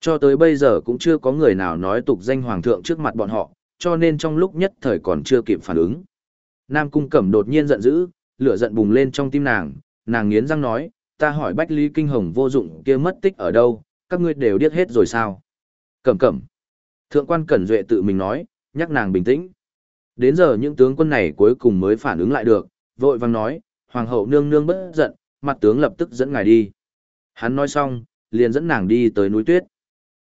Cho tới bây giờ cũng chưa có người nào nói tục danh hoàng thượng trước mặt bọn họ, cho nên trong lúc nhất thời còn chưa kịp phản ứng. Nam Cung Cẩm đột nhiên giận dữ, lửa giận bùng lên trong tim nàng, nàng nghiến răng nói, ta hỏi Bách Lý Kinh Hồng vô dụng kia mất tích ở đâu, các ngươi đều điếc hết rồi sao? Cẩm cẩm. Thượng quan Cẩn Duệ tự mình nói, nhắc nàng bình tĩnh. Đến giờ những tướng quân này cuối cùng mới phản ứng lại được, vội vang nói, Hoàng hậu nương nương bất giận, mặt tướng lập tức dẫn ngài đi. Hắn nói xong, liền dẫn nàng đi tới núi tuyết.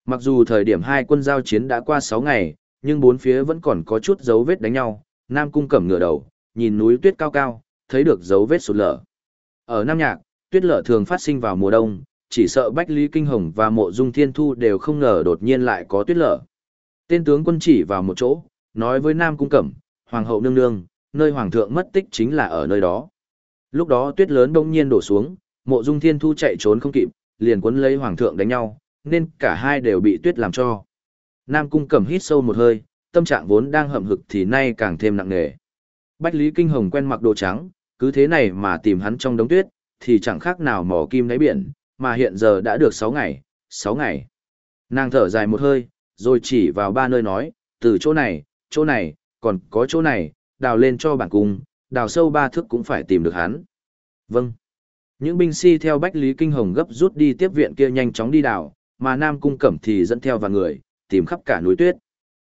Mặc dù thời điểm hai quân giao chiến đã qua 6 ngày, nhưng bốn phía vẫn còn có chút dấu vết đánh nhau. Nam cung cẩm ngựa đầu, nhìn núi tuyết cao cao, thấy được dấu vết sụt lở. Ở Nam Nhạc, tuyết lở thường phát sinh vào mùa đông, chỉ sợ Bách Lý Kinh Hồng và Mộ Dung Thiên Thu đều không ngờ đột nhiên lại có tuyết lở. Tên tướng quân chỉ vào một chỗ, nói với Nam Cung Cẩm, Hoàng hậu nương nương, nơi Hoàng thượng mất tích chính là ở nơi đó. Lúc đó tuyết lớn đông nhiên đổ xuống, Mộ Dung Thiên Thu chạy trốn không kịp, liền cuốn lấy Hoàng thượng đánh nhau, nên cả hai đều bị tuyết làm cho. Nam Cung Cẩm hít sâu một hơi, tâm trạng vốn đang hậm hực thì nay càng thêm nặng nề. Bách Lý Kinh Hồng quen mặc đồ trắng, cứ thế này mà tìm hắn trong đống tuyết, thì chẳng khác nào mò kim đáy biển, mà hiện giờ đã được 6 ngày, 6 ngày. Nàng thở dài một hơi, rồi chỉ vào ba nơi nói, từ chỗ này, chỗ này, còn có chỗ này, đào lên cho bản cung, đào sâu ba thước cũng phải tìm được hắn. Vâng. Những binh sĩ theo Bách Lý Kinh Hồng gấp rút đi tiếp viện kia nhanh chóng đi đào, mà Nam Cung Cẩm thì dẫn theo vài người, tìm khắp cả núi tuyết.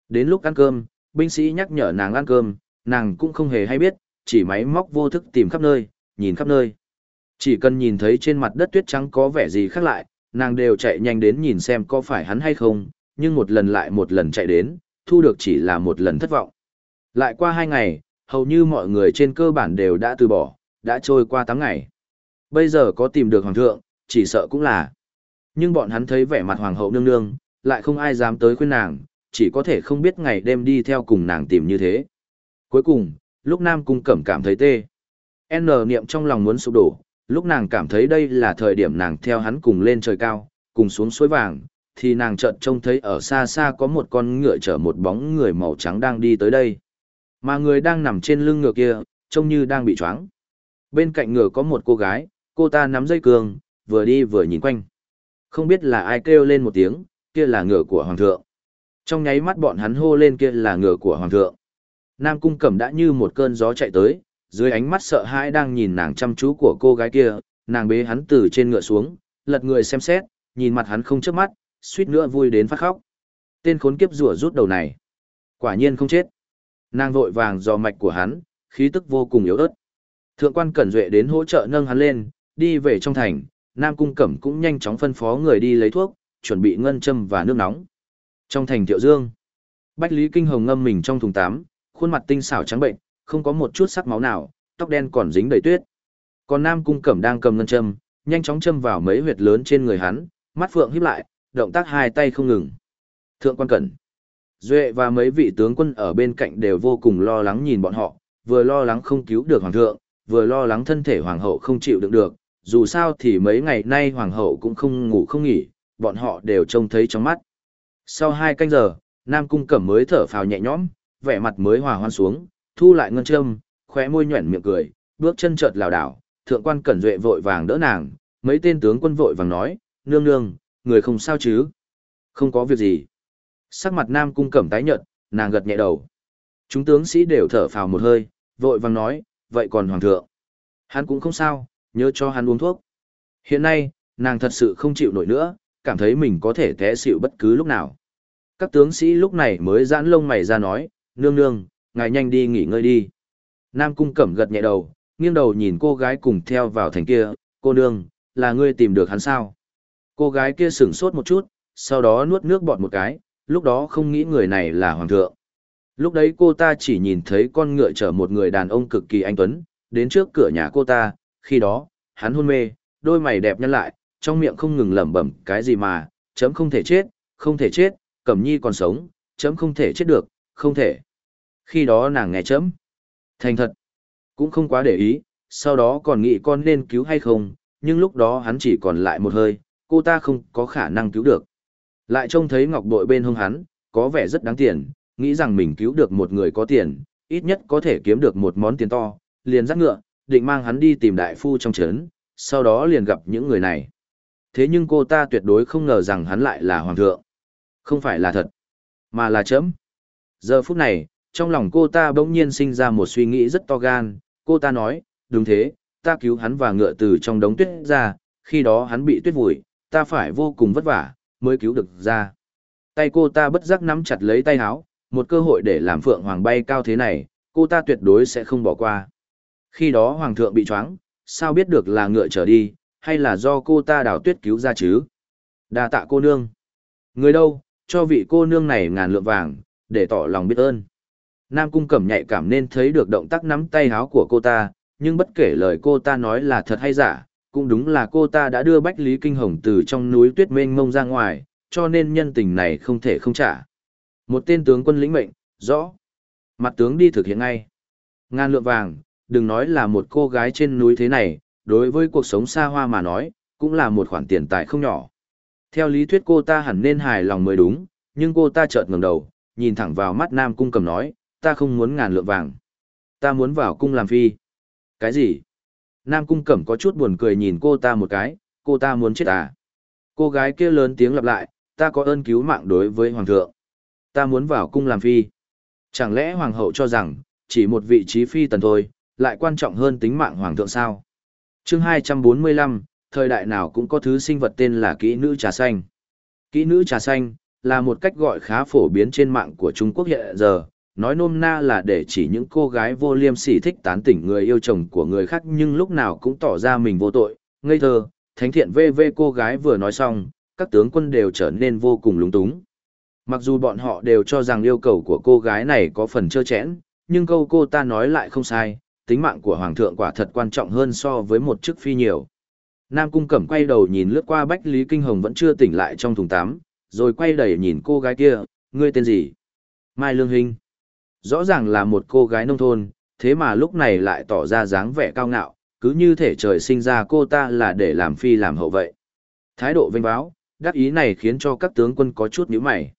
Đến lúc ăn cơm, binh sĩ nhắc nhở nàng ăn cơm, nàng cũng không hề hay biết, chỉ máy móc vô thức tìm khắp nơi, nhìn khắp nơi. Chỉ cần nhìn thấy trên mặt đất tuyết trắng có vẻ gì khác lại, nàng đều chạy nhanh đến nhìn xem có phải hắn hay không, nhưng một lần lại một lần chạy đến, thu được chỉ là một lần thất vọng. Lại qua hai ngày, hầu như mọi người trên cơ bản đều đã từ bỏ, đã trôi qua tám ngày. Bây giờ có tìm được hoàng thượng, chỉ sợ cũng là. Nhưng bọn hắn thấy vẻ mặt hoàng hậu nương nương, lại không ai dám tới khuyên nàng, chỉ có thể không biết ngày đêm đi theo cùng nàng tìm như thế. Cuối cùng, lúc Nam Cung Cẩm cảm thấy tê. N niệm trong lòng muốn sụp đổ, lúc nàng cảm thấy đây là thời điểm nàng theo hắn cùng lên trời cao, cùng xuống suối vàng, thì nàng chợt trông thấy ở xa xa có một con ngựa chở một bóng người màu trắng đang đi tới đây. Mà người đang nằm trên lưng ngựa kia, trông như đang bị choáng. Bên cạnh ngựa có một cô gái, cô ta nắm dây cương, vừa đi vừa nhìn quanh. Không biết là ai kêu lên một tiếng, kia là ngựa của hoàng thượng. Trong nháy mắt bọn hắn hô lên kia là ngựa của hoàng thượng. Nam cung cẩm đã như một cơn gió chạy tới, dưới ánh mắt sợ hãi đang nhìn nàng chăm chú của cô gái kia, nàng bế hắn từ trên ngựa xuống, lật người xem xét, nhìn mặt hắn không chớp mắt, suýt nữa vui đến phát khóc. Tên khốn kiếp rủa rút đầu này. Quả nhiên không chết. Nàng vội vàng dò mạch của hắn, khí tức vô cùng yếu ớt. Thượng quan Cẩn Duệ đến hỗ trợ nâng hắn lên, đi về trong thành, Nam Cung Cẩm cũng nhanh chóng phân phó người đi lấy thuốc, chuẩn bị ngân châm và nước nóng. Trong thành Thiệu Dương, Bách Lý Kinh Hồng ngâm mình trong thùng tắm, khuôn mặt tinh xảo trắng bệnh, không có một chút sắc máu nào, tóc đen còn dính đầy tuyết. Còn Nam Cung Cẩm đang cầm ngân châm, nhanh chóng châm vào mấy huyệt lớn trên người hắn, mắt phượng híp lại, động tác hai tay không ngừng. Thượng quan Cẩn, Duệ và mấy vị tướng quân ở bên cạnh đều vô cùng lo lắng nhìn bọn họ, vừa lo lắng không cứu được hoàng thượng, vừa lo lắng thân thể hoàng hậu không chịu đựng được, dù sao thì mấy ngày nay hoàng hậu cũng không ngủ không nghỉ, bọn họ đều trông thấy trong mắt. Sau hai canh giờ, Nam Cung Cẩm mới thở phào nhẹ nhõm, vẻ mặt mới hòa hoan xuống, thu lại ngân châm, khóe môi nhuyễn miệng cười, bước chân chợt lảo đảo, thượng quan Cẩn Duệ vội vàng đỡ nàng, mấy tên tướng quân vội vàng nói, nương nương, người không sao chứ? Không có việc gì. Sắc mặt Nam Cung Cẩm tái nhợt, nàng gật nhẹ đầu. Chúng tướng sĩ đều thở phào một hơi, vội vàng nói, vậy còn hoàng thượng? Hắn cũng không sao, nhớ cho hắn uống thuốc. Hiện nay, nàng thật sự không chịu nổi nữa, cảm thấy mình có thể té xỉu bất cứ lúc nào. Các tướng sĩ lúc này mới giãn lông mày ra nói, nương nương, ngài nhanh đi nghỉ ngơi đi. Nam cung cẩm gật nhẹ đầu, nghiêng đầu nhìn cô gái cùng theo vào thành kia, cô nương, là ngươi tìm được hắn sao? Cô gái kia sửng sốt một chút, sau đó nuốt nước bọt một cái, lúc đó không nghĩ người này là hoàng thượng. Lúc đấy cô ta chỉ nhìn thấy con ngựa chở một người đàn ông cực kỳ anh tuấn, đến trước cửa nhà cô ta, khi đó, hắn hôn mê, đôi mày đẹp nhăn lại, trong miệng không ngừng lẩm bẩm cái gì mà, chấm không thể chết, không thể chết, Cẩm Nhi còn sống, chấm không thể chết được, không thể. Khi đó nàng nghe chấm. Thành thật, cũng không quá để ý, sau đó còn nghĩ con nên cứu hay không, nhưng lúc đó hắn chỉ còn lại một hơi, cô ta không có khả năng cứu được. Lại trông thấy ngọc bội bên hông hắn, có vẻ rất đáng tiền, nghĩ rằng mình cứu được một người có tiền, ít nhất có thể kiếm được một món tiền to, liền dắt ngựa, định mang hắn đi tìm đại phu trong trấn, sau đó liền gặp những người này. Thế nhưng cô ta tuyệt đối không ngờ rằng hắn lại là hoàng thượng. Không phải là thật, mà là chấm. Giờ phút này, trong lòng cô ta bỗng nhiên sinh ra một suy nghĩ rất to gan, cô ta nói, đúng thế, ta cứu hắn và ngựa từ trong đống tuyết ra, khi đó hắn bị tuyết vùi, ta phải vô cùng vất vả, mới cứu được ra. Tay cô ta bất giác nắm chặt lấy tay háo, một cơ hội để làm phượng hoàng bay cao thế này, cô ta tuyệt đối sẽ không bỏ qua. Khi đó hoàng thượng bị choáng, sao biết được là ngựa trở đi, hay là do cô ta đào tuyết cứu ra chứ? đa tạ cô nương. Người đâu, cho vị cô nương này ngàn lượng vàng, để tỏ lòng biết ơn. Nam cung cẩm nhạy cảm nên thấy được động tác nắm tay háo của cô ta, nhưng bất kể lời cô ta nói là thật hay giả, cũng đúng là cô ta đã đưa Bách Lý Kinh Hồng từ trong núi tuyết mênh mông ra ngoài, cho nên nhân tình này không thể không trả. Một tên tướng quân lĩnh mệnh, rõ. Mặt tướng đi thực hiện ngay. Ngàn lượng vàng, đừng nói là một cô gái trên núi thế này, đối với cuộc sống xa hoa mà nói, cũng là một khoản tiền tài không nhỏ. Theo lý thuyết cô ta hẳn nên hài lòng mới đúng, nhưng cô ta chợt ngẩng đầu, nhìn thẳng vào mắt Nam Cung cầm nói, ta không muốn ngàn lượng vàng. Ta muốn vào cung làm phi. Cái gì? Nam Cung Cẩm có chút buồn cười nhìn cô ta một cái, cô ta muốn chết à? Cô gái kia lớn tiếng lặp lại, ta có ơn cứu mạng đối với Hoàng thượng. Ta muốn vào cung làm phi. Chẳng lẽ Hoàng hậu cho rằng, chỉ một vị trí phi tần thôi, lại quan trọng hơn tính mạng Hoàng thượng sao? chương 245, thời đại nào cũng có thứ sinh vật tên là kỹ nữ trà xanh. Kỹ nữ trà xanh, là một cách gọi khá phổ biến trên mạng của Trung Quốc hiện giờ, nói nôm na là để chỉ những cô gái vô liêm sỉ thích tán tỉnh người yêu chồng của người khác nhưng lúc nào cũng tỏ ra mình vô tội, ngây thơ, thánh thiện vê vê cô gái vừa nói xong, các tướng quân đều trở nên vô cùng lúng túng. Mặc dù bọn họ đều cho rằng yêu cầu của cô gái này có phần trơ chẽn, nhưng câu cô ta nói lại không sai, tính mạng của hoàng thượng quả thật quan trọng hơn so với một chức phi nhiều. Nam Cung Cẩm quay đầu nhìn lướt qua Bách Lý Kinh Hồng vẫn chưa tỉnh lại trong thùng tắm, rồi quay đẩy nhìn cô gái kia, ngươi tên gì? Mai Lương Hinh. Rõ ràng là một cô gái nông thôn, thế mà lúc này lại tỏ ra dáng vẻ cao ngạo, cứ như thể trời sinh ra cô ta là để làm phi làm hậu vậy. Thái độ vinh báo, đắc ý này khiến cho các tướng quân có chút nhíu mày.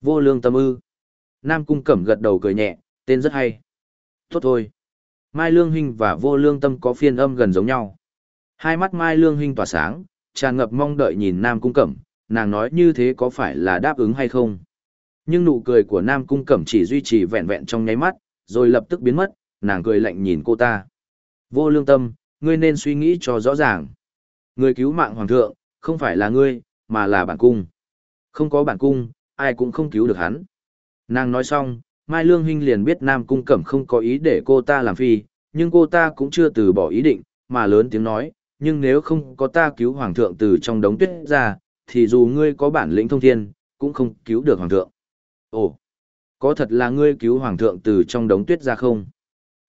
Vô lương tâm ư. Nam Cung Cẩm gật đầu cười nhẹ, tên rất hay. Tốt thôi. Mai Lương Hinh và Vô Lương Tâm có phiên âm gần giống nhau. Hai mắt Mai Lương Hinh tỏa sáng, tràn ngập mong đợi nhìn Nam Cung Cẩm, nàng nói như thế có phải là đáp ứng hay không? Nhưng nụ cười của Nam Cung Cẩm chỉ duy trì vẹn vẹn trong nháy mắt, rồi lập tức biến mất, nàng cười lạnh nhìn cô ta. Vô lương tâm, ngươi nên suy nghĩ cho rõ ràng. Người cứu mạng hoàng thượng, không phải là ngươi, mà là bản cung. Không có bản cung, ai cũng không cứu được hắn. Nàng nói xong, Mai Lương Hinh liền biết Nam Cung Cẩm không có ý để cô ta làm phi, nhưng cô ta cũng chưa từ bỏ ý định, mà lớn tiếng nói, nhưng nếu không có ta cứu hoàng thượng từ trong đống tuyết ra, thì dù ngươi có bản lĩnh thông thiên, cũng không cứu được hoàng thượng. Ồ, có thật là ngươi cứu hoàng thượng từ trong đống tuyết ra không?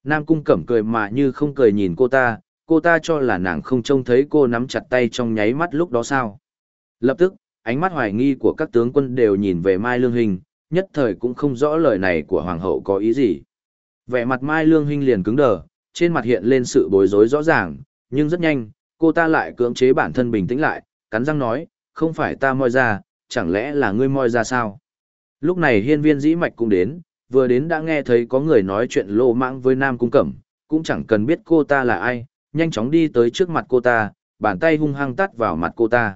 Nam cung cẩm cười mà như không cười nhìn cô ta, cô ta cho là nàng không trông thấy cô nắm chặt tay trong nháy mắt lúc đó sao. Lập tức, ánh mắt hoài nghi của các tướng quân đều nhìn về Mai Lương Hình, nhất thời cũng không rõ lời này của hoàng hậu có ý gì. Vẻ mặt Mai Lương Hinh liền cứng đờ, trên mặt hiện lên sự bối rối rõ ràng, nhưng rất nhanh, cô ta lại cưỡng chế bản thân bình tĩnh lại, cắn răng nói, không phải ta moi ra, chẳng lẽ là ngươi moi ra sao? Lúc này hiên viên dĩ mạch cũng đến, vừa đến đã nghe thấy có người nói chuyện lô mãng với Nam Cung Cẩm, cũng chẳng cần biết cô ta là ai, nhanh chóng đi tới trước mặt cô ta, bàn tay hung hăng tắt vào mặt cô ta.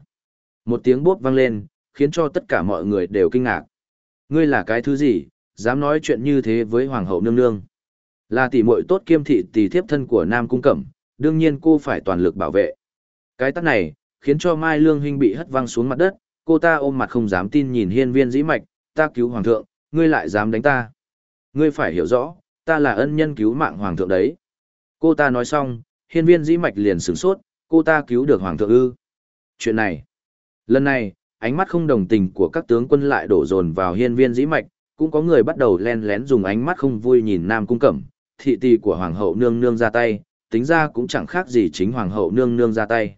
Một tiếng bốp vang lên, khiến cho tất cả mọi người đều kinh ngạc. Ngươi là cái thứ gì, dám nói chuyện như thế với Hoàng hậu nương nương? Là tỷ muội tốt kiêm thị tỷ thiếp thân của Nam Cung Cẩm, đương nhiên cô phải toàn lực bảo vệ. Cái tắt này, khiến cho Mai Lương Huynh bị hất văng xuống mặt đất, cô ta ôm mặt không dám tin nhìn hiên viên dĩ mạch, ta cứu hoàng thượng, ngươi lại dám đánh ta. Ngươi phải hiểu rõ, ta là ân nhân cứu mạng hoàng thượng đấy. Cô ta nói xong, hiên viên dĩ mạch liền sửng sốt, cô ta cứu được hoàng thượng ư. Chuyện này, lần này, ánh mắt không đồng tình của các tướng quân lại đổ dồn vào hiên viên dĩ mạch, cũng có người bắt đầu len lén dùng ánh mắt không vui nhìn nam cung cẩm, thị tỷ của hoàng hậu nương nương ra tay, tính ra cũng chẳng khác gì chính hoàng hậu nương nương ra tay.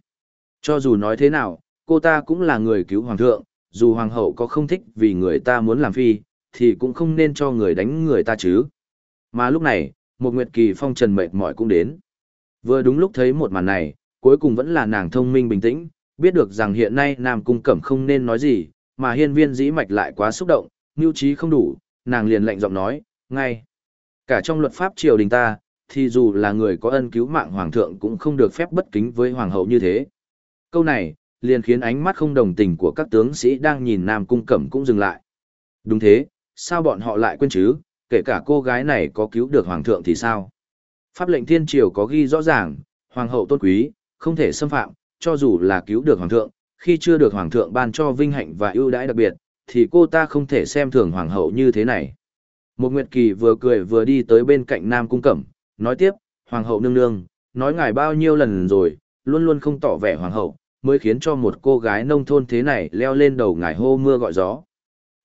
Cho dù nói thế nào, cô ta cũng là người cứu hoàng thượng, dù hoàng hậu có không thích vì người ta muốn làm phi, thì cũng không nên cho người đánh người ta chứ. Mà lúc này, một nguyệt kỳ phong trần mệt mỏi cũng đến. Vừa đúng lúc thấy một màn này, cuối cùng vẫn là nàng thông minh bình tĩnh, biết được rằng hiện nay Nam Cung Cẩm không nên nói gì, mà hiên viên dĩ mạch lại quá xúc động, mưu trí không đủ, nàng liền lạnh giọng nói, ngay. Cả trong luật pháp triều đình ta, thì dù là người có ân cứu mạng hoàng thượng cũng không được phép bất kính với hoàng hậu như thế. Câu này, liền khiến ánh mắt không đồng tình của các tướng sĩ đang nhìn Nam Cung Cẩm cũng dừng lại. Đúng thế, sao bọn họ lại quên chứ, kể cả cô gái này có cứu được Hoàng thượng thì sao? Pháp lệnh thiên triều có ghi rõ ràng, Hoàng hậu tôn quý, không thể xâm phạm, cho dù là cứu được Hoàng thượng, khi chưa được Hoàng thượng ban cho vinh hạnh và ưu đãi đặc biệt, thì cô ta không thể xem thường Hoàng hậu như thế này. Một Nguyệt Kỳ vừa cười vừa đi tới bên cạnh Nam Cung Cẩm, nói tiếp, Hoàng hậu nương nương, nói ngài bao nhiêu lần rồi, luôn luôn không tỏ vẻ Hoàng hậu, mới khiến cho một cô gái nông thôn thế này leo lên đầu ngài hô mưa gọi gió.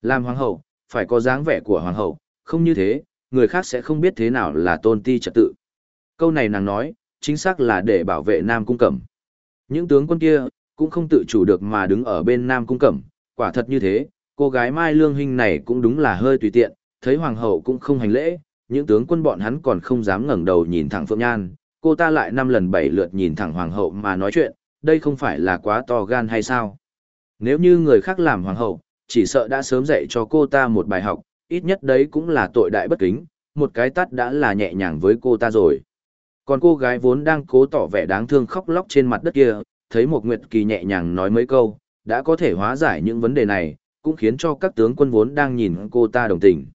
Làm Hoàng hậu, phải có dáng vẻ của Hoàng hậu, không như thế, người khác sẽ không biết thế nào là tôn ti trật tự. Câu này nàng nói, chính xác là để bảo vệ Nam Cung Cẩm. Những tướng quân kia, cũng không tự chủ được mà đứng ở bên Nam Cung Cẩm, quả thật như thế, cô gái Mai Lương Hinh này cũng đúng là hơi tùy tiện, thấy hoàng hậu cũng không hành lễ, những tướng quân bọn hắn còn không dám ngẩng đầu nhìn thẳng Phượng Nhan, cô ta lại năm lần bảy lượt nhìn thẳng hoàng hậu mà nói chuyện, đây không phải là quá to gan hay sao? Nếu như người khác làm hoàng hậu, chỉ sợ đã sớm dạy cho cô ta một bài học, ít nhất đấy cũng là tội đại bất kính, một cái tắt đã là nhẹ nhàng với cô ta rồi. Còn cô gái vốn đang cố tỏ vẻ đáng thương khóc lóc trên mặt đất kia, thấy một Nguyệt Kỳ nhẹ nhàng nói mấy câu, đã có thể hóa giải những vấn đề này, cũng khiến cho các tướng quân vốn đang nhìn cô ta đồng tình.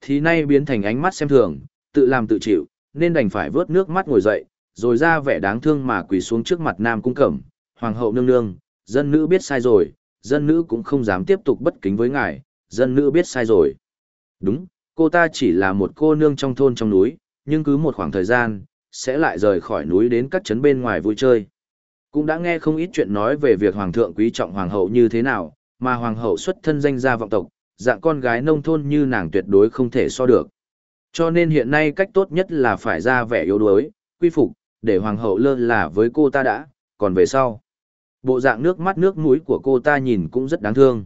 Thì nay biến thành ánh mắt xem thường, tự làm tự chịu, nên đành phải vớt nước mắt ngồi dậy, rồi ra vẻ đáng thương mà quỳ xuống trước mặt Nam Cung Cẩm, Hoàng hậu nương nương, dân nữ biết sai rồi, dân nữ cũng không dám tiếp tục bất kính với ngài, dân nữ biết sai rồi. Đúng, cô ta chỉ là một cô nương trong thôn trong núi, nhưng cứ một khoảng thời gian, sẽ lại rời khỏi núi đến các trấn bên ngoài vui chơi. Cũng đã nghe không ít chuyện nói về việc hoàng thượng quý trọng hoàng hậu như thế nào, mà hoàng hậu xuất thân danh gia vọng tộc, dạng con gái nông thôn như nàng tuyệt đối không thể so được. Cho nên hiện nay cách tốt nhất là phải ra vẻ yếu đuối, quy phục, để hoàng hậu lơ là với cô ta đã, còn về sau. Bộ dạng nước mắt nước mũi của cô ta nhìn cũng rất đáng thương.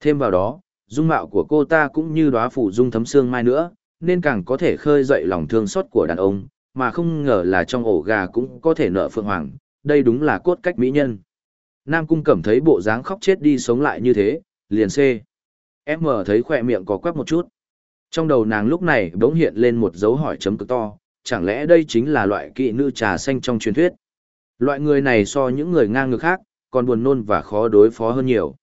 Thêm vào đó, dung mạo của cô ta cũng như đóa phủ dung thấm xương mai nữa, nên càng có thể khơi dậy lòng thương xót của đàn ông, mà không ngờ là trong ổ gà cũng có thể nợ phượng hoàng, đây đúng là cốt cách mỹ nhân. Nam Cung Cẩm thấy bộ dáng khóc chết đi sống lại như thế, liền C. Em mở thấy khỏe miệng có quắc một chút. Trong đầu nàng lúc này bỗng hiện lên một dấu hỏi chấm cực to, chẳng lẽ đây chính là loại kỵ nữ trà xanh trong truyền thuyết? Loại người này so những người ngang ngược khác, còn buồn nôn và khó đối phó hơn nhiều.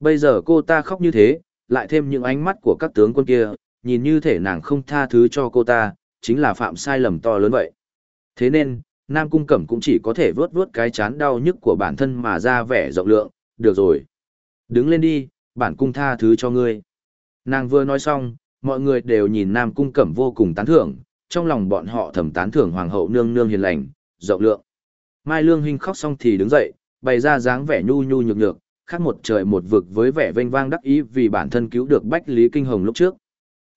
Bây giờ cô ta khóc như thế, lại thêm những ánh mắt của các tướng quân kia, nhìn như thể nàng không tha thứ cho cô ta, chính là phạm sai lầm to lớn vậy. Thế nên, Nam Cung Cẩm cũng chỉ có thể vớt vớt cái chán đau nhức của bản thân mà ra vẻ rộng lượng, được rồi. Đứng lên đi, bản cung tha thứ cho ngươi. Nàng vừa nói xong, mọi người đều nhìn Nam Cung Cẩm vô cùng tán thưởng, trong lòng bọn họ thầm tán thưởng Hoàng hậu nương nương hiền lành, rộng lượng. Mai Lương Hinh khóc xong thì đứng dậy, bày ra dáng vẻ nhu nhu nhược nhược, khác một trời một vực với vẻ vênh vang đắc ý vì bản thân cứu được Bách Lý Kinh Hồng lúc trước.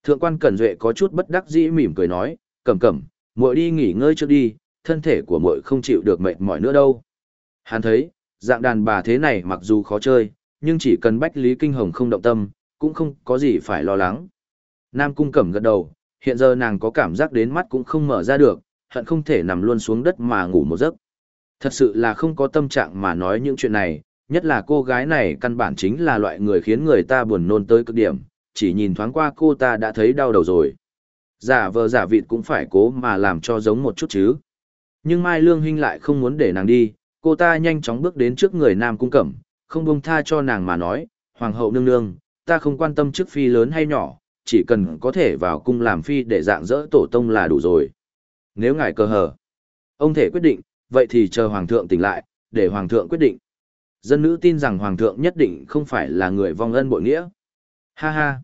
Thượng quan Cẩn Duệ có chút bất đắc dĩ mỉm cười nói, cẩm cẩm, muội đi nghỉ ngơi trước đi, thân thể của muội không chịu được mệt mỏi nữa đâu. Hắn thấy, dạng đàn bà thế này mặc dù khó chơi, nhưng chỉ cần Bách Lý Kinh Hồng không động tâm, cũng không có gì phải lo lắng. Nam Cung Cẩm gật đầu, hiện giờ nàng có cảm giác đến mắt cũng không mở ra được, hận không thể nằm luôn xuống đất mà ngủ một giấc. Thật sự là không có tâm trạng mà nói những chuyện này, nhất là cô gái này căn bản chính là loại người khiến người ta buồn nôn tới cực điểm, chỉ nhìn thoáng qua cô ta đã thấy đau đầu rồi. Giả vờ giả vịt cũng phải cố mà làm cho giống một chút chứ. Nhưng Mai Lương Hinh lại không muốn để nàng đi, cô ta nhanh chóng bước đến trước người Nam Cung Cẩm, không buông tha cho nàng mà nói, Hoàng hậu nương nương, ta không quan tâm chức phi lớn hay nhỏ, chỉ cần có thể vào cung làm phi để dạng dỡ tổ tông là đủ rồi. Nếu ngài cơ hở, ông thể quyết định, vậy thì chờ Hoàng thượng tỉnh lại, để Hoàng thượng quyết định. Dân nữ tin rằng Hoàng thượng nhất định không phải là người vong ân bội nghĩa. Ha ha,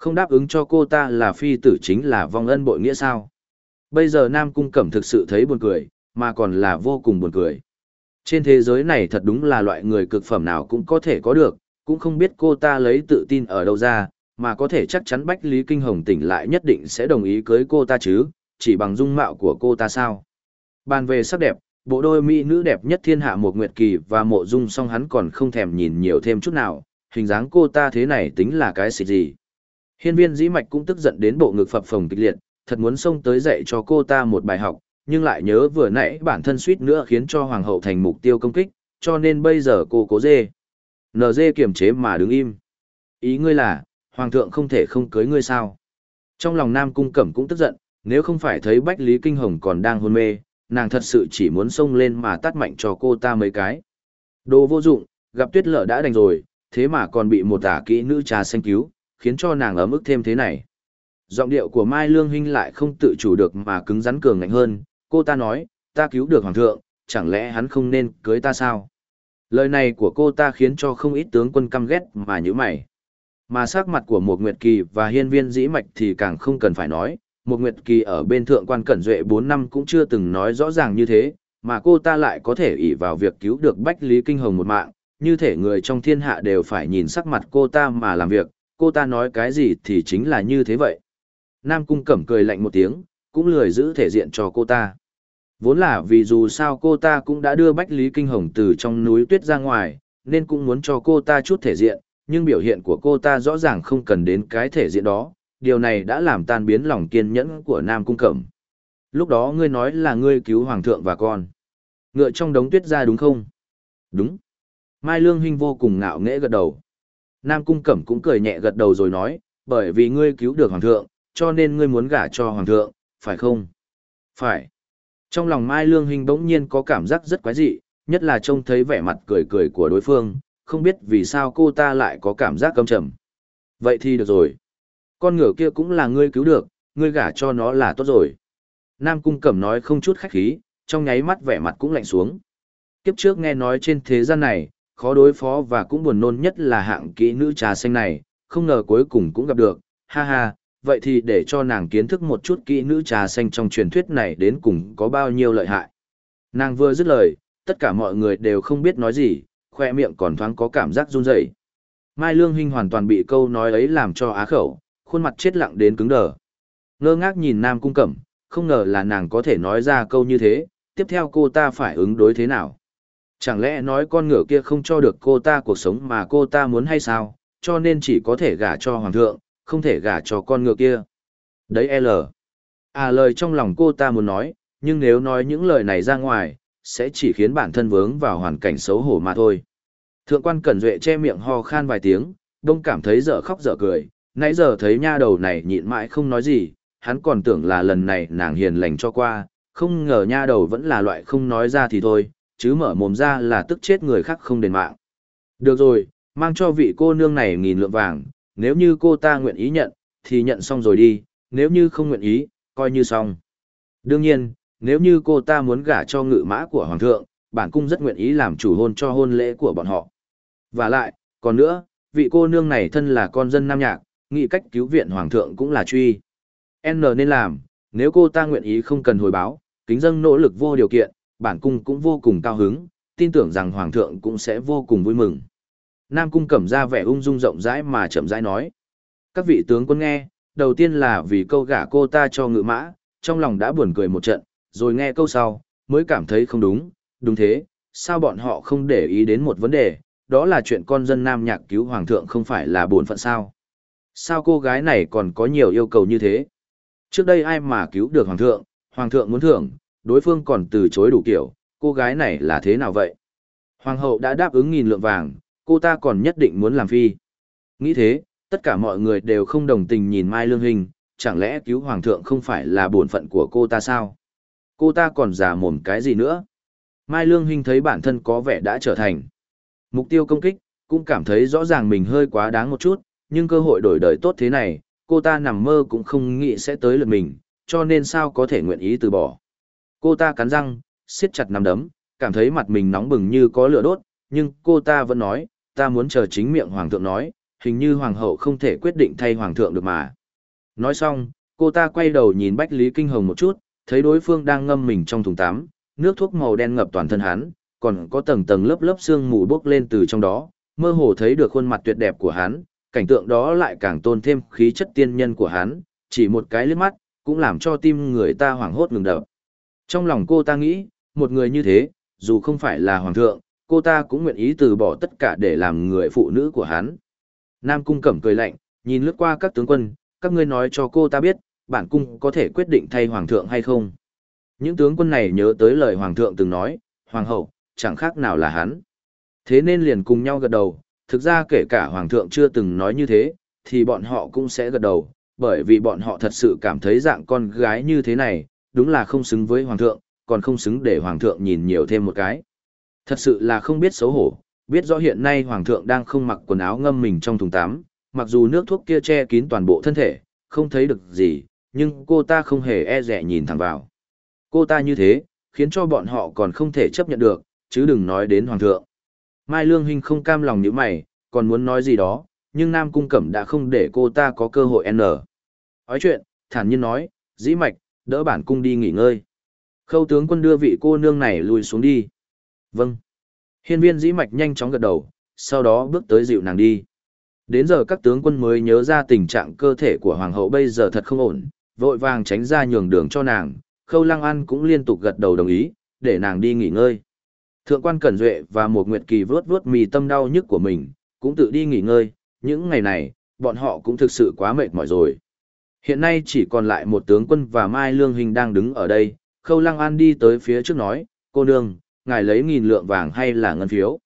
không đáp ứng cho cô ta là phi tử chính là vong ân bội nghĩa sao? Bây giờ Nam Cung Cẩm thực sự thấy buồn cười, mà còn là vô cùng buồn cười. Trên thế giới này thật đúng là loại người cực phẩm nào cũng có thể có được, cũng không biết cô ta lấy tự tin ở đâu ra, mà có thể chắc chắn Bách Lý Kinh Hồng tỉnh lại nhất định sẽ đồng ý cưới cô ta chứ, chỉ bằng dung mạo của cô ta sao. Bàn về sắc đẹp, bộ đôi mỹ nữ đẹp nhất thiên hạ một nguyệt kỳ và mộ dung song hắn còn không thèm nhìn nhiều thêm chút nào, hình dáng cô ta thế này tính là cái xịt gì. Hiên viên dĩ mạch cũng tức giận đến bộ ngực phập phồng kịch liệt, thật muốn xông tới dạy cho cô ta một bài học, nhưng lại nhớ vừa nãy bản thân suýt nữa khiến cho hoàng hậu thành mục tiêu công kích, cho nên bây giờ cô cố dê. nờ dê kiềm chế mà đứng im. Ý ngươi là, hoàng thượng không thể không cưới ngươi sao? Trong lòng Nam Cung Cẩm cũng tức giận, nếu không phải thấy Bách Lý Kinh Hồng còn đang hôn mê, nàng thật sự chỉ muốn xông lên mà tắt mạnh cho cô ta mấy cái. Đồ vô dụng, gặp tuyết lở đã đành rồi, thế mà còn bị một tả kỹ nữ trà xanh cứu, khiến cho nàng ấm ức thêm thế này. Giọng điệu của Mai Lương Hinh lại không tự chủ được mà cứng rắn cường ngạnh hơn, cô ta nói, ta cứu được hoàng thượng, chẳng lẽ hắn không nên cưới ta sao? Lời này của cô ta khiến cho không ít tướng quân căm ghét mà như mày. Mà sắc mặt của một Nguyệt Kỳ và hiên viên dĩ mạch thì càng không cần phải nói, một Nguyệt Kỳ ở bên thượng quan cẩn duệ 4 năm cũng chưa từng nói rõ ràng như thế, mà cô ta lại có thể ỷ vào việc cứu được Bách Lý Kinh Hồng một mạng, như thể người trong thiên hạ đều phải nhìn sắc mặt cô ta mà làm việc, cô ta nói cái gì thì chính là như thế vậy. Nam Cung Cẩm cười lạnh một tiếng, cũng lười giữ thể diện cho cô ta. Vốn là vì dù sao cô ta cũng đã đưa Bách Lý Kinh Hồng từ trong núi tuyết ra ngoài, nên cũng muốn cho cô ta chút thể diện, nhưng biểu hiện của cô ta rõ ràng không cần đến cái thể diện đó, điều này đã làm tan biến lòng kiên nhẫn của Nam Cung Cẩm. Lúc đó ngươi nói là ngươi cứu Hoàng thượng và con. Ngựa trong đống tuyết ra đúng không? Đúng. Mai Lương Huynh vô cùng ngạo nghễ gật đầu. Nam Cung Cẩm cũng cười nhẹ gật đầu rồi nói, bởi vì ngươi cứu được Hoàng thượng, cho nên ngươi muốn gả cho Hoàng thượng, phải không? Phải. Trong lòng Mai Lương Hinh bỗng nhiên có cảm giác rất quái dị, nhất là trông thấy vẻ mặt cười cười của đối phương, không biết vì sao cô ta lại có cảm giác căm trầm. Vậy thì được rồi. Con ngựa kia cũng là ngươi cứu được, ngươi gả cho nó là tốt rồi. Nam Cung Cẩm nói không chút khách khí, trong nháy mắt vẻ mặt cũng lạnh xuống. Kiếp trước nghe nói trên thế gian này, khó đối phó và cũng buồn nôn nhất là hạng kỹ nữ trà xanh này, không ngờ cuối cùng cũng gặp được, ha ha, vậy thì để cho nàng kiến thức một chút kỹ nữ trà xanh trong truyền thuyết này đến cùng có bao nhiêu lợi hại. Nàng vừa dứt lời, tất cả mọi người đều không biết nói gì, khoe miệng còn thoáng có cảm giác run rẩy. Mai Lương Hinh hoàn toàn bị câu nói ấy làm cho á khẩu, khuôn mặt chết lặng đến cứng đờ. Ngơ ngác nhìn Nam Cung Cẩm, không ngờ là nàng có thể nói ra câu như thế, tiếp theo cô ta phải ứng đối thế nào. Chẳng lẽ nói con ngựa kia không cho được cô ta cuộc sống mà cô ta muốn hay sao, cho nên chỉ có thể gả cho hoàng thượng, không thể gả cho con ngựa kia. Đấy L. À lời trong lòng cô ta muốn nói, nhưng nếu nói những lời này ra ngoài, sẽ chỉ khiến bản thân vướng vào hoàn cảnh xấu hổ mà thôi. Thượng quan Cẩn Duệ che miệng ho khan vài tiếng, đông cảm thấy dở khóc dở cười, nãy giờ thấy nha đầu này nhịn mãi không nói gì, hắn còn tưởng là lần này nàng hiền lành cho qua, không ngờ nha đầu vẫn là loại không nói ra thì thôi, chứ mở mồm ra là tức chết người khác không đền mạng. Được rồi, mang cho vị cô nương này nghìn lượng vàng, nếu như cô ta nguyện ý nhận, thì nhận xong rồi đi, nếu như không nguyện ý, coi như xong. Đương nhiên, nếu như cô ta muốn gả cho ngự mã của hoàng thượng, bản cung rất nguyện ý làm chủ hôn cho hôn lễ của bọn họ. Và lại, còn nữa, vị cô nương này thân là con dân Nam Nhạc, nghĩ cách cứu viện hoàng thượng cũng là truy. N nên làm, nếu cô ta nguyện ý không cần hồi báo, kính dâng nỗ lực vô điều kiện, bản cung cũng vô cùng cao hứng, tin tưởng rằng hoàng thượng cũng sẽ vô cùng vui mừng. Nam cung cẩm ra vẻ ung dung rộng rãi mà chậm rãi nói. Các vị tướng quân nghe, đầu tiên là vì câu gả cô ta cho ngự mã, trong lòng đã buồn cười một trận, rồi nghe câu sau, mới cảm thấy không đúng, đúng thế, sao bọn họ không để ý đến một vấn đề, đó là chuyện con dân nam nhạc cứu hoàng thượng không phải là buồn phận sao. Sao cô gái này còn có nhiều yêu cầu như thế? Trước đây ai mà cứu được hoàng thượng, hoàng thượng muốn thưởng, đối phương còn từ chối đủ kiểu, cô gái này là thế nào vậy? Hoàng hậu đã đáp ứng nghìn lượng vàng, cô ta còn nhất định muốn làm phi. Nghĩ thế, tất cả mọi người đều không đồng tình nhìn Mai Lương Hình, chẳng lẽ cứu hoàng thượng không phải là bổn phận của cô ta sao? Cô ta còn giả mồm cái gì nữa? Mai Lương Hình thấy bản thân có vẻ đã trở thành mục tiêu công kích, cũng cảm thấy rõ ràng mình hơi quá đáng một chút, nhưng cơ hội đổi đời tốt thế này, cô ta nằm mơ cũng không nghĩ sẽ tới lượt mình, cho nên sao có thể nguyện ý từ bỏ. Cô ta cắn răng, siết chặt nắm đấm, cảm thấy mặt mình nóng bừng như có lửa đốt, nhưng cô ta vẫn nói, ta muốn chờ chính miệng hoàng thượng nói, hình như hoàng hậu không thể quyết định thay hoàng thượng được mà. Nói xong, cô ta quay đầu nhìn Bách Lý Kinh Hồng một chút, thấy đối phương đang ngâm mình trong thùng tắm, nước thuốc màu đen ngập toàn thân hắn, còn có tầng tầng lớp lớp xương mù bốc lên từ trong đó, mơ hồ thấy được khuôn mặt tuyệt đẹp của hắn, cảnh tượng đó lại càng tôn thêm khí chất tiên nhân của hắn, chỉ một cái liếc mắt, cũng làm cho tim người ta hoảng hốt ngừng đập. Trong lòng cô ta nghĩ, một người như thế, dù không phải là hoàng thượng, cô ta cũng nguyện ý từ bỏ tất cả để làm người phụ nữ của hắn. Nam cung cẩm cười lạnh, nhìn lướt qua các tướng quân, các ngươi nói cho cô ta biết, bản cung có thể quyết định thay hoàng thượng hay không. Những tướng quân này nhớ tới lời hoàng thượng từng nói, hoàng hậu, chẳng khác nào là hắn. Thế nên liền cùng nhau gật đầu, thực ra kể cả hoàng thượng chưa từng nói như thế, thì bọn họ cũng sẽ gật đầu, bởi vì bọn họ thật sự cảm thấy dạng con gái như thế này, đúng là không xứng với hoàng thượng, còn không xứng để hoàng thượng nhìn nhiều thêm một cái. Thật sự là không biết xấu hổ, biết rõ hiện nay hoàng thượng đang không mặc quần áo ngâm mình trong thùng tắm, mặc dù nước thuốc kia che kín toàn bộ thân thể, không thấy được gì, nhưng cô ta không hề e dè nhìn thẳng vào. Cô ta như thế, khiến cho bọn họ còn không thể chấp nhận được, chứ đừng nói đến hoàng thượng. Mai Lương Hinh không cam lòng như mày, còn muốn nói gì đó, nhưng Nam Cung Cẩm đã không để cô ta có cơ hội n. Nói chuyện, thản nhiên nói, dĩ mạch, đỡ bản cung đi nghỉ ngơi. Khâu tướng quân đưa vị cô nương này lùi xuống đi. Vâng. Hiên viên dĩ mạch nhanh chóng gật đầu, sau đó bước tới dịu nàng đi. Đến giờ các tướng quân mới nhớ ra tình trạng cơ thể của hoàng hậu bây giờ thật không ổn, vội vàng tránh ra nhường đường cho nàng, khâu lăng ăn cũng liên tục gật đầu đồng ý, để nàng đi nghỉ ngơi. Thượng quan Cẩn Duệ và một Nguyệt Kỳ vớt vớt mì tâm đau nhức của mình, cũng tự đi nghỉ ngơi, những ngày này, bọn họ cũng thực sự quá mệt mỏi rồi. Hiện nay chỉ còn lại một tướng quân và Mai Lương Hình đang đứng ở đây, Khâu Lăng An đi tới phía trước nói, cô nương, ngài lấy nghìn lượng vàng hay là ngân phiếu.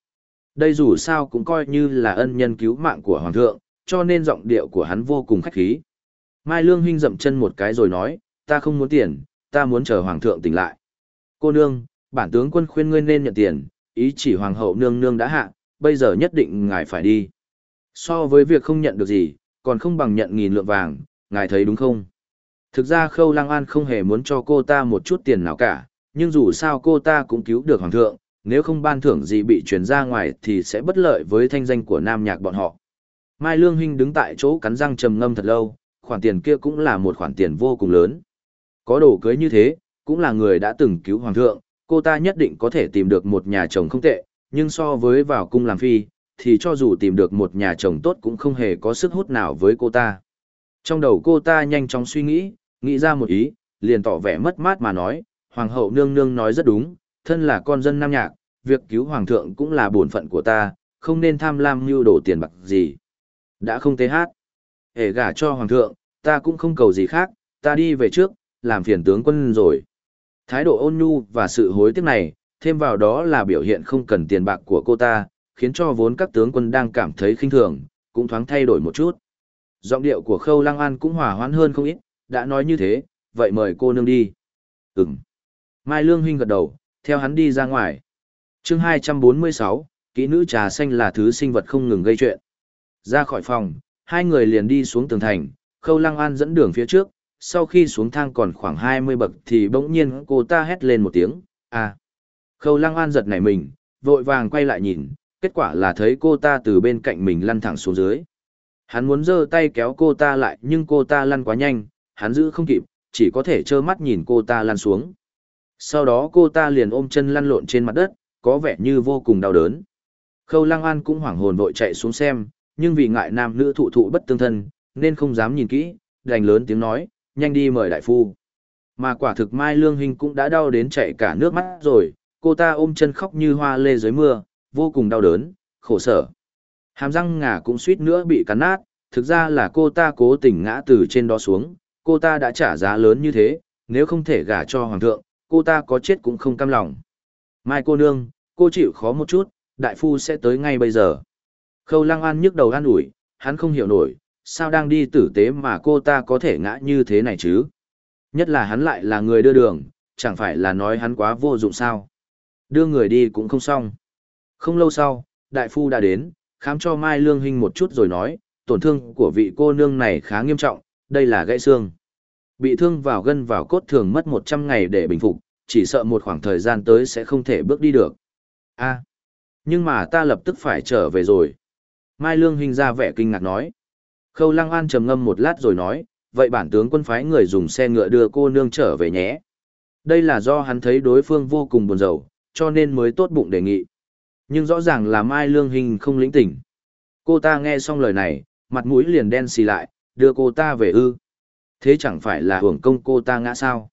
Đây dù sao cũng coi như là ân nhân cứu mạng của Hoàng thượng, cho nên giọng điệu của hắn vô cùng khách khí. Mai Lương Hinh dậm chân một cái rồi nói, ta không muốn tiền, ta muốn chờ Hoàng thượng tỉnh lại. Cô nương, bản tướng quân khuyên ngươi nên nhận tiền, ý chỉ Hoàng hậu nương nương đã hạ, bây giờ nhất định ngài phải đi. So với việc không nhận được gì, còn không bằng nhận nghìn lượng vàng, ngài thấy đúng không? Thực ra Khâu Lăng An không hề muốn cho cô ta một chút tiền nào cả, nhưng dù sao cô ta cũng cứu được Hoàng thượng, nếu không ban thưởng gì bị truyền ra ngoài thì sẽ bất lợi với thanh danh của nam nhạc bọn họ. Mai Lương Hinh đứng tại chỗ cắn răng trầm ngâm thật lâu, khoản tiền kia cũng là một khoản tiền vô cùng lớn. Có đồ cưới như thế, cũng là người đã từng cứu Hoàng thượng, cô ta nhất định có thể tìm được một nhà chồng không tệ, nhưng so với vào cung làm phi, thì cho dù tìm được một nhà chồng tốt cũng không hề có sức hút nào với cô ta. Trong đầu cô ta nhanh chóng suy nghĩ, nghĩ ra một ý, liền tỏ vẻ mất mát mà nói, Hoàng hậu nương nương nói rất đúng, thân là con dân Nam Nhạc, việc cứu Hoàng thượng cũng là bổn phận của ta, không nên tham lam mưu đổ tiền bạc gì. Đã không tế hát. Hề gả cho Hoàng thượng, ta cũng không cầu gì khác, ta đi về trước, làm phiền tướng quân rồi. Thái độ ôn nhu và sự hối tiếc này, thêm vào đó là biểu hiện không cần tiền bạc của cô ta, khiến cho vốn các tướng quân đang cảm thấy khinh thường, cũng thoáng thay đổi một chút. Giọng điệu của Khâu Lăng An cũng hòa hoãn hơn không ít, đã nói như thế, vậy mời cô nương đi. Ừm. Mai Lương Huynh gật đầu, theo hắn đi ra ngoài. chương 246, kỹ nữ trà xanh là thứ sinh vật không ngừng gây chuyện. Ra khỏi phòng, hai người liền đi xuống tường thành, Khâu Lăng An dẫn đường phía trước, sau khi xuống thang còn khoảng 20 bậc thì bỗng nhiên cô ta hét lên một tiếng, à. Khâu Lăng An giật nảy mình, vội vàng quay lại nhìn, kết quả là thấy cô ta từ bên cạnh mình lăn thẳng xuống dưới. Hắn muốn giơ tay kéo cô ta lại nhưng cô ta lăn quá nhanh, hắn giữ không kịp, chỉ có thể trơ mắt nhìn cô ta lăn xuống. Sau đó cô ta liền ôm chân lăn lộn trên mặt đất, có vẻ như vô cùng đau đớn. Khâu Lăng An cũng hoảng hồn vội chạy xuống xem, nhưng vì ngại nam nữ thụ thụ bất tương thân, nên không dám nhìn kỹ, đành lớn tiếng nói, nhanh đi mời đại phu. Mà quả thực Mai Lương Hình cũng đã đau đến chạy cả nước mắt rồi, cô ta ôm chân khóc như hoa lê dưới mưa, vô cùng đau đớn, khổ sở. Hàm răng ngà cũng suýt nữa bị cắn nát, thực ra là cô ta cố tình ngã từ trên đó xuống, cô ta đã trả giá lớn như thế, nếu không thể gả cho hoàng thượng, cô ta có chết cũng không cam lòng. Mai cô nương, cô chịu khó một chút, đại phu sẽ tới ngay bây giờ. Khâu lăng an nhức đầu an ủi, hắn không hiểu nổi, sao đang đi tử tế mà cô ta có thể ngã như thế này chứ? Nhất là hắn lại là người đưa đường, chẳng phải là nói hắn quá vô dụng sao? Đưa người đi cũng không xong. Không lâu sau, đại phu đã đến, khám cho Mai Lương Hinh một chút rồi nói, tổn thương của vị cô nương này khá nghiêm trọng, đây là gãy xương. Bị thương vào gân vào cốt thường mất 100 ngày để bình phục, chỉ sợ một khoảng thời gian tới sẽ không thể bước đi được. a nhưng mà ta lập tức phải trở về rồi. Mai Lương Hinh ra vẻ kinh ngạc nói. Khâu Lăng An trầm ngâm một lát rồi nói, vậy bản tướng quân phái người dùng xe ngựa đưa cô nương trở về nhé. Đây là do hắn thấy đối phương vô cùng buồn rầu, cho nên mới tốt bụng đề nghị. Nhưng rõ ràng là Mai Lương Hình không lĩnh tỉnh. Cô ta nghe xong lời này, mặt mũi liền đen xì lại, đưa cô ta về ư. Thế chẳng phải là hưởng công cô ta ngã sao?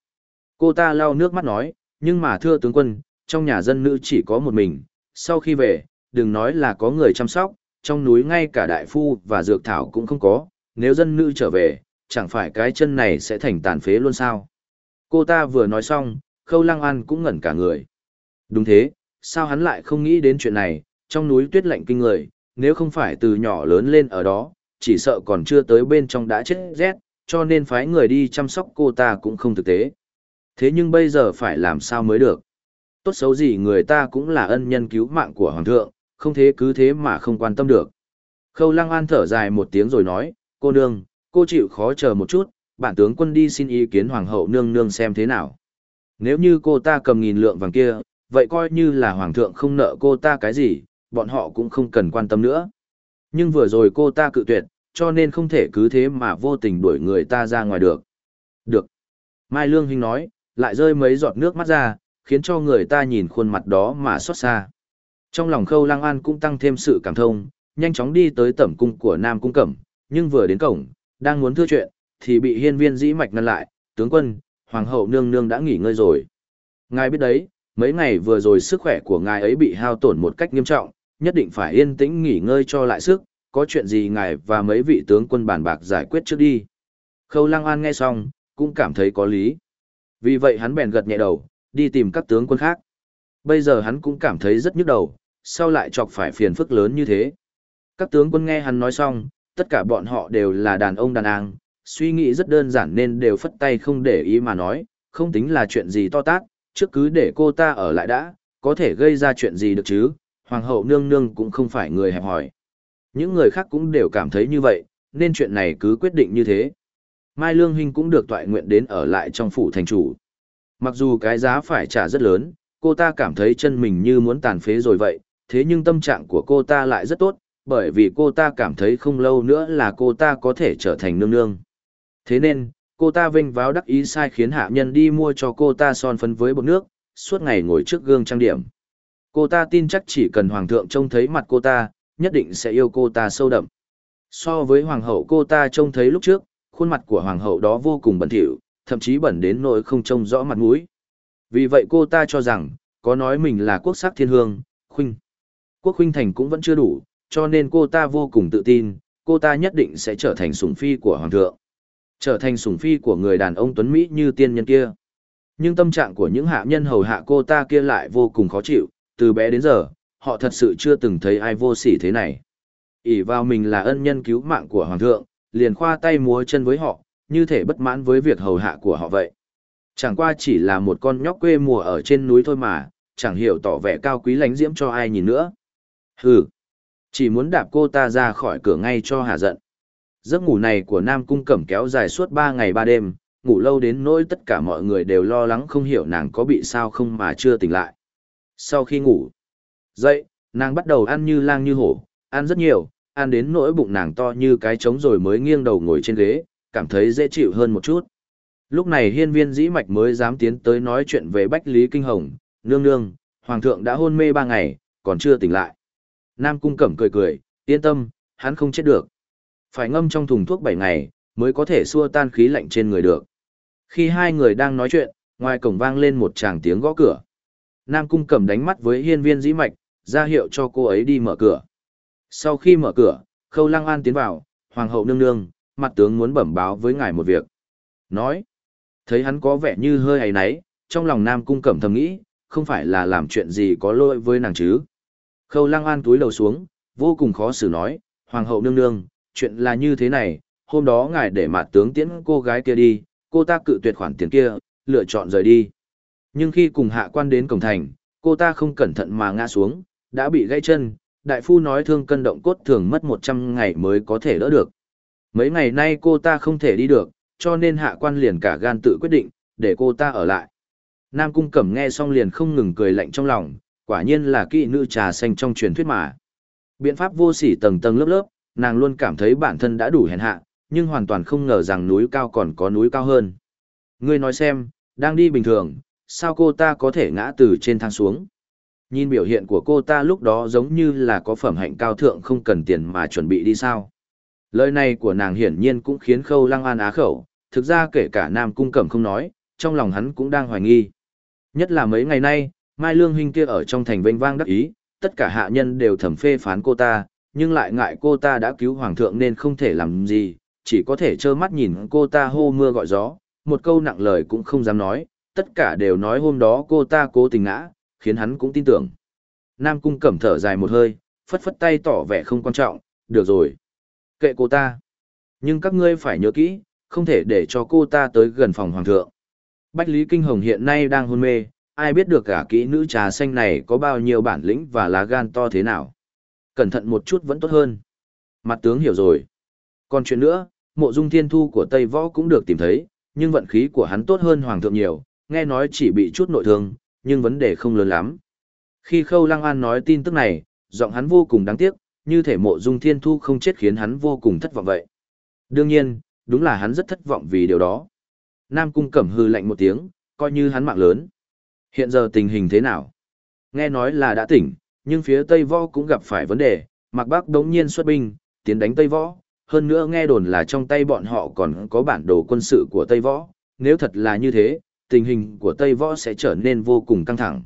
Cô ta lau nước mắt nói, nhưng mà thưa tướng quân, trong nhà dân nữ chỉ có một mình, sau khi về, đừng nói là có người chăm sóc, trong núi ngay cả đại phu và dược thảo cũng không có, nếu dân nữ trở về, chẳng phải cái chân này sẽ thành tàn phế luôn sao? Cô ta vừa nói xong, Khâu Lăng An cũng ngẩn cả người. Đúng thế, sao hắn lại không nghĩ đến chuyện này, trong núi tuyết lạnh kinh người, nếu không phải từ nhỏ lớn lên ở đó, chỉ sợ còn chưa tới bên trong đã chết rét, cho nên phái người đi chăm sóc cô ta cũng không thực tế. Thế nhưng bây giờ phải làm sao mới được? Tốt xấu gì người ta cũng là ân nhân cứu mạng của hoàng thượng, không thế cứ thế mà không quan tâm được. Khâu Lăng An thở dài một tiếng rồi nói, cô nương, cô chịu khó chờ một chút, bản tướng quân đi xin ý kiến hoàng hậu nương nương xem thế nào. Nếu như cô ta cầm nghìn lượng vàng kia, vậy coi như là hoàng thượng không nợ cô ta cái gì, bọn họ cũng không cần quan tâm nữa. Nhưng vừa rồi cô ta cự tuyệt, cho nên không thể cứ thế mà vô tình đuổi người ta ra ngoài được. Được. Mai Lương Hinh nói, lại rơi mấy giọt nước mắt ra, khiến cho người ta nhìn khuôn mặt đó mà xót xa. Trong lòng Khâu Lăng An cũng tăng thêm sự cảm thông, nhanh chóng đi tới tẩm cung của Nam Cung Cẩm, nhưng vừa đến cổng, đang muốn thưa chuyện, thì bị hiên viên dĩ mạch ngăn lại, tướng quân, hoàng hậu nương nương đã nghỉ ngơi rồi. Ngài biết đấy, mấy ngày vừa rồi sức khỏe của ngài ấy bị hao tổn một cách nghiêm trọng, nhất định phải yên tĩnh nghỉ ngơi cho lại sức, có chuyện gì ngài và mấy vị tướng quân bàn bạc giải quyết trước đi. Khâu Lăng An nghe xong, cũng cảm thấy có lý. Vì vậy hắn bèn gật nhẹ đầu, đi tìm các tướng quân khác. Bây giờ hắn cũng cảm thấy rất nhức đầu, sao lại chọc phải phiền phức lớn như thế. Các tướng quân nghe hắn nói xong, tất cả bọn họ đều là đàn ông đàn an, suy nghĩ rất đơn giản nên đều phất tay không để ý mà nói, không tính là chuyện gì to tát, trước cứ để cô ta ở lại đã, có thể gây ra chuyện gì được chứ, hoàng hậu nương nương cũng không phải người hẹp hỏi. Những người khác cũng đều cảm thấy như vậy, nên chuyện này cứ quyết định như thế. Mai Lương Hinh cũng được toại nguyện đến ở lại trong phủ thành chủ. Mặc dù cái giá phải trả rất lớn, cô ta cảm thấy chân mình như muốn tàn phế rồi vậy, thế nhưng tâm trạng của cô ta lại rất tốt, bởi vì cô ta cảm thấy không lâu nữa là cô ta có thể trở thành nương nương. Thế nên, cô ta vinh váo đắc ý sai khiến hạ nhân đi mua cho cô ta son phấn với bột nước, suốt ngày ngồi trước gương trang điểm. Cô ta tin chắc chỉ cần hoàng thượng trông thấy mặt cô ta, nhất định sẽ yêu cô ta sâu đậm. So với hoàng hậu cô ta trông thấy lúc trước, khuôn mặt của hoàng hậu đó vô cùng bẩn thỉu, thậm chí bẩn đến nỗi không trông rõ mặt mũi. Vì vậy cô ta cho rằng, có nói mình là quốc sắc thiên hương, khuynh. Quốc khuynh thành cũng vẫn chưa đủ, cho nên cô ta vô cùng tự tin, cô ta nhất định sẽ trở thành sủng phi của hoàng thượng. Trở thành sủng phi của người đàn ông tuấn Mỹ như tiên nhân kia. Nhưng tâm trạng của những hạ nhân hầu hạ cô ta kia lại vô cùng khó chịu, từ bé đến giờ, họ thật sự chưa từng thấy ai vô sỉ thế này. ỷ vào mình là ân nhân cứu mạng của hoàng thượng, liền khoa tay múa chân với họ, như thể bất mãn với việc hầu hạ của họ vậy. Chẳng qua chỉ là một con nhóc quê mùa ở trên núi thôi mà, chẳng hiểu tỏ vẻ cao quý lánh diễm cho ai nhìn nữa. Hừ, chỉ muốn đạp cô ta ra khỏi cửa ngay cho hạ giận. Giấc ngủ này của Nam Cung Cẩm kéo dài suốt 3 ngày 3 đêm, ngủ lâu đến nỗi tất cả mọi người đều lo lắng không hiểu nàng có bị sao không mà chưa tỉnh lại. Sau khi ngủ, dậy, nàng bắt đầu ăn như lang như hổ, ăn rất nhiều, ăn đến nỗi bụng nàng to như cái trống rồi mới nghiêng đầu ngồi trên ghế, cảm thấy dễ chịu hơn một chút. Lúc này hiên viên dĩ mạch mới dám tiến tới nói chuyện về Bách Lý Kinh Hồng, nương nương, Hoàng thượng đã hôn mê ba ngày, còn chưa tỉnh lại. Nam Cung Cẩm cười cười, yên tâm, hắn không chết được. Phải ngâm trong thùng thuốc bảy ngày, mới có thể xua tan khí lạnh trên người được. Khi hai người đang nói chuyện, ngoài cổng vang lên một tràng tiếng gõ cửa. Nam Cung Cẩm đánh mắt với hiên viên dĩ mạch, ra hiệu cho cô ấy đi mở cửa. Sau khi mở cửa, Khâu Lăng An tiến vào, Hoàng hậu nương nương, mặt tướng muốn bẩm báo với ngài một việc. Nói, thấy hắn có vẻ như hơi ấy náy, trong lòng Nam Cung Cẩm thầm nghĩ, không phải là làm chuyện gì có lỗi với nàng chứ. Khâu Lăng An túi đầu xuống, vô cùng khó xử nói, Hoàng hậu nương nương, chuyện là như thế này, hôm đó ngài để mặt tướng tiễn cô gái kia đi, cô ta cự tuyệt khoản tiền kia, lựa chọn rời đi. Nhưng khi cùng hạ quan đến cổng thành, cô ta không cẩn thận mà ngã xuống, đã bị gãy chân, đại phu nói thương cân động cốt thường mất 100 ngày mới có thể đỡ được. Mấy ngày nay cô ta không thể đi được, cho nên hạ quan liền cả gan tự quyết định, để cô ta ở lại. Nam Cung Cẩm nghe xong liền không ngừng cười lạnh trong lòng, quả nhiên là kỵ nữ trà xanh trong truyền thuyết mà. Biện pháp vô sỉ tầng tầng lớp lớp, nàng luôn cảm thấy bản thân đã đủ hèn hạ, nhưng hoàn toàn không ngờ rằng núi cao còn có núi cao hơn. Ngươi nói xem, đang đi bình thường, sao cô ta có thể ngã từ trên thang xuống? Nhìn biểu hiện của cô ta lúc đó giống như là có phẩm hạnh cao thượng không cần tiền mà chuẩn bị đi sao. Lời này của nàng hiển nhiên cũng khiến khâu lăng an á khẩu, thực ra kể cả nam cung cẩm không nói, trong lòng hắn cũng đang hoài nghi. Nhất là mấy ngày nay, Mai Lương Hinh kia ở trong thành vênh vang đắc ý, tất cả hạ nhân đều thẩm phê phán cô ta, nhưng lại ngại cô ta đã cứu hoàng thượng nên không thể làm gì, chỉ có thể trơ mắt nhìn cô ta hô mưa gọi gió, một câu nặng lời cũng không dám nói, tất cả đều nói hôm đó cô ta cố tình ngã, khiến hắn cũng tin tưởng. Nam Cung cẩm thở dài một hơi, phất phất tay tỏ vẻ không quan trọng, được rồi. Kệ cô ta. Nhưng các ngươi phải nhớ kỹ, không thể để cho cô ta tới gần phòng hoàng thượng. Bách Lý Kinh Hồng hiện nay đang hôn mê, ai biết được cả kỹ nữ trà xanh này có bao nhiêu bản lĩnh và lá gan to thế nào. Cẩn thận một chút vẫn tốt hơn. Mặt tướng hiểu rồi. Còn chuyện nữa, mộ dung thiên thu của Tây Võ cũng được tìm thấy, nhưng vận khí của hắn tốt hơn Hoàng thượng nhiều, nghe nói chỉ bị chút nội thương, nhưng vấn đề không lớn lắm. Khi Khâu Lăng An nói tin tức này, giọng hắn vô cùng đáng tiếc, như thể mộ dung thiên thu không chết khiến hắn vô cùng thất vọng vậy. Đương nhiên, đúng là hắn rất thất vọng vì điều đó. Nam Cung Cẩm hư lạnh một tiếng, coi như hắn mạng lớn. Hiện giờ tình hình thế nào? Nghe nói là đã tỉnh, nhưng phía Tây Võ cũng gặp phải vấn đề, Mạc Bắc đống nhiên xuất binh, tiến đánh Tây Võ, hơn nữa nghe đồn là trong tay bọn họ còn có bản đồ quân sự của Tây Võ, nếu thật là như thế, tình hình của Tây Võ sẽ trở nên vô cùng căng thẳng.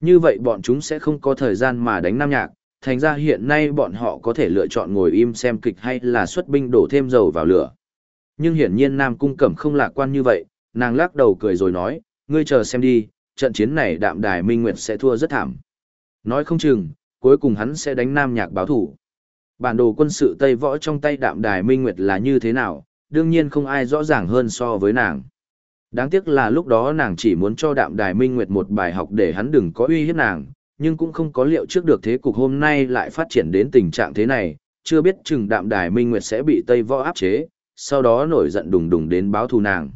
Như vậy bọn chúng sẽ không có thời gian mà đánh Nam Nhạc, thành ra hiện nay bọn họ có thể lựa chọn ngồi im xem kịch hay là xuất binh đổ thêm dầu vào lửa. Nhưng hiển nhiên Nam Cung Cẩm không lạc quan như vậy, nàng lắc đầu cười rồi nói, ngươi chờ xem đi, trận chiến này đạm đài Minh Nguyệt sẽ thua rất thảm. Nói không chừng, cuối cùng hắn sẽ đánh Nam Nhạc báo thủ. Bản đồ quân sự Tây Võ trong tay đạm đài Minh Nguyệt là như thế nào, đương nhiên không ai rõ ràng hơn so với nàng. Đáng tiếc là lúc đó nàng chỉ muốn cho đạm đài Minh Nguyệt một bài học để hắn đừng có uy hiếp nàng, nhưng cũng không có liệu trước được thế cục hôm nay lại phát triển đến tình trạng thế này, chưa biết chừng đạm đài Minh Nguyệt sẽ bị Tây Võ áp chế, sau đó nổi giận đùng đùng đến báo thù nàng.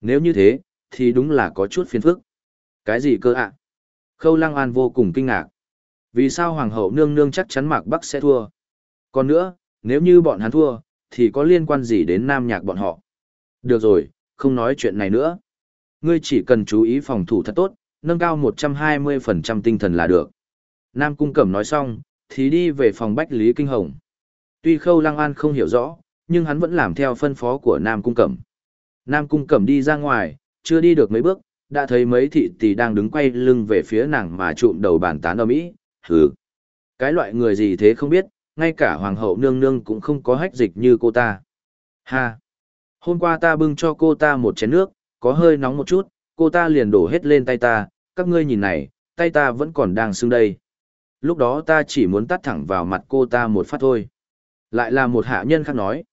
Nếu như thế, thì đúng là có chút phiền phức. Cái gì cơ ạ? Khâu Lăng An vô cùng kinh ngạc. Vì sao Hoàng hậu nương nương chắc chắn Mạc Bắc sẽ thua? Còn nữa, nếu như bọn hắn thua, thì có liên quan gì đến Nam Nhạc bọn họ? Được rồi, không nói chuyện này nữa. Ngươi chỉ cần chú ý phòng thủ thật tốt, nâng cao 120% tinh thần là được. Nam Cung Cẩm nói xong, thì đi về phòng Bách Lý Kinh Hồng. Tuy Khâu Lăng An không hiểu rõ, nhưng hắn vẫn làm theo phân phó của Nam Cung Cẩm. Nam Cung Cẩm đi ra ngoài, chưa đi được mấy bước, đã thấy mấy thị tỷ đang đứng quay lưng về phía nàng mà trụm đầu bàn tán ở mỹ hừ. Cái loại người gì thế không biết ngay cả hoàng hậu nương nương cũng không có hách dịch như cô ta. Ha. Hôm qua ta bưng cho cô ta một chén nước có hơi nóng một chút cô ta liền đổ hết lên tay ta các ngươi nhìn này tay ta vẫn còn đang sưng đây. Lúc đó ta chỉ muốn tắt thẳng vào mặt cô ta một phát thôi. Lại là một hạ nhân khác nói.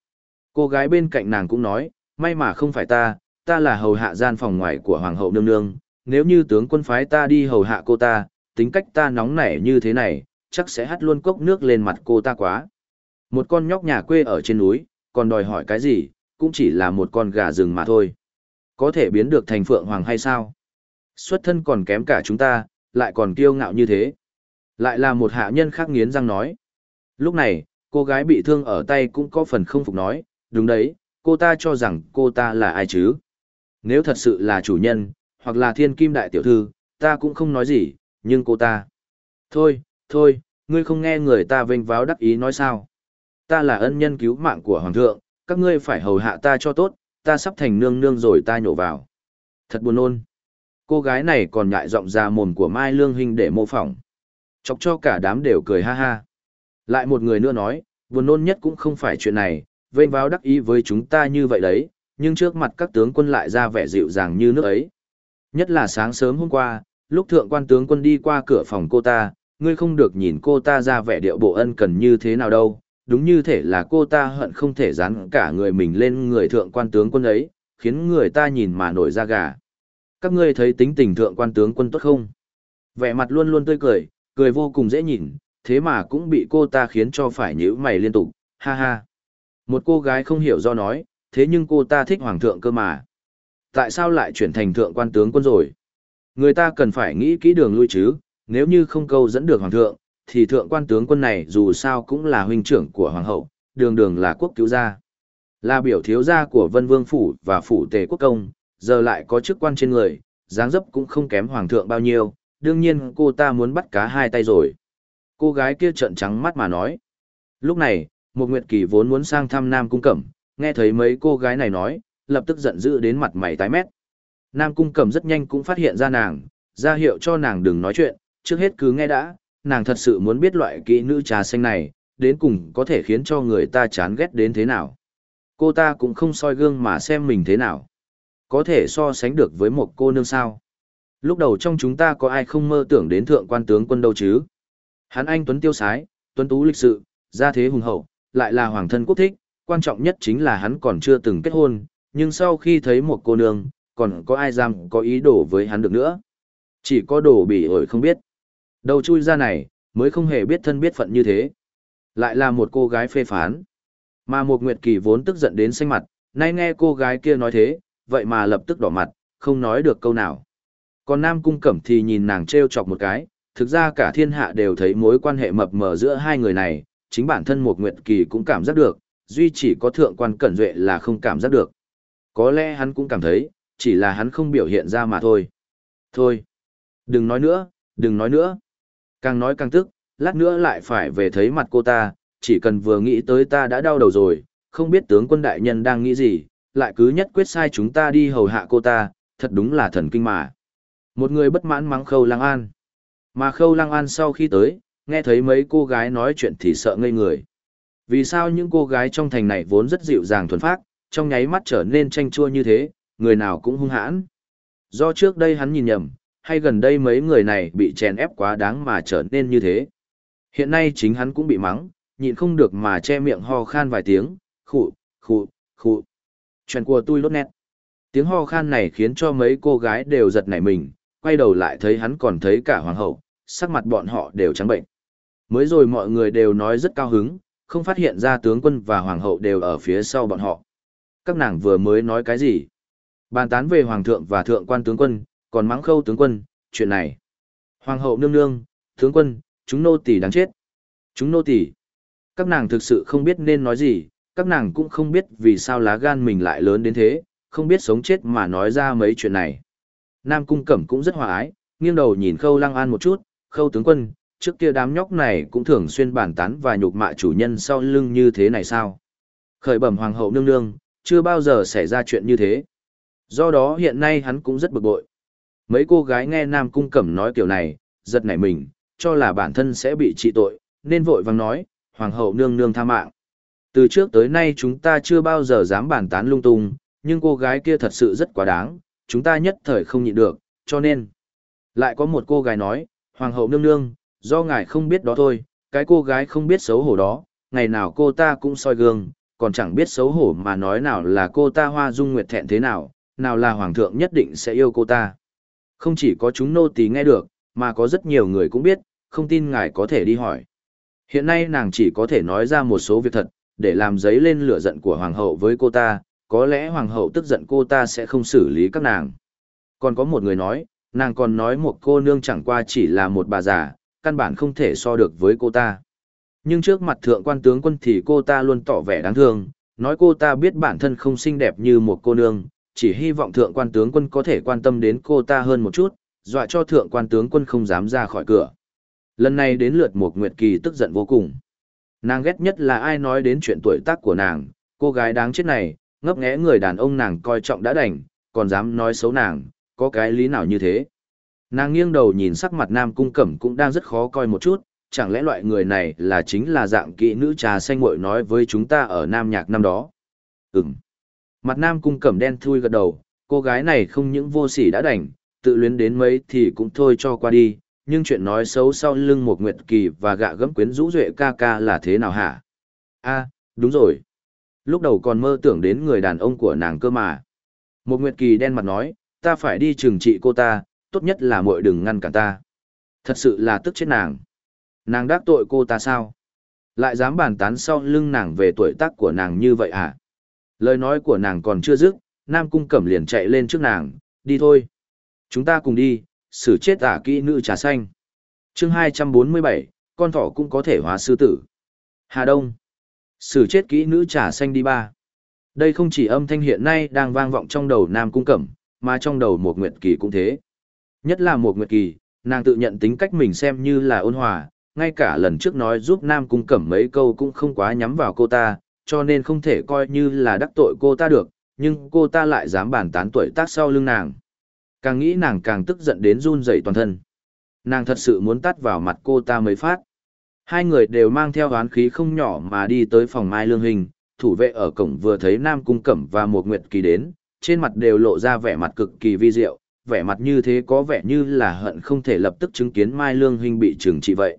Cô gái bên cạnh nàng cũng nói may mà không phải ta ta là hầu hạ gian phòng ngoài của hoàng hậu nương nương, nếu như tướng quân phái ta đi hầu hạ cô ta, tính cách ta nóng nảy như thế này, chắc sẽ hắt luôn cốc nước lên mặt cô ta quá. Một con nhóc nhà quê ở trên núi, còn đòi hỏi cái gì, cũng chỉ là một con gà rừng mà thôi. Có thể biến được thành phượng hoàng hay sao? Xuất thân còn kém cả chúng ta, lại còn kiêu ngạo như thế. Lại là một hạ nhân khác nghiến răng nói. Lúc này, cô gái bị thương ở tay cũng có phần không phục nói, đúng đấy, cô ta cho rằng cô ta là ai chứ? Nếu thật sự là chủ nhân, hoặc là thiên kim đại tiểu thư, ta cũng không nói gì, nhưng cô ta. Thôi, thôi, ngươi không nghe người ta vênh váo đắc ý nói sao. Ta là ân nhân cứu mạng của hoàng thượng, các ngươi phải hầu hạ ta cho tốt, ta sắp thành nương nương rồi ta nhổ vào. Thật buồn ôn. Cô gái này còn nhại giọng ra mồm của Mai Lương Hình để mô phỏng. Chọc cho cả đám đều cười ha ha. Lại một người nữa nói, buồn nôn nhất cũng không phải chuyện này, vênh váo đắc ý với chúng ta như vậy đấy, nhưng trước mặt các tướng quân lại ra vẻ dịu dàng như nước ấy. Nhất là sáng sớm hôm qua, lúc thượng quan tướng quân đi qua cửa phòng cô ta, ngươi không được nhìn cô ta ra vẻ điệu bộ ân cần như thế nào đâu, đúng như thể là cô ta hận không thể dán cả người mình lên người thượng quan tướng quân ấy, khiến người ta nhìn mà nổi da gà. Các ngươi thấy tính tình thượng quan tướng quân tốt không? Vẻ mặt luôn luôn tươi cười, cười vô cùng dễ nhìn, thế mà cũng bị cô ta khiến cho phải nhíu mày liên tục, ha ha. Một cô gái không hiểu do nói, thế nhưng cô ta thích hoàng thượng cơ mà. Tại sao lại chuyển thành thượng quan tướng quân rồi? Người ta cần phải nghĩ kỹ đường lui chứ, nếu như không câu dẫn được hoàng thượng, thì thượng quan tướng quân này dù sao cũng là huynh trưởng của hoàng hậu, đường đường là quốc cứu gia. Là biểu thiếu gia của vân vương phủ và phủ tề quốc công, giờ lại có chức quan trên người, dáng dấp cũng không kém hoàng thượng bao nhiêu, đương nhiên cô ta muốn bắt cá hai tay rồi. Cô gái kia trợn trắng mắt mà nói. Lúc này, một nguyệt kỳ vốn muốn sang thăm Nam Cung Cẩm, nghe thấy mấy cô gái này nói, lập tức giận dữ đến mặt mày tái mét. Nam Cung Cẩm rất nhanh cũng phát hiện ra nàng, ra hiệu cho nàng đừng nói chuyện, trước hết cứ nghe đã, nàng thật sự muốn biết loại kỹ nữ trà xanh này, đến cùng có thể khiến cho người ta chán ghét đến thế nào. Cô ta cũng không soi gương mà xem mình thế nào. Có thể so sánh được với một cô nương sao. Lúc đầu trong chúng ta có ai không mơ tưởng đến thượng quan tướng quân đâu chứ. Hắn anh Tuấn Tiêu Sái, Tuấn Tú lịch sự, gia thế hùng hậu, lại là hoàng thân quốc thích, quan trọng nhất chính là hắn còn chưa từng kết hôn, nhưng sau khi thấy một cô nương, còn có ai dám có ý đồ với hắn được nữa. Chỉ có đồ bị ổi không biết. Đầu chui ra này, mới không hề biết thân biết phận như thế. Lại là một cô gái phê phán. Mà một Nguyệt Kỳ vốn tức giận đến xanh mặt, nay nghe cô gái kia nói thế, vậy mà lập tức đỏ mặt, không nói được câu nào. Còn Nam Cung Cẩm thì nhìn nàng trêu chọc một cái, thực ra cả thiên hạ đều thấy mối quan hệ mập mờ giữa hai người này, chính bản thân một Nguyệt Kỳ cũng cảm giác được, duy chỉ có thượng quan cẩn duệ là không cảm giác được. Có lẽ hắn cũng cảm thấy, chỉ là hắn không biểu hiện ra mà thôi. Thôi, đừng nói nữa, đừng nói nữa. Càng nói càng tức, lát nữa lại phải về thấy mặt cô ta, chỉ cần vừa nghĩ tới ta đã đau đầu rồi, không biết tướng quân đại nhân đang nghĩ gì, lại cứ nhất quyết sai chúng ta đi hầu hạ cô ta, thật đúng là thần kinh mà. Một người bất mãn mắng Khâu Lăng An. Mà Khâu Lăng An sau khi tới, nghe thấy mấy cô gái nói chuyện thì sợ ngây người. Vì sao những cô gái trong thành này vốn rất dịu dàng thuần phác, trong nháy mắt trở nên tranh chua như thế, người nào cũng hung hãn. Do trước đây hắn nhìn nhầm, hay gần đây mấy người này bị chèn ép quá đáng mà trở nên như thế. Hiện nay chính hắn cũng bị mắng, nhịn không được mà che miệng ho khan vài tiếng, khụ, khụ, khụ. Chuyện của tôi lốt nét. Tiếng ho khan này khiến cho mấy cô gái đều giật nảy mình, quay đầu lại thấy hắn còn thấy cả hoàng hậu, sắc mặt bọn họ đều trắng bệnh. Mới rồi mọi người đều nói rất cao hứng, không phát hiện ra tướng quân và hoàng hậu đều ở phía sau bọn họ. Các nàng vừa mới nói cái gì? Bàn tán về hoàng thượng và thượng quan tướng quân, còn mắng khâu tướng quân, chuyện này. Hoàng hậu nương nương, tướng quân, chúng nô tỳ đáng chết. Chúng nô tỳ. Các nàng thực sự không biết nên nói gì, các nàng cũng không biết vì sao lá gan mình lại lớn đến thế, không biết sống chết mà nói ra mấy chuyện này. Nam Cung Cẩm cũng rất hòa ái, nghiêng đầu nhìn Khâu Lăng An một chút, Khâu tướng quân, trước kia đám nhóc này cũng thường xuyên bàn tán và nhục mạ chủ nhân sau lưng như thế này sao? Khởi bẩm Hoàng hậu nương nương, chưa bao giờ xảy ra chuyện như thế. Do đó hiện nay hắn cũng rất bực bội. Mấy cô gái nghe Nam Cung Cẩm nói kiểu này, giật nảy mình, cho là bản thân sẽ bị trị tội, nên vội vàng nói, Hoàng hậu nương nương tha mạng. Từ trước tới nay chúng ta chưa bao giờ dám bàn tán lung tung, nhưng cô gái kia thật sự rất quá đáng, chúng ta nhất thời không nhịn được, cho nên. Lại có một cô gái nói, Hoàng hậu nương nương, do ngài không biết đó thôi, cái cô gái không biết xấu hổ đó, ngày nào cô ta cũng soi gương, còn chẳng biết xấu hổ mà nói nào là cô ta hoa dung nguyệt thẹn thế nào, nào là hoàng thượng nhất định sẽ yêu cô ta. Không chỉ có chúng nô tỳ nghe được, mà có rất nhiều người cũng biết, không tin ngài có thể đi hỏi. Hiện nay nàng chỉ có thể nói ra một số việc thật, để làm giấy lên lửa giận của hoàng hậu với cô ta, có lẽ hoàng hậu tức giận cô ta sẽ không xử lý các nàng. Còn có một người nói, nàng còn nói một cô nương chẳng qua chỉ là một bà già, căn bản không thể so được với cô ta. Nhưng trước mặt thượng quan tướng quân thì cô ta luôn tỏ vẻ đáng thương, nói cô ta biết bản thân không xinh đẹp như một cô nương, chỉ hy vọng thượng quan tướng quân có thể quan tâm đến cô ta hơn một chút, dọa cho thượng quan tướng quân không dám ra khỏi cửa. Lần này đến lượt một Nguyệt Kỳ tức giận vô cùng. Nàng ghét nhất là ai nói đến chuyện tuổi tác của nàng, cô gái đáng chết này, ngấp nghé người đàn ông nàng coi trọng đã đành, còn dám nói xấu nàng, có cái lý nào như thế. Nàng nghiêng đầu nhìn sắc mặt nam cung cẩm cũng đang rất khó coi một chút, chẳng lẽ loại người này là chính là dạng kỹ nữ trà xanh muội nói với chúng ta ở Nam Nhạc năm đó. Ừm. Mặt nam cung cẩm đen thui gật đầu, cô gái này không những vô sỉ đã đành, tự luyến đến mấy thì cũng thôi cho qua đi, nhưng chuyện nói xấu sau lưng một nguyệt kỳ và gạ gẫm quyến rũ duệ ca ca là thế nào hả? a đúng rồi. Lúc đầu còn mơ tưởng đến người đàn ông của nàng cơ mà. Một nguyệt kỳ đen mặt nói, ta phải đi trừng trị cô ta, tốt nhất là muội đừng ngăn cản ta. Thật sự là tức chết nàng. Nàng đắc tội cô ta sao? Lại dám bàn tán sau lưng nàng về tuổi tác của nàng như vậy à? Lời nói của nàng còn chưa dứt, Nam Cung Cẩm liền chạy lên trước nàng, đi thôi. Chúng ta cùng đi, xử chết ả kỹ nữ trà xanh. chương 247, con thỏ cũng có thể hóa sư tử. Hà Đông. Xử chết kỹ nữ trà xanh đi ba. Đây không chỉ âm thanh hiện nay đang vang vọng trong đầu Nam Cung Cẩm, mà trong đầu một Nguyệt Kỳ cũng thế. Nhất là một Nguyệt Kỳ, nàng tự nhận tính cách mình xem như là ôn hòa, ngay cả lần trước nói giúp Nam Cung Cẩm mấy câu cũng không quá nhắm vào cô ta, cho nên không thể coi như là đắc tội cô ta được, nhưng cô ta lại dám bàn tán tuổi tác sau lưng nàng. Càng nghĩ nàng càng tức giận đến run rẩy toàn thân. Nàng thật sự muốn tắt vào mặt cô ta mới phát. Hai người đều mang theo oán khí không nhỏ mà đi tới phòng Mai Lương Hình, thủ vệ ở cổng vừa thấy Nam Cung Cẩm và một Nguyệt Kỳ đến, trên mặt đều lộ ra vẻ mặt cực kỳ vi diệu, vẻ mặt như thế có vẻ như là hận không thể lập tức chứng kiến Mai Lương Hình bị trừng trị vậy.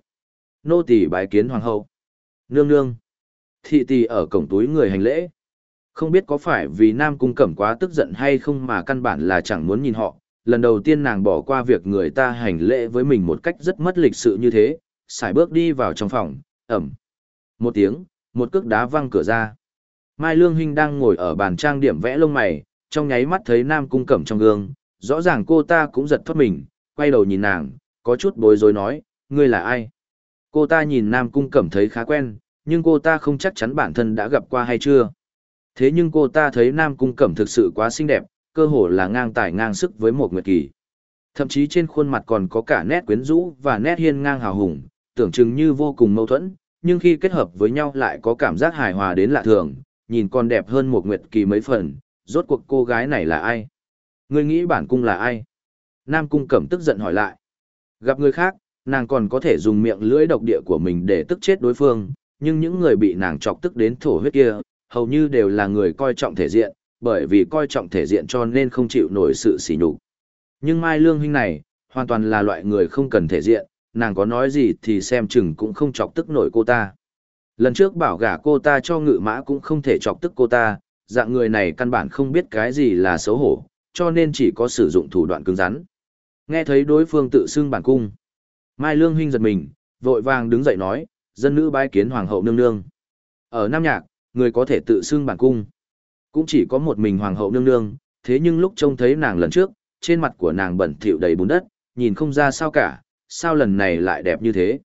Nô tỳ bái kiến hoàng hậu. Nương nương. Thị tỳ ở cổng túi người hành lễ. Không biết có phải vì Nam Cung Cẩm quá tức giận hay không mà căn bản là chẳng muốn nhìn họ, lần đầu tiên nàng bỏ qua việc người ta hành lễ với mình một cách rất mất lịch sự như thế, xài bước đi vào trong phòng, ẩm. Một tiếng, một cước đá văng cửa ra. Mai Lương Hinh đang ngồi ở bàn trang điểm vẽ lông mày, trong nháy mắt thấy Nam Cung Cẩm trong gương, rõ ràng cô ta cũng giật thoát mình, quay đầu nhìn nàng, có chút bối rối nói, ngươi là ai? Cô ta nhìn Nam Cung Cẩm thấy khá quen, nhưng cô ta không chắc chắn bản thân đã gặp qua hay chưa. Thế nhưng cô ta thấy Nam Cung Cẩm thực sự quá xinh đẹp, cơ hồ là ngang tài ngang sức với một nguyệt kỳ. Thậm chí trên khuôn mặt còn có cả nét quyến rũ và nét hiên ngang hào hùng, tưởng chừng như vô cùng mâu thuẫn, nhưng khi kết hợp với nhau lại có cảm giác hài hòa đến lạ thường, nhìn còn đẹp hơn một nguyệt kỳ mấy phần, rốt cuộc cô gái này là ai? Ngươi nghĩ bản cung là ai? Nam cung cẩm tức giận hỏi lại. Gặp người khác, nàng còn có thể dùng miệng lưỡi độc địa của mình để tức chết đối phương, nhưng những người bị nàng chọc tức đến thổ huyết kia, hầu như đều là người coi trọng thể diện, bởi vì coi trọng thể diện cho nên không chịu nổi sự sỉ nhục. Nhưng Mai Lương huynh này, hoàn toàn là loại người không cần thể diện, nàng có nói gì thì xem chừng cũng không chọc tức nổi cô ta. Lần trước bảo gả cô ta cho ngự mã cũng không thể chọc tức cô ta, dạng người này căn bản không biết cái gì là xấu hổ, cho nên chỉ có sử dụng thủ đoạn cứng rắn. Nghe thấy đối phương tự xưng bản cung. Mai Lương huynh giật mình, vội vàng đứng dậy nói, dân nữ bái kiến hoàng hậu nương nương. Ở Nam Nhạc, người có thể tự xưng bản cung. Cũng chỉ có một mình hoàng hậu nương nương, thế nhưng lúc trông thấy nàng lần trước, trên mặt của nàng bẩn thỉu đầy bùn đất, nhìn không ra sao cả, sao lần này lại đẹp như thế.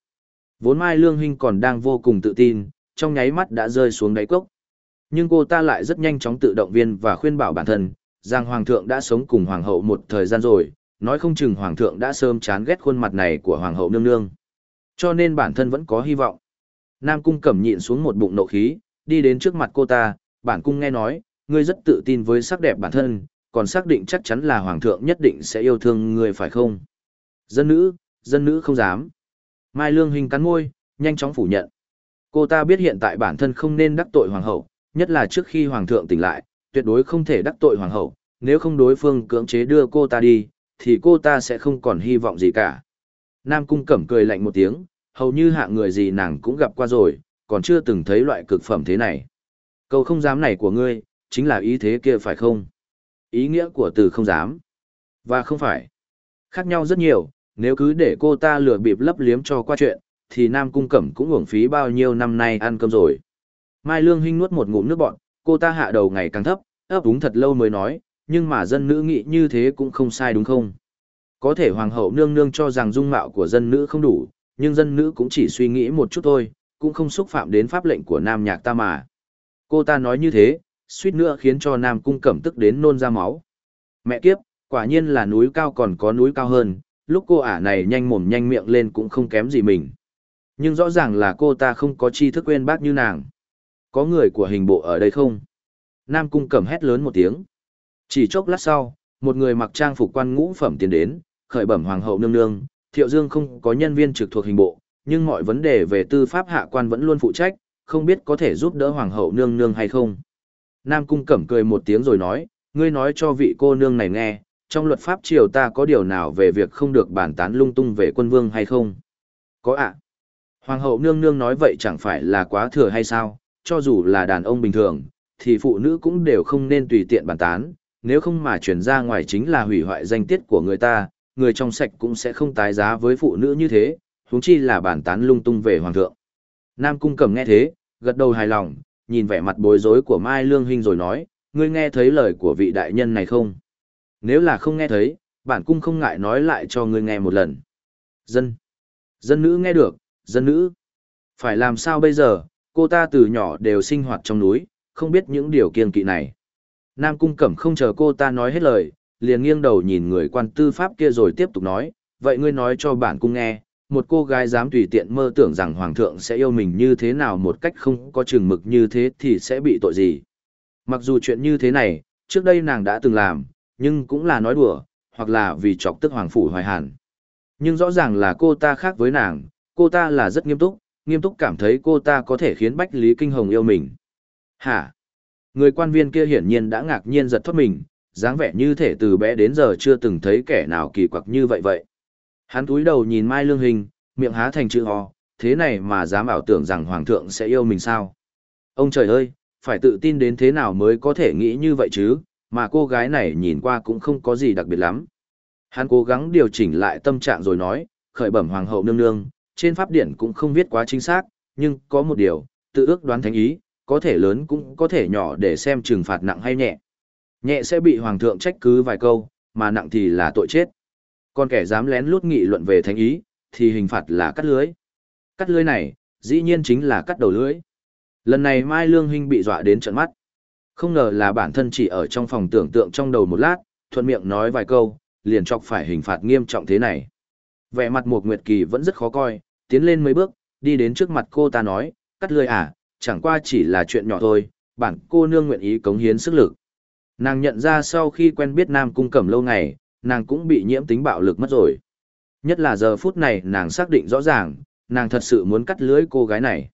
Vốn Mai Lương Hinh còn đang vô cùng tự tin, trong nháy mắt đã rơi xuống đáy cốc. Nhưng cô ta lại rất nhanh chóng tự động viên và khuyên bảo bản thân, rằng Hoàng thượng đã sống cùng Hoàng hậu một thời gian rồi, nói không chừng Hoàng thượng đã sớm chán ghét khuôn mặt này của Hoàng hậu nương nương. Cho nên bản thân vẫn có hy vọng. Nam Cung cẩm nhịn xuống một bụng nộ khí, đi đến trước mặt cô ta, bản cung nghe nói, ngươi rất tự tin với sắc đẹp bản thân, còn xác định chắc chắn là Hoàng thượng nhất định sẽ yêu thương ngươi phải không? Dân nữ, dân nữ không dám. Mai Lương Hình cắn môi, nhanh chóng phủ nhận. Cô ta biết hiện tại bản thân không nên đắc tội hoàng hậu, nhất là trước khi hoàng thượng tỉnh lại, tuyệt đối không thể đắc tội hoàng hậu, nếu không đối phương cưỡng chế đưa cô ta đi, thì cô ta sẽ không còn hy vọng gì cả. Nam Cung Cẩm cười lạnh một tiếng, hầu như hạng người gì nàng cũng gặp qua rồi, còn chưa từng thấy loại cực phẩm thế này. Câu không dám này của ngươi, chính là ý thế kia phải không? Ý nghĩa của từ không dám và không phải. Khác nhau rất nhiều, nếu cứ để cô ta lừa bịp lấp liếm cho qua chuyện, thì Nam Cung Cẩm cũng uổng phí bao nhiêu năm nay ăn cơm rồi. Mai Lương Hinh nuốt một ngụm nước bọn, cô ta hạ đầu ngày càng thấp, ấp úng thật lâu mới nói, nhưng mà dân nữ nghĩ như thế cũng không sai đúng không? Có thể hoàng hậu nương nương cho rằng dung mạo của dân nữ không đủ, nhưng dân nữ cũng chỉ suy nghĩ một chút thôi, cũng không xúc phạm đến pháp lệnh của nam nhạc ta mà. Cô ta nói như thế, suýt nữa khiến cho nam cung cẩm tức đến nôn ra máu. Mẹ kiếp, quả nhiên là núi cao còn có núi cao hơn, lúc cô ả này nhanh mồm nhanh miệng lên cũng không kém gì mình. Nhưng rõ ràng là cô ta không có tri thức quên bác như nàng. Có người của hình bộ ở đây không? Nam cung cẩm hét lớn một tiếng. Chỉ chốc lát sau, một người mặc trang phục quan ngũ phẩm tiến đến, khởi bẩm hoàng hậu nương nương, thiệu dương không có nhân viên trực thuộc hình bộ, nhưng mọi vấn đề về tư pháp hạ quan vẫn luôn phụ trách, không biết có thể giúp đỡ hoàng hậu nương nương hay không. Nam cung cẩm cười một tiếng rồi nói, ngươi nói cho vị cô nương này nghe, trong luật pháp triều ta có điều nào về việc không được bàn tán lung tung về quân vương hay không? Có ạ. Hoàng hậu nương nương nói vậy chẳng phải là quá thừa hay sao, cho dù là đàn ông bình thường, thì phụ nữ cũng đều không nên tùy tiện bàn tán, nếu không mà chuyển ra ngoài chính là hủy hoại danh tiết của người ta, người trong sạch cũng sẽ không tái giá với phụ nữ như thế, huống chi là bản tán lung tung về hoàng thượng. Nam cung cầm nghe thế, gật đầu hài lòng, nhìn vẻ mặt bối rối của Mai Lương Hinh rồi nói, ngươi nghe thấy lời của vị đại nhân này không? Nếu là không nghe thấy, bản cung không ngại nói lại cho ngươi nghe một lần. Dân. Dân nữ nghe được, dân nữ. Phải làm sao bây giờ, cô ta từ nhỏ đều sinh hoạt trong núi, không biết những điều kiêng kỵ này. Nam cung cẩm không chờ cô ta nói hết lời, liền nghiêng đầu nhìn người quan tư pháp kia rồi tiếp tục nói, vậy ngươi nói cho bản cung nghe, một cô gái dám tùy tiện mơ tưởng rằng hoàng thượng sẽ yêu mình như thế nào một cách không có chừng mực như thế thì sẽ bị tội gì. Mặc dù chuyện như thế này, trước đây nàng đã từng làm, nhưng cũng là nói đùa, hoặc là vì chọc tức hoàng phủ hoài hàn. Nhưng rõ ràng là cô ta khác với nàng, cô ta là rất nghiêm túc, nghiêm túc cảm thấy cô ta có thể khiến Bách Lý Kinh Hồng yêu mình. Hả? Người quan viên kia hiển nhiên đã ngạc nhiên giật thoát mình, dáng vẻ như thể từ bé đến giờ chưa từng thấy kẻ nào kỳ quặc như vậy vậy. Hắn cúi đầu nhìn Mai Lương Hình, miệng há thành chữ O, thế này mà dám ảo tưởng rằng Hoàng thượng sẽ yêu mình sao? Ông trời ơi, phải tự tin đến thế nào mới có thể nghĩ như vậy chứ, mà cô gái này nhìn qua cũng không có gì đặc biệt lắm. Hắn cố gắng điều chỉnh lại tâm trạng rồi nói, khởi bẩm hoàng hậu nương nương, trên pháp điển cũng không viết quá chính xác, nhưng có một điều, tự ước đoán thánh ý, có thể lớn cũng có thể nhỏ để xem trừng phạt nặng hay nhẹ. Nhẹ sẽ bị hoàng thượng trách cứ vài câu, mà nặng thì là tội chết. Còn kẻ dám lén lút nghị luận về thánh ý, thì hình phạt là cắt lưới. Cắt lưới này, dĩ nhiên chính là cắt đầu lưới. Lần này Mai Lương Hinh bị dọa đến trận mắt. Không ngờ là bản thân chỉ ở trong phòng tưởng tượng trong đầu một lát, thuận miệng nói vài câu, liền chọc phải hình phạt nghiêm trọng thế này. Vẻ mặt Mục Nguyệt Kỳ vẫn rất khó coi, tiến lên mấy bước, đi đến trước mặt cô ta nói, cắt lưới à, chẳng qua chỉ là chuyện nhỏ thôi, bản cô nương nguyện ý cống hiến sức lực. Nàng nhận ra sau khi quen biết Nam Cung Cẩm lâu ngày, nàng cũng bị nhiễm tính bạo lực mất rồi. Nhất là giờ phút này nàng xác định rõ ràng, nàng thật sự muốn cắt lưới cô gái này.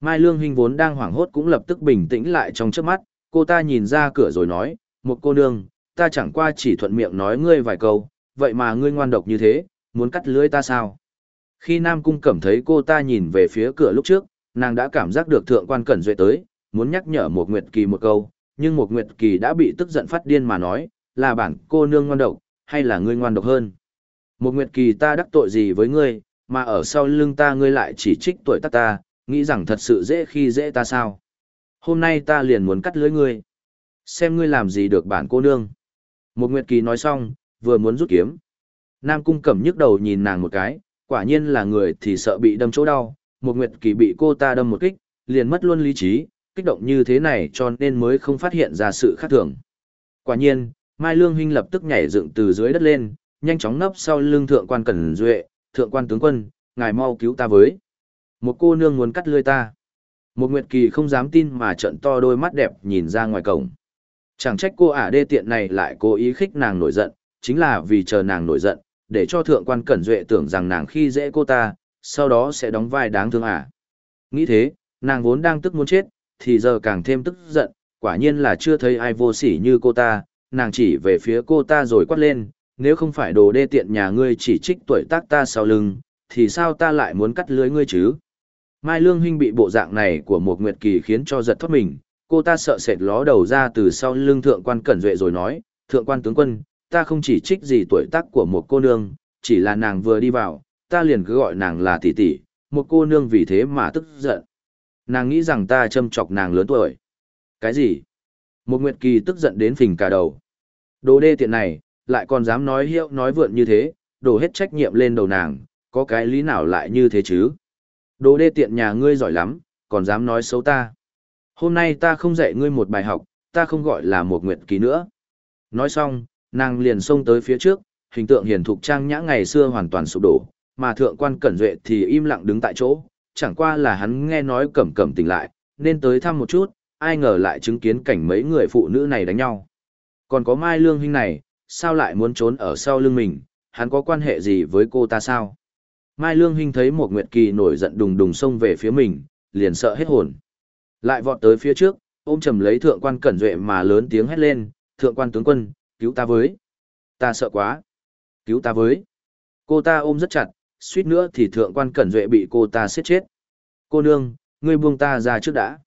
Mai Lương Hinh vốn đang hoảng hốt cũng lập tức bình tĩnh lại trong trước mắt, cô ta nhìn ra cửa rồi nói, một cô nương, ta chẳng qua chỉ thuận miệng nói ngươi vài câu, vậy mà ngươi ngoan độc như thế, muốn cắt lưới ta sao? Khi Nam Cung Cẩm thấy cô ta nhìn về phía cửa lúc trước, nàng đã cảm giác được thượng quan cẩn duệ tới, muốn nhắc nhở một Nguyệt Kỳ một câu, nhưng một Nguyệt Kỳ đã bị tức giận phát điên mà nói, là bản cô nương ngoan độc, hay là ngươi ngoan độc hơn? Một Nguyệt Kỳ ta đắc tội gì với ngươi, mà ở sau lưng ta ngươi lại chỉ trích tuổi tác ta, nghĩ rằng thật sự dễ khi dễ ta sao? Hôm nay ta liền muốn cắt lưới ngươi. Xem ngươi làm gì được bản cô nương. Một Nguyệt Kỳ nói xong, vừa muốn rút kiếm. Nam Cung Cẩm nhức đầu nhìn nàng một cái, quả nhiên là người thì sợ bị đâm chỗ đau, một nguyệt kỳ bị cô ta đâm một kích, liền mất luôn lý trí, kích động như thế này cho nên mới không phát hiện ra sự khác thường. Quả nhiên, Mai Lương Hinh lập tức nhảy dựng từ dưới đất lên, nhanh chóng nấp sau lưng thượng quan Cẩn Duệ, thượng quan tướng quân, ngài mau cứu ta với. Một cô nương muốn cắt lươi ta. Một Nguyệt Kỳ không dám tin mà trận to đôi mắt đẹp nhìn ra ngoài cổng. Chẳng trách cô ả đê tiện này lại cố ý khích nàng nổi giận, chính là vì chờ nàng nổi giận, để cho thượng quan Cẩn Duệ tưởng rằng nàng khi dễ cô ta, sau đó sẽ đóng vai đáng thương à. Nghĩ thế, nàng vốn đang tức muốn chết, thì giờ càng thêm tức giận, quả nhiên là chưa thấy ai vô sỉ như cô ta, nàng chỉ về phía cô ta rồi quát lên, nếu không phải đồ đê tiện nhà ngươi chỉ trích tuổi tác ta sau lưng, thì sao ta lại muốn cắt lưới ngươi chứ? Mai Lương Hinh bị bộ dạng này của một Nguyệt Kỳ khiến cho giật thoát mình, cô ta sợ sệt ló đầu ra từ sau lưng thượng quan cẩn duệ rồi nói, thượng quan tướng quân, ta không chỉ trích gì tuổi tác của một cô nương, chỉ là nàng vừa đi vào, ta liền cứ gọi nàng là tỷ tỷ, một cô nương vì thế mà tức giận. Nàng nghĩ rằng ta châm chọc nàng lớn tuổi. Cái gì? Một Nguyệt Kỳ tức giận đến phình cả đầu. Đồ đê tiện này, lại còn dám nói hiệu nói vượn như thế, đổ hết trách nhiệm lên đầu nàng, có cái lý nào lại như thế chứ? Đồ đê tiện nhà ngươi giỏi lắm, còn dám nói xấu ta. Hôm nay ta không dạy ngươi một bài học, ta không gọi là một Nguyệt Kỳ nữa. Nói xong, nàng liền xông tới phía trước, hình tượng hiền thục trang nhã ngày xưa hoàn toàn sụp đổ, mà thượng quan cẩn duệ thì im lặng đứng tại chỗ, chẳng qua là hắn nghe nói cẩm cẩm tỉnh lại, nên tới thăm một chút, ai ngờ lại chứng kiến cảnh mấy người phụ nữ này đánh nhau. Còn có Mai Lương Hinh này, sao lại muốn trốn ở sau lưng mình, hắn có quan hệ gì với cô ta sao? Mai Lương Hinh thấy một Nguyệt Kỳ nổi giận đùng đùng xông về phía mình, liền sợ hết hồn. Lại vọt tới phía trước, ôm chầm lấy thượng quan cẩn duệ mà lớn tiếng hét lên, thượng quan tướng quân, cứu ta với. Ta sợ quá. Cứu ta với. Cô ta ôm rất chặt, suýt nữa thì thượng quan cẩn duệ bị cô ta siết chết. Cô nương, ngươi buông ta ra trước đã.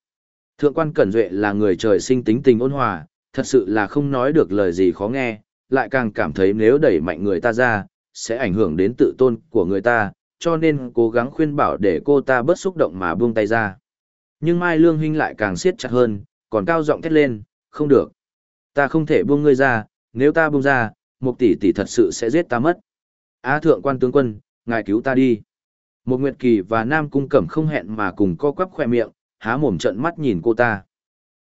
Thượng quan cẩn duệ là người trời sinh tính tình ôn hòa, thật sự là không nói được lời gì khó nghe, lại càng cảm thấy nếu đẩy mạnh người ta ra, sẽ ảnh hưởng đến tự tôn của người ta, cho nên cố gắng khuyên bảo để cô ta bớt xúc động mà buông tay ra. Nhưng Mai Lương huynh lại càng siết chặt hơn, còn cao giọng thét lên, không được. Ta không thể buông ngươi ra, nếu ta buông ra, một tỷ tỷ thật sự sẽ giết ta mất. Á thượng quan tướng quân, ngài cứu ta đi. Một Nguyệt Kỳ và Nam Cung Cẩm không hẹn mà cùng co quắp khoe miệng, há mồm trận mắt nhìn cô ta.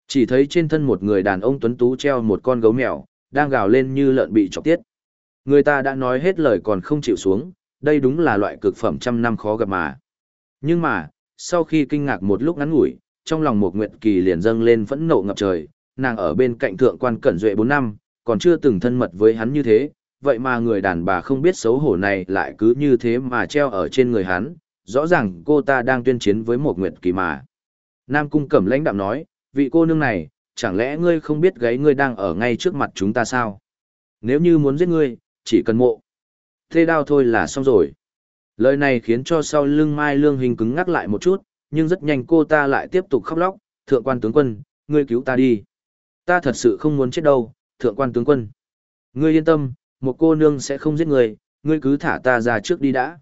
Chỉ thấy trên thân một người đàn ông tuấn tú treo một con gấu mèo, đang gào lên như lợn bị chọc tiết. Người ta đã nói hết lời còn không chịu xuống, đây đúng là loại cực phẩm trăm năm khó gặp mà. Nhưng mà, sau khi kinh ngạc một lúc ngắn ngủi, trong lòng một Nguyệt Kỳ liền dâng lên phẫn nộ ngập trời, nàng ở bên cạnh thượng quan cẩn duệ 4 năm, còn chưa từng thân mật với hắn như thế, vậy mà người đàn bà không biết xấu hổ này lại cứ như thế mà treo ở trên người hắn, rõ ràng cô ta đang tuyên chiến với một nguyệt kỳ mà. Nam cung cẩm lãnh đạm nói, vị cô nương này, chẳng lẽ ngươi không biết gáy ngươi đang ở ngay trước mặt chúng ta sao? Nếu như muốn giết ngươi, chỉ cần mộ. Thế đao thôi là xong rồi. Lời này khiến cho sau lưng Mai Lương Hình cứng ngắc lại một chút, nhưng rất nhanh cô ta lại tiếp tục khóc lóc, thượng quan tướng quân, ngươi cứu ta đi. Ta thật sự không muốn chết đâu, thượng quan tướng quân. Ngươi yên tâm, một cô nương sẽ không giết người, ngươi cứ thả ta ra trước đi đã.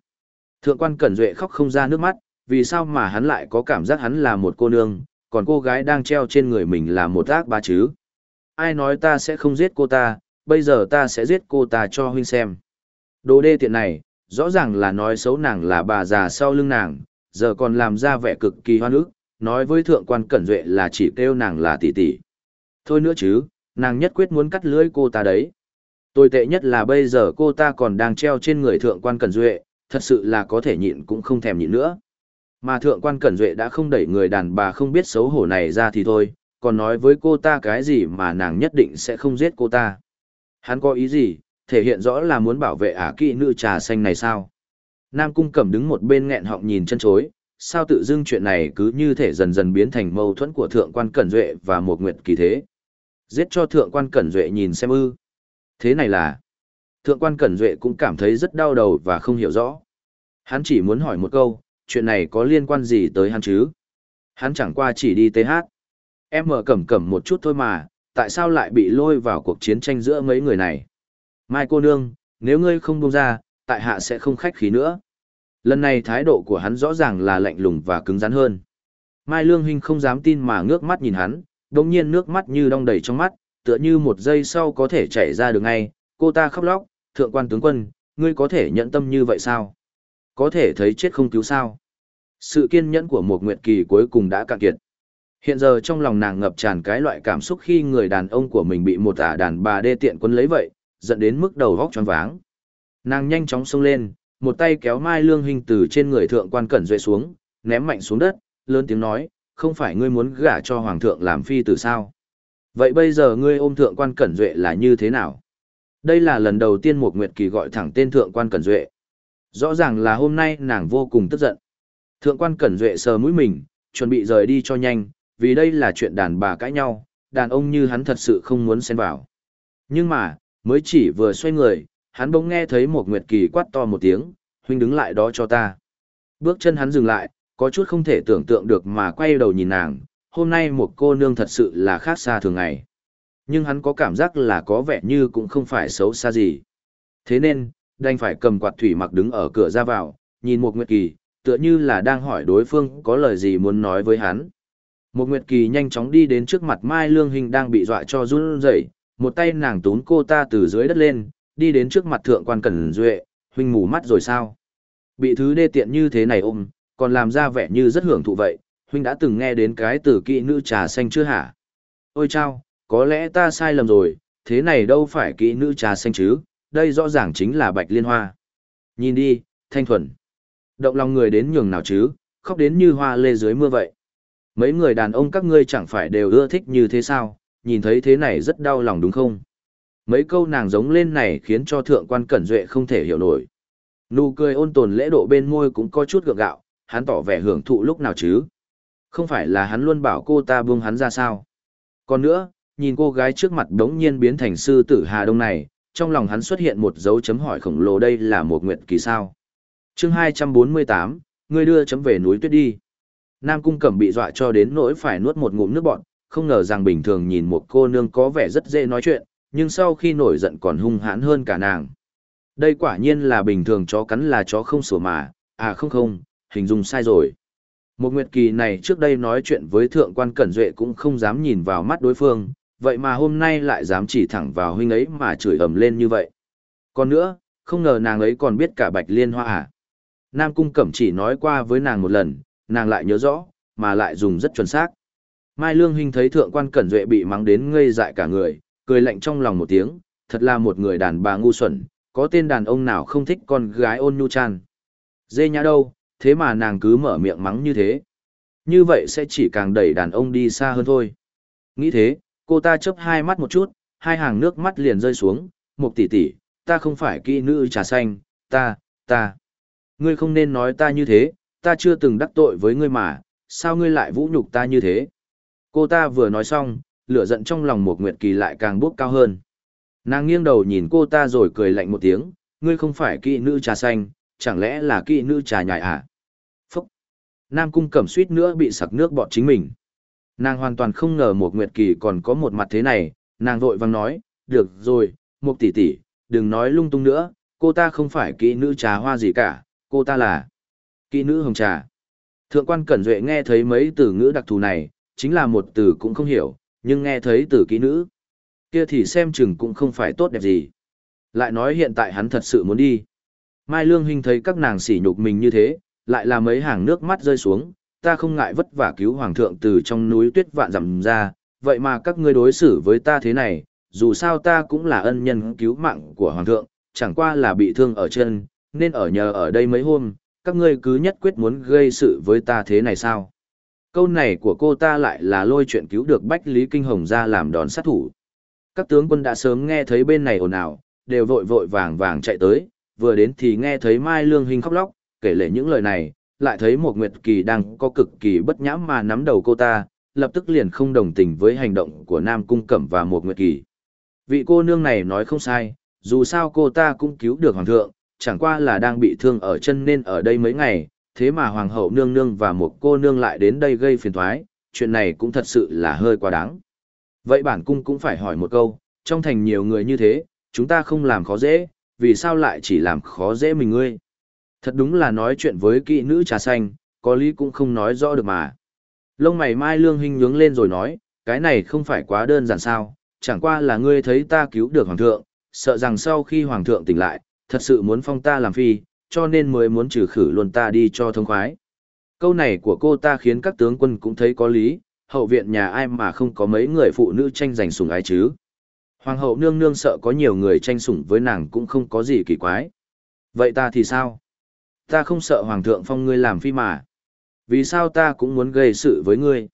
Thượng quan Cẩn Duệ khóc không ra nước mắt, vì sao mà hắn lại có cảm giác hắn là một cô nương, còn cô gái đang treo trên người mình là một ác ba chứ. Ai nói ta sẽ không giết cô ta, bây giờ ta sẽ giết cô ta cho huynh xem. Đồ đê tiện này, rõ ràng là nói xấu nàng là bà già sau lưng nàng, giờ còn làm ra vẻ cực kỳ hoan ức, nói với thượng quan Cẩn Duệ là chỉ kêu nàng là tỷ tỷ. Thôi nữa chứ, nàng nhất quyết muốn cắt lưỡi cô ta đấy. Tồi tệ nhất là bây giờ cô ta còn đang treo trên người thượng quan Cẩn Duệ, thật sự là có thể nhịn cũng không thèm nhịn nữa. Mà thượng quan Cẩn Duệ đã không đẩy người đàn bà không biết xấu hổ này ra thì thôi, còn nói với cô ta cái gì mà nàng nhất định sẽ không giết cô ta. Hắn có ý gì, thể hiện rõ là muốn bảo vệ ả kỵ nữ trà xanh này sao? Nam Cung Cẩm đứng một bên nghẹn họng nhìn chân chối, sao tự dưng chuyện này cứ như thể dần dần biến thành mâu thuẫn của thượng quan Cẩn Duệ và một nguyệt kỳ thế. Giết cho thượng quan Cẩn Duệ nhìn xem ư. Thế này là... Thượng quan Cẩn Duệ cũng cảm thấy rất đau đầu và không hiểu rõ. Hắn chỉ muốn hỏi một câu, chuyện này có liên quan gì tới hắn chứ? Hắn chẳng qua chỉ đi TH. Em mở cẩm cẩm một chút thôi mà, tại sao lại bị lôi vào cuộc chiến tranh giữa mấy người này? Mai cô nương, nếu ngươi không buông ra, tại hạ sẽ không khách khí nữa. Lần này thái độ của hắn rõ ràng là lạnh lùng và cứng rắn hơn. Mai Lương Hinh không dám tin mà ngước mắt nhìn hắn, đồng nhiên nước mắt như đong đầy trong mắt, tựa như một giây sau có thể chảy ra được ngay, cô ta khóc lóc, thượng quan tướng quân, ngươi có thể nhận tâm như vậy sao? Có thể thấy chết không cứu sao? Sự kiên nhẫn của một nguyệt kỳ cuối cùng đã cạn kiệt. Hiện giờ trong lòng nàng ngập tràn cái loại cảm xúc khi người đàn ông của mình bị một ả đàn bà đê tiện quân lấy vậy, dẫn đến mức đầu vóc choáng váng. Nàng nhanh chóng xông lên, một tay kéo Mai Lương Hình từ trên người thượng quan cẩn duệ xuống, ném mạnh xuống đất, lớn tiếng nói, không phải ngươi muốn gả cho hoàng thượng làm phi tử sao? Vậy bây giờ ngươi ôm thượng quan cẩn duệ là như thế nào? Đây là lần đầu tiên một nguyệt kỳ gọi thẳng tên thượng quan cẩn duệ. Rõ ràng là hôm nay nàng vô cùng tức giận. Thượng quan cẩn duệ sờ mũi mình, chuẩn bị rời đi cho nhanh, vì đây là chuyện đàn bà cãi nhau, đàn ông như hắn thật sự không muốn xen vào. Nhưng mà, mới chỉ vừa xoay người, hắn bỗng nghe thấy một nguyệt kỳ quát to một tiếng, huynh đứng lại đó cho ta. Bước chân hắn dừng lại, có chút không thể tưởng tượng được mà quay đầu nhìn nàng, hôm nay một cô nương thật sự là khác xa thường ngày. Nhưng hắn có cảm giác là có vẻ như cũng không phải xấu xa gì. Thế nên, đành phải cầm quạt thủy mặc đứng ở cửa ra vào, nhìn một nguyệt kỳ, tựa như là đang hỏi đối phương có lời gì muốn nói với hắn. Một nguyệt kỳ nhanh chóng đi đến trước mặt Mai Lương Hình đang bị dọa cho run rẩy, một tay nàng tún cô ta từ dưới đất lên, đi đến trước mặt thượng quan Cẩn Duệ, huynh mù mắt rồi sao? Bị thứ đê tiện như thế này ôm, còn làm ra vẻ như rất hưởng thụ vậy, huynh đã từng nghe đến cái từ kỵ nữ trà xanh chưa hả? Ôi chao, có lẽ ta sai lầm rồi, thế này đâu phải kỵ nữ trà xanh chứ, đây rõ ràng chính là bạch liên hoa. Nhìn đi, thanh thuần. Động lòng người đến nhường nào chứ, khóc đến như hoa lê dưới mưa vậy. Mấy người đàn ông các ngươi chẳng phải đều ưa thích như thế sao, nhìn thấy thế này rất đau lòng đúng không? Mấy câu nàng giống lên này khiến cho thượng quan cẩn duệ không thể hiểu nổi. Nụ cười ôn tồn lễ độ bên môi cũng có chút gượng gạo, hắn tỏ vẻ hưởng thụ lúc nào chứ. Không phải là hắn luôn bảo cô ta buông hắn ra sao. Còn nữa, nhìn cô gái trước mặt đống nhiên biến thành sư tử Hà Đông này, trong lòng hắn xuất hiện một dấu chấm hỏi khổng lồ đây là một nguyện kỳ sao. chương 248, người đưa chấm về núi tuyết đi. Nam Cung Cẩm bị dọa cho đến nỗi phải nuốt một ngụm nước bọn, không ngờ rằng bình thường nhìn một cô nương có vẻ rất dễ nói chuyện, nhưng sau khi nổi giận còn hung hãn hơn cả nàng. Đây quả nhiên là bình thường chó cắn là chó không sủa mà, à không không, hình dung sai rồi. Một nguyệt kỳ này trước đây nói chuyện với thượng quan Cẩn Duệ cũng không dám nhìn vào mắt đối phương, vậy mà hôm nay lại dám chỉ thẳng vào huynh ấy mà chửi ầm lên như vậy. Còn nữa, không ngờ nàng ấy còn biết cả bạch liên hoa à. Nam Cung Cẩm chỉ nói qua với nàng một lần, nàng lại nhớ rõ, mà lại dùng rất chuẩn xác. Mai Lương Hinh thấy thượng quan Cẩn Duệ bị mắng đến ngây dại cả người, cười lạnh trong lòng một tiếng, thật là một người đàn bà ngu xuẩn, có tên đàn ông nào không thích con gái ôn nhu chan. Dê nhã đâu, thế mà nàng cứ mở miệng mắng như thế. Như vậy sẽ chỉ càng đẩy đàn ông đi xa hơn thôi. Nghĩ thế, cô ta chớp hai mắt một chút, hai hàng nước mắt liền rơi xuống, một tỷ tỷ, ta không phải kỹ nữ trà xanh, ta, ta. Ngươi không nên nói ta như thế, ta chưa từng đắc tội với ngươi mà, sao ngươi lại vũ nhục ta như thế? Cô ta vừa nói xong, lửa giận trong lòng một nguyệt kỳ lại càng bốc cao hơn. Nàng nghiêng đầu nhìn cô ta rồi cười lạnh một tiếng, ngươi không phải kỵ nữ trà xanh, chẳng lẽ là kỵ nữ trà nhài à? Phúc! Nam cung cẩm suýt nữa bị sặc nước bọt chính mình. Nàng hoàn toàn không ngờ một nguyệt kỳ còn có một mặt thế này, nàng vội vang nói, được rồi, một tỷ tỷ, đừng nói lung tung nữa, cô ta không phải kỹ nữ trà hoa gì cả, cô ta là kỹ nữ hồng trà. Thượng quan Cẩn Duệ nghe thấy mấy từ ngữ đặc thù này, chính là một từ cũng không hiểu, nhưng nghe thấy từ kỹ nữ. Kia thì xem chừng cũng không phải tốt đẹp gì. Lại nói hiện tại hắn thật sự muốn đi. Mai Lương Hinh thấy các nàng sỉ nhục mình như thế, lại là mấy hàng nước mắt rơi xuống, ta không ngại vất vả cứu hoàng thượng từ trong núi tuyết vạn dặm ra, vậy mà các ngươi đối xử với ta thế này, dù sao ta cũng là ân nhân cứu mạng của hoàng thượng, chẳng qua là bị thương ở chân, nên ở nhờ ở đây mấy hôm, các ngươi cứ nhất quyết muốn gây sự với ta thế này sao? Câu này của cô ta lại là lôi chuyện cứu được Bách Lý Kinh Hồng ra làm đòn sát thủ. Các tướng quân đã sớm nghe thấy bên này ồn ào, đều vội vội vàng vàng chạy tới, vừa đến thì nghe thấy Mai Lương Hinh khóc lóc, kể lể những lời này, lại thấy một Nguyệt Kỳ đang có cực kỳ bất nhãm mà nắm đầu cô ta, lập tức liền không đồng tình với hành động của Nam Cung Cẩm và một Nguyệt Kỳ. Vị cô nương này nói không sai, dù sao cô ta cũng cứu được Hoàng thượng, chẳng qua là đang bị thương ở chân nên ở đây mấy ngày, thế mà Hoàng hậu nương nương và một cô nương lại đến đây gây phiền thoái, chuyện này cũng thật sự là hơi quá đáng. Vậy bản cung cũng phải hỏi một câu, trong thành nhiều người như thế, chúng ta không làm khó dễ, vì sao lại chỉ làm khó dễ mình ngươi? Thật đúng là nói chuyện với kỹ nữ trà xanh, có lý cũng không nói rõ được mà. Lông mày mai lương hinh nhướng lên rồi nói, cái này không phải quá đơn giản sao, chẳng qua là ngươi thấy ta cứu được hoàng thượng, sợ rằng sau khi hoàng thượng tỉnh lại, thật sự muốn phong ta làm phi, cho nên mới muốn trừ khử luôn ta đi cho thông khoái. Câu này của cô ta khiến các tướng quân cũng thấy có lý, hậu viện nhà ai mà không có mấy người phụ nữ tranh giành sủng ái chứ. Hoàng hậu nương nương sợ có nhiều người tranh sủng với nàng cũng không có gì kỳ quái. Vậy ta thì sao? Ta không sợ hoàng thượng phong ngươi làm phi mà. Vì sao ta cũng muốn gây sự với ngươi?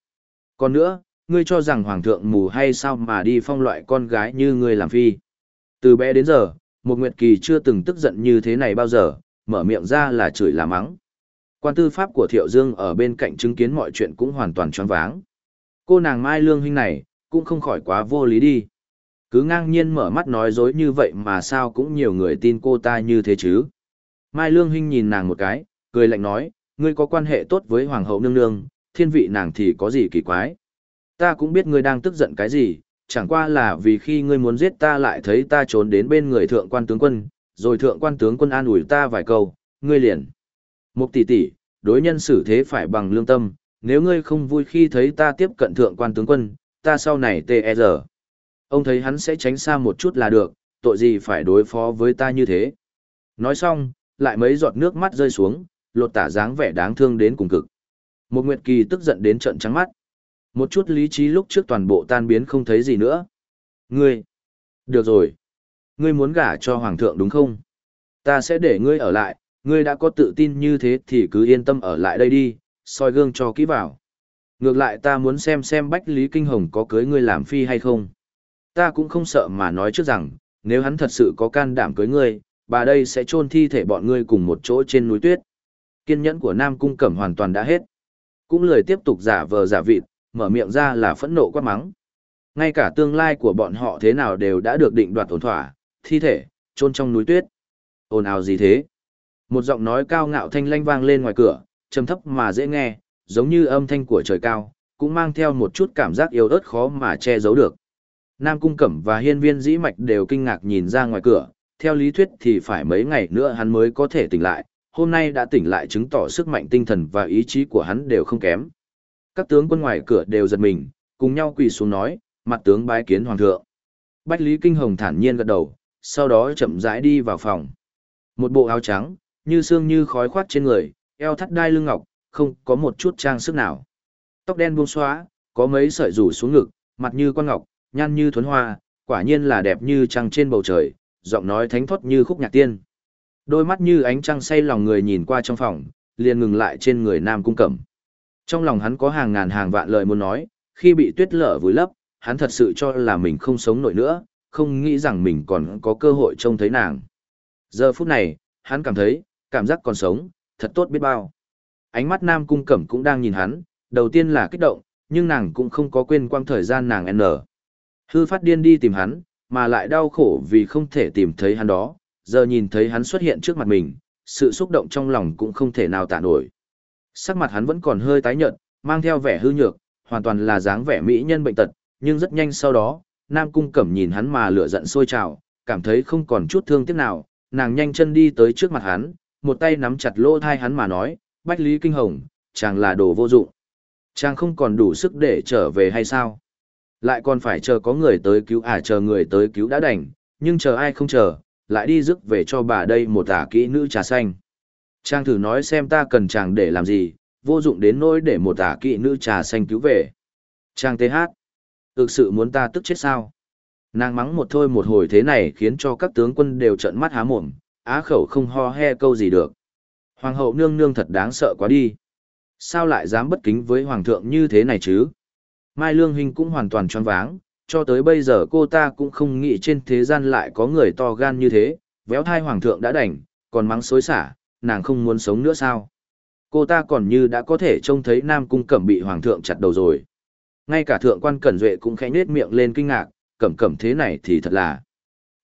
Còn nữa, ngươi cho rằng hoàng thượng mù hay sao mà đi phong loại con gái như ngươi làm phi? Từ bé đến giờ, một Nguyệt Kỳ chưa từng tức giận như thế này bao giờ, mở miệng ra là chửi là mắng. Quan tư pháp của Thiệu Dương ở bên cạnh chứng kiến mọi chuyện cũng hoàn toàn choáng váng. Cô nàng Mai Lương huynh này, cũng không khỏi quá vô lý đi. Cứ ngang nhiên mở mắt nói dối như vậy mà sao cũng nhiều người tin cô ta như thế chứ. Mai Lương huynh nhìn nàng một cái, cười lạnh nói, ngươi có quan hệ tốt với Hoàng hậu nương nương, thiên vị nàng thì có gì kỳ quái. Ta cũng biết ngươi đang tức giận cái gì, chẳng qua là vì khi ngươi muốn giết ta lại thấy ta trốn đến bên người thượng quan tướng quân, rồi thượng quan tướng quân an ủi ta vài câu, ngươi liền. Mục tỷ tỷ, đối nhân xử thế phải bằng lương tâm, nếu ngươi không vui khi thấy ta tiếp cận thượng quan tướng quân, ta sau này tê e giờ. Ông thấy hắn sẽ tránh xa một chút là được, tội gì phải đối phó với ta như thế. Nói xong, lại mấy giọt nước mắt rơi xuống, lột tả dáng vẻ đáng thương đến cùng cực. Một Nguyệt Kỳ tức giận đến trận trắng mắt. Một chút lý trí lúc trước toàn bộ tan biến không thấy gì nữa. Ngươi! Được rồi! Ngươi muốn gả cho Hoàng thượng đúng không? Ta sẽ để ngươi ở lại, ngươi đã có tự tin như thế thì cứ yên tâm ở lại đây đi, soi gương cho kỹ vào. Ngược lại ta muốn xem xem Bách Lý Kinh Hồng có cưới ngươi làm phi hay không. Ta cũng không sợ mà nói trước rằng, nếu hắn thật sự có can đảm cưới ngươi, bà đây sẽ chôn thi thể bọn ngươi cùng một chỗ trên núi tuyết. Kiên nhẫn của Nam Cung Cẩm hoàn toàn đã hết. Cũng lời tiếp tục giả vờ giả vịt, mở miệng ra là phẫn nộ quát mắng. Ngay cả tương lai của bọn họ thế nào đều đã được định đoạt ổn thỏa, thi thể, chôn trong núi tuyết. Ồn ào gì thế? Một giọng nói cao ngạo thanh lanh vang lên ngoài cửa, trầm thấp mà dễ nghe, giống như âm thanh của trời cao, cũng mang theo một chút cảm giác yếu ớt khó mà che giấu được. Nam Cung Cẩm và Hiên Viên Dĩ Mạch đều kinh ngạc nhìn ra ngoài cửa, theo lý thuyết thì phải mấy ngày nữa hắn mới có thể tỉnh lại, hôm nay đã tỉnh lại chứng tỏ sức mạnh tinh thần và ý chí của hắn đều không kém. Các tướng quân ngoài cửa đều giật mình, cùng nhau quỳ xuống nói, mặt tướng bái kiến hoàng thượng. Bách Lý Kinh Hồng thản nhiên gật đầu, sau đó chậm rãi đi vào phòng. Một bộ áo trắng, như xương như khói khoát trên người, eo thắt đai lưng ngọc, không có một chút trang sức nào. Tóc đen buông xóa, có mấy sợi rủ xuống ngực, mặt như quan ngọc, nhan như thuấn hoa, quả nhiên là đẹp như trăng trên bầu trời, giọng nói thánh thoát như khúc nhạc tiên. Đôi mắt như ánh trăng say lòng người nhìn qua trong phòng, liền ngừng lại trên người Nam Cung Cẩm. Trong lòng hắn có hàng ngàn hàng vạn lời muốn nói, khi bị tuyết lở vùi lấp, hắn thật sự cho là mình không sống nổi nữa, không nghĩ rằng mình còn có cơ hội trông thấy nàng. Giờ phút này, hắn cảm thấy, cảm giác còn sống, thật tốt biết bao. Ánh mắt Nam Cung Cẩm cũng đang nhìn hắn, đầu tiên là kích động, nhưng nàng cũng không có quên quang thời gian nàng N. Hư phát điên đi tìm hắn, mà lại đau khổ vì không thể tìm thấy hắn đó, giờ nhìn thấy hắn xuất hiện trước mặt mình, sự xúc động trong lòng cũng không thể nào tả nổi. Sắc mặt hắn vẫn còn hơi tái nhợt, mang theo vẻ hư nhược, hoàn toàn là dáng vẻ mỹ nhân bệnh tật, nhưng rất nhanh sau đó, Nam Cung Cẩm nhìn hắn mà lửa giận sôi trào, cảm thấy không còn chút thương tiếc nào, nàng nhanh chân đi tới trước mặt hắn, một tay nắm chặt lỗ thai hắn mà nói, Bách Lý Kinh Hồng, chàng là đồ vô dụng. Chàng không còn đủ sức để trở về hay sao? Lại còn phải chờ có người tới cứu à chờ người tới cứu đã đành, nhưng chờ ai không chờ, lại đi rước về cho bà đây một tả kỹ nữ trà xanh. trang thử nói xem ta cần chàng để làm gì, vô dụng đến nỗi để một tả kỹ nữ trà xanh cứu về. trang tê hát. Thực sự muốn ta tức chết sao? Nàng mắng một thôi một hồi thế này khiến cho các tướng quân đều trợn mắt há mồm, á khẩu không ho he câu gì được. Hoàng hậu nương nương thật đáng sợ quá đi. Sao lại dám bất kính với hoàng thượng như thế này chứ? Mai Lương Hình cũng hoàn toàn choáng váng, cho tới bây giờ cô ta cũng không nghĩ trên thế gian lại có người to gan như thế, véo thai hoàng thượng đã đành, còn mắng xối xả, nàng không muốn sống nữa sao? Cô ta còn như đã có thể trông thấy Nam Cung Cẩm bị hoàng thượng chặt đầu rồi. Ngay cả thượng quan Cẩn Duệ cũng khẽ nết miệng lên kinh ngạc, Cẩm Cẩm thế này thì thật là.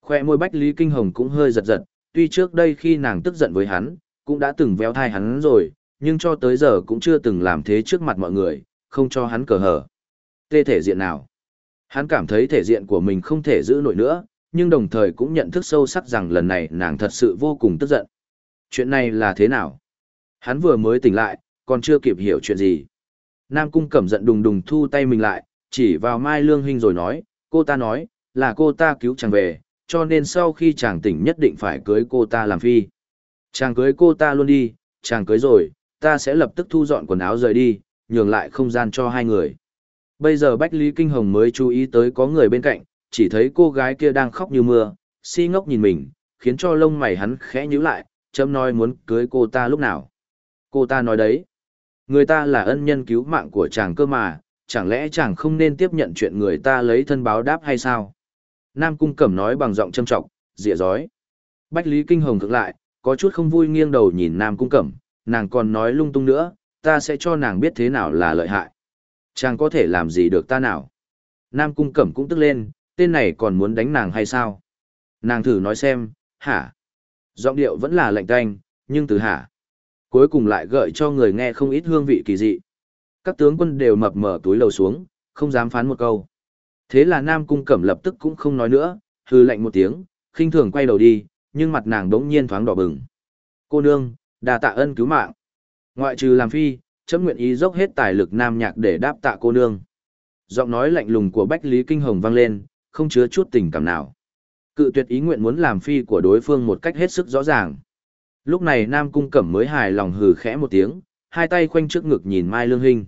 Khoe môi Bách Lý Kinh Hồng cũng hơi giật giật, tuy trước đây khi nàng tức giận với hắn, cũng đã từng véo thai hắn rồi, nhưng cho tới giờ cũng chưa từng làm thế trước mặt mọi người, không cho hắn cờ hở. Tê thể diện nào? Hắn cảm thấy thể diện của mình không thể giữ nổi nữa, nhưng đồng thời cũng nhận thức sâu sắc rằng lần này nàng thật sự vô cùng tức giận. Chuyện này là thế nào? Hắn vừa mới tỉnh lại, còn chưa kịp hiểu chuyện gì. Nam Cung cẩm giận đùng đùng thu tay mình lại, chỉ vào Mai Lương Hinh rồi nói, cô ta nói, là cô ta cứu chàng về, cho nên sau khi chàng tỉnh nhất định phải cưới cô ta làm phi. Chàng cưới cô ta luôn đi, chàng cưới rồi, ta sẽ lập tức thu dọn quần áo rời đi, nhường lại không gian cho hai người. Bây giờ Bách Lý Kinh Hồng mới chú ý tới có người bên cạnh, chỉ thấy cô gái kia đang khóc như mưa, si ngốc nhìn mình, khiến cho lông mày hắn khẽ nhíu lại, chấm nói muốn cưới cô ta lúc nào. Cô ta nói đấy, người ta là ân nhân cứu mạng của chàng cơ mà, chẳng lẽ chàng không nên tiếp nhận chuyện người ta lấy thân báo đáp hay sao? Nam Cung Cẩm nói bằng giọng châm trọng, dịa dói. Bách Lý Kinh Hồng thực lại, có chút không vui nghiêng đầu nhìn Nam Cung Cẩm, nàng còn nói lung tung nữa, ta sẽ cho nàng biết thế nào là lợi hại. Chàng có thể làm gì được ta nào? Nam Cung Cẩm cũng tức lên, tên này còn muốn đánh nàng hay sao? Nàng thử nói xem, hả? Giọng điệu vẫn là lạnh tanh, nhưng từ hả? Cuối cùng lại gợi cho người nghe không ít hương vị kỳ dị. Các tướng quân đều mập mở túi lầu xuống, không dám phán một câu. Thế là Nam Cung Cẩm lập tức cũng không nói nữa, hư lạnh một tiếng, khinh thường quay đầu đi, nhưng mặt nàng đống nhiên thoáng đỏ bừng. Cô nương, đà tạ ân cứu mạng. Ngoại trừ làm phi, chấm nguyện ý dốc hết tài lực nam nhạc để đáp tạ cô nương. Giọng nói lạnh lùng của Bách Lý Kinh Hồng vang lên, không chứa chút tình cảm nào. Cự tuyệt ý nguyện muốn làm phi của đối phương một cách hết sức rõ ràng. Lúc này Nam Cung Cẩm mới hài lòng hừ khẽ một tiếng, hai tay khoanh trước ngực nhìn Mai Lương Hinh.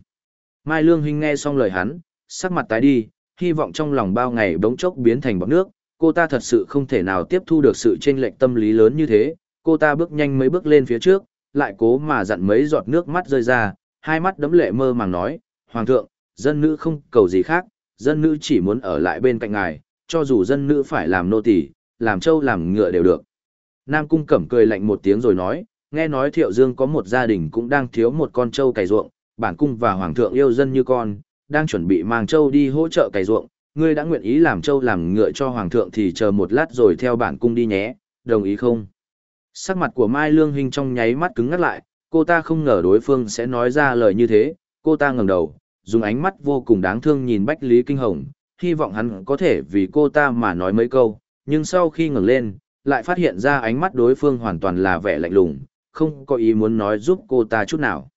Mai Lương Hinh nghe xong lời hắn, sắc mặt tái đi, hy vọng trong lòng bao ngày bỗng chốc biến thành bọt nước, cô ta thật sự không thể nào tiếp thu được sự chênh lệch tâm lý lớn như thế, cô ta bước nhanh mấy bước lên phía trước, lại cố mà dặn mấy giọt nước mắt rơi ra, hai mắt đấm lệ mơ màng nói, Hoàng thượng, dân nữ không cầu gì khác, dân nữ chỉ muốn ở lại bên cạnh ngài, cho dù dân nữ phải làm nô tỳ, làm trâu làm ngựa đều được. Nam Cung Cẩm cười lạnh một tiếng rồi nói, nghe nói Thiệu Dương có một gia đình cũng đang thiếu một con trâu cày ruộng, bản cung và Hoàng thượng yêu dân như con, đang chuẩn bị mang trâu đi hỗ trợ cày ruộng, ngươi đã nguyện ý làm trâu làm ngựa cho Hoàng thượng thì chờ một lát rồi theo bản cung đi nhé, đồng ý không? Sắc mặt của Mai Lương Hinh trong nháy mắt cứng ngắt lại, cô ta không ngờ đối phương sẽ nói ra lời như thế, cô ta ngẩng đầu, dùng ánh mắt vô cùng đáng thương nhìn Bách Lý Kinh Hồng, hy vọng hắn có thể vì cô ta mà nói mấy câu, nhưng sau khi ngẩng lên, lại phát hiện ra ánh mắt đối phương hoàn toàn là vẻ lạnh lùng, không có ý muốn nói giúp cô ta chút nào.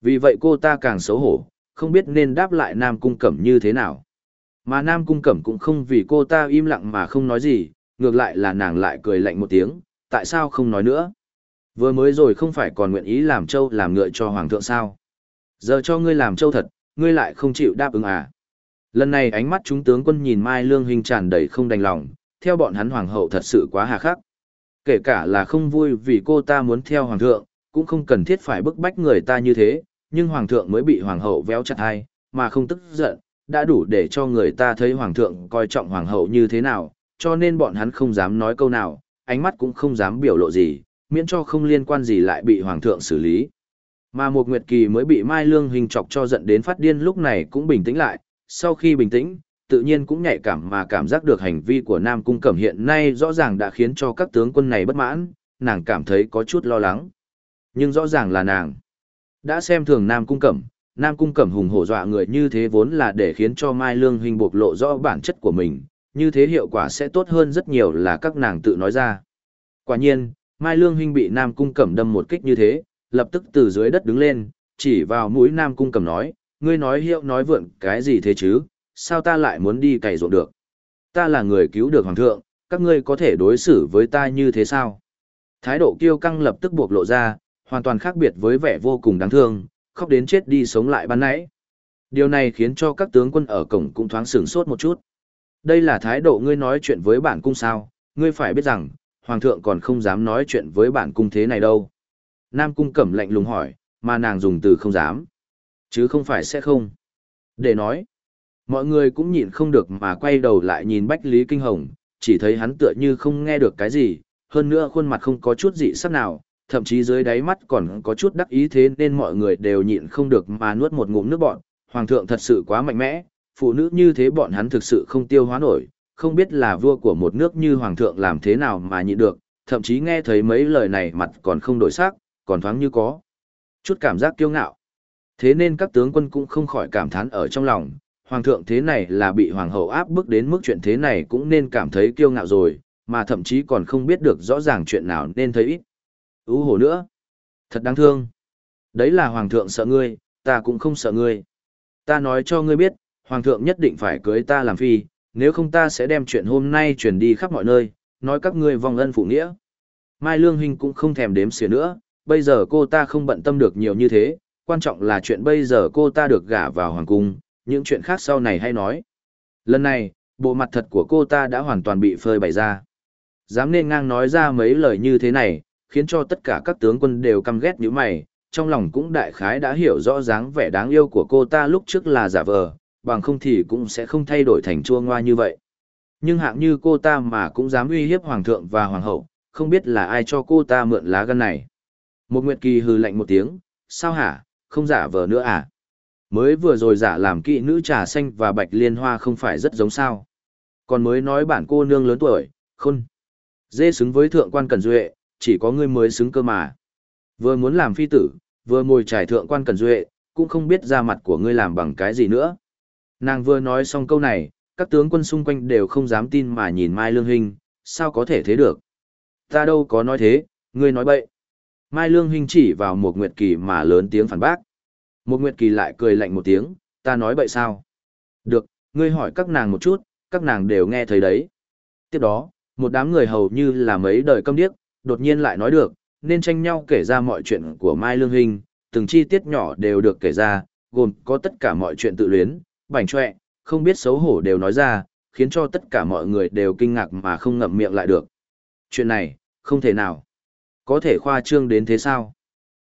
Vì vậy cô ta càng xấu hổ, không biết nên đáp lại Nam Cung Cẩm như thế nào. Mà Nam Cung Cẩm cũng không vì cô ta im lặng mà không nói gì, ngược lại là nàng lại cười lạnh một tiếng, tại sao không nói nữa? Vừa mới rồi không phải còn nguyện ý làm châu làm ngựa cho hoàng thượng sao? Giờ cho ngươi làm châu thật, ngươi lại không chịu đáp ứng à? Lần này ánh mắt chúng tướng quân nhìn Mai Lương Hình tràn đầy không đành lòng, theo bọn hắn hoàng hậu thật sự quá hà khắc. Kể cả là không vui vì cô ta muốn theo hoàng thượng, cũng không cần thiết phải bức bách người ta như thế, nhưng hoàng thượng mới bị hoàng hậu véo chặt hai, mà không tức giận, đã đủ để cho người ta thấy hoàng thượng coi trọng hoàng hậu như thế nào, cho nên bọn hắn không dám nói câu nào, ánh mắt cũng không dám biểu lộ gì, miễn cho không liên quan gì lại bị hoàng thượng xử lý. Mà một nguyệt kỳ mới bị Mai Lương hình chọc cho giận đến phát điên lúc này cũng bình tĩnh lại, sau khi bình tĩnh, tự nhiên cũng nhạy cảm mà cảm giác được hành vi của Nam Cung Cẩm hiện nay rõ ràng đã khiến cho các tướng quân này bất mãn, nàng cảm thấy có chút lo lắng. Nhưng rõ ràng là nàng đã xem thường Nam Cung Cẩm, Nam Cung Cẩm hùng hổ dọa người như thế vốn là để khiến cho Mai Lương Hình bộc lộ rõ bản chất của mình, như thế hiệu quả sẽ tốt hơn rất nhiều là các nàng tự nói ra. Quả nhiên, Mai Lương Huynh bị Nam Cung Cẩm đâm một kích như thế, lập tức từ dưới đất đứng lên, chỉ vào mũi Nam Cung Cẩm nói, ngươi nói hiệu nói vượn cái gì thế chứ, sao ta lại muốn đi cày ruộng được. Ta là người cứu được Hoàng thượng, các ngươi có thể đối xử với ta như thế sao? Thái độ kiêu căng lập tức buộc lộ ra, hoàn toàn khác biệt với vẻ vô cùng đáng thương, khóc đến chết đi sống lại ban nãy. Điều này khiến cho các tướng quân ở cổng cũng thoáng sửng sốt một chút. Đây là thái độ ngươi nói chuyện với bản cung sao, ngươi phải biết rằng, hoàng thượng còn không dám nói chuyện với bản cung thế này đâu. Nam cung cẩm lạnh lùng hỏi, mà nàng dùng từ không dám. Chứ không phải sẽ không. Để nói, mọi người cũng nhịn không được mà quay đầu lại nhìn Bách Lý Kinh Hồng, chỉ thấy hắn tựa như không nghe được cái gì, hơn nữa khuôn mặt không có chút dị sắc nào, thậm chí dưới đáy mắt còn có chút đắc ý thế nên mọi người đều nhịn không được mà nuốt một ngụm nước bọn. Hoàng thượng thật sự quá mạnh mẽ, phụ nữ như thế bọn hắn thực sự không tiêu hóa nổi, không biết là vua của một nước như hoàng thượng làm thế nào mà nhịn được, thậm chí nghe thấy mấy lời này mặt còn không đổi sắc, còn thoáng như có chút cảm giác kiêu ngạo. Thế nên các tướng quân cũng không khỏi cảm thán ở trong lòng, hoàng thượng thế này là bị hoàng hậu áp bức đến mức chuyện thế này cũng nên cảm thấy kiêu ngạo rồi, mà thậm chí còn không biết được rõ ràng chuyện nào nên thấy ít. Ú hổ nữa. Thật đáng thương. Đấy là hoàng thượng sợ ngươi, ta cũng không sợ ngươi. Ta nói cho ngươi biết, hoàng thượng nhất định phải cưới ta làm phi, nếu không ta sẽ đem chuyện hôm nay truyền đi khắp mọi nơi, nói các ngươi vong ân phụ nghĩa. Mai Lương Huynh cũng không thèm đếm xỉa nữa, bây giờ cô ta không bận tâm được nhiều như thế, quan trọng là chuyện bây giờ cô ta được gả vào hoàng cung, những chuyện khác sau này hay nói. Lần này, bộ mặt thật của cô ta đã hoàn toàn bị phơi bày ra. Dám nên ngang nói ra mấy lời như thế này, khiến cho tất cả các tướng quân đều căm ghét như mày, trong lòng cũng đại khái đã hiểu rõ dáng vẻ đáng yêu của cô ta lúc trước là giả vờ, bằng không thì cũng sẽ không thay đổi thành chua ngoa như vậy. Nhưng hạng như cô ta mà cũng dám uy hiếp hoàng thượng và hoàng hậu, không biết là ai cho cô ta mượn lá gan này. Một Nguyệt Kỳ hừ lạnh một tiếng, sao hả, không giả vờ nữa à? Mới vừa rồi giả làm kỵ nữ trà xanh và bạch liên hoa không phải rất giống sao. Còn mới nói bản cô nương lớn tuổi, khôn. Dê xứng với thượng quan Cần Duệ, chỉ có ngươi mới xứng cơ mà. Vừa muốn làm phi tử, vừa ngồi trải thượng quan Cần Duệ, cũng không biết ra mặt của ngươi làm bằng cái gì nữa. Nàng vừa nói xong câu này, các tướng quân xung quanh đều không dám tin mà nhìn Mai Lương Hinh, sao có thể thế được. Ta đâu có nói thế, ngươi nói bậy. Mai Lương Hinh chỉ vào một Nguyệt Kỳ mà lớn tiếng phản bác. Một Nguyệt Kỳ lại cười lạnh một tiếng, ta nói bậy sao? Được, ngươi hỏi các nàng một chút, các nàng đều nghe thấy đấy. Tiếp đó, một đám người hầu như là mấy đời câm điếc, đột nhiên lại nói được, nên tranh nhau kể ra mọi chuyện của Mai Lương Hinh, từng chi tiết nhỏ đều được kể ra, gồm có tất cả mọi chuyện tự luyến, bảnh choẹ, không biết xấu hổ đều nói ra, khiến cho tất cả mọi người đều kinh ngạc mà không ngậm miệng lại được. Chuyện này, không thể nào. Có thể khoa trương đến thế sao?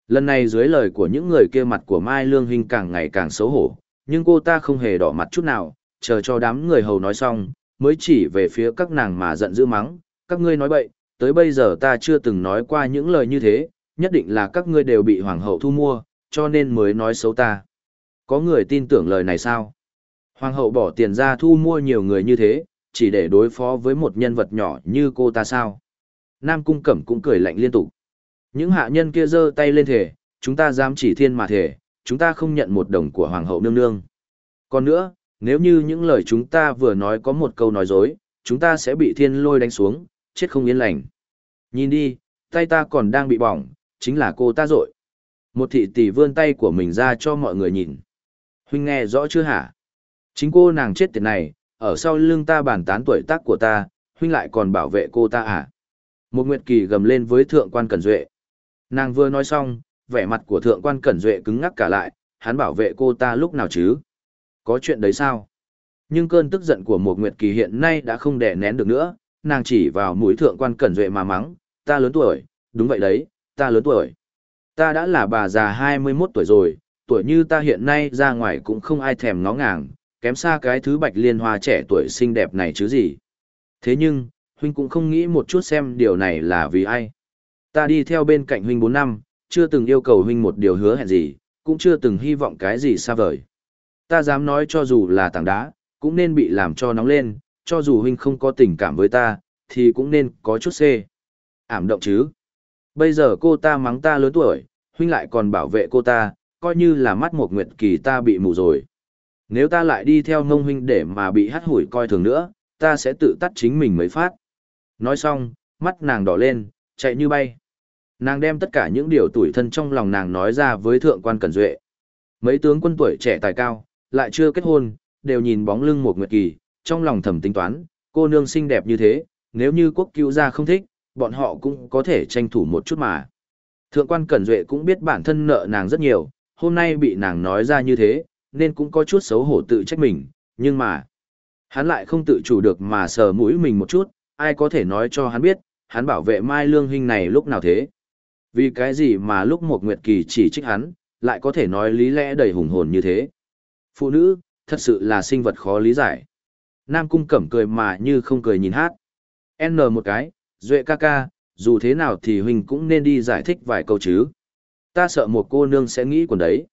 Lần này dưới lời của những người kia mặt của Mai Lương Hinh càng ngày càng xấu hổ, nhưng cô ta không hề đỏ mặt chút nào, chờ cho đám người hầu nói xong, mới chỉ về phía các nàng mà giận dữ mắng, các ngươi nói bậy, tới bây giờ ta chưa từng nói qua những lời như thế, nhất định là các ngươi đều bị hoàng hậu thu mua, cho nên mới nói xấu ta. Có người tin tưởng lời này sao? Hoàng hậu bỏ tiền ra thu mua nhiều người như thế, chỉ để đối phó với một nhân vật nhỏ như cô ta sao? Nam Cung Cẩm cũng cười lạnh liên tục. Những hạ nhân kia giơ tay lên thể, chúng ta dám chỉ thiên mà thể, chúng ta không nhận một đồng của Hoàng hậu nương nương. Còn nữa, nếu như những lời chúng ta vừa nói có một câu nói dối, chúng ta sẽ bị thiên lôi đánh xuống, chết không yên lành. Nhìn đi, tay ta còn đang bị bỏng, chính là cô ta rội. Một thị tỷ vươn tay của mình ra cho mọi người nhìn. Huynh nghe rõ chưa hả? Chính cô nàng chết tiệt này, ở sau lưng ta bàn tán tuổi tác của ta, huynh lại còn bảo vệ cô ta à? Một Nguyệt Kỳ gầm lên với thượng quan Cẩn Duệ. Nàng vừa nói xong, vẻ mặt của thượng quan Cẩn Duệ cứng ngắc cả lại, hắn bảo vệ cô ta lúc nào chứ? Có chuyện đấy sao? Nhưng cơn tức giận của một Nguyệt Kỳ hiện nay đã không đè nén được nữa, nàng chỉ vào mũi thượng quan Cẩn Duệ mà mắng, ta lớn tuổi, đúng vậy đấy, ta lớn tuổi. Ta đã là bà già 21 tuổi rồi, tuổi như ta hiện nay ra ngoài cũng không ai thèm ngó ngàng, kém xa cái thứ bạch liên hoa trẻ tuổi xinh đẹp này chứ gì. Thế nhưng, huynh cũng không nghĩ một chút xem điều này là vì ai. Ta đi theo bên cạnh huynh 4 năm, chưa từng yêu cầu huynh một điều hứa hẹn gì, cũng chưa từng hy vọng cái gì xa vời. Ta dám nói cho dù là tảng đá, cũng nên bị làm cho nóng lên, cho dù huynh không có tình cảm với ta, thì cũng nên có chút xê. Ảm động chứ. Bây giờ cô ta mắng ta lớn tuổi, huynh lại còn bảo vệ cô ta, coi như là mắt một nguyệt kỳ ta bị mù rồi. Nếu ta lại đi theo ngông huynh để mà bị hắt hủi coi thường nữa, ta sẽ tự tắt chính mình mới phát. Nói xong, mắt nàng đỏ lên, chạy như bay. Nàng đem tất cả những điều tuổi thân trong lòng nàng nói ra với thượng quan Cẩn Duệ. Mấy tướng quân tuổi trẻ tài cao, lại chưa kết hôn, đều nhìn bóng lưng một nguyệt kỳ, trong lòng thầm tính toán, cô nương xinh đẹp như thế, nếu như quốc cứu gia không thích, bọn họ cũng có thể tranh thủ một chút mà. Thượng quan Cẩn Duệ cũng biết bản thân nợ nàng rất nhiều, hôm nay bị nàng nói ra như thế, nên cũng có chút xấu hổ tự trách mình, nhưng mà, hắn lại không tự chủ được mà sờ mũi mình một chút, ai có thể nói cho hắn biết, hắn bảo vệ Mai Lương Hinh này lúc nào thế. Vì cái gì mà lúc một Nguyệt Kỳ chỉ trích hắn, lại có thể nói lý lẽ đầy hùng hồn như thế. Phụ nữ, thật sự là sinh vật khó lý giải. Nam Cung Cẩm cười mà như không cười nhìn hát. N một cái, Duệ ca ca, dù thế nào thì huynh cũng nên đi giải thích vài câu chứ. Ta sợ một cô nương sẽ nghĩ quần đấy.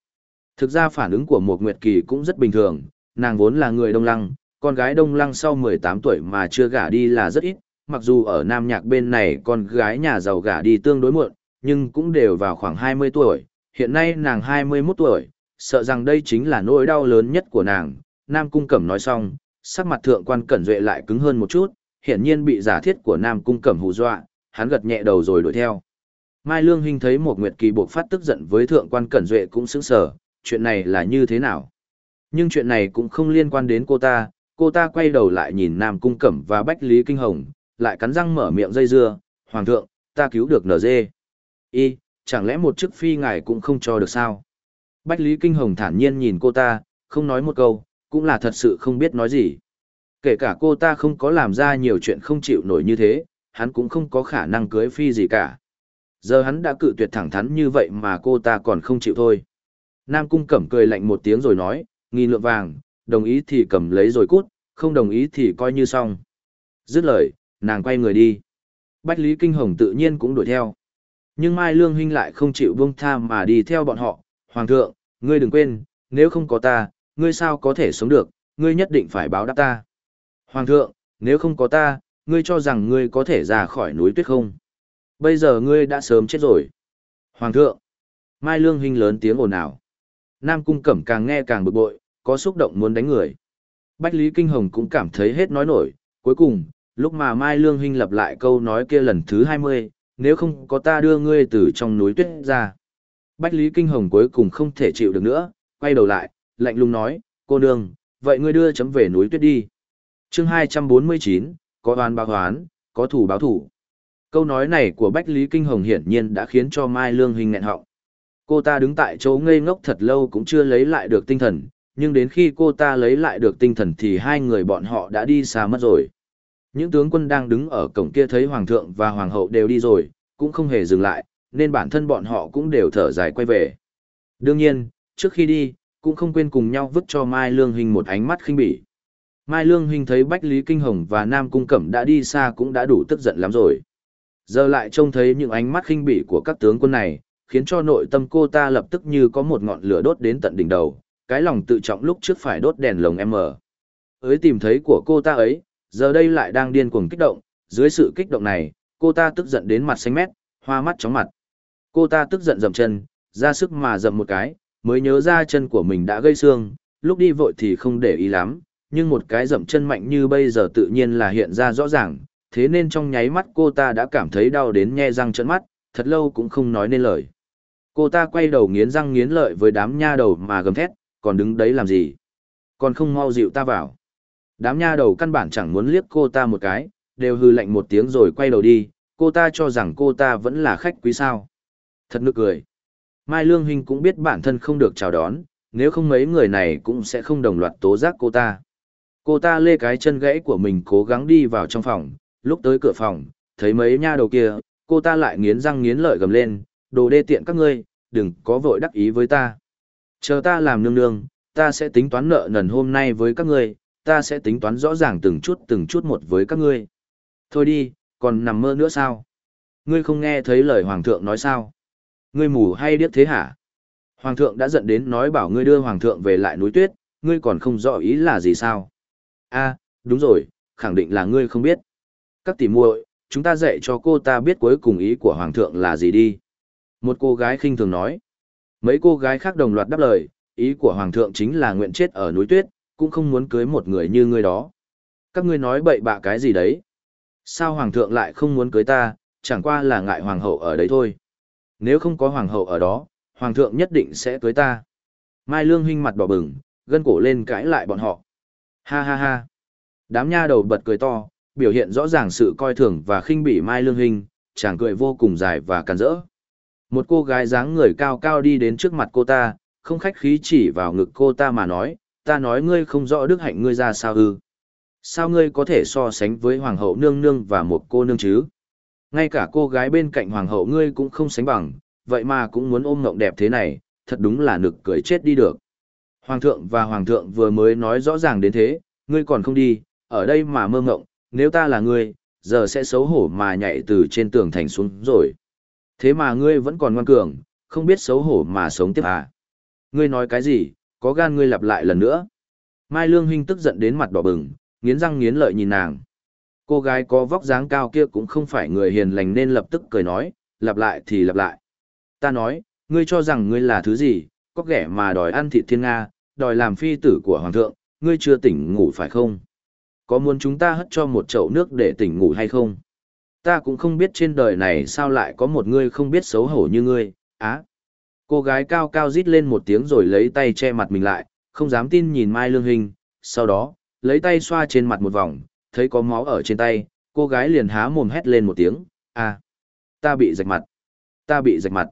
Thực ra phản ứng của một Nguyệt Kỳ cũng rất bình thường, nàng vốn là người đông lăng, con gái đông lăng sau 18 tuổi mà chưa gả đi là rất ít, mặc dù ở Nam Nhạc bên này con gái nhà giàu gả đi tương đối muộn, nhưng cũng đều vào khoảng 20 tuổi, hiện nay nàng 21 tuổi, sợ rằng đây chính là nỗi đau lớn nhất của nàng. Nam Cung Cẩm nói xong, sắc mặt thượng quan Cẩn Duệ lại cứng hơn một chút, hiển nhiên bị giả thiết của Nam Cung Cẩm hù dọa, hắn gật nhẹ đầu rồi đuổi theo. Mai Lương Hinh thấy một Nguyệt Kỳ buộc phát tức giận với thượng quan Cẩn Duệ cũng sững sờ, chuyện này là như thế nào? Nhưng chuyện này cũng không liên quan đến cô ta, cô ta quay đầu lại nhìn Nam Cung Cẩm và Bách Lý Kinh Hồng, lại cắn răng mở miệng dây dưa, Hoàng thượng, ta cứu được NG. Y, chẳng lẽ một chức phi ngài cũng không cho được sao? Bách Lý Kinh Hồng thản nhiên nhìn cô ta, không nói một câu, cũng là thật sự không biết nói gì. Kể cả cô ta không có làm ra nhiều chuyện không chịu nổi như thế, hắn cũng không có khả năng cưới phi gì cả. Giờ hắn đã cự tuyệt thẳng thắn như vậy mà cô ta còn không chịu thôi. Nam Cung Cẩm cười lạnh một tiếng rồi nói, nghìn lượng vàng, đồng ý thì cầm lấy rồi cút, không đồng ý thì coi như xong. Dứt lời, nàng quay người đi. Bách Lý Kinh Hồng tự nhiên cũng đuổi theo. Nhưng Mai Lương Hinh lại không chịu buông tha mà đi theo bọn họ. Hoàng thượng, ngươi đừng quên, nếu không có ta, ngươi sao có thể sống được, ngươi nhất định phải báo đáp ta. Hoàng thượng, nếu không có ta, ngươi cho rằng ngươi có thể ra khỏi núi tuyết không? Bây giờ ngươi đã sớm chết rồi. Hoàng thượng, Mai Lương Hinh lớn tiếng ồn ào. Nam Cung Cẩm càng nghe càng bực bội, có xúc động muốn đánh người. Bách Lý Kinh Hồng cũng cảm thấy hết nói nổi, cuối cùng, lúc mà Mai Lương Hinh lặp lại câu nói kia lần thứ 20, nếu không có ta đưa ngươi từ trong núi tuyết ra. Bách Lý Kinh Hồng cuối cùng không thể chịu được nữa, quay đầu lại, lạnh lùng nói, cô nương, vậy ngươi đưa chấm về núi tuyết đi. chương 249, có oán báo oán, có thủ báo thủ. Câu nói này của Bách Lý Kinh Hồng hiển nhiên đã khiến cho Mai Lương Hinh nghẹn họng. Cô ta đứng tại chỗ ngây ngốc thật lâu cũng chưa lấy lại được tinh thần, nhưng đến khi cô ta lấy lại được tinh thần thì hai người bọn họ đã đi xa mất rồi. Những tướng quân đang đứng ở cổng kia thấy hoàng thượng và hoàng hậu đều đi rồi, cũng không hề dừng lại, nên bản thân bọn họ cũng đều thở dài quay về. Đương nhiên, trước khi đi, cũng không quên cùng nhau vứt cho Mai Lương Hình một ánh mắt khinh bỉ. Mai Lương Hình thấy Bách Lý Kinh Hồng và Nam Cung Cẩm đã đi xa cũng đã đủ tức giận lắm rồi. Giờ lại trông thấy những ánh mắt khinh bỉ của các tướng quân này, khiến cho nội tâm cô ta lập tức như có một ngọn lửa đốt đến tận đỉnh đầu, cái lòng tự trọng lúc trước phải đốt đèn lồng em mở. Ới tìm thấy của cô ta ấy, giờ đây lại đang điên cuồng kích động, dưới sự kích động này, cô ta tức giận đến mặt xanh mét, hoa mắt chóng mặt. Cô ta tức giận dậm chân, ra sức mà dậm một cái, mới nhớ ra chân của mình đã gây xương, lúc đi vội thì không để ý lắm, nhưng một cái dậm chân mạnh như bây giờ tự nhiên là hiện ra rõ ràng, thế nên trong nháy mắt cô ta đã cảm thấy đau đến nhe răng trợn mắt, thật lâu cũng không nói nên lời. Cô ta quay đầu nghiến răng nghiến lợi với đám nha đầu mà gầm thét, còn đứng đấy làm gì? Còn không mau dịu ta vào. Đám nha đầu căn bản chẳng muốn liếc cô ta một cái, đều hư lạnh một tiếng rồi quay đầu đi, cô ta cho rằng cô ta vẫn là khách quý sao. Thật nực cười. Mai Lương Hinh cũng biết bản thân không được chào đón, nếu không mấy người này cũng sẽ không đồng loạt tố giác cô ta. Cô ta lê cái chân gãy của mình cố gắng đi vào trong phòng, lúc tới cửa phòng, thấy mấy nha đầu kia, cô ta lại nghiến răng nghiến lợi gầm lên, đồ đê tiện các ngươi, đừng có vội đắc ý với ta. Chờ ta làm nương nương, ta sẽ tính toán nợ nần hôm nay với các ngươi, ta sẽ tính toán rõ ràng từng chút từng chút một với các ngươi. Thôi đi, còn nằm mơ nữa sao? Ngươi không nghe thấy lời hoàng thượng nói sao? Ngươi mù hay điếc thế hả? Hoàng thượng đã giận đến nói bảo ngươi đưa hoàng thượng về lại núi tuyết, ngươi còn không rõ ý là gì sao? A, đúng rồi, khẳng định là ngươi không biết. Các tỷ muội, chúng ta dạy cho cô ta biết cuối cùng ý của hoàng thượng là gì đi. Một cô gái khinh thường nói. Mấy cô gái khác đồng loạt đáp lời, ý của hoàng thượng chính là nguyện chết ở núi tuyết, cũng không muốn cưới một người như ngươi đó. Các ngươi nói bậy bạ cái gì đấy? Sao hoàng thượng lại không muốn cưới ta, chẳng qua là ngại hoàng hậu ở đấy thôi. Nếu không có hoàng hậu ở đó, hoàng thượng nhất định sẽ cưới ta. Mai Lương Hinh mặt đỏ bừng, gân cổ lên cãi lại bọn họ. Ha ha ha. Đám nha đầu bật cười to, biểu hiện rõ ràng sự coi thường và khinh bỉ Mai Lương Hinh, chàng cười vô cùng dài và càn rỡ. Một cô gái dáng người cao cao đi đến trước mặt cô ta, không khách khí chỉ vào ngực cô ta mà nói, ta nói ngươi không rõ đức hạnh ngươi ra sao ư. Sao ngươi có thể so sánh với hoàng hậu nương nương và một cô nương chứ? Ngay cả cô gái bên cạnh hoàng hậu ngươi cũng không sánh bằng, vậy mà cũng muốn ôm ngộng đẹp thế này, thật đúng là nực cười chết đi được. Hoàng thượng và hoàng thượng vừa mới nói rõ ràng đến thế, ngươi còn không đi, ở đây mà mơ ngộng, nếu ta là ngươi, giờ sẽ xấu hổ mà nhảy từ trên tường thành xuống rồi. Thế mà ngươi vẫn còn ngoan cường, không biết xấu hổ mà sống tiếp à. Ngươi nói cái gì, có gan ngươi lặp lại lần nữa. Mai Lương Hinh tức giận đến mặt đỏ bừng, nghiến răng nghiến lợi nhìn nàng. Cô gái có vóc dáng cao kia cũng không phải người hiền lành nên lập tức cười nói, lặp lại thì lặp lại. Ta nói, ngươi cho rằng ngươi là thứ gì, có ghẻ mà đòi ăn thịt thiên Nga, đòi làm phi tử của hoàng thượng, ngươi chưa tỉnh ngủ phải không? Có muốn chúng ta hất cho một chậu nước để tỉnh ngủ hay không? Ta cũng không biết trên đời này sao lại có một ngươi không biết xấu hổ như ngươi, á. Cô gái cao cao rít lên một tiếng rồi lấy tay che mặt mình lại, không dám tin nhìn Mai Lương Hình, sau đó, lấy tay xoa trên mặt một vòng, thấy có máu ở trên tay, cô gái liền há mồm hét lên một tiếng, à, ta bị rạch mặt, ta bị rạch mặt.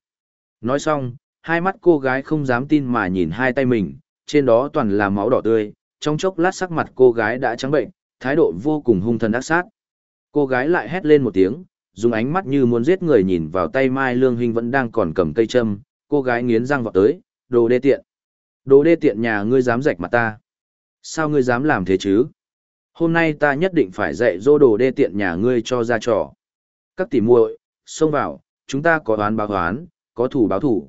Nói xong, hai mắt cô gái không dám tin mà nhìn hai tay mình, trên đó toàn là máu đỏ tươi, trong chốc lát sắc mặt cô gái đã trắng bệnh, thái độ vô cùng hung thần ác sát. Cô gái lại hét lên một tiếng, dùng ánh mắt như muốn giết người nhìn vào tay Mai Lương Hinh vẫn đang còn cầm cây châm, cô gái nghiến răng vọt tới, đồ đê tiện. Đồ đê tiện nhà ngươi dám rạch mặt ta. Sao ngươi dám làm thế chứ? Hôm nay ta nhất định phải dạy dỗ đồ đê tiện nhà ngươi cho ra trò. Các tỷ muội, xông vào, chúng ta có oán báo oán, có thủ báo thủ.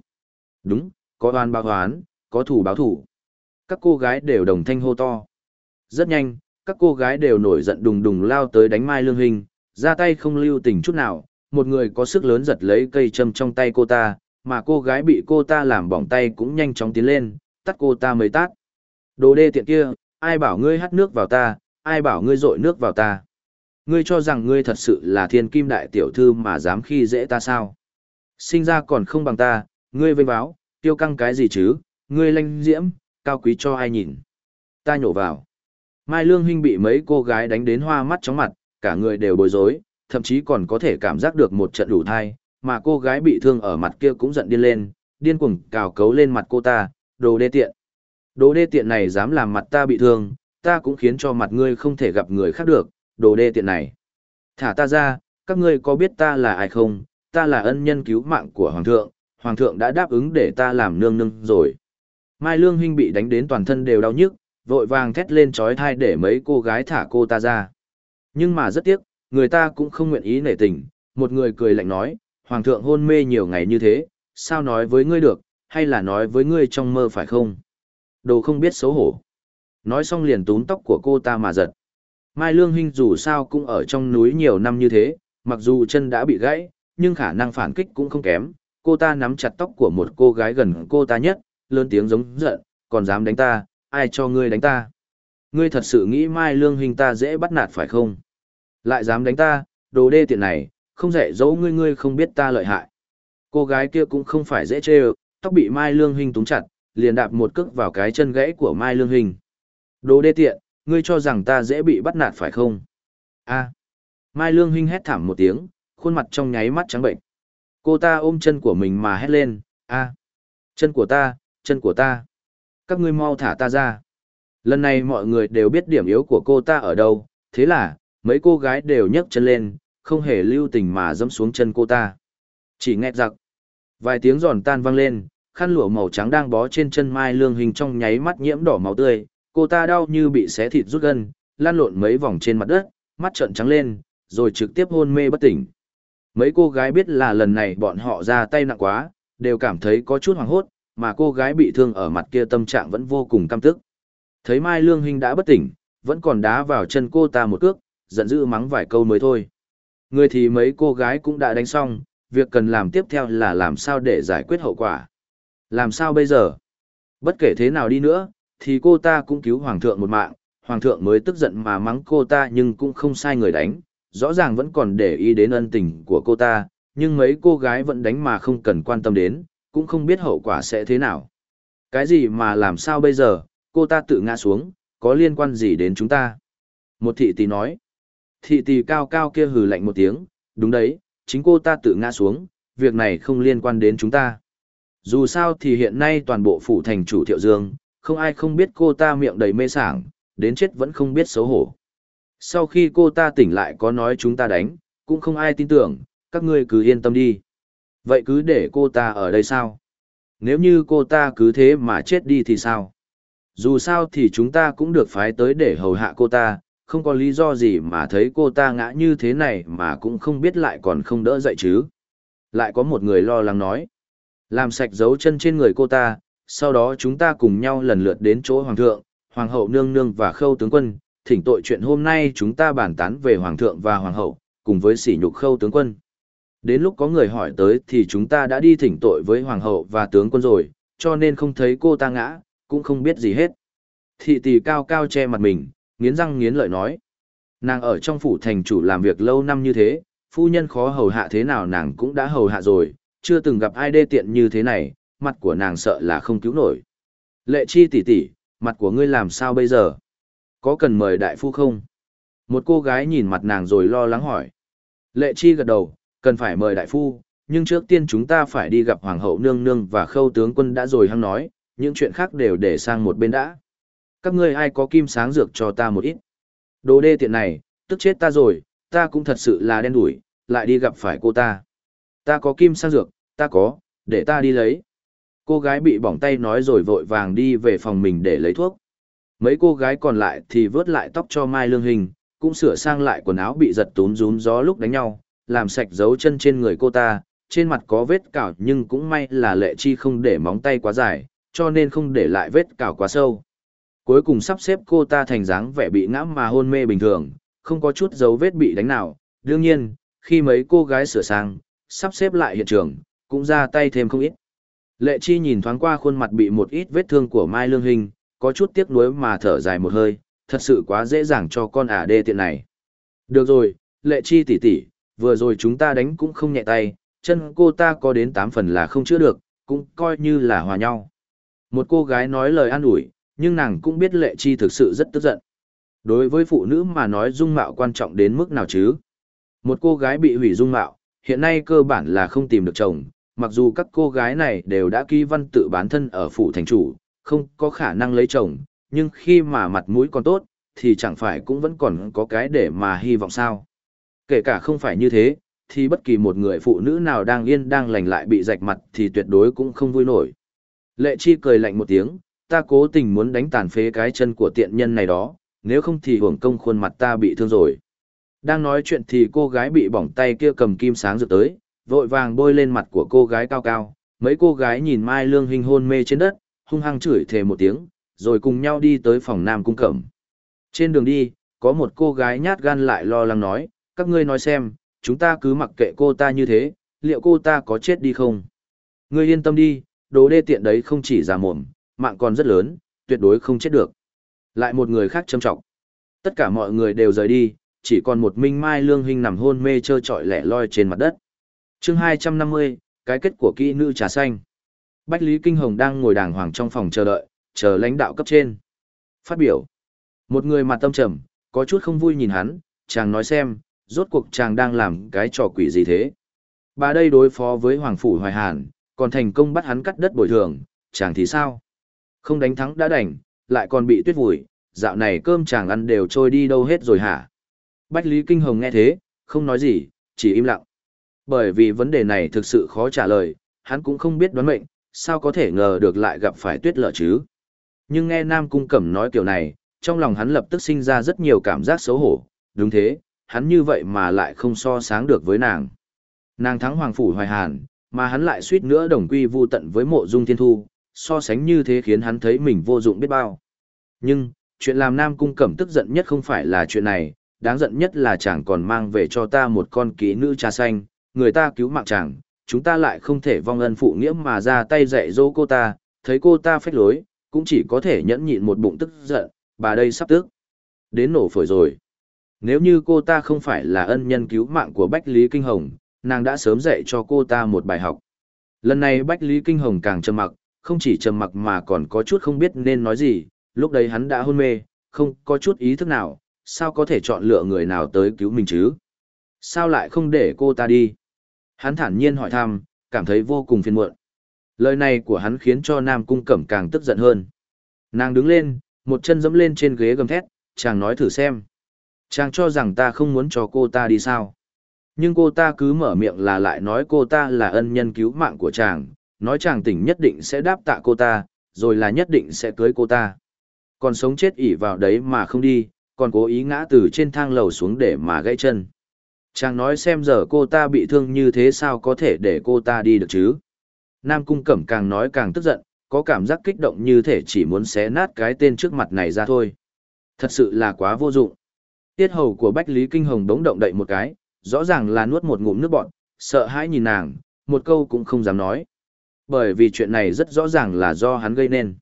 Đúng, có oán báo oán, có thủ báo thủ. Các cô gái đều đồng thanh hô to. Rất nhanh, các cô gái đều nổi giận đùng đùng lao tới đánh Mai Lương Hình, ra tay không lưu tình chút nào, một người có sức lớn giật lấy cây châm trong tay cô ta, mà cô gái bị cô ta làm bỏng tay cũng nhanh chóng tiến lên, tắt cô ta mới tát. Đồ đê tiện kia, ai bảo ngươi hắt nước vào ta, ai bảo ngươi dội nước vào ta. Ngươi cho rằng ngươi thật sự là thiên kim đại tiểu thư mà dám khi dễ ta sao? Sinh ra còn không bằng ta, ngươi vây báo, tiêu căng cái gì chứ, ngươi lanh diễm, cao quý cho ai nhìn. Ta nhổ vào. Mai Lương Hinh bị mấy cô gái đánh đến hoa mắt chóng mặt, cả người đều bối rối, thậm chí còn có thể cảm giác được một trận đủ thai, mà cô gái bị thương ở mặt kia cũng giận điên lên, điên cuồng cào cấu lên mặt cô ta, đồ đê tiện. Đồ đê tiện này dám làm mặt ta bị thương, ta cũng khiến cho mặt ngươi không thể gặp người khác được, đồ đê tiện này. Thả ta ra, các ngươi có biết ta là ai không, ta là ân nhân cứu mạng của Hoàng thượng, Hoàng thượng đã đáp ứng để ta làm nương nương rồi. Mai Lương Huynh bị đánh đến toàn thân đều đau nhức, vội vàng thét lên trói thai để mấy cô gái thả cô ta ra. Nhưng mà rất tiếc, người ta cũng không nguyện ý nể tình, một người cười lạnh nói, Hoàng thượng hôn mê nhiều ngày như thế, sao nói với ngươi được, hay là nói với ngươi trong mơ phải không? Đồ không biết xấu hổ. Nói xong liền túm tóc của cô ta mà giật. Mai Lương Hinh dù sao cũng ở trong núi nhiều năm như thế, mặc dù chân đã bị gãy, nhưng khả năng phản kích cũng không kém. Cô ta nắm chặt tóc của một cô gái gần cô ta nhất, lớn tiếng giống giận, còn dám đánh ta, ai cho ngươi đánh ta? Ngươi thật sự nghĩ Mai Lương Hinh ta dễ bắt nạt phải không? Lại dám đánh ta, đồ đê tiện này, không dạy dỗ ngươi ngươi không biết ta lợi hại. Cô gái kia cũng không phải dễ chê tóc bị Mai Lương Hinh túng chặt, liền đạp một cước vào cái chân gãy của Mai Lương Hinh. Đồ đê tiện, ngươi cho rằng ta dễ bị bắt nạt phải không? A. Mai Lương Hinh hét thảm một tiếng, khuôn mặt trong nháy mắt trắng bệnh. Cô ta ôm chân của mình mà hét lên, a, chân của ta, chân của ta. Các ngươi mau thả ta ra. Lần này mọi người đều biết điểm yếu của cô ta ở đâu, thế là, mấy cô gái đều nhấc chân lên, không hề lưu tình mà dẫm xuống chân cô ta. Chỉ nghe giặc. Vài tiếng giòn tan vang lên, khăn lụa màu trắng đang bó trên chân Mai Lương Hình trong nháy mắt nhiễm đỏ máu tươi, cô ta đau như bị xé thịt rút gân, lan lộn mấy vòng trên mặt đất, mắt trợn trắng lên, rồi trực tiếp hôn mê bất tỉnh. Mấy cô gái biết là lần này bọn họ ra tay nặng quá, đều cảm thấy có chút hoảng hốt, mà cô gái bị thương ở mặt kia tâm trạng vẫn vô cùng căm tức. Thấy Mai Lương Hinh đã bất tỉnh, vẫn còn đá vào chân cô ta một cước, giận dữ mắng vài câu mới thôi. Người thì mấy cô gái cũng đã đánh xong, việc cần làm tiếp theo là làm sao để giải quyết hậu quả. Làm sao bây giờ? Bất kể thế nào đi nữa, thì cô ta cũng cứu hoàng thượng một mạng, hoàng thượng mới tức giận mà mắng cô ta nhưng cũng không sai người đánh, rõ ràng vẫn còn để ý đến ân tình của cô ta, nhưng mấy cô gái vẫn đánh mà không cần quan tâm đến, cũng không biết hậu quả sẽ thế nào. Cái gì mà làm sao bây giờ, cô ta tự ngã xuống, có liên quan gì đến chúng ta? Một thị tỷ nói. Thị tỷ cao cao kia hừ lạnh một tiếng, đúng đấy, chính cô ta tự ngã xuống, việc này không liên quan đến chúng ta. Dù sao thì hiện nay toàn bộ phủ thành chủ thiệu dương, không ai không biết cô ta miệng đầy mê sảng, đến chết vẫn không biết xấu hổ. Sau khi cô ta tỉnh lại có nói chúng ta đánh, cũng không ai tin tưởng, các ngươi cứ yên tâm đi. Vậy cứ để cô ta ở đây sao? Nếu như cô ta cứ thế mà chết đi thì sao? Dù sao thì chúng ta cũng được phái tới để hầu hạ cô ta, không có lý do gì mà thấy cô ta ngã như thế này mà cũng không biết lại còn không đỡ dậy chứ. Lại có một người lo lắng nói. Làm sạch dấu chân trên người cô ta, sau đó chúng ta cùng nhau lần lượt đến chỗ hoàng thượng, hoàng hậu nương nương và khâu tướng quân, thỉnh tội chuyện hôm nay chúng ta bàn tán về hoàng thượng và hoàng hậu, cùng với sỉ nhục khâu tướng quân. Đến lúc có người hỏi tới thì chúng ta đã đi thỉnh tội với hoàng hậu và tướng quân rồi, cho nên không thấy cô ta ngã, cũng không biết gì hết. Thị tỷ cao cao che mặt mình, nghiến răng nghiến lợi nói. Nàng ở trong phủ thành chủ làm việc lâu năm như thế, phu nhân khó hầu hạ thế nào nàng cũng đã hầu hạ rồi, chưa từng gặp ai đê tiện như thế này, mặt của nàng sợ là không cứu nổi. Lệ chi tỷ tỷ, mặt của ngươi làm sao bây giờ? Có cần mời đại phu không? Một cô gái nhìn mặt nàng rồi lo lắng hỏi. Lệ chi gật đầu, cần phải mời đại phu, nhưng trước tiên chúng ta phải đi gặp hoàng hậu nương nương và khâu tướng quân đã rồi hăng nói, những chuyện khác đều để sang một bên đã. Các ngươi ai có kim sáng dược cho ta một ít. Đồ đê tiện này, tức chết ta rồi, ta cũng thật sự là đen đủi, lại đi gặp phải cô ta. Ta có kim sang dược, ta có, để ta đi lấy. Cô gái bị bỏng tay nói rồi vội vàng đi về phòng mình để lấy thuốc. Mấy cô gái còn lại thì vớt lại tóc cho Mai Lương Hình, cũng sửa sang lại quần áo bị giật túm rúm gió lúc đánh nhau, làm sạch dấu chân trên người cô ta, trên mặt có vết cào nhưng cũng may là lệ chi không để móng tay quá dài, cho nên không để lại vết cào quá sâu. Cuối cùng sắp xếp cô ta thành dáng vẻ bị ngã mà hôn mê bình thường, không có chút dấu vết bị đánh nào. Đương nhiên, khi mấy cô gái sửa sang, sắp xếp lại hiện trường, cũng ra tay thêm không ít. Lệ Chi nhìn thoáng qua khuôn mặt bị một ít vết thương của Mai Lương Hình, có chút tiếc nuối mà thở dài một hơi, thật sự quá dễ dàng cho con ả đê tiện này. Được rồi, Lệ Chi tỷ tỷ, vừa rồi chúng ta đánh cũng không nhẹ tay, chân cô ta có đến 8 phần là không chữa được, cũng coi như là hòa nhau. Một cô gái nói lời an ủi, nhưng nàng cũng biết Lệ Chi thực sự rất tức giận. Đối với phụ nữ mà nói dung mạo quan trọng đến mức nào chứ? Một cô gái bị hủy dung mạo, hiện nay cơ bản là không tìm được chồng, mặc dù các cô gái này đều đã ký văn tự bán thân ở phủ thành chủ, không có khả năng lấy chồng, nhưng khi mà mặt mũi còn tốt, thì chẳng phải cũng vẫn còn có cái để mà hy vọng sao. Kể cả không phải như thế, thì bất kỳ một người phụ nữ nào đang yên đang lành lại bị rạch mặt thì tuyệt đối cũng không vui nổi. Lệ Chi cười lạnh một tiếng, ta cố tình muốn đánh tàn phế cái chân của tiện nhân này đó, nếu không thì hưởng công khuôn mặt ta bị thương rồi. Đang nói chuyện thì cô gái bị bỏng tay kia cầm kim sáng rực tới, vội vàng bôi lên mặt của cô gái cao cao. Mấy cô gái nhìn Mai Lương Hình hôn mê trên đất, hung hăng chửi thề một tiếng, rồi cùng nhau đi tới phòng Nam Cung Cẩm. Trên đường đi, có một cô gái nhát gan lại lo lắng nói, các ngươi nói xem, chúng ta cứ mặc kệ cô ta như thế, liệu cô ta có chết đi không? Ngươi yên tâm đi, đồ đê tiện đấy không chỉ già mồm, mạng còn rất lớn, tuyệt đối không chết được. Lại một người khác châm trọng. Tất cả mọi người đều rời đi, chỉ còn một Minh Mai Lương hình nằm hôn mê trơ trọi lẻ loi trên mặt đất. chương 250, cái kết của kỹ nữ trà xanh. Bách Lý Kinh Hồng đang ngồi đàng hoàng trong phòng chờ đợi, chờ lãnh đạo cấp trên. Phát biểu. Một người mặt tâm trầm, có chút không vui nhìn hắn, chàng nói xem, rốt cuộc chàng đang làm cái trò quỷ gì thế. Bà đây đối phó với Hoàng Phủ Hoài Hàn, còn thành công bắt hắn cắt đất bồi thường, chàng thì sao? Không đánh thắng đã đành, lại còn bị tuyết vùi, dạo này cơm chàng ăn đều trôi đi đâu hết rồi hả? Bách Lý Kinh Hồng nghe thế, không nói gì, chỉ im lặng. Bởi vì vấn đề này thực sự khó trả lời, hắn cũng không biết đoán mệnh, sao có thể ngờ được lại gặp phải tuyết lở chứ. Nhưng nghe Nam Cung Cẩm nói kiểu này, trong lòng hắn lập tức sinh ra rất nhiều cảm giác xấu hổ, đúng thế, hắn như vậy mà lại không so sáng được với nàng. Nàng thắng Hoàng Phủ Hoài Hàn, mà hắn lại suýt nữa đồng quy vu tận với mộ dung thiên thu, so sánh như thế khiến hắn thấy mình vô dụng biết bao. Nhưng, chuyện làm Nam Cung Cẩm tức giận nhất không phải là chuyện này, đáng giận nhất là chàng còn mang về cho ta một con kỹ nữ trà xanh, người ta cứu mạng chàng, chúng ta lại không thể vong ân phụ nghĩa mà ra tay dạy dỗ cô ta, thấy cô ta phách lối, cũng chỉ có thể nhẫn nhịn một bụng tức giận, bà đây sắp tức. Đến nổ phổi rồi. Nếu như cô ta không phải là ân nhân cứu mạng của Bách Lý Kinh Hồng, nàng đã sớm dạy cho cô ta một bài học. Lần này Bách Lý Kinh Hồng càng trầm mặc, không chỉ trầm mặc mà còn có chút không biết nên nói gì, lúc đấy hắn đã hôn mê, không có chút ý thức nào, sao có thể chọn lựa người nào tới cứu mình chứ? Sao lại không để cô ta đi? Hắn thản nhiên hỏi thăm, cảm thấy vô cùng phiền muộn. Lời này của hắn khiến cho Nam Cung Cẩm càng tức giận hơn. Nàng đứng lên, một chân dẫm lên trên ghế gầm thét, chàng nói thử xem. Chàng cho rằng ta không muốn cho cô ta đi sao. Nhưng cô ta cứ mở miệng là lại nói cô ta là ân nhân cứu mạng của chàng, nói chàng tỉnh nhất định sẽ đáp tạ cô ta, rồi là nhất định sẽ cưới cô ta. Còn sống chết ỉ vào đấy mà không đi, còn cố ý ngã từ trên thang lầu xuống để mà gãy chân. Chàng nói xem giờ cô ta bị thương như thế sao có thể để cô ta đi được chứ. Nam Cung Cẩm càng nói càng tức giận, có cảm giác kích động như thể chỉ muốn xé nát cái tên trước mặt này ra thôi. Thật sự là quá vô dụng. Tiết hầu của Bách Lý Kinh Hồng đống động đậy một cái, rõ ràng là nuốt một ngụm nước bọt, sợ hãi nhìn nàng, một câu cũng không dám nói. Bởi vì chuyện này rất rõ ràng là do hắn gây nên.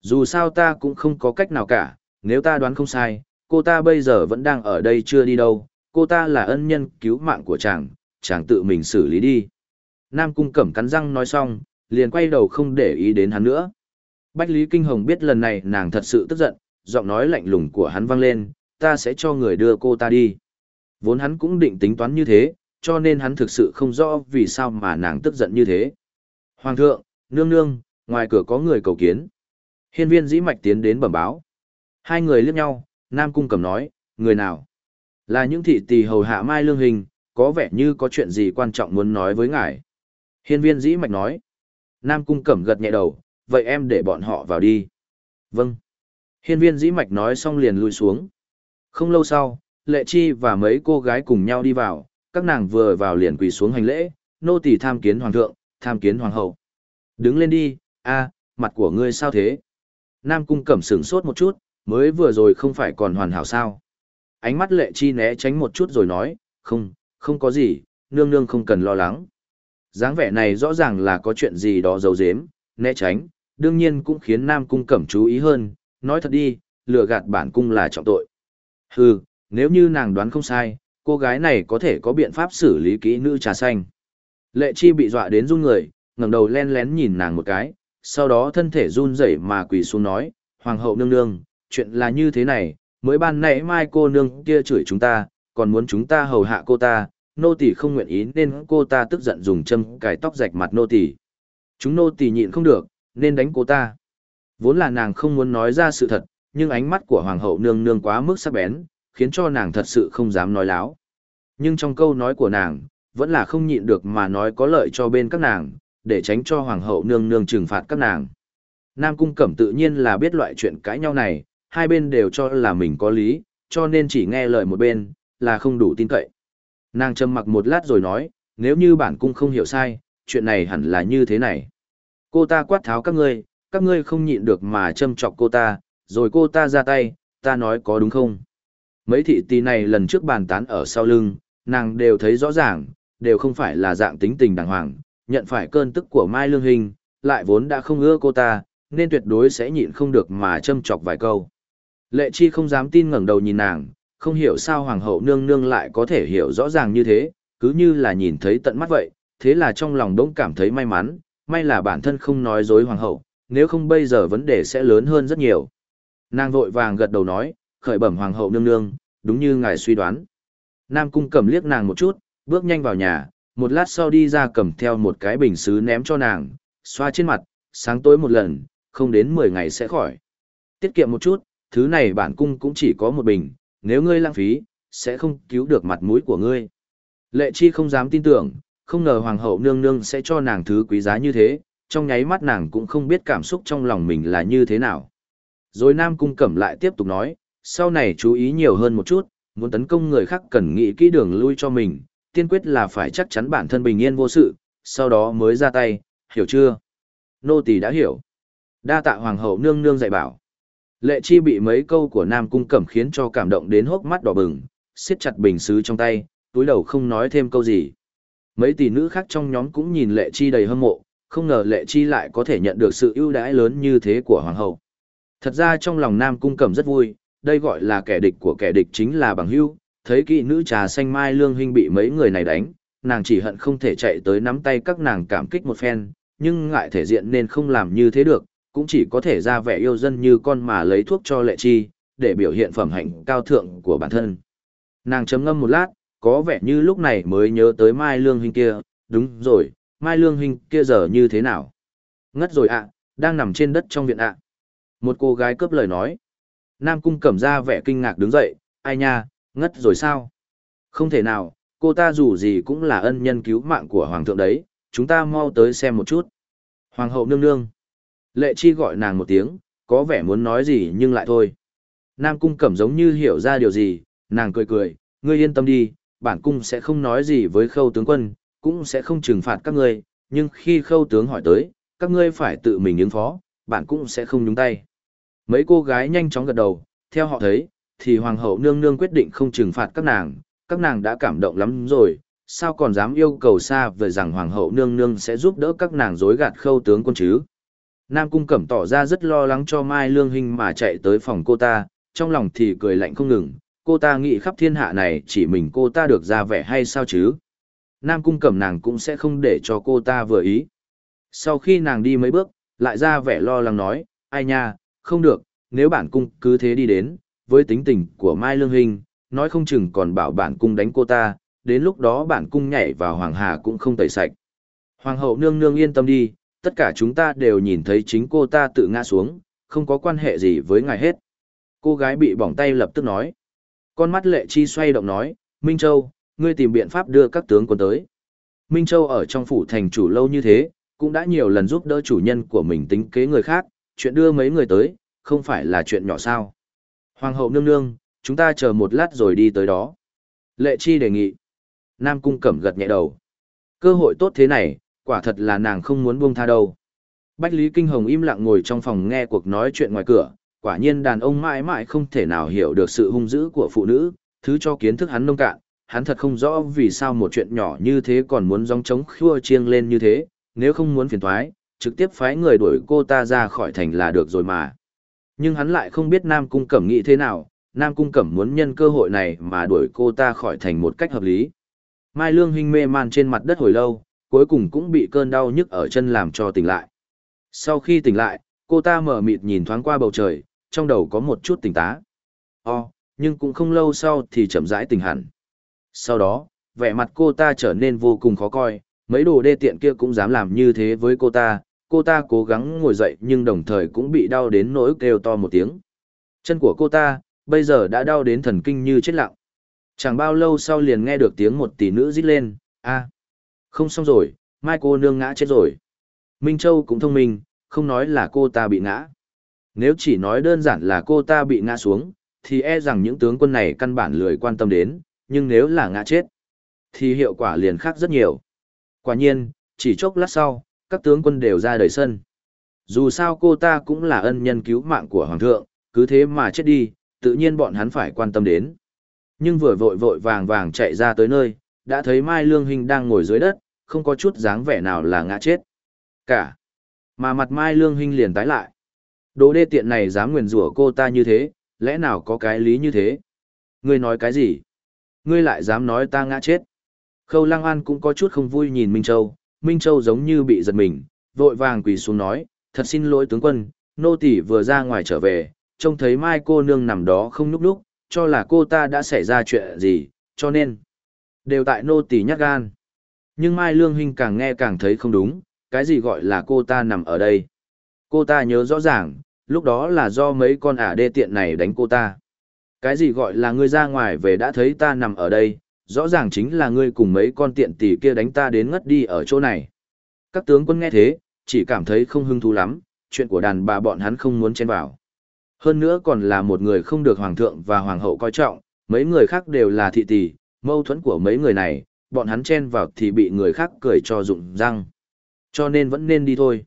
Dù sao ta cũng không có cách nào cả, nếu ta đoán không sai, cô ta bây giờ vẫn đang ở đây chưa đi đâu, cô ta là ân nhân cứu mạng của chàng, chàng tự mình xử lý đi. Nam Cung Cẩm cắn răng nói xong, liền quay đầu không để ý đến hắn nữa. Bách Lý Kinh Hồng biết lần này nàng thật sự tức giận, giọng nói lạnh lùng của hắn vang lên, ta sẽ cho người đưa cô ta đi. Vốn hắn cũng định tính toán như thế, cho nên hắn thực sự không rõ vì sao mà nàng tức giận như thế. Hoàng thượng, nương nương, ngoài cửa có người cầu kiến. Hiên viên dĩ mạch tiến đến bẩm báo. Hai người liếc nhau, Nam Cung cầm nói, người nào? Là những thị tỳ hầu hạ mai lương hình, có vẻ như có chuyện gì quan trọng muốn nói với ngài. Hiên viên dĩ mạch nói. Nam Cung cẩm gật nhẹ đầu, vậy em để bọn họ vào đi. Vâng. Hiên viên dĩ mạch nói xong liền lui xuống. Không lâu sau, Lệ Chi và mấy cô gái cùng nhau đi vào, các nàng vừa vào liền quỳ xuống hành lễ, nô tỳ tham kiến hoàng thượng, tham kiến hoàng hậu. Đứng lên đi, a, mặt của ngươi sao thế? Nam cung cẩm sửng sốt một chút, mới vừa rồi không phải còn hoàn hảo sao? Ánh mắt Lệ Chi né tránh một chút rồi nói, không, không có gì, nương nương không cần lo lắng. dáng vẻ này rõ ràng là có chuyện gì đó giấu giếm, né tránh, đương nhiên cũng khiến Nam cung cẩm chú ý hơn, nói thật đi, lừa gạt bản cung là trọng tội. Hừ, nếu như nàng đoán không sai, cô gái này có thể có biện pháp xử lý kỹ nữ trà xanh. Lệ Chi bị dọa đến run người, ngẩng đầu len lén nhìn nàng một cái, sau đó thân thể run rẩy mà quỳ xuống nói, Hoàng hậu nương nương, chuyện là như thế này, mới ban nãy mai cô nương kia chửi chúng ta, còn muốn chúng ta hầu hạ cô ta, nô tỳ không nguyện ý nên cô ta tức giận dùng châm cài tóc rạch mặt nô tỳ. Chúng nô tỳ nhịn không được, nên đánh cô ta. Vốn là nàng không muốn nói ra sự thật, nhưng ánh mắt của hoàng hậu nương nương quá mức sắc bén, khiến cho nàng thật sự không dám nói láo. Nhưng trong câu nói của nàng, vẫn là không nhịn được mà nói có lợi cho bên các nàng, để tránh cho hoàng hậu nương nương trừng phạt các nàng. Nam Cung Cẩm tự nhiên là biết loại chuyện cãi nhau này, hai bên đều cho là mình có lý, cho nên chỉ nghe lời một bên, là không đủ tin cậy. Nàng trầm mặc một lát rồi nói, nếu như bản cung không hiểu sai, chuyện này hẳn là như thế này. Cô ta quát tháo các ngươi, các ngươi không nhịn được mà châm chọc cô ta, rồi cô ta ra tay, ta nói có đúng không? Mấy thị tì này lần trước bàn tán ở sau lưng, nàng đều thấy rõ ràng, đều không phải là dạng tính tình đàng hoàng, nhận phải cơn tức của Mai Lương Hình, lại vốn đã không ưa cô ta, nên tuyệt đối sẽ nhịn không được mà châm chọc vài câu. Lệ Chi không dám tin ngẩng đầu nhìn nàng, không hiểu sao hoàng hậu nương nương lại có thể hiểu rõ ràng như thế, cứ như là nhìn thấy tận mắt vậy, thế là trong lòng đỗng cảm thấy may mắn, may là bản thân không nói dối hoàng hậu, nếu không bây giờ vấn đề sẽ lớn hơn rất nhiều. Nàng vội vàng gật đầu nói, khởi bẩm hoàng hậu nương nương, đúng như ngài suy đoán. Nam cung cầm liếc nàng một chút, bước nhanh vào nhà, một lát sau đi ra cầm theo một cái bình xứ ném cho nàng, xoa trên mặt, sáng tối một lần, không đến 10 ngày sẽ khỏi. Tiết kiệm một chút, thứ này bản cung cũng chỉ có một bình, nếu ngươi lãng phí, sẽ không cứu được mặt mũi của ngươi. Lệ chi không dám tin tưởng, không ngờ hoàng hậu nương nương sẽ cho nàng thứ quý giá như thế, trong nháy mắt nàng cũng không biết cảm xúc trong lòng mình là như thế nào. Rồi Nam Cung Cẩm lại tiếp tục nói, sau này chú ý nhiều hơn một chút, muốn tấn công người khác cần nghĩ kỹ đường lui cho mình, tiên quyết là phải chắc chắn bản thân bình yên vô sự, sau đó mới ra tay, hiểu chưa? Nô tỳ đã hiểu. Đa tạ hoàng hậu nương nương dạy bảo. Lệ chi bị mấy câu của Nam Cung Cẩm khiến cho cảm động đến hốc mắt đỏ bừng, siết chặt bình sứ trong tay, túi đầu không nói thêm câu gì. Mấy tỷ nữ khác trong nhóm cũng nhìn lệ chi đầy hâm mộ, không ngờ lệ chi lại có thể nhận được sự ưu đãi lớn như thế của hoàng hậu. Thật ra trong lòng Nam Cung Cẩm rất vui, đây gọi là kẻ địch của kẻ địch chính là bằng hữu, thấy kỵ nữ trà xanh Mai Lương Huynh bị mấy người này đánh, nàng chỉ hận không thể chạy tới nắm tay các nàng cảm kích một phen, nhưng ngại thể diện nên không làm như thế được, cũng chỉ có thể ra vẻ yêu dân như con mà lấy thuốc cho lệ chi, để biểu hiện phẩm hạnh cao thượng của bản thân. Nàng chấm ngâm một lát, có vẻ như lúc này mới nhớ tới Mai Lương Huynh kia, đúng rồi, Mai Lương Huynh kia giờ như thế nào? Ngất rồi ạ, đang nằm trên đất trong viện ạ. Một cô gái cướp lời nói. Nam Cung cẩm ra vẻ kinh ngạc đứng dậy, ai nha, ngất rồi sao? Không thể nào, cô ta dù gì cũng là ân nhân cứu mạng của Hoàng thượng đấy, chúng ta mau tới xem một chút. Hoàng hậu nương nương. Lệ chi gọi nàng một tiếng, có vẻ muốn nói gì nhưng lại thôi. Nam cung cẩm giống như hiểu ra điều gì, nàng cười cười, ngươi yên tâm đi, bản cung sẽ không nói gì với khâu tướng quân, cũng sẽ không trừng phạt các ngươi, nhưng khi khâu tướng hỏi tới, các ngươi phải tự mình ứng phó, bản cung sẽ không nhúng tay. Mấy cô gái nhanh chóng gật đầu, theo họ thấy, thì hoàng hậu nương nương quyết định không trừng phạt các nàng, các nàng đã cảm động lắm rồi, sao còn dám yêu cầu xa về rằng hoàng hậu nương nương sẽ giúp đỡ các nàng dối gạt khâu tướng quân chứ. Nam Cung Cẩm tỏ ra rất lo lắng cho Mai Lương Hinh mà chạy tới phòng cô ta, trong lòng thì cười lạnh không ngừng, cô ta nghĩ khắp thiên hạ này chỉ mình cô ta được ra vẻ hay sao chứ. Nam Cung Cẩm nàng cũng sẽ không để cho cô ta vừa ý. Sau khi nàng đi mấy bước, lại ra vẻ lo lắng nói, ai nha, không được, nếu bản cung cứ thế đi đến, với tính tình của Mai Lương Hình, nói không chừng còn bảo bản cung đánh cô ta, đến lúc đó bản cung nhảy vào Hoàng Hà cũng không tẩy sạch. Hoàng hậu nương nương yên tâm đi, tất cả chúng ta đều nhìn thấy chính cô ta tự ngã xuống, không có quan hệ gì với ngài hết. Cô gái bị bỏng tay lập tức nói. Con mắt lệ chi xoay động nói, Minh Châu, ngươi tìm biện pháp đưa các tướng quân tới. Minh Châu ở trong phủ thành chủ lâu như thế, cũng đã nhiều lần giúp đỡ chủ nhân của mình tính kế người khác, chuyện đưa mấy người tới, không phải là chuyện nhỏ sao. Hoàng hậu nương nương, chúng ta chờ một lát rồi đi tới đó. Lệ chi đề nghị. Nam cung cẩm gật nhẹ đầu. Cơ hội tốt thế này, quả thật là nàng không muốn buông tha đâu. Bách Lý Kinh Hồng im lặng ngồi trong phòng nghe cuộc nói chuyện ngoài cửa, quả nhiên đàn ông mãi mãi không thể nào hiểu được sự hung dữ của phụ nữ, thứ cho kiến thức hắn nông cạn, hắn thật không rõ vì sao một chuyện nhỏ như thế còn muốn dòng trống khua chiêng lên như thế, nếu không muốn phiền thoái, trực tiếp phái người đuổi cô ta ra khỏi thành là được rồi mà. Nhưng hắn lại không biết Nam Cung Cẩm nghĩ thế nào, Nam Cung Cẩm muốn nhân cơ hội này mà đuổi cô ta khỏi thành một cách hợp lý. Mai Lương Hinh mê man trên mặt đất hồi lâu, cuối cùng cũng bị cơn đau nhức ở chân làm cho tỉnh lại. Sau khi tỉnh lại, cô ta mở mịt nhìn thoáng qua bầu trời, trong đầu có một chút tỉnh tá. O, nhưng cũng không lâu sau thì chậm rãi tỉnh hẳn. Sau đó, vẻ mặt cô ta trở nên vô cùng khó coi, mấy đồ đê tiện kia cũng dám làm như thế với cô ta, cô ta cố gắng ngồi dậy nhưng đồng thời cũng bị đau đến nỗi kêu to một tiếng. Chân của cô ta, bây giờ đã đau đến thần kinh như chết lặng. Chẳng bao lâu sau liền nghe được tiếng một tỷ nữ rít lên, a không xong rồi, mai cô nương ngã chết rồi. Minh Châu cũng thông minh, không nói là cô ta bị ngã. Nếu chỉ nói đơn giản là cô ta bị ngã xuống, thì e rằng những tướng quân này căn bản lười quan tâm đến, nhưng nếu là ngã chết, thì hiệu quả liền khác rất nhiều. Quả nhiên, chỉ chốc lát sau, các tướng quân đều ra đời sân. Dù sao cô ta cũng là ân nhân cứu mạng của Hoàng thượng, cứ thế mà chết đi, tự nhiên bọn hắn phải quan tâm đến. Nhưng vừa vội vội vàng vàng chạy ra tới nơi, đã thấy Mai Lương Hình đang ngồi dưới đất, không có chút dáng vẻ nào là ngã chết. Cả. Mà mặt Mai Lương Hình liền tái lại. Đồ đê tiện này dám nguyền rủa cô ta như thế, lẽ nào có cái lý như thế? Ngươi nói cái gì? Ngươi lại dám nói ta ngã chết? Khâu Lăng An cũng có chút không vui nhìn Minh Châu, Minh Châu giống như bị giật mình, vội vàng quỳ xuống nói, thật xin lỗi tướng quân, nô tỳ vừa ra ngoài trở về, trông thấy Mai cô nương nằm đó không núp nhúc, cho là cô ta đã xảy ra chuyện gì, cho nên đều tại nô tỳ nhát gan. Nhưng Mai Lương Huynh càng nghe càng thấy không đúng, cái gì gọi là cô ta nằm ở đây. Cô ta nhớ rõ ràng, lúc đó là do mấy con ả đê tiện này đánh cô ta. Cái gì gọi là ngươi ra ngoài về đã thấy ta nằm ở đây, rõ ràng chính là ngươi cùng mấy con tiện tỷ kia đánh ta đến ngất đi ở chỗ này. Các tướng quân nghe thế, chỉ cảm thấy không hứng thú lắm, chuyện của đàn bà bọn hắn không muốn chen vào. Hơn nữa còn là một người không được hoàng thượng và hoàng hậu coi trọng, mấy người khác đều là thị tỷ, mâu thuẫn của mấy người này, bọn hắn chen vào thì bị người khác cười cho rụng răng. Cho nên vẫn nên đi thôi.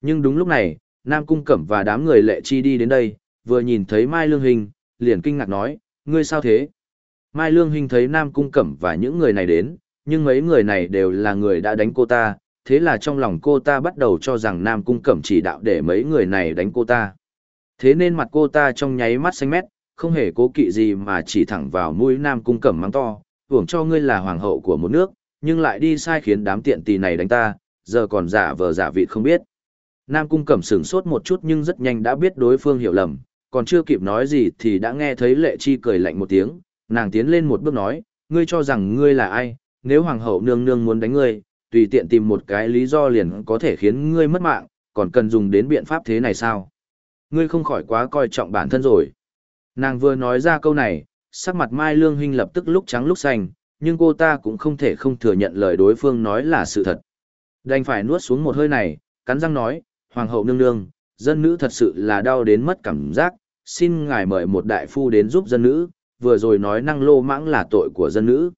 Nhưng đúng lúc này, Nam Cung Cẩm và đám người lệ chi đi đến đây, vừa nhìn thấy Mai Lương Hình, liền kinh ngạc nói, ngươi sao thế? Mai Lương Hinh thấy Nam Cung Cẩm và những người này đến, nhưng mấy người này đều là người đã đánh cô ta, thế là trong lòng cô ta bắt đầu cho rằng Nam Cung Cẩm chỉ đạo để mấy người này đánh cô ta. Thế nên mặt cô ta trong nháy mắt xanh mét, không hề cố kỵ gì mà chỉ thẳng vào mũi Nam Cung Cẩm mắng to, hưởng cho ngươi là hoàng hậu của một nước, nhưng lại đi sai khiến đám tiện tỳ này đánh ta, giờ còn giả vờ giả vịt không biết. Nam Cung Cẩm sửng sốt một chút nhưng rất nhanh đã biết đối phương hiểu lầm, còn chưa kịp nói gì thì đã nghe thấy Lệ Chi cười lạnh một tiếng, nàng tiến lên một bước nói, ngươi cho rằng ngươi là ai, nếu hoàng hậu nương nương muốn đánh ngươi, tùy tiện tìm một cái lý do liền có thể khiến ngươi mất mạng, còn cần dùng đến biện pháp thế này sao? Ngươi không khỏi quá coi trọng bản thân rồi. Nàng vừa nói ra câu này, sắc mặt Mai Lương Hinh lập tức lúc trắng lúc xanh, nhưng cô ta cũng không thể không thừa nhận lời đối phương nói là sự thật. Đành phải nuốt xuống một hơi này, cắn răng nói, Hoàng hậu nương nương, dân nữ thật sự là đau đến mất cảm giác, xin ngài mời một đại phu đến giúp dân nữ, vừa rồi nói năng lô mãng là tội của dân nữ.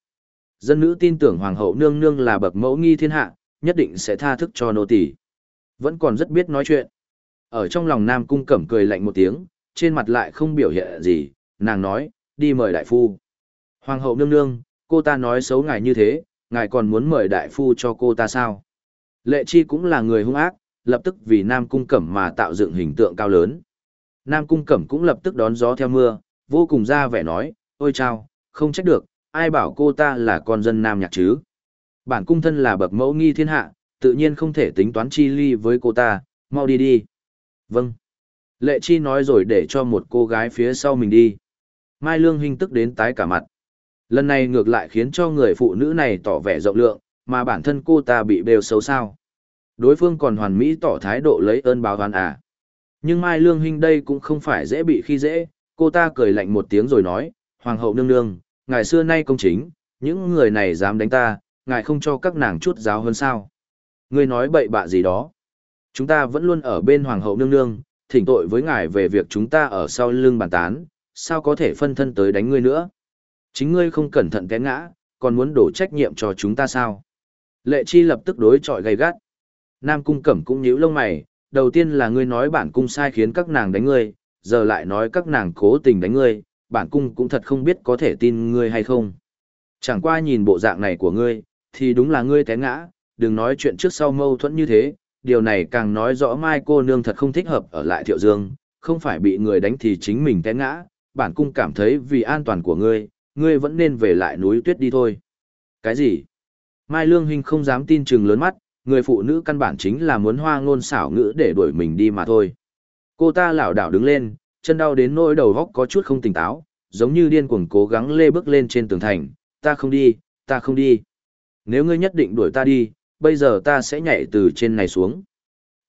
Dân nữ tin tưởng Hoàng hậu nương nương là bậc mẫu nghi thiên hạ, nhất định sẽ tha thức cho nô tỳ. Vẫn còn rất biết nói chuyện. Ở trong lòng Nam Cung Cẩm cười lạnh một tiếng, trên mặt lại không biểu hiện gì, nàng nói, đi mời đại phu. Hoàng hậu nương nương, cô ta nói xấu ngài như thế, ngài còn muốn mời đại phu cho cô ta sao? Lệ Chi cũng là người hung ác, lập tức vì Nam Cung Cẩm mà tạo dựng hình tượng cao lớn. Nam Cung Cẩm cũng lập tức đón gió theo mưa, vô cùng ra vẻ nói, ôi chao, không trách được, ai bảo cô ta là con dân Nam Nhạc chứ? Bản cung thân là bậc mẫu nghi thiên hạ, tự nhiên không thể tính toán chi ly với cô ta, mau đi đi. Vâng. Lệ Chi nói rồi để cho một cô gái phía sau mình đi. Mai Lương Hinh tức đến tái cả mặt. Lần này ngược lại khiến cho người phụ nữ này tỏ vẻ rộng lượng, mà bản thân cô ta bị bêu xấu sao. Đối phương còn hoàn mỹ tỏ thái độ lấy ơn báo oán à. Nhưng Mai Lương Hinh đây cũng không phải dễ bị khi dễ, cô ta cười lạnh một tiếng rồi nói, Hoàng hậu nương nương, ngài xưa nay công chính, những người này dám đánh ta, ngài không cho các nàng chút giáo hơn sao. Ngươi nói bậy bạ gì đó. Chúng ta vẫn luôn ở bên Hoàng hậu nương nương, thỉnh tội với ngài về việc chúng ta ở sau lưng bàn tán, sao có thể phân thân tới đánh ngươi nữa. Chính ngươi không cẩn thận té ngã, còn muốn đổ trách nhiệm cho chúng ta sao. Lệ Chi lập tức đối chọi gay gắt. Nam Cung Cẩm cũng nhíu lông mày, đầu tiên là ngươi nói bản cung sai khiến các nàng đánh ngươi, giờ lại nói các nàng cố tình đánh ngươi, bản cung cũng thật không biết có thể tin ngươi hay không. Chẳng qua nhìn bộ dạng này của ngươi, thì đúng là ngươi té ngã, đừng nói chuyện trước sau mâu thuẫn như thế, điều này càng nói rõ Mai cô nương thật không thích hợp ở lại Thiệu Dương, không phải bị người đánh thì chính mình té ngã, bản cung cảm thấy vì an toàn của ngươi, ngươi vẫn nên về lại núi tuyết đi thôi. Cái gì? Mai Lương Hinh không dám tin chừng lớn mắt, người phụ nữ căn bản chính là muốn hoa ngôn xảo ngữ để đuổi mình đi mà thôi. Cô ta lảo đảo đứng lên, chân đau đến nỗi đầu góc có chút không tỉnh táo, giống như điên cuồng cố gắng lê bước lên trên tường thành, ta không đi, ta không đi. Nếu ngươi nhất định đuổi ta đi, bây giờ ta sẽ nhảy từ trên này xuống.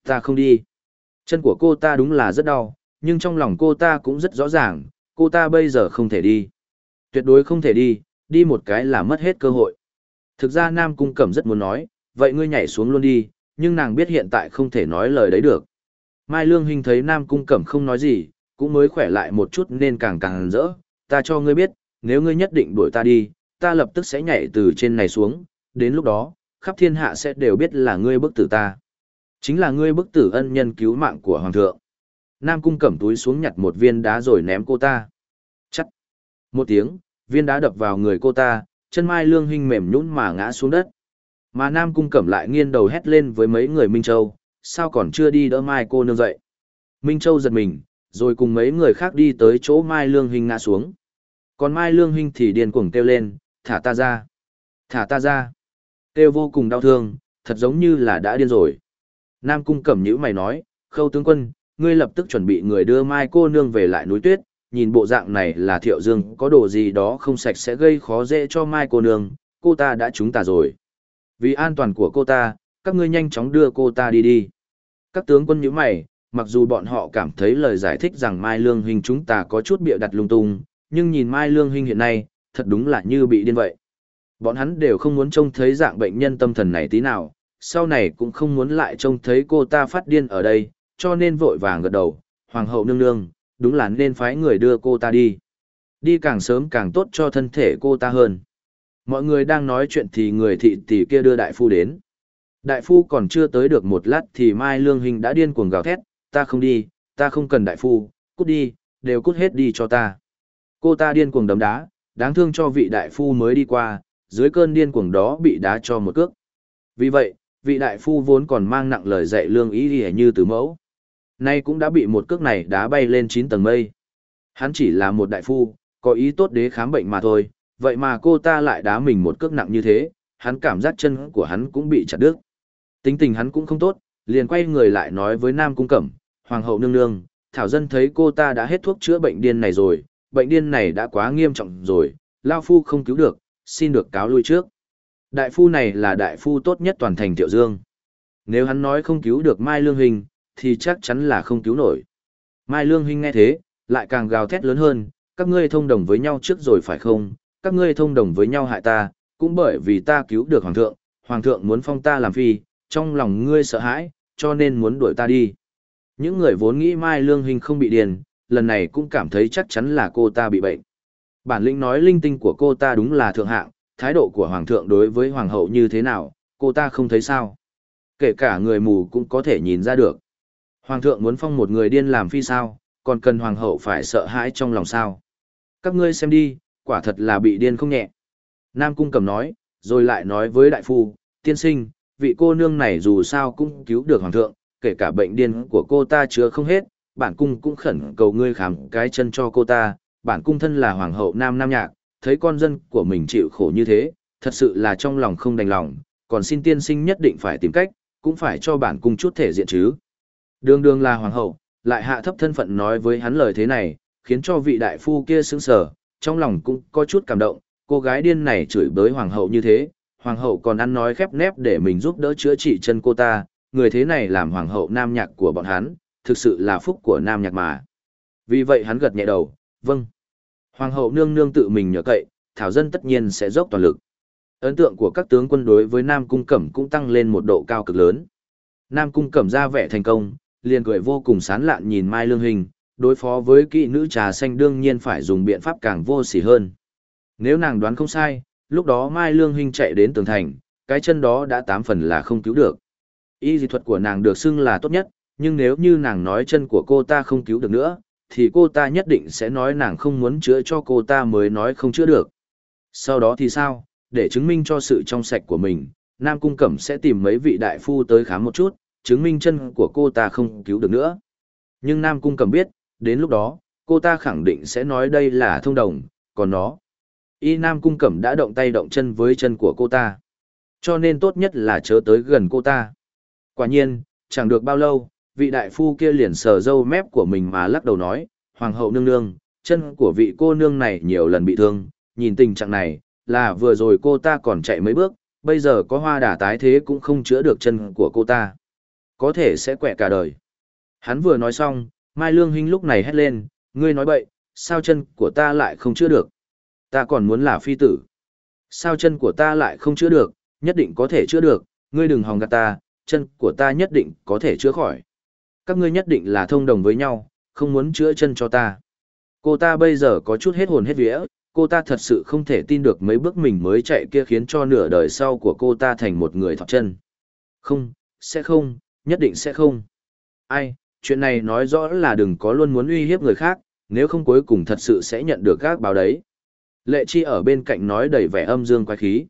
Ta không đi. Chân của cô ta đúng là rất đau, nhưng trong lòng cô ta cũng rất rõ ràng, cô ta bây giờ không thể đi. Tuyệt đối không thể đi, đi một cái là mất hết cơ hội. Thực ra Nam Cung Cẩm rất muốn nói, vậy ngươi nhảy xuống luôn đi, nhưng nàng biết hiện tại không thể nói lời đấy được. Mai Lương Hinh thấy Nam Cung Cẩm không nói gì, cũng mới khỏe lại một chút nên càng càng rỡ. Ta cho ngươi biết, nếu ngươi nhất định đuổi ta đi, ta lập tức sẽ nhảy từ trên này xuống, đến lúc đó, khắp thiên hạ sẽ đều biết là ngươi bức tử ta. Chính là ngươi bức tử ân nhân cứu mạng của Hoàng thượng. Nam Cung Cẩm túi xuống nhặt một viên đá rồi ném cô ta. Chắc. Một tiếng, viên đá đập vào người cô ta, chân Mai Lương Hinh mềm nhũn mà ngã xuống đất. Mà Nam Cung Cẩm lại nghiêng đầu hét lên với mấy người Minh Châu, sao còn chưa đi đỡ Mai cô nương dậy. Minh Châu giật mình, rồi cùng mấy người khác đi tới chỗ Mai Lương huynh ngã xuống. Còn Mai Lương huynh thì điên cuồng kêu lên, thả ta ra, thả ta ra. Kêu vô cùng đau thương, thật giống như là đã điên rồi. Nam Cung Cẩm nhữ mày nói, khâu tướng quân, ngươi lập tức chuẩn bị người đưa Mai cô nương về lại núi tuyết, nhìn bộ dạng này là thiệu dương có đồ gì đó không sạch sẽ gây khó dễ cho Mai cô nương, cô ta đã trúng ta rồi. Vì an toàn của cô ta, các ngươi nhanh chóng đưa cô ta đi đi. Các tướng quân nhíu mày, mặc dù bọn họ cảm thấy lời giải thích rằng Mai Lương Huynh chúng ta có chút bịa đặt lung tung, nhưng nhìn Mai Lương Huynh hiện nay, thật đúng là như bị điên vậy. Bọn hắn đều không muốn trông thấy dạng bệnh nhân tâm thần này tí nào, sau này cũng không muốn lại trông thấy cô ta phát điên ở đây, cho nên vội vàng gật đầu, Hoàng hậu nương nương, đúng là nên phái người đưa cô ta đi. Đi càng sớm càng tốt cho thân thể cô ta hơn. Mọi người đang nói chuyện thì người thị tỷ kia đưa đại phu đến. Đại phu còn chưa tới được một lát thì Mai Lương Hình đã điên cuồng gào thét, ta không đi, ta không cần đại phu, cút đi, đều cút hết đi cho ta. Cô ta điên cuồng đấm đá, đáng thương cho vị đại phu mới đi qua, dưới cơn điên cuồng đó bị đá cho một cước. Vì vậy, vị đại phu vốn còn mang nặng lời dạy lương ý đi như từ mẫu. Nay cũng đã bị một cước này đá bay lên 9 tầng mây. Hắn chỉ là một đại phu, có ý tốt đế khám bệnh mà thôi, vậy mà cô ta lại đá mình một cước nặng như thế, hắn cảm giác chân của hắn cũng bị chặt đứt. Tính tình hắn cũng không tốt, liền quay người lại nói với Nam Cung Cẩm, Hoàng hậu nương nương, Thảo Dân thấy cô ta đã hết thuốc chữa bệnh điên này rồi, bệnh điên này đã quá nghiêm trọng rồi, Lao Phu không cứu được, xin được cáo lui trước. Đại phu này là đại phu tốt nhất toàn thành Tiểu Dương. Nếu hắn nói không cứu được Mai Lương Hình, thì chắc chắn là không cứu nổi. Mai Lương Hình nghe thế, lại càng gào thét lớn hơn, các ngươi thông đồng với nhau trước rồi phải không, các ngươi thông đồng với nhau hại ta, cũng bởi vì ta cứu được Hoàng thượng, Hoàng thượng muốn phong ta làm phi, trong lòng ngươi sợ hãi, cho nên muốn đuổi ta đi. Những người vốn nghĩ Mai Lương Hình không bị điền, lần này cũng cảm thấy chắc chắn là cô ta bị bệnh. Bản lĩnh nói linh tinh của cô ta đúng là thượng hạng, thái độ của Hoàng thượng đối với Hoàng hậu như thế nào, cô ta không thấy sao. Kể cả người mù cũng có thể nhìn ra được. Hoàng thượng muốn phong một người điên làm phi sao, còn cần Hoàng hậu phải sợ hãi trong lòng sao. Các ngươi xem đi, quả thật là bị điên không nhẹ. Nam Cung cầm nói, rồi lại nói với đại phu, tiên sinh, vị cô nương này dù sao cũng cứu được Hoàng thượng, kể cả bệnh điên của cô ta chứa không hết, bản cung cũng khẩn cầu ngươi khám cái chân cho cô ta, bản cung thân là hoàng hậu nam nam nhạc, thấy con dân của mình chịu khổ như thế, thật sự là trong lòng không đành lòng, còn xin tiên sinh nhất định phải tìm cách, cũng phải cho bản cung chút thể diện chứ. Đường đường là hoàng hậu, lại hạ thấp thân phận nói với hắn lời thế này, khiến cho vị đại phu kia sững sờ, trong lòng cũng có chút cảm động, cô gái điên này chửi bới hoàng hậu như thế, hoàng hậu còn ăn nói khép nép để mình giúp đỡ chữa trị chân cô ta, người thế này làm hoàng hậu nam nhạc của bọn hắn, thực sự là phúc của nam nhạc mà. Vì vậy hắn gật nhẹ đầu, vâng. Hoàng hậu nương nương tự mình nhờ cậy, thảo dân tất nhiên sẽ dốc toàn lực. Ấn tượng của các tướng quân đối với Nam Cung Cẩm cũng tăng lên một độ cao cực lớn. Nam Cung Cẩm ra vẻ thành công, liền cười vô cùng sán lạn nhìn Mai Lương Hình, đối phó với kỵ nữ trà xanh đương nhiên phải dùng biện pháp càng vô sỉ hơn. Nếu nàng đoán không sai, lúc đó Mai Lương Hinh chạy đến tường thành, cái chân đó đã tám phần là không cứu được. Y dị thuật của nàng được xưng là tốt nhất, nhưng nếu như nàng nói chân của cô ta không cứu được nữa, thì cô ta nhất định sẽ nói nàng không muốn chữa cho cô ta mới nói không chữa được. Sau đó thì sao, để chứng minh cho sự trong sạch của mình, Nam Cung Cẩm sẽ tìm mấy vị đại phu tới khám một chút, chứng minh chân của cô ta không cứu được nữa. Nhưng Nam Cung Cẩm biết, đến lúc đó, cô ta khẳng định sẽ nói đây là thông đồng, còn nó. Y Nam Cung Cẩm đã động tay động chân với chân của cô ta. Cho nên tốt nhất là chớ tới gần cô ta. Quả nhiên, chẳng được bao lâu, vị đại phu kia liền sờ râu mép của mình mà lắc đầu nói, Hoàng hậu nương nương, chân của vị cô nương này nhiều lần bị thương, nhìn tình trạng này, là vừa rồi cô ta còn chạy mấy bước, bây giờ có hoa đả tái thế cũng không chữa được chân của cô ta. Có thể sẽ quẹ cả đời. Hắn vừa nói xong, Mai Lương Hinh lúc này hét lên, ngươi nói bậy, sao chân của ta lại không chữa được? Ta còn muốn là phi tử. Sao chân của ta lại không chữa được, nhất định có thể chữa được, ngươi đừng hòng gạt ta, chân của ta nhất định có thể chữa khỏi. Các ngươi nhất định là thông đồng với nhau, không muốn chữa chân cho ta. Cô ta bây giờ có chút hết hồn hết vía, cô ta thật sự không thể tin được mấy bước mình mới chạy kia khiến cho nửa đời sau của cô ta thành một người thọc chân. Không, sẽ không, nhất định sẽ không. Ai, chuyện này nói rõ là đừng có luôn muốn uy hiếp người khác, nếu không cuối cùng thật sự sẽ nhận được các báo đấy. Lệ Chi ở bên cạnh nói đầy vẻ âm dương quái khí.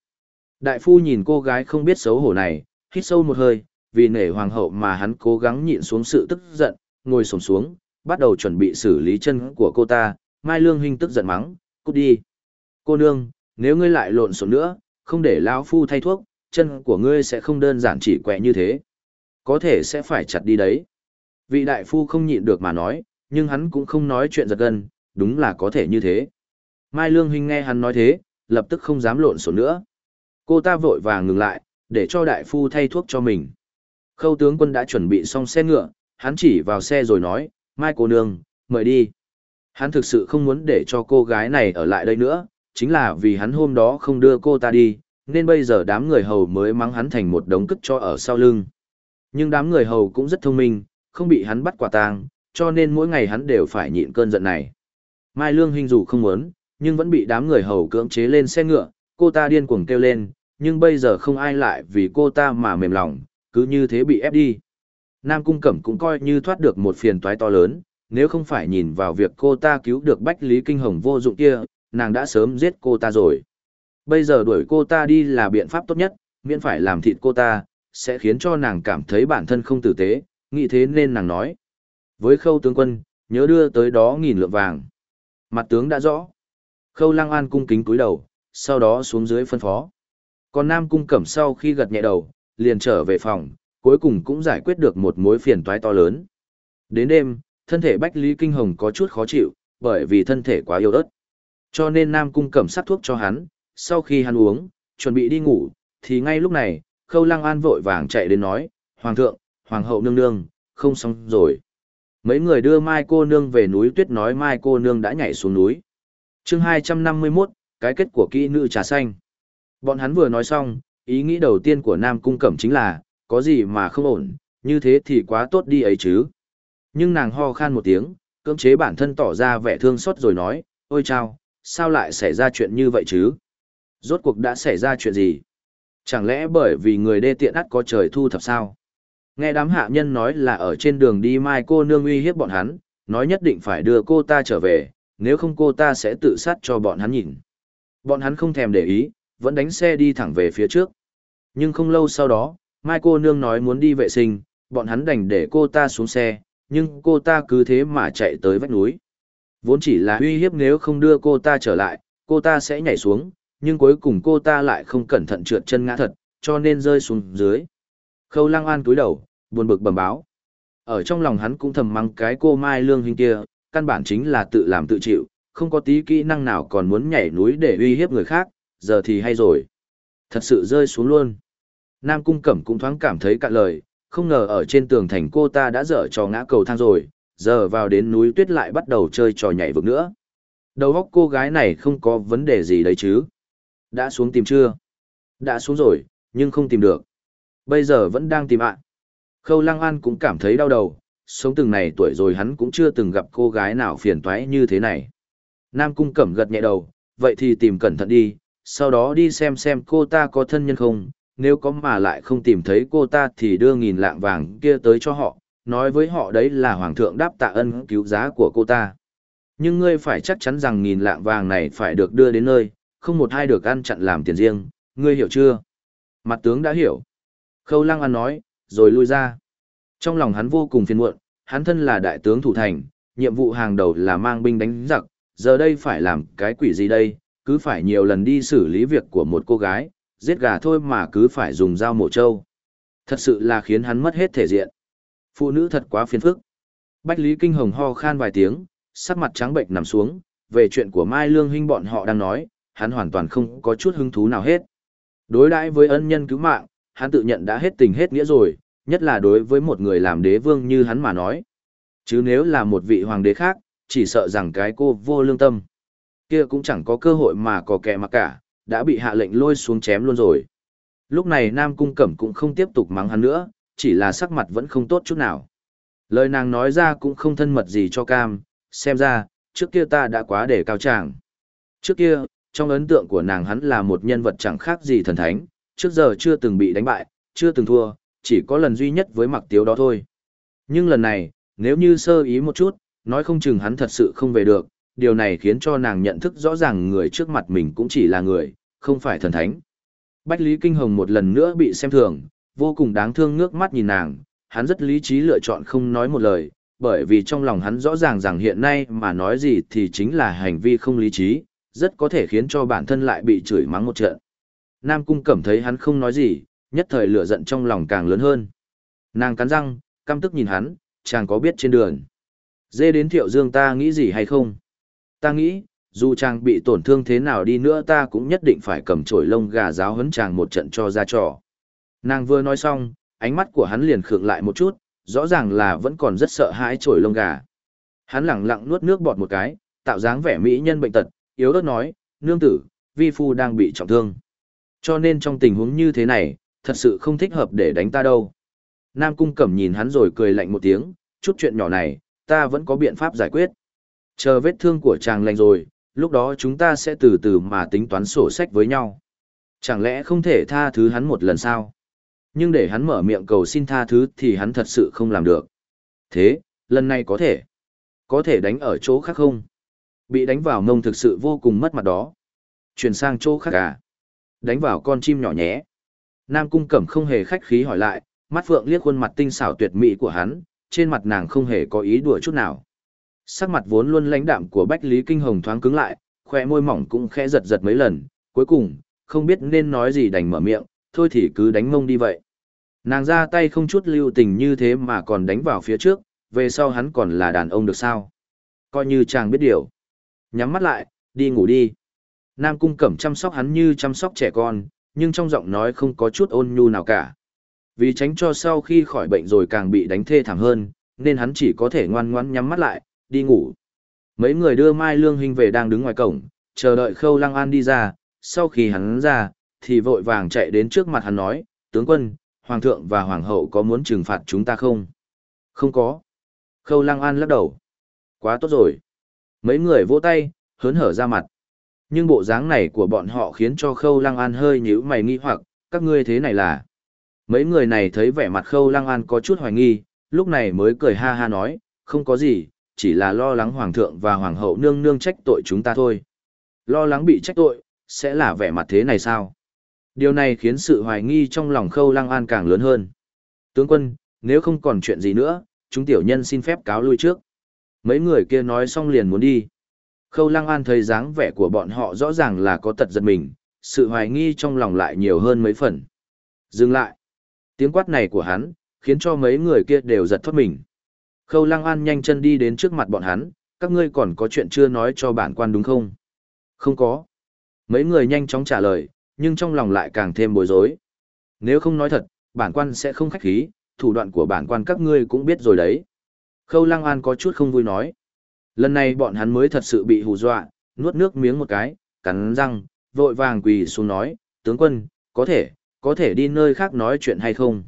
Đại phu nhìn cô gái không biết xấu hổ này, hít sâu một hơi, vì nể hoàng hậu mà hắn cố gắng nhịn xuống sự tức giận, ngồi xổm xuống, bắt đầu chuẩn bị xử lý chân của cô ta. Mai Lương Hinh tức giận mắng, cút đi. Cô nương, nếu ngươi lại lộn xộn nữa, không để lão phu thay thuốc, chân của ngươi sẽ không đơn giản chỉ quẹ như thế. Có thể sẽ phải chặt đi đấy. Vị đại phu không nhịn được mà nói, nhưng hắn cũng không nói chuyện giật gân, đúng là có thể như thế. Mai Lương Hinh nghe hắn nói thế, lập tức không dám lộn xộn nữa. Cô ta vội vàng ngừng lại, để cho đại phu thay thuốc cho mình. Khâu tướng quân đã chuẩn bị xong xe ngựa, hắn chỉ vào xe rồi nói, Mai cô nương, mời đi. Hắn thực sự không muốn để cho cô gái này ở lại đây nữa, chính là vì hắn hôm đó không đưa cô ta đi, nên bây giờ đám người hầu mới mắng hắn thành một đống cất cho ở sau lưng. Nhưng đám người hầu cũng rất thông minh, không bị hắn bắt quả tang, cho nên mỗi ngày hắn đều phải nhịn cơn giận này. Mai Lương Hinh dù không muốn, nhưng vẫn bị đám người hầu cưỡng chế lên xe ngựa, cô ta điên cuồng kêu lên, nhưng bây giờ không ai lại vì cô ta mà mềm lòng, cứ như thế bị ép đi. Nam Cung Cẩm cũng coi như thoát được một phiền toái to lớn, nếu không phải nhìn vào việc cô ta cứu được Bách Lý Kinh Hồng vô dụng kia, nàng đã sớm giết cô ta rồi. Bây giờ đuổi cô ta đi là biện pháp tốt nhất, miễn phải làm thịt cô ta, sẽ khiến cho nàng cảm thấy bản thân không tử tế, nghĩ thế nên nàng nói. Với khâu tướng quân, nhớ đưa tới đó nghìn lượng vàng. Mặt tướng đã rõ. Khâu Lăng An cung kính cúi đầu, sau đó xuống dưới phân phó. Còn Nam cung cẩm sau khi gật nhẹ đầu, liền trở về phòng, cuối cùng cũng giải quyết được một mối phiền toái to lớn. Đến đêm, thân thể Bách Lý Kinh Hồng có chút khó chịu, bởi vì thân thể quá yếu ớt. Cho nên Nam cung cẩm sắc thuốc cho hắn, sau khi hắn uống, chuẩn bị đi ngủ, thì ngay lúc này, Khâu Lăng An vội vàng chạy đến nói, Hoàng thượng, Hoàng hậu nương nương, không xong rồi. Mấy người đưa Mai cô nương về núi tuyết nói Mai cô nương đã nhảy xuống núi chương 251, cái kết của kỹ nữ trà xanh. Bọn hắn vừa nói xong, ý nghĩ đầu tiên của Nam Cung Cẩm chính là, có gì mà không ổn, như thế thì quá tốt đi ấy chứ. Nhưng nàng ho khan một tiếng, cưỡng chế bản thân tỏ ra vẻ thương xót rồi nói, ôi chao, sao lại xảy ra chuyện như vậy chứ? Rốt cuộc đã xảy ra chuyện gì? Chẳng lẽ bởi vì người đê tiện ắt có trời thu thập sao? Nghe đám hạ nhân nói là ở trên đường đi mai cô nương uy hiếp bọn hắn, nói nhất định phải đưa cô ta trở về, nếu không cô ta sẽ tự sát cho bọn hắn nhìn. Bọn hắn không thèm để ý, vẫn đánh xe đi thẳng về phía trước. Nhưng không lâu sau đó, mai cô nương nói muốn đi vệ sinh, bọn hắn đành để cô ta xuống xe, nhưng cô ta cứ thế mà chạy tới vách núi. Vốn chỉ là uy hiếp nếu không đưa cô ta trở lại, cô ta sẽ nhảy xuống, nhưng cuối cùng cô ta lại không cẩn thận trượt chân ngã thật, cho nên rơi xuống dưới. Khâu Lăng An cúi đầu, buồn bực bẩm báo. Ở trong lòng hắn cũng thầm mắng cái cô Mai Lương hình kia, căn bản chính là tự làm tự chịu, không có tí kỹ năng nào còn muốn nhảy núi để uy hiếp người khác, giờ thì hay rồi. Thật sự rơi xuống luôn. Nam Cung Cẩm cũng thoáng cảm thấy cạn lời, không ngờ ở trên tường thành cô ta đã dở trò ngã cầu thang rồi, giờ vào đến núi tuyết lại bắt đầu chơi trò nhảy vực nữa. Đầu óc cô gái này không có vấn đề gì đấy chứ. Đã xuống tìm chưa? Đã xuống rồi, nhưng không tìm được. Bây giờ vẫn đang tìm ạ. Khâu Lăng An cũng cảm thấy đau đầu, sống từng này tuổi rồi hắn cũng chưa từng gặp cô gái nào phiền toái như thế này. Nam Cung Cẩm gật nhẹ đầu, vậy thì tìm cẩn thận đi, sau đó đi xem xem cô ta có thân nhân không, nếu có mà lại không tìm thấy cô ta thì đưa nghìn lạng vàng kia tới cho họ, nói với họ đấy là Hoàng thượng đáp tạ ân cứu giá của cô ta. Nhưng ngươi phải chắc chắn rằng nghìn lạng vàng này phải được đưa đến nơi, không một ai được ăn chặn làm tiền riêng, ngươi hiểu chưa? Mặt tướng đã hiểu. Khâu Lăng An nói, rồi lui ra. Trong lòng hắn vô cùng phiền muộn, hắn thân là đại tướng thủ thành, nhiệm vụ hàng đầu là mang binh đánh giặc, giờ đây phải làm cái quỷ gì đây, cứ phải nhiều lần đi xử lý việc của một cô gái, giết gà thôi mà cứ phải dùng dao mổ trâu. Thật sự là khiến hắn mất hết thể diện. Phụ nữ thật quá phiền phức. Bách Lý Kinh Hồng ho khan vài tiếng, sắc mặt trắng bệnh nằm xuống, về chuyện của Mai Lương Hinh bọn họ đang nói, hắn hoàn toàn không có chút hứng thú nào hết. Đối đãi với ân nhân cứu mạng, hắn tự nhận đã hết tình hết nghĩa rồi, nhất là đối với một người làm đế vương như hắn mà nói. Chứ nếu là một vị hoàng đế khác, chỉ sợ rằng cái cô vô lương tâm. Kia cũng chẳng có cơ hội mà có kẻ mà cả, đã bị hạ lệnh lôi xuống chém luôn rồi. Lúc này Nam Cung Cẩm cũng không tiếp tục mắng hắn nữa, chỉ là sắc mặt vẫn không tốt chút nào. Lời nàng nói ra cũng không thân mật gì cho cam, xem ra, trước kia ta đã quá để cao tràng. Trước kia, trong ấn tượng của nàng hắn là một nhân vật chẳng khác gì thần thánh, trước giờ chưa từng bị đánh bại, chưa từng thua, chỉ có lần duy nhất với mặc tiếu đó thôi. Nhưng lần này, nếu như sơ ý một chút, nói không chừng hắn thật sự không về được, điều này khiến cho nàng nhận thức rõ ràng người trước mặt mình cũng chỉ là người, không phải thần thánh. Bách Lý Kinh Hồng một lần nữa bị xem thường, vô cùng đáng thương ngước mắt nhìn nàng, hắn rất lý trí lựa chọn không nói một lời, bởi vì trong lòng hắn rõ ràng rằng hiện nay mà nói gì thì chính là hành vi không lý trí, rất có thể khiến cho bản thân lại bị chửi mắng một trận. Nam Cung cảm thấy hắn không nói gì, nhất thời lửa giận trong lòng càng lớn hơn. Nàng cắn răng, căm tức nhìn hắn, chàng có biết trên đường. Dê đến thiệu dương ta nghĩ gì hay không? Ta nghĩ, dù chàng bị tổn thương thế nào đi nữa ta cũng nhất định phải cầm chổi lông gà giáo huấn chàng một trận cho ra trò. Nàng vừa nói xong, ánh mắt của hắn liền khựng lại một chút, rõ ràng là vẫn còn rất sợ hãi chổi lông gà. Hắn lẳng lặng nuốt nước bọt một cái, tạo dáng vẻ mỹ nhân bệnh tật, yếu ớt nói, nương tử, vi phu đang bị trọng thương. Cho nên trong tình huống như thế này, thật sự không thích hợp để đánh ta đâu. Nam Cung Cẩm nhìn hắn rồi cười lạnh một tiếng, chút chuyện nhỏ này, ta vẫn có biện pháp giải quyết. Chờ vết thương của chàng lành rồi, lúc đó chúng ta sẽ từ từ mà tính toán sổ sách với nhau. Chẳng lẽ không thể tha thứ hắn một lần sao? Nhưng để hắn mở miệng cầu xin tha thứ thì hắn thật sự không làm được. Thế, lần này có thể. Có thể đánh ở chỗ khác không? Bị đánh vào mông thực sự vô cùng mất mặt đó. Chuyển sang chỗ khác à? Đánh vào con chim nhỏ nhé. Nam Cung Cẩm không hề khách khí hỏi lại, mắt phượng liếc khuôn mặt tinh xảo tuyệt mỹ của hắn, trên mặt nàng không hề có ý đùa chút nào. Sắc mặt vốn luôn lãnh đạm của Bách Lý Kinh Hồng thoáng cứng lại, khóe môi mỏng cũng khẽ giật giật mấy lần, cuối cùng, không biết nên nói gì đành mở miệng, thôi thì cứ đánh mông đi vậy. Nàng ra tay không chút lưu tình như thế mà còn đánh vào phía trước, về sau hắn còn là đàn ông được sao? Coi như chàng biết điều. Nhắm mắt lại, đi ngủ đi. Nam cung cẩm chăm sóc hắn như chăm sóc trẻ con, nhưng trong giọng nói không có chút ôn nhu nào cả. Vì tránh cho sau khi khỏi bệnh rồi càng bị đánh thê thảm hơn, nên hắn chỉ có thể ngoan ngoãn nhắm mắt lại, đi ngủ. Mấy người đưa Mai Lương Hinh về đang đứng ngoài cổng, chờ đợi Khâu Lăng An đi ra, sau khi hắn ra, thì vội vàng chạy đến trước mặt hắn nói, tướng quân, Hoàng thượng và Hoàng hậu có muốn trừng phạt chúng ta không? Không có. Khâu Lăng An lắc đầu. Quá tốt rồi. Mấy người vỗ tay, hớn hở ra mặt. Nhưng bộ dáng này của bọn họ khiến cho Khâu Lăng An hơi nhíu mày nghi hoặc, các ngươi thế này là... Mấy người này thấy vẻ mặt Khâu Lăng An có chút hoài nghi, lúc này mới cười ha ha nói, không có gì, chỉ là lo lắng Hoàng thượng và Hoàng hậu nương nương trách tội chúng ta thôi. Lo lắng bị trách tội, sẽ là vẻ mặt thế này sao? Điều này khiến sự hoài nghi trong lòng Khâu Lăng An càng lớn hơn. Tướng quân, nếu không còn chuyện gì nữa, chúng tiểu nhân xin phép cáo lui trước. Mấy người kia nói xong liền muốn đi. Khâu Lăng An thấy dáng vẻ của bọn họ rõ ràng là có tật giật mình, sự hoài nghi trong lòng lại nhiều hơn mấy phần. Dừng lại. Tiếng quát này của hắn, khiến cho mấy người kia đều giật thoát mình. Khâu Lăng An nhanh chân đi đến trước mặt bọn hắn, các ngươi còn có chuyện chưa nói cho bản quan đúng không? Không có. Mấy người nhanh chóng trả lời, nhưng trong lòng lại càng thêm bối rối. Nếu không nói thật, bản quan sẽ không khách khí, thủ đoạn của bản quan các ngươi cũng biết rồi đấy. Khâu Lăng An có chút không vui nói. Lần này bọn hắn mới thật sự bị hù dọa, nuốt nước miếng một cái, cắn răng, vội vàng quỳ xuống nói, tướng quân, có thể, có thể đi nơi khác nói chuyện hay không?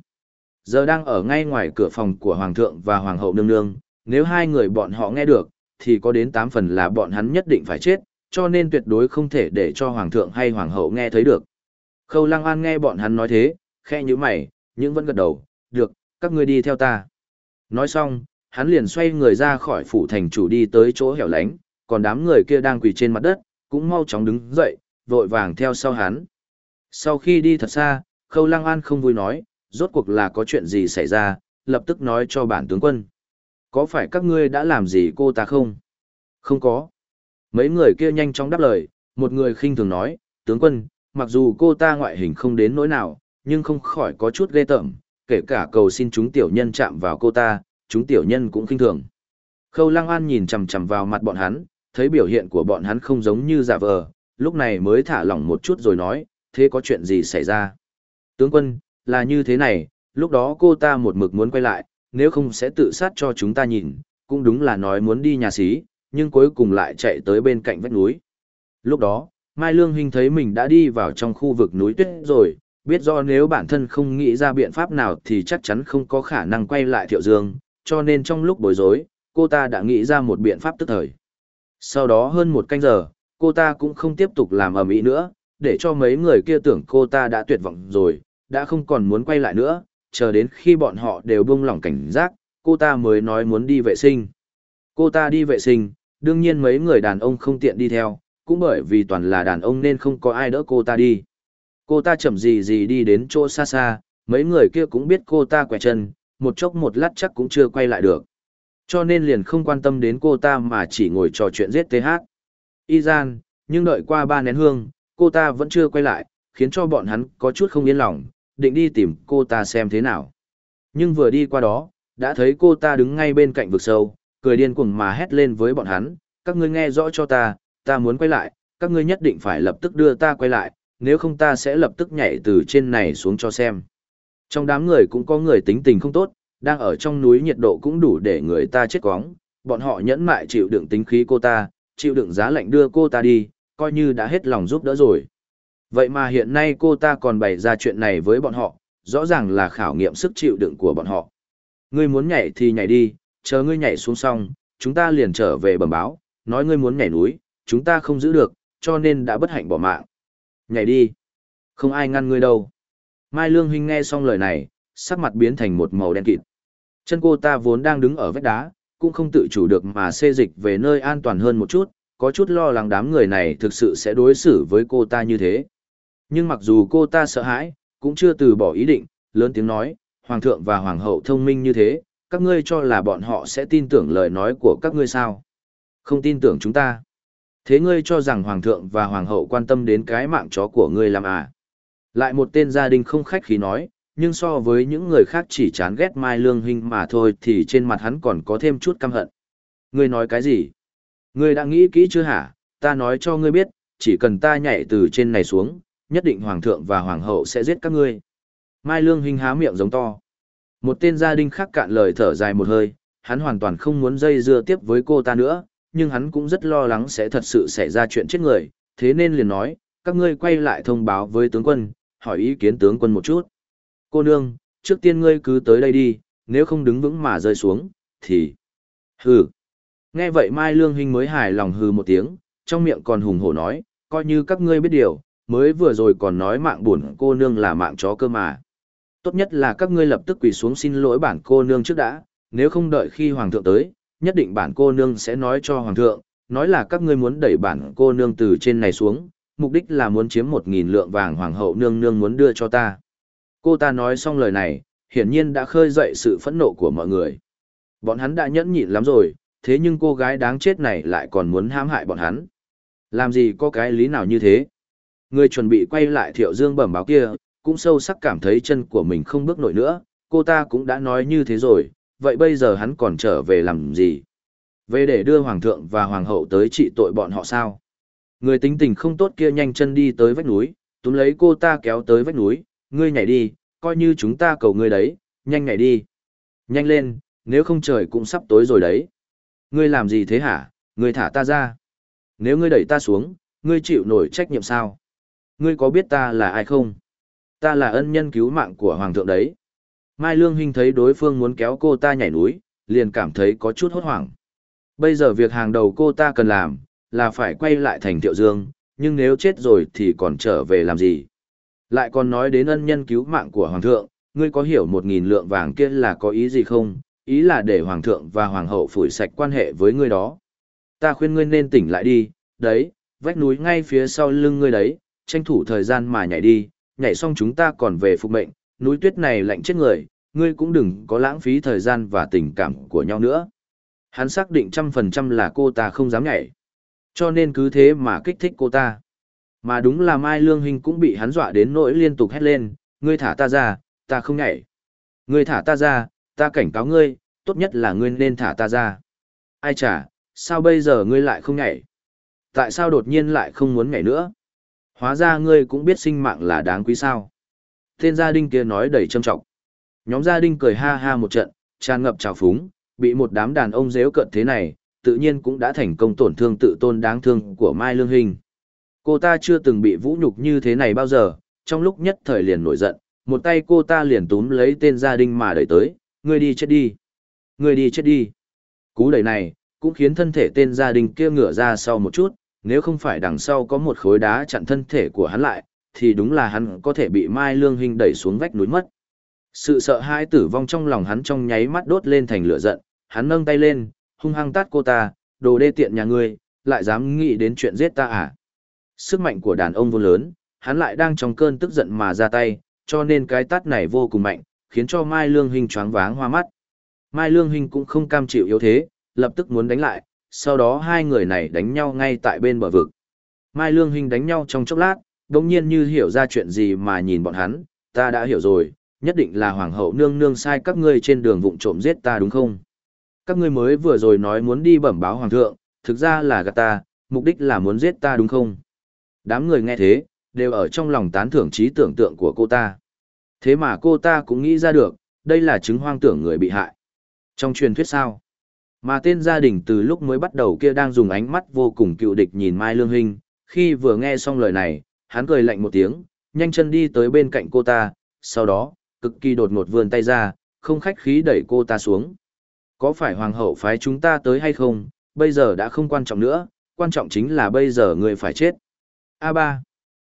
Giờ đang ở ngay ngoài cửa phòng của Hoàng thượng và Hoàng hậu nương nương, nếu hai người bọn họ nghe được, thì có đến tám phần là bọn hắn nhất định phải chết, cho nên tuyệt đối không thể để cho Hoàng thượng hay Hoàng hậu nghe thấy được. Khâu Lăng An nghe bọn hắn nói thế, khe như mày, nhưng vẫn gật đầu, được, các ngươi đi theo ta. Nói xong, hắn liền xoay người ra khỏi phủ thành chủ đi tới chỗ hẻo lánh, còn đám người kia đang quỳ trên mặt đất, cũng mau chóng đứng dậy, vội vàng theo sau hắn. Sau khi đi thật xa, Khâu Lăng An không vui nói, rốt cuộc là có chuyện gì xảy ra, lập tức nói cho bản tướng quân. Có phải các ngươi đã làm gì cô ta không? Không có. Mấy người kia nhanh chóng đáp lời, một người khinh thường nói, tướng quân, mặc dù cô ta ngoại hình không đến nỗi nào, nhưng không khỏi có chút ghê tởm, kể cả cầu xin chúng tiểu nhân chạm vào cô ta, chúng tiểu nhân cũng khinh thường. Khâu Lăng An nhìn chằm chằm vào mặt bọn hắn, thấy biểu hiện của bọn hắn không giống như giả vờ, lúc này mới thả lỏng một chút rồi nói, thế có chuyện gì xảy ra? Tướng quân, là như thế này, lúc đó cô ta một mực muốn quay lại, nếu không sẽ tự sát cho chúng ta nhìn, cũng đúng là nói muốn đi nhà xí, nhưng cuối cùng lại chạy tới bên cạnh vách núi. Lúc đó, Mai Lương Hinh thấy mình đã đi vào trong khu vực núi tuyết rồi, biết do nếu bản thân không nghĩ ra biện pháp nào thì chắc chắn không có khả năng quay lại Thiệu Dương, cho nên trong lúc bối rối, cô ta đã nghĩ ra một biện pháp tức thời. Sau đó hơn một canh giờ, cô ta cũng không tiếp tục làm ầm ĩ nữa, để cho mấy người kia tưởng cô ta đã tuyệt vọng rồi, đã không còn muốn quay lại nữa, chờ đến khi bọn họ đều buông lỏng cảnh giác, cô ta mới nói muốn đi vệ sinh. Cô ta đi vệ sinh, đương nhiên mấy người đàn ông không tiện đi theo, cũng bởi vì toàn là đàn ông nên không có ai đỡ cô ta đi. Cô ta chậm gì gì đi đến chỗ xa xa, mấy người kia cũng biết cô ta quẹt chân, một chốc một lát chắc cũng chưa quay lại được. Cho nên liền không quan tâm đến cô ta mà chỉ ngồi trò chuyện giết TH. Y gian, nhưng đợi qua ba nén hương, cô ta vẫn chưa quay lại, khiến cho bọn hắn có chút không yên lòng, định đi tìm cô ta xem thế nào. Nhưng vừa đi qua đó, đã thấy cô ta đứng ngay bên cạnh vực sâu, cười điên cuồng mà hét lên với bọn hắn, các ngươi nghe rõ cho ta, ta muốn quay lại, các ngươi nhất định phải lập tức đưa ta quay lại, nếu không ta sẽ lập tức nhảy từ trên này xuống cho xem. Trong đám người cũng có người tính tình không tốt, đang ở trong núi nhiệt độ cũng đủ để người ta chết quóng, bọn họ nhẫn mại chịu đựng tính khí cô ta, chịu đựng giá lạnh đưa cô ta đi, coi như đã hết lòng giúp đỡ rồi. Vậy mà hiện nay cô ta còn bày ra chuyện này với bọn họ, rõ ràng là khảo nghiệm sức chịu đựng của bọn họ. Ngươi muốn nhảy thì nhảy đi, chờ ngươi nhảy xuống xong, chúng ta liền trở về bẩm báo, nói ngươi muốn nhảy núi, chúng ta không giữ được, cho nên đã bất hạnh bỏ mạng. Nhảy đi. Không ai ngăn ngươi đâu. Mai Lương Hinh nghe xong lời này, sắc mặt biến thành một màu đen kịt. Chân cô ta vốn đang đứng ở vách đá, cũng không tự chủ được mà xê dịch về nơi an toàn hơn một chút, có chút lo lắng đám người này thực sự sẽ đối xử với cô ta như thế. Nhưng mặc dù cô ta sợ hãi, cũng chưa từ bỏ ý định, lớn tiếng nói, Hoàng thượng và Hoàng hậu thông minh như thế, các ngươi cho là bọn họ sẽ tin tưởng lời nói của các ngươi sao? Không tin tưởng chúng ta. Thế ngươi cho rằng hoàng thượng và hoàng hậu quan tâm đến cái mạng chó của ngươi làm à? Lại một tên gia đình không khách khí nói, nhưng so với những người khác chỉ chán ghét Mai Lương Hinh mà thôi thì trên mặt hắn còn có thêm chút căm hận. Ngươi nói cái gì? Ngươi đã nghĩ kỹ chưa hả? Ta nói cho ngươi biết, chỉ cần ta nhảy từ trên này xuống, nhất định hoàng thượng và hoàng hậu sẽ giết các ngươi. Mai Lương Hinh há miệng giống to. Một tên gia đình khác cạn lời thở dài một hơi, hắn hoàn toàn không muốn dây dưa tiếp với cô ta nữa, nhưng hắn cũng rất lo lắng sẽ thật sự xảy ra chuyện chết người, thế nên liền nói, các ngươi quay lại thông báo với tướng quân, hỏi ý kiến tướng quân một chút. Cô nương, trước tiên ngươi cứ tới đây đi, nếu không đứng vững mà rơi xuống, thì... Hừ. Nghe vậy Mai Lương Huynh mới hài lòng hừ một tiếng, trong miệng còn hùng hổ nói, coi như các ngươi biết điều, mới vừa rồi còn nói mạng buồn cô nương là mạng chó cơ mà. Tốt nhất là các ngươi lập tức quỳ xuống xin lỗi bản cô nương trước đã, nếu không đợi khi hoàng thượng tới, nhất định bản cô nương sẽ nói cho hoàng thượng, nói là các ngươi muốn đẩy bản cô nương từ trên này xuống, mục đích là muốn chiếm một nghìn lượng vàng hoàng hậu nương nương muốn đưa cho ta. Cô ta nói xong lời này, hiển nhiên đã khơi dậy sự phẫn nộ của mọi người. Bọn hắn đã nhẫn nhịn lắm rồi, thế nhưng cô gái đáng chết này lại còn muốn hãm hại bọn hắn. Làm gì có cái lý nào như thế? Người chuẩn bị quay lại thiệu dương bẩm báo kia, cũng sâu sắc cảm thấy chân của mình không bước nổi nữa, cô ta cũng đã nói như thế rồi, vậy bây giờ hắn còn trở về làm gì? Về để đưa hoàng thượng và hoàng hậu tới trị tội bọn họ sao? Người tính tình không tốt kia nhanh chân đi tới vách núi, túm lấy cô ta kéo tới vách núi, ngươi nhảy đi, coi như chúng ta cầu ngươi đấy, nhanh nhảy đi. Nhanh lên, nếu không trời cũng sắp tối rồi đấy. Ngươi làm gì thế hả, ngươi thả ta ra. Nếu ngươi đẩy ta xuống, ngươi chịu nổi trách nhiệm sao? Ngươi có biết ta là ai không? Ta là ân nhân cứu mạng của hoàng thượng đấy. Mai Lương Hinh thấy đối phương muốn kéo cô ta nhảy núi, liền cảm thấy có chút hốt hoảng. Bây giờ việc hàng đầu cô ta cần làm, là phải quay lại thành Thiệu Dương, nhưng nếu chết rồi thì còn trở về làm gì? Lại còn nói đến ân nhân cứu mạng của Hoàng thượng, ngươi có hiểu một nghìn lượng vàng kia là có ý gì không? Ý là để Hoàng thượng và Hoàng hậu phủi sạch quan hệ với ngươi đó. Ta khuyên ngươi nên tỉnh lại đi, đấy, vách núi ngay phía sau lưng ngươi đấy, tranh thủ thời gian mà nhảy đi, nhảy xong chúng ta còn về phục mệnh, núi tuyết này lạnh chết người, ngươi cũng đừng có lãng phí thời gian và tình cảm của nhau nữa. Hắn xác định trăm phần trăm là cô ta không dám nhảy. Cho nên cứ thế mà kích thích cô ta. Mà đúng là Mai Lương Hinh cũng bị hắn dọa đến nỗi liên tục hét lên, ngươi thả ta ra, ta không nhảy. Ngươi thả ta ra, ta cảnh cáo ngươi, tốt nhất là ngươi nên thả ta ra. Ai chả, sao bây giờ ngươi lại không nhảy? Tại sao đột nhiên lại không muốn nhảy nữa? Hóa ra ngươi cũng biết sinh mạng là đáng quý sao. Tên gia đình kia nói đầy trâm trọng. Nhóm gia đình cười ha ha một trận, tràn ngập trào phúng, bị một đám đàn ông dếu cận thế này, tự nhiên cũng đã thành công tổn thương tự tôn đáng thương của Mai Lương Hình. Cô ta chưa từng bị vũ nhục như thế này bao giờ, trong lúc nhất thời liền nổi giận, một tay cô ta liền túm lấy tên gia đình mà đẩy tới, ngươi đi chết đi. Ngươi đi chết đi. Cú đẩy này, cũng khiến thân thể tên gia đình kia ngửa ra sau một chút, nếu không phải đằng sau có một khối đá chặn thân thể của hắn lại, thì đúng là hắn có thể bị Mai Lương Hình đẩy xuống vách núi mất. Sự sợ hãi tử vong trong lòng hắn trong nháy mắt đốt lên thành lửa giận, hắn nâng tay lên, hung hăng tát cô ta, đồ đê tiện nhà ngươi, lại dám nghĩ đến chuyện giết ta à? Sức mạnh của đàn ông vô lớn, hắn lại đang trong cơn tức giận mà ra tay, cho nên cái tát này vô cùng mạnh, khiến cho Mai Lương Hinh choáng váng hoa mắt. Mai Lương Hinh cũng không cam chịu yếu thế, lập tức muốn đánh lại, sau đó hai người này đánh nhau ngay tại bên bờ vực. Mai Lương Hinh đánh nhau trong chốc lát, đồng nhiên như hiểu ra chuyện gì mà nhìn bọn hắn, ta đã hiểu rồi, nhất định là Hoàng hậu nương nương sai các ngươi trên đường vụng trộm giết ta đúng không? Các ngươi mới vừa rồi nói muốn đi bẩm báo Hoàng thượng, thực ra là gạt ta, mục đích là muốn giết ta đúng không? Đám người nghe thế, đều ở trong lòng tán thưởng trí tưởng tượng của cô ta. Thế mà cô ta cũng nghĩ ra được, đây là chứng hoang tưởng người bị hại. Trong truyền thuyết sao? Mà tên gia đình từ lúc mới bắt đầu kia đang dùng ánh mắt vô cùng cựu địch nhìn Mai Lương Hinh, khi vừa nghe xong lời này, hắn cười lạnh một tiếng, nhanh chân đi tới bên cạnh cô ta, sau đó, cực kỳ đột ngột vươn tay ra, không khách khí đẩy cô ta xuống. Có phải hoàng hậu phái chúng ta tới hay không, bây giờ đã không quan trọng nữa, quan trọng chính là bây giờ người phải chết. A3.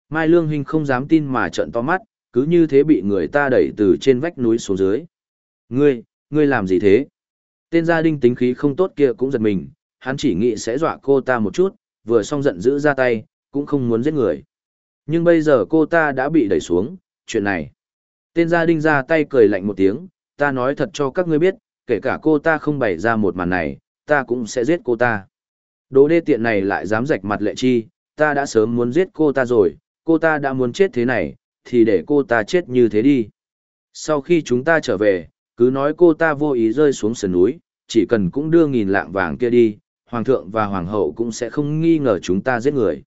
Mai Lương Hinh không dám tin mà trợn to mắt, cứ như thế bị người ta đẩy từ trên vách núi xuống dưới. Ngươi, ngươi làm gì thế? Tên gia đình tính khí không tốt kia cũng giật mình, hắn chỉ nghĩ sẽ dọa cô ta một chút, vừa xong giận dữ ra tay, cũng không muốn giết người. Nhưng bây giờ cô ta đã bị đẩy xuống, chuyện này. Tên gia đình ra tay cười lạnh một tiếng, ta nói thật cho các ngươi biết, kể cả cô ta không bày ra một màn này, ta cũng sẽ giết cô ta. Đồ đê tiện này lại dám rạch mặt lệ chi, ta đã sớm muốn giết cô ta rồi, cô ta đã muốn chết thế này, thì để cô ta chết như thế đi. Sau khi chúng ta trở về, cứ nói cô ta vô ý rơi xuống sườn núi, chỉ cần cũng đưa nghìn lạng vàng kia đi, hoàng thượng và hoàng hậu cũng sẽ không nghi ngờ chúng ta giết người.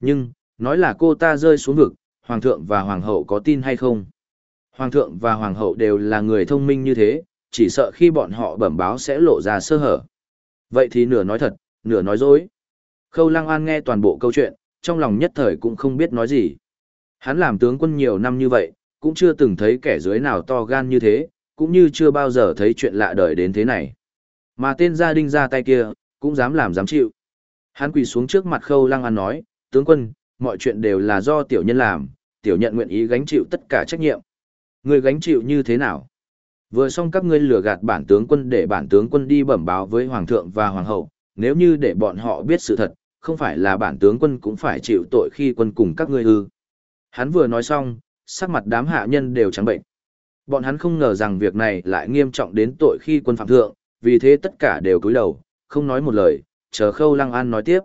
Nhưng, nói là cô ta rơi xuống vực, hoàng thượng và hoàng hậu có tin hay không? Hoàng thượng và hoàng hậu đều là người thông minh như thế, chỉ sợ khi bọn họ bẩm báo sẽ lộ ra sơ hở. Vậy thì nửa nói thật, nửa nói dối. Khâu Lăng An nghe toàn bộ câu chuyện, trong lòng nhất thời cũng không biết nói gì. Hắn làm tướng quân nhiều năm như vậy, cũng chưa từng thấy kẻ dưới nào to gan như thế, cũng như chưa bao giờ thấy chuyện lạ đời đến thế này. Mà tên gia đình ra tay kia, cũng dám làm dám chịu. Hắn quỳ xuống trước mặt Khâu Lăng An nói, tướng quân, mọi chuyện đều là do tiểu nhân làm, tiểu nhận nguyện ý gánh chịu tất cả trách nhiệm. Người gánh chịu như thế nào? Vừa xong các ngươi lừa gạt bản tướng quân để bản tướng quân đi bẩm báo với hoàng thượng và hoàng hậu, nếu như để bọn họ biết sự thật, không phải là bản tướng quân cũng phải chịu tội khi quân cùng các ngươi ư. Hắn vừa nói xong, sắc mặt đám hạ nhân đều trắng bệnh. Bọn hắn không ngờ rằng việc này lại nghiêm trọng đến tội khi quân phạm thượng, vì thế tất cả đều cúi đầu, không nói một lời, chờ Khâu Lăng An nói tiếp.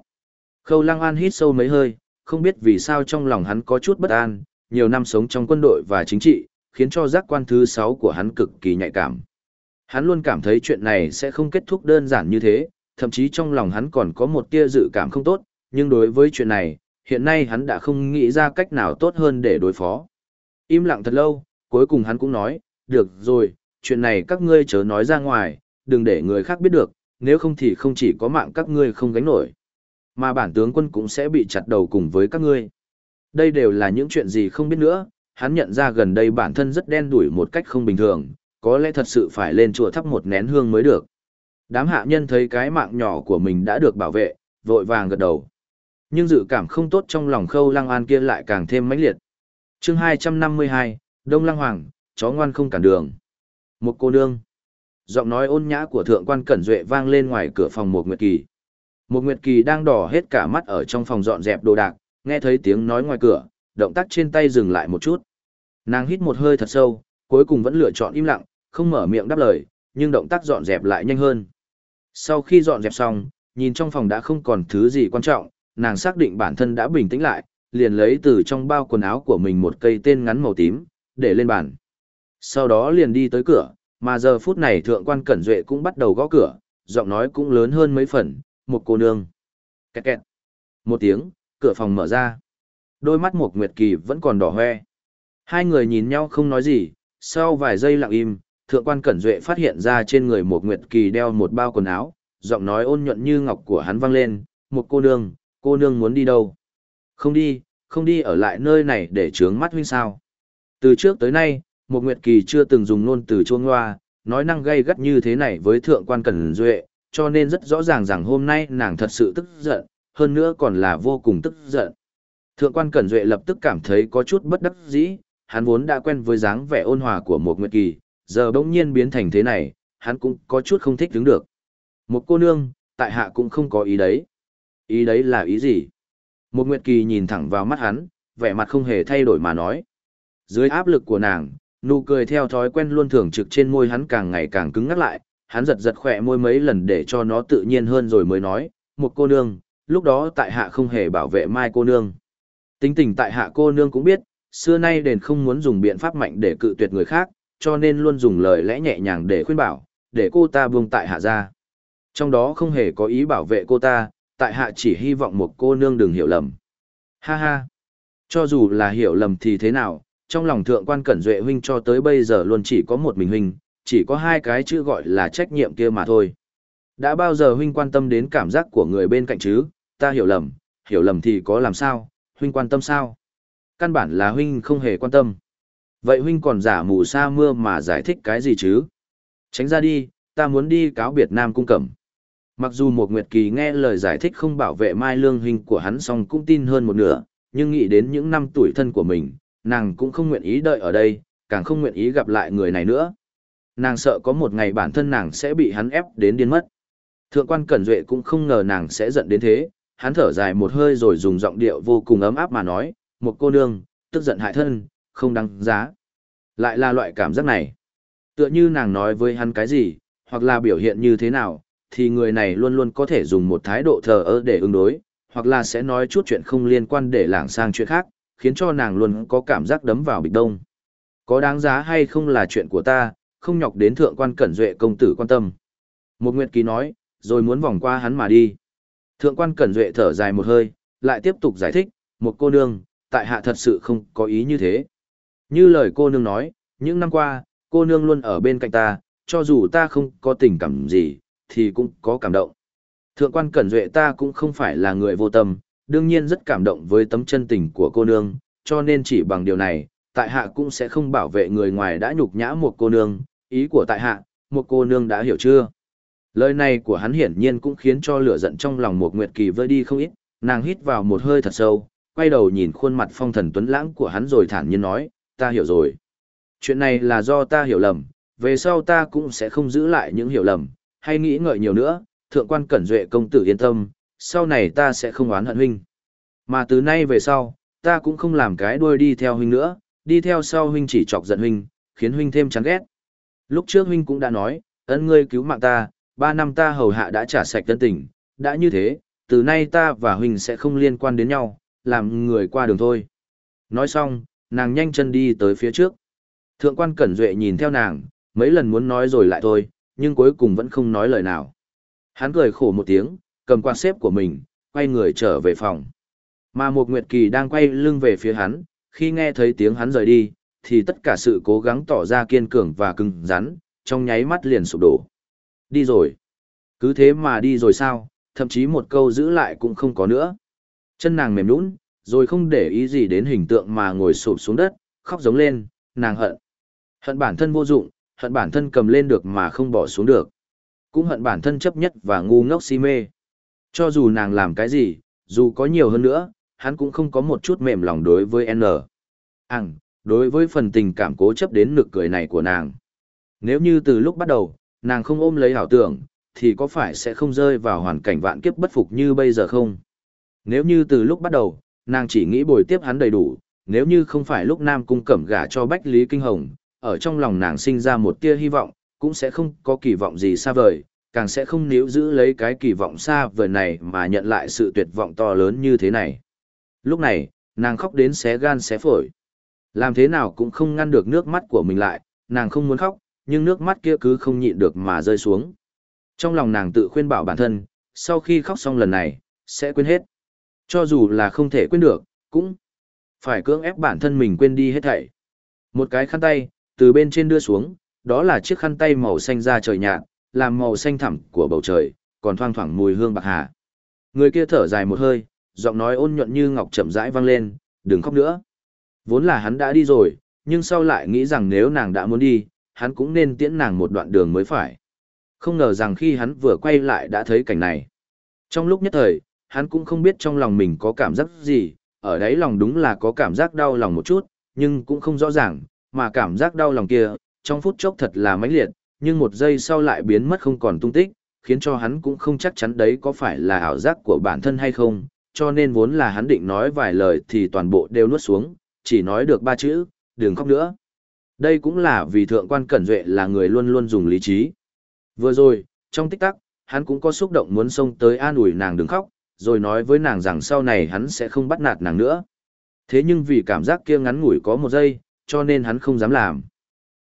Khâu Lăng An hít sâu mấy hơi, không biết vì sao trong lòng hắn có chút bất an, nhiều năm sống trong quân đội và chính trị, khiến cho giác quan thứ sáu của hắn cực kỳ nhạy cảm. Hắn luôn cảm thấy chuyện này sẽ không kết thúc đơn giản như thế, thậm chí trong lòng hắn còn có một tia dự cảm không tốt, nhưng đối với chuyện này, hiện nay hắn đã không nghĩ ra cách nào tốt hơn để đối phó. Im lặng thật lâu, cuối cùng hắn cũng nói, được rồi, chuyện này các ngươi chớ nói ra ngoài, đừng để người khác biết được, nếu không thì không chỉ có mạng các ngươi không gánh nổi, mà bản tướng quân cũng sẽ bị chặt đầu cùng với các ngươi. Đây đều là những chuyện gì không biết nữa, hắn nhận ra gần đây bản thân rất đen đủi một cách không bình thường, có lẽ thật sự phải lên chùa thắp một nén hương mới được. Đám hạ nhân thấy cái mạng nhỏ của mình đã được bảo vệ, vội vàng gật đầu. Nhưng dự cảm không tốt trong lòng khâu lăng an kia lại càng thêm mãnh liệt. chương 252, Đông Lăng Hoàng, chó ngoan không cản đường. Một cô nương. Giọng nói ôn nhã của thượng quan Cẩn Duệ vang lên ngoài cửa phòng một Nguyệt Kỳ. Một Nguyệt Kỳ đang đỏ hết cả mắt ở trong phòng dọn dẹp đồ đạc, nghe thấy tiếng nói ngoài cửa, động tác trên tay dừng lại một chút. Nàng hít một hơi thật sâu, cuối cùng vẫn lựa chọn im lặng, không mở miệng đáp lời, nhưng động tác dọn dẹp lại nhanh hơn. Sau khi dọn dẹp xong, nhìn trong phòng đã không còn thứ gì quan trọng, nàng xác định bản thân đã bình tĩnh lại, liền lấy từ trong bao quần áo của mình một cây tên ngắn màu tím, để lên bàn. Sau đó liền đi tới cửa, mà giờ phút này thượng quan Cẩn Duệ cũng bắt đầu gõ cửa, giọng nói cũng lớn hơn mấy phần, một cô nương. Kẹt kẹt. Một tiếng, cửa phòng mở ra. Đôi mắt một Nguyệt Kỳ vẫn còn đỏ hoe. Hai người nhìn nhau không nói gì, sau vài giây lặng im, thượng quan Cẩn Duệ phát hiện ra trên người một Nguyệt Kỳ đeo một bao quần áo, giọng nói ôn nhuận như ngọc của hắn vang lên, một cô nương, cô nương muốn đi đâu? Không đi, không đi ở lại nơi này để trướng mắt huynh sao. Từ trước tới nay, một Nguyệt Kỳ chưa từng dùng ngôn từ chuông hoa, nói năng gây gắt như thế này với thượng quan Cẩn Duệ, cho nên rất rõ ràng rằng hôm nay nàng thật sự tức giận, hơn nữa còn là vô cùng tức giận. Thượng quan Cẩn Duệ lập tức cảm thấy có chút bất đắc dĩ, hắn vốn đã quen với dáng vẻ ôn hòa của một Nguyệt Kỳ, giờ bỗng nhiên biến thành thế này, hắn cũng có chút không thích đứng được. Một cô nương, tại hạ cũng không có ý đấy. Ý đấy là ý gì? Một Nguyệt Kỳ nhìn thẳng vào mắt hắn, vẻ mặt không hề thay đổi mà nói. Dưới áp lực của nàng, nụ cười theo thói quen luôn thường trực trên môi hắn càng ngày càng cứng ngắt lại, hắn giật giật khỏe môi mấy lần để cho nó tự nhiên hơn rồi mới nói, một cô nương, lúc đó tại hạ không hề bảo vệ mai cô nương. Tính tình tại hạ cô nương cũng biết, xưa nay đền không muốn dùng biện pháp mạnh để cự tuyệt người khác, cho nên luôn dùng lời lẽ nhẹ nhàng để khuyên bảo, để cô ta buông tại hạ ra. Trong đó không hề có ý bảo vệ cô ta, tại hạ chỉ hy vọng một cô nương đừng hiểu lầm. Ha ha! Cho dù là hiểu lầm thì thế nào, trong lòng thượng quan cẩn duệ huynh cho tới bây giờ luôn chỉ có một mình huynh, chỉ có hai cái chữ gọi là trách nhiệm kia mà thôi. Đã bao giờ huynh quan tâm đến cảm giác của người bên cạnh chứ, ta hiểu lầm, hiểu lầm thì có làm sao, huynh quan tâm sao? Căn bản là huynh không hề quan tâm. Vậy huynh còn giả mù sa mưa mà giải thích cái gì chứ? Tránh ra đi, ta muốn đi cáo biệt Nam Cung Cẩm. Mặc dù một Nguyệt Kỳ nghe lời giải thích không bảo vệ Mai Lương huynh của hắn xong cũng tin hơn một nửa, nhưng nghĩ đến những năm tuổi thân của mình, nàng cũng không nguyện ý đợi ở đây, càng không nguyện ý gặp lại người này nữa. Nàng sợ có một ngày bản thân nàng sẽ bị hắn ép đến điên mất. Thượng quan Cẩn Duệ cũng không ngờ nàng sẽ giận đến thế, hắn thở dài một hơi rồi dùng giọng điệu vô cùng ấm áp mà nói, một cô nương, tức giận hại thân, không đáng giá. Lại là loại cảm giác này. Tựa như nàng nói với hắn cái gì, hoặc là biểu hiện như thế nào, thì người này luôn luôn có thể dùng một thái độ thờ ơ để ứng đối, hoặc là sẽ nói chút chuyện không liên quan để lảng sang chuyện khác, khiến cho nàng luôn có cảm giác đấm vào bịch đông. Có đáng giá hay không là chuyện của ta, không nhọc đến thượng quan cẩn duệ công tử quan tâm. Một Nguyệt ký nói, rồi muốn vòng qua hắn mà đi. Thượng quan cẩn duệ thở dài một hơi, lại tiếp tục giải thích, một cô nương, tại hạ thật sự không có ý như thế. Như lời cô nương nói, những năm qua, cô nương luôn ở bên cạnh ta, cho dù ta không có tình cảm gì, thì cũng có cảm động. Thượng quan Cẩn Duệ ta cũng không phải là người vô tâm, đương nhiên rất cảm động với tấm chân tình của cô nương, cho nên chỉ bằng điều này, tại hạ cũng sẽ không bảo vệ người ngoài đã nhục nhã một cô nương, ý của tại hạ, một cô nương đã hiểu chưa? Lời này của hắn hiển nhiên cũng khiến cho lửa giận trong lòng một Nguyệt Kỳ vơi đi không ít, nàng hít vào một hơi thật sâu, quay đầu nhìn khuôn mặt phong thần tuấn lãng của hắn rồi thản nhiên nói, ta hiểu rồi. Chuyện này là do ta hiểu lầm, về sau ta cũng sẽ không giữ lại những hiểu lầm, hay nghĩ ngợi nhiều nữa, thượng quan cẩn duệ công tử yên tâm, sau này ta sẽ không oán hận huynh. Mà từ nay về sau, ta cũng không làm cái đuôi đi theo huynh nữa, đi theo sau huynh chỉ chọc giận huynh, khiến huynh thêm chán ghét. Lúc trước huynh cũng đã nói, ân ngươi cứu mạng ta, ba năm ta hầu hạ đã trả sạch tân tình, đã như thế, từ nay ta và huynh sẽ không liên quan đến nhau, làm người qua đường thôi. Nói xong, nàng nhanh chân đi tới phía trước. Thượng quan Cẩn Duệ nhìn theo nàng, mấy lần muốn nói rồi lại thôi, nhưng cuối cùng vẫn không nói lời nào. Hắn cười khổ một tiếng, cầm quạt xếp của mình, quay người trở về phòng. Mà một Nguyệt Kỳ đang quay lưng về phía hắn, khi nghe thấy tiếng hắn rời đi, thì tất cả sự cố gắng tỏ ra kiên cường và cứng rắn, trong nháy mắt liền sụp đổ. Đi rồi. Cứ thế mà đi rồi sao, thậm chí một câu giữ lại cũng không có nữa. Chân nàng mềm nhũn, rồi không để ý gì đến hình tượng mà ngồi sụp xuống đất, khóc giống lên, nàng hận. Hận bản thân vô dụng, hận bản thân cầm lên được mà không bỏ xuống được. Cũng hận bản thân chấp nhất và ngu ngốc si mê. Cho dù nàng làm cái gì, dù có nhiều hơn nữa, hắn cũng không có một chút mềm lòng đối với N. Ảng, đối với phần tình cảm cố chấp đến nực cười này của nàng. Nếu như từ lúc bắt đầu, nàng không ôm lấy hảo tưởng, thì có phải sẽ không rơi vào hoàn cảnh vạn kiếp bất phục như bây giờ không? Nếu như từ lúc bắt đầu, nàng chỉ nghĩ bồi tiếp hắn đầy đủ, nếu như không phải lúc Nam Cung cẩm gả cho Bách Lý Kinh Hồng, ở trong lòng nàng sinh ra một tia hy vọng, cũng sẽ không có kỳ vọng gì xa vời, càng sẽ không níu giữ lấy cái kỳ vọng xa vời này mà nhận lại sự tuyệt vọng to lớn như thế này. Lúc này, nàng khóc đến xé gan xé phổi. Làm thế nào cũng không ngăn được nước mắt của mình lại, nàng không muốn khóc, nhưng nước mắt kia cứ không nhịn được mà rơi xuống. Trong lòng nàng tự khuyên bảo bản thân, sau khi khóc xong lần này, sẽ quên hết. Cho dù là không thể quên được, cũng phải cưỡng ép bản thân mình quên đi hết thảy. Một cái khăn tay, từ bên trên đưa xuống, đó là chiếc khăn tay màu xanh da trời nhạt, làm màu xanh thẳm của bầu trời, còn thoang thoảng mùi hương bạc hà. Người kia thở dài một hơi, giọng nói ôn nhuận như ngọc chậm rãi vang lên, đừng khóc nữa. Vốn là hắn đã đi rồi, nhưng sau lại nghĩ rằng nếu nàng đã muốn đi, hắn cũng nên tiễn nàng một đoạn đường mới phải. Không ngờ rằng khi hắn vừa quay lại đã thấy cảnh này. Trong lúc nhất thời, hắn cũng không biết trong lòng mình có cảm giác gì, ở đấy lòng đúng là có cảm giác đau lòng một chút, nhưng cũng không rõ ràng, mà cảm giác đau lòng kia, trong phút chốc thật là mãnh liệt, nhưng một giây sau lại biến mất không còn tung tích, khiến cho hắn cũng không chắc chắn đấy có phải là ảo giác của bản thân hay không, cho nên vốn là hắn định nói vài lời thì toàn bộ đều nuốt xuống, chỉ nói được ba chữ, đừng khóc nữa. Đây cũng là vì thượng quan Cẩn Duệ là người luôn luôn dùng lý trí. Vừa rồi, trong tích tắc, hắn cũng có xúc động muốn xông tới an ủi nàng đừng khóc, rồi nói với nàng rằng sau này hắn sẽ không bắt nạt nàng nữa. Thế nhưng vì cảm giác kia ngắn ngủi có một giây, cho nên hắn không dám làm.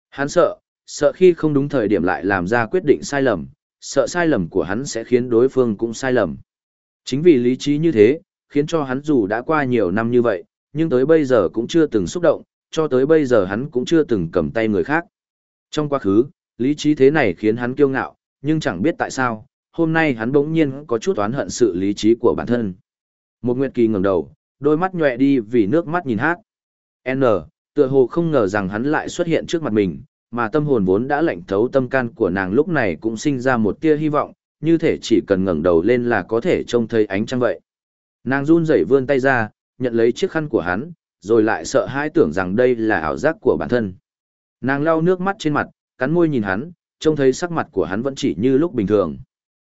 Hắn sợ, sợ khi không đúng thời điểm lại làm ra quyết định sai lầm, sợ sai lầm của hắn sẽ khiến đối phương cũng sai lầm. Chính vì lý trí như thế, khiến cho hắn dù đã qua nhiều năm như vậy, nhưng tới bây giờ cũng chưa từng xúc động, cho tới bây giờ hắn cũng chưa từng cầm tay người khác. Trong quá khứ, lý trí thế này khiến hắn kiêu ngạo, nhưng chẳng biết tại sao, hôm nay hắn bỗng nhiên có chút oán hận sự lý trí của bản thân. Một Nguyệt Kỳ ngẩng đầu, đôi mắt nhòe đi vì nước mắt nhìn hát. N, tựa hồ không ngờ rằng hắn lại xuất hiện trước mặt mình, mà tâm hồn vốn đã lạnh thấu tâm can của nàng lúc này cũng sinh ra một tia hy vọng, như thể chỉ cần ngẩng đầu lên là có thể trông thấy ánh trăng vậy. Nàng run rẩy vươn tay ra, nhận lấy chiếc khăn của hắn, rồi lại sợ hãi tưởng rằng đây là ảo giác của bản thân. Nàng lau nước mắt trên mặt, cắn môi nhìn hắn, trông thấy sắc mặt của hắn vẫn chỉ như lúc bình thường.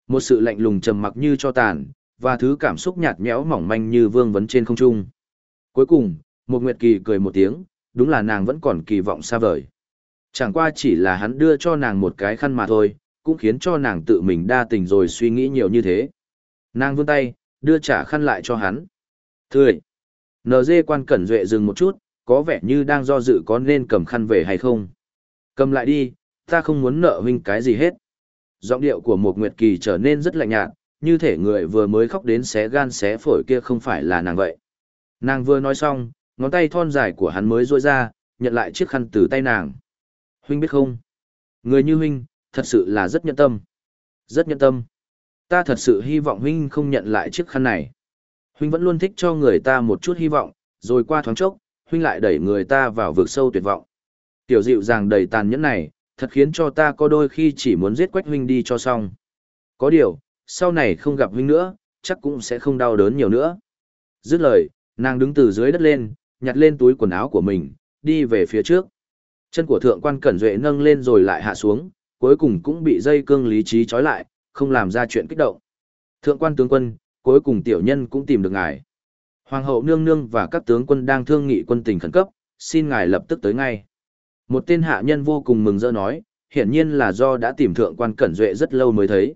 Một sự lạnh lùng trầm mặc như cho tàn, và thứ cảm xúc nhạt nhẽo mỏng manh như vương vấn trên không trung. Cuối cùng, một Nguyệt Kỳ cười một tiếng, đúng là nàng vẫn còn kỳ vọng xa vời. Chẳng qua chỉ là hắn đưa cho nàng một cái khăn mà thôi, cũng khiến cho nàng tự mình đa tình rồi suy nghĩ nhiều như thế. Nàng vươn tay, đưa trả khăn lại cho hắn. Thưa, NG quan cẩn duệ dừng một chút, có vẻ như đang do dự có nên cầm khăn về hay không. Cầm lại đi, ta không muốn nợ huynh cái gì hết. Giọng điệu của một Nguyệt Kỳ trở nên rất lạnh nhạt, như thể người vừa mới khóc đến xé gan xé phổi kia không phải là nàng vậy. Nàng vừa nói xong, ngón tay thon dài của hắn mới rôi ra, nhận lại chiếc khăn từ tay nàng. Huynh biết không? Người như huynh, thật sự là rất nhân tâm. Rất nhân tâm. Ta thật sự hy vọng huynh không nhận lại chiếc khăn này. Huynh vẫn luôn thích cho người ta một chút hy vọng, rồi qua thoáng chốc, huynh lại đẩy người ta vào vực sâu tuyệt vọng. Tiểu dịu dàng đầy tàn nhẫn này, thật khiến cho ta có đôi khi chỉ muốn giết quách huynh đi cho xong. Có điều, sau này không gặp huynh nữa, chắc cũng sẽ không đau đớn nhiều nữa. Dứt lời, nàng đứng từ dưới đất lên, nhặt lên túi quần áo của mình, đi về phía trước. Chân của thượng quan Cẩn Duệ nâng lên rồi lại hạ xuống, cuối cùng cũng bị dây cương lý trí trói lại, không làm ra chuyện kích động. Thượng quan tướng quân, cuối cùng tiểu nhân cũng tìm được ngài. Hoàng hậu nương nương và các tướng quân đang thương nghị quân tình khẩn cấp, xin ngài lập tức tới ngay. Một tên hạ nhân vô cùng mừng rỡ nói, hiển nhiên là do đã tìm thượng quan Cẩn Duệ rất lâu mới thấy.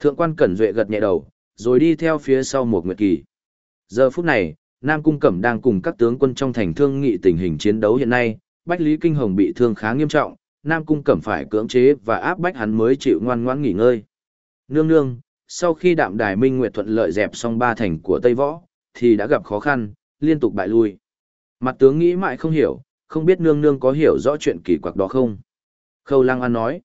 Thượng quan Cẩn Duệ gật nhẹ đầu, rồi đi theo phía sau một nguyệt kỳ. Giờ phút này, Nam Cung Cẩm đang cùng các tướng quân trong thành thương nghị tình hình chiến đấu hiện nay, Bách Lý Kinh Hồng bị thương khá nghiêm trọng, Nam Cung Cẩm phải cưỡng chế và áp bách hắn mới chịu ngoan ngoãn nghỉ ngơi. Nương nương, sau khi đạm đài Minh Nguyệt thuận lợi dẹp xong ba thành của Tây Võ, thì đã gặp khó khăn, liên tục bại lui. Mặt tướng nghĩ mãi không hiểu, không biết nương nương có hiểu rõ chuyện kỳ quặc đó không? Khâu Lăng An nói.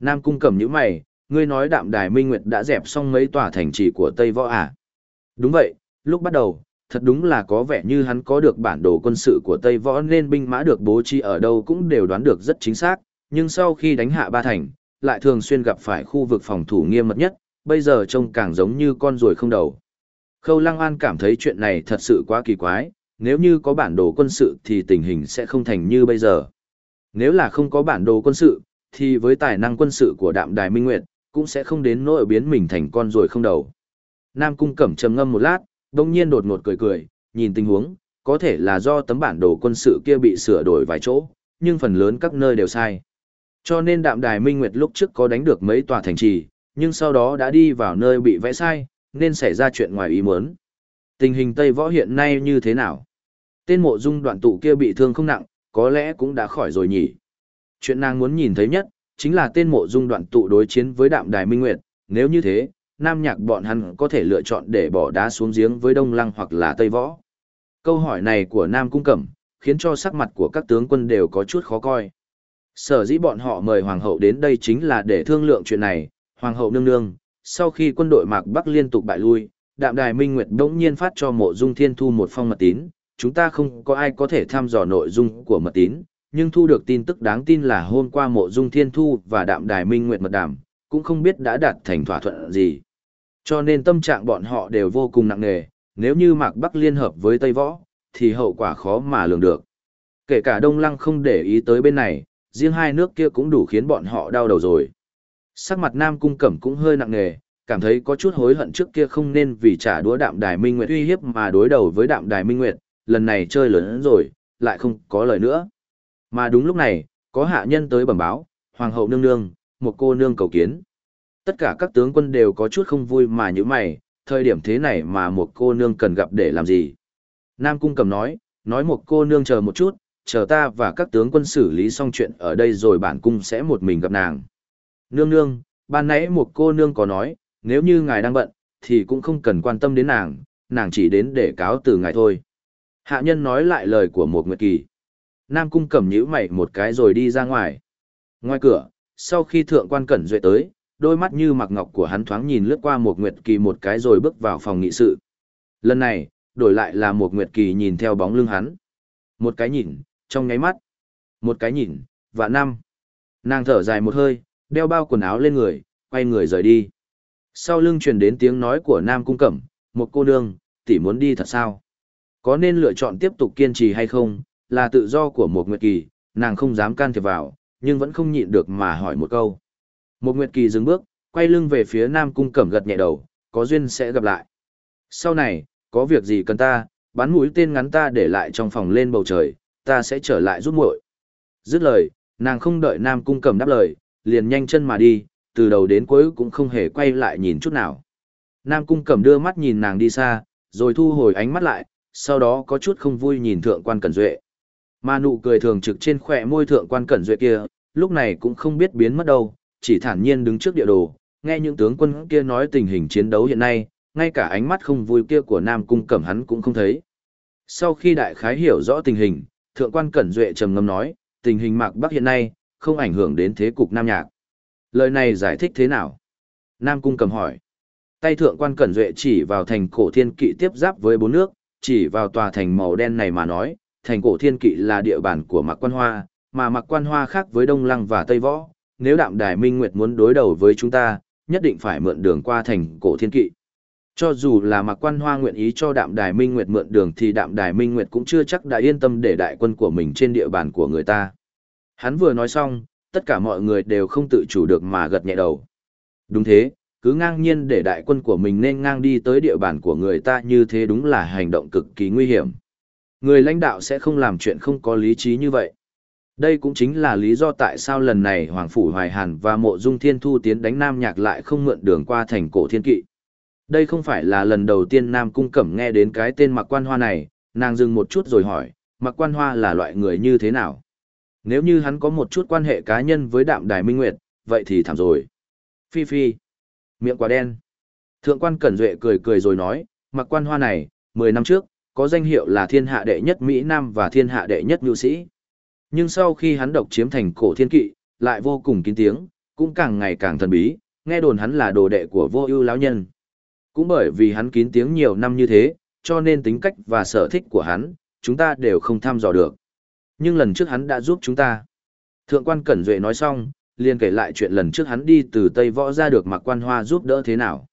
Nam Cung Cẩm những mày, ngươi nói đạm đài Minh Nguyệt đã dẹp xong mấy tòa thành trì của Tây Võ à? Đúng vậy, lúc bắt đầu, thật đúng là có vẻ như hắn có được bản đồ quân sự của Tây Võ nên binh mã được bố trí ở đâu cũng đều đoán được rất chính xác, nhưng sau khi đánh hạ ba thành, lại thường xuyên gặp phải khu vực phòng thủ nghiêm mật nhất, bây giờ trông càng giống như con ruồi không đầu. Khâu Lăng An cảm thấy chuyện này thật sự quá kỳ quái, nếu như có bản đồ quân sự thì tình hình sẽ không thành như bây giờ. Nếu là không có bản đồ quân sự, thì với tài năng quân sự của đạm đài Minh Nguyệt, cũng sẽ không đến nỗi biến mình thành con ruồi không đầu. Nam Cung Cẩm trầm ngâm một lát, đông nhiên đột ngột cười cười, nhìn tình huống, có thể là do tấm bản đồ quân sự kia bị sửa đổi vài chỗ, nhưng phần lớn các nơi đều sai. Cho nên đạm đài Minh Nguyệt lúc trước có đánh được mấy tòa thành trì, nhưng sau đó đã đi vào nơi bị vẽ sai, nên xảy ra chuyện ngoài ý muốn. Tình hình Tây Võ hiện nay như thế nào? Tên mộ dung đoạn tụ kia bị thương không nặng, có lẽ cũng đã khỏi rồi nhỉ. Chuyện nàng muốn nhìn thấy nhất, chính là tên mộ dung đoạn tụ đối chiến với đạm đài Minh Nguyệt, nếu như thế, nam nhạc bọn hắn có thể lựa chọn để bỏ đá xuống giếng với Đông Lăng hoặc là Tây Võ. Câu hỏi này của Nam Cung Cẩm, khiến cho sắc mặt của các tướng quân đều có chút khó coi. Sở dĩ bọn họ mời Hoàng hậu đến đây chính là để thương lượng chuyện này, Hoàng hậu nương nương, sau khi quân đội Mạc Bắc liên tục bại lui, Đạm Đài Minh Nguyệt đống nhiên phát cho mộ dung thiên thu một phong mật tín, chúng ta không có ai có thể thăm dò nội dung của mật tín, nhưng thu được tin tức đáng tin là hôm qua mộ dung thiên thu và Đạm Đài Minh Nguyệt mật đàm, cũng không biết đã đạt thành thỏa thuận gì. Cho nên tâm trạng bọn họ đều vô cùng nặng nề, nếu như Mạc Bắc liên hợp với Tây Võ, thì hậu quả khó mà lường được. Kể cả Đông Lăng không để ý tới bên này, riêng hai nước kia cũng đủ khiến bọn họ đau đầu rồi. Sắc mặt Nam Cung Cẩm cũng hơi nặng nề, cảm thấy có chút hối hận trước kia không nên vì trả đũa đạm đài Minh Nguyệt uy hiếp mà đối đầu với đạm đài Minh Nguyệt, lần này chơi lớn rồi, lại không có lời nữa. Mà đúng lúc này, có hạ nhân tới bẩm báo, Hoàng hậu nương nương, một cô nương cầu kiến. Tất cả các tướng quân đều có chút không vui mà như mày, thời điểm thế này mà một cô nương cần gặp để làm gì. Nam Cung cầm nói, nói một cô nương chờ một chút, chờ ta và các tướng quân xử lý xong chuyện ở đây rồi bản cung sẽ một mình gặp nàng. Nương nương, ban nãy một cô nương có nói, nếu như ngài đang bận, thì cũng không cần quan tâm đến nàng, nàng chỉ đến để cáo từ ngài thôi. Hạ nhân nói lại lời của một nguyệt kỳ. Nam cung Cẩm nhíu mày một cái rồi đi ra ngoài. Ngoài cửa, sau khi thượng quan cẩn duệ tới, đôi mắt như mặc ngọc của hắn thoáng nhìn lướt qua một nguyệt kỳ một cái rồi bước vào phòng nghị sự. Lần này, đổi lại là một nguyệt kỳ nhìn theo bóng lưng hắn. Một cái nhìn, trong nháy mắt. Một cái nhìn, và năm. Nàng thở dài một hơi, đeo bao quần áo lên người, quay người rời đi. Sau lưng truyền đến tiếng nói của Nam Cung Cẩm, một cô nương, tỷ muốn đi thật sao? Có nên lựa chọn tiếp tục kiên trì hay không, là tự do của một Nguyệt Kỳ, nàng không dám can thiệp vào, nhưng vẫn không nhịn được mà hỏi một câu. Một Nguyệt Kỳ dừng bước, quay lưng về phía Nam Cung Cẩm gật nhẹ đầu, có duyên sẽ gặp lại. Sau này, có việc gì cần ta, bắn mũi tên ngắn ta để lại trong phòng lên bầu trời, ta sẽ trở lại giúp muội. Dứt lời, nàng không đợi Nam Cung Cẩm đáp lời, liền nhanh chân mà đi, từ đầu đến cuối cũng không hề quay lại nhìn chút nào. Nam Cung Cẩm đưa mắt nhìn nàng đi xa, rồi thu hồi ánh mắt lại, sau đó có chút không vui nhìn thượng quan Cẩn Duệ. Mà nụ cười thường trực trên khỏe môi thượng quan Cẩn Duệ kia, lúc này cũng không biết biến mất đâu, chỉ thản nhiên đứng trước địa đồ, nghe những tướng quân kia nói tình hình chiến đấu hiện nay, ngay cả ánh mắt không vui kia của Nam Cung Cẩm hắn cũng không thấy. Sau khi đại khái hiểu rõ tình hình, thượng quan Cẩn Duệ trầm ngâm nói, tình hình Mạc Bắc hiện nay, không ảnh hưởng đến thế cục Nam Nhạc. Lời này giải thích thế nào? Nam Cung Cẩm hỏi. Tay thượng quan Cẩn Duệ chỉ vào thành cổ thiên kỵ tiếp giáp với bốn nước, chỉ vào tòa thành màu đen này mà nói, thành cổ thiên kỵ là địa bàn của Mạc Quan Hoa, mà Mạc Quan Hoa khác với Đông Lăng và Tây Võ. Nếu đạm đài Minh Nguyệt muốn đối đầu với chúng ta, nhất định phải mượn đường qua thành cổ thiên kỵ. Cho dù là Mạc Quan Hoa nguyện ý cho Đạm Đài Minh Nguyệt mượn đường thì Đạm Đài Minh Nguyệt cũng chưa chắc đã yên tâm để đại quân của mình trên địa bàn của người ta. Hắn vừa nói xong, tất cả mọi người đều không tự chủ được mà gật nhẹ đầu. Đúng thế, cứ ngang nhiên để đại quân của mình nên ngang đi tới địa bàn của người ta như thế đúng là hành động cực kỳ nguy hiểm. Người lãnh đạo sẽ không làm chuyện không có lý trí như vậy. Đây cũng chính là lý do tại sao lần này Hoàng Phủ Hoài Hàn và Mộ Dung Thiên Thu tiến đánh Nam Nhạc lại không mượn đường qua thành cổ thiên kỵ. Đây không phải là lần đầu tiên Nam Cung Cẩm nghe đến cái tên Mạc Quan Hoa này, nàng dừng một chút rồi hỏi, Mạc Quan Hoa là loại người như thế nào? Nếu như hắn có một chút quan hệ cá nhân với Đạm Đài Minh Nguyệt, vậy thì thảm rồi. Phi Phi. Miệng quả đen. Thượng quan Cẩn Duệ cười cười rồi nói, mặc Quan Hoa này, 10 năm trước, có danh hiệu là thiên hạ đệ nhất Mỹ Nam và thiên hạ đệ nhất nhu sĩ. Nhưng sau khi hắn độc chiếm thành cổ thiên kỵ, lại vô cùng kín tiếng, cũng càng ngày càng thần bí, nghe đồn hắn là đồ đệ của vô ưu lão nhân. Cũng bởi vì hắn kín tiếng nhiều năm như thế, cho nên tính cách và sở thích của hắn, chúng ta đều không thăm dò được. Nhưng lần trước hắn đã giúp chúng ta. Thượng quan Cẩn Duệ nói xong, liền kể lại chuyện lần trước hắn đi từ Tây Võ ra được mặc quan hoa giúp đỡ thế nào.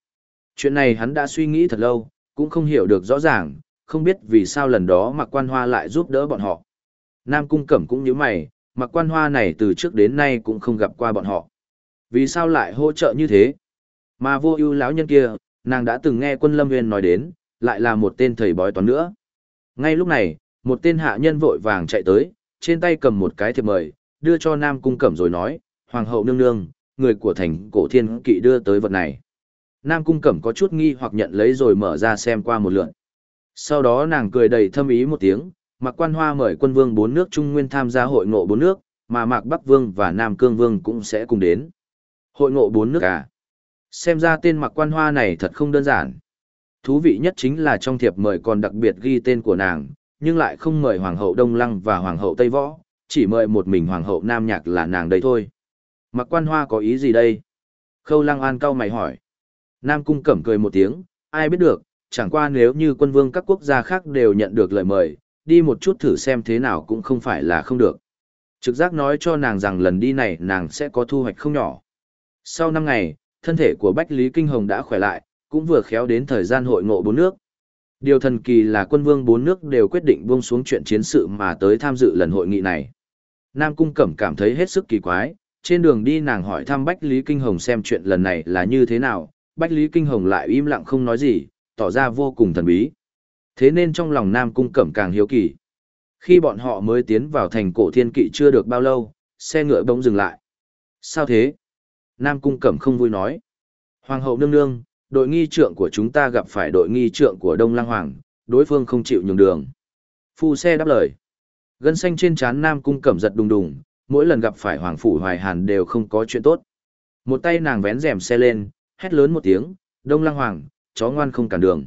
Chuyện này hắn đã suy nghĩ thật lâu, cũng không hiểu được rõ ràng, không biết vì sao lần đó mặc quan hoa lại giúp đỡ bọn họ. Nam Cung Cẩm cũng như mày, mặc quan hoa này từ trước đến nay cũng không gặp qua bọn họ. Vì sao lại hỗ trợ như thế? Mà vô ưu lão nhân kia, nàng đã từng nghe quân lâm viên nói đến, lại là một tên thầy bói toán nữa. Ngay lúc này, một tên hạ nhân vội vàng chạy tới, trên tay cầm một cái thiệp mời, đưa cho Nam Cung Cẩm rồi nói, Hoàng hậu nương nương, người của thành cổ thiên kỵ đưa tới vật này. Nam Cung Cẩm có chút nghi hoặc nhận lấy rồi mở ra xem qua một lượt. Sau đó nàng cười đầy thâm ý một tiếng, Mặc Quan Hoa mời quân vương bốn nước Trung Nguyên tham gia hội ngộ bốn nước, mà Mạc Bắc Vương và Nam Cương Vương cũng sẽ cùng đến. Hội ngộ bốn nước à? Xem ra tên Mặc Quan Hoa này thật không đơn giản. Thú vị nhất chính là trong thiệp mời còn đặc biệt ghi tên của nàng, nhưng lại không mời Hoàng hậu Đông Lăng và Hoàng hậu Tây Võ, chỉ mời một mình Hoàng hậu Nam Nhạc là nàng đây thôi. Mặc Quan Hoa có ý gì đây? Khâu Lăng An cau mày hỏi. Nam Cung Cẩm cười một tiếng, ai biết được, chẳng qua nếu như quân vương các quốc gia khác đều nhận được lời mời, đi một chút thử xem thế nào cũng không phải là không được. Trực giác nói cho nàng rằng lần đi này nàng sẽ có thu hoạch không nhỏ. Sau năm ngày, thân thể của Bách Lý Kinh Hồng đã khỏe lại, cũng vừa khéo đến thời gian hội ngộ bốn nước. Điều thần kỳ là quân vương bốn nước đều quyết định buông xuống chuyện chiến sự mà tới tham dự lần hội nghị này. Nam Cung Cẩm cảm thấy hết sức kỳ quái, trên đường đi nàng hỏi thăm Bách Lý Kinh Hồng xem chuyện lần này là như thế nào, Bách Lý Kinh Hồng lại im lặng không nói gì, tỏ ra vô cùng thần bí. Thế nên trong lòng Nam Cung Cẩm càng hiếu kỳ. Khi bọn họ mới tiến vào thành cổ thiên kỵ chưa được bao lâu, xe ngựa bỗng dừng lại. Sao thế? Nam Cung Cẩm không vui nói. Hoàng hậu nương nương, đội nghi trượng của chúng ta gặp phải đội nghi trượng của Đông Lăng Hoàng, đối phương không chịu nhường đường. Phu xe đáp lời. Gân xanh trên trán Nam Cung Cẩm giật đùng đùng, mỗi lần gặp phải Hoàng Phủ Hoài Hàn đều không có chuyện tốt. Một tay nàng vén rèm xe lên, hét lớn một tiếng, Đông Lăng Hoàng, chó ngoan không cản đường.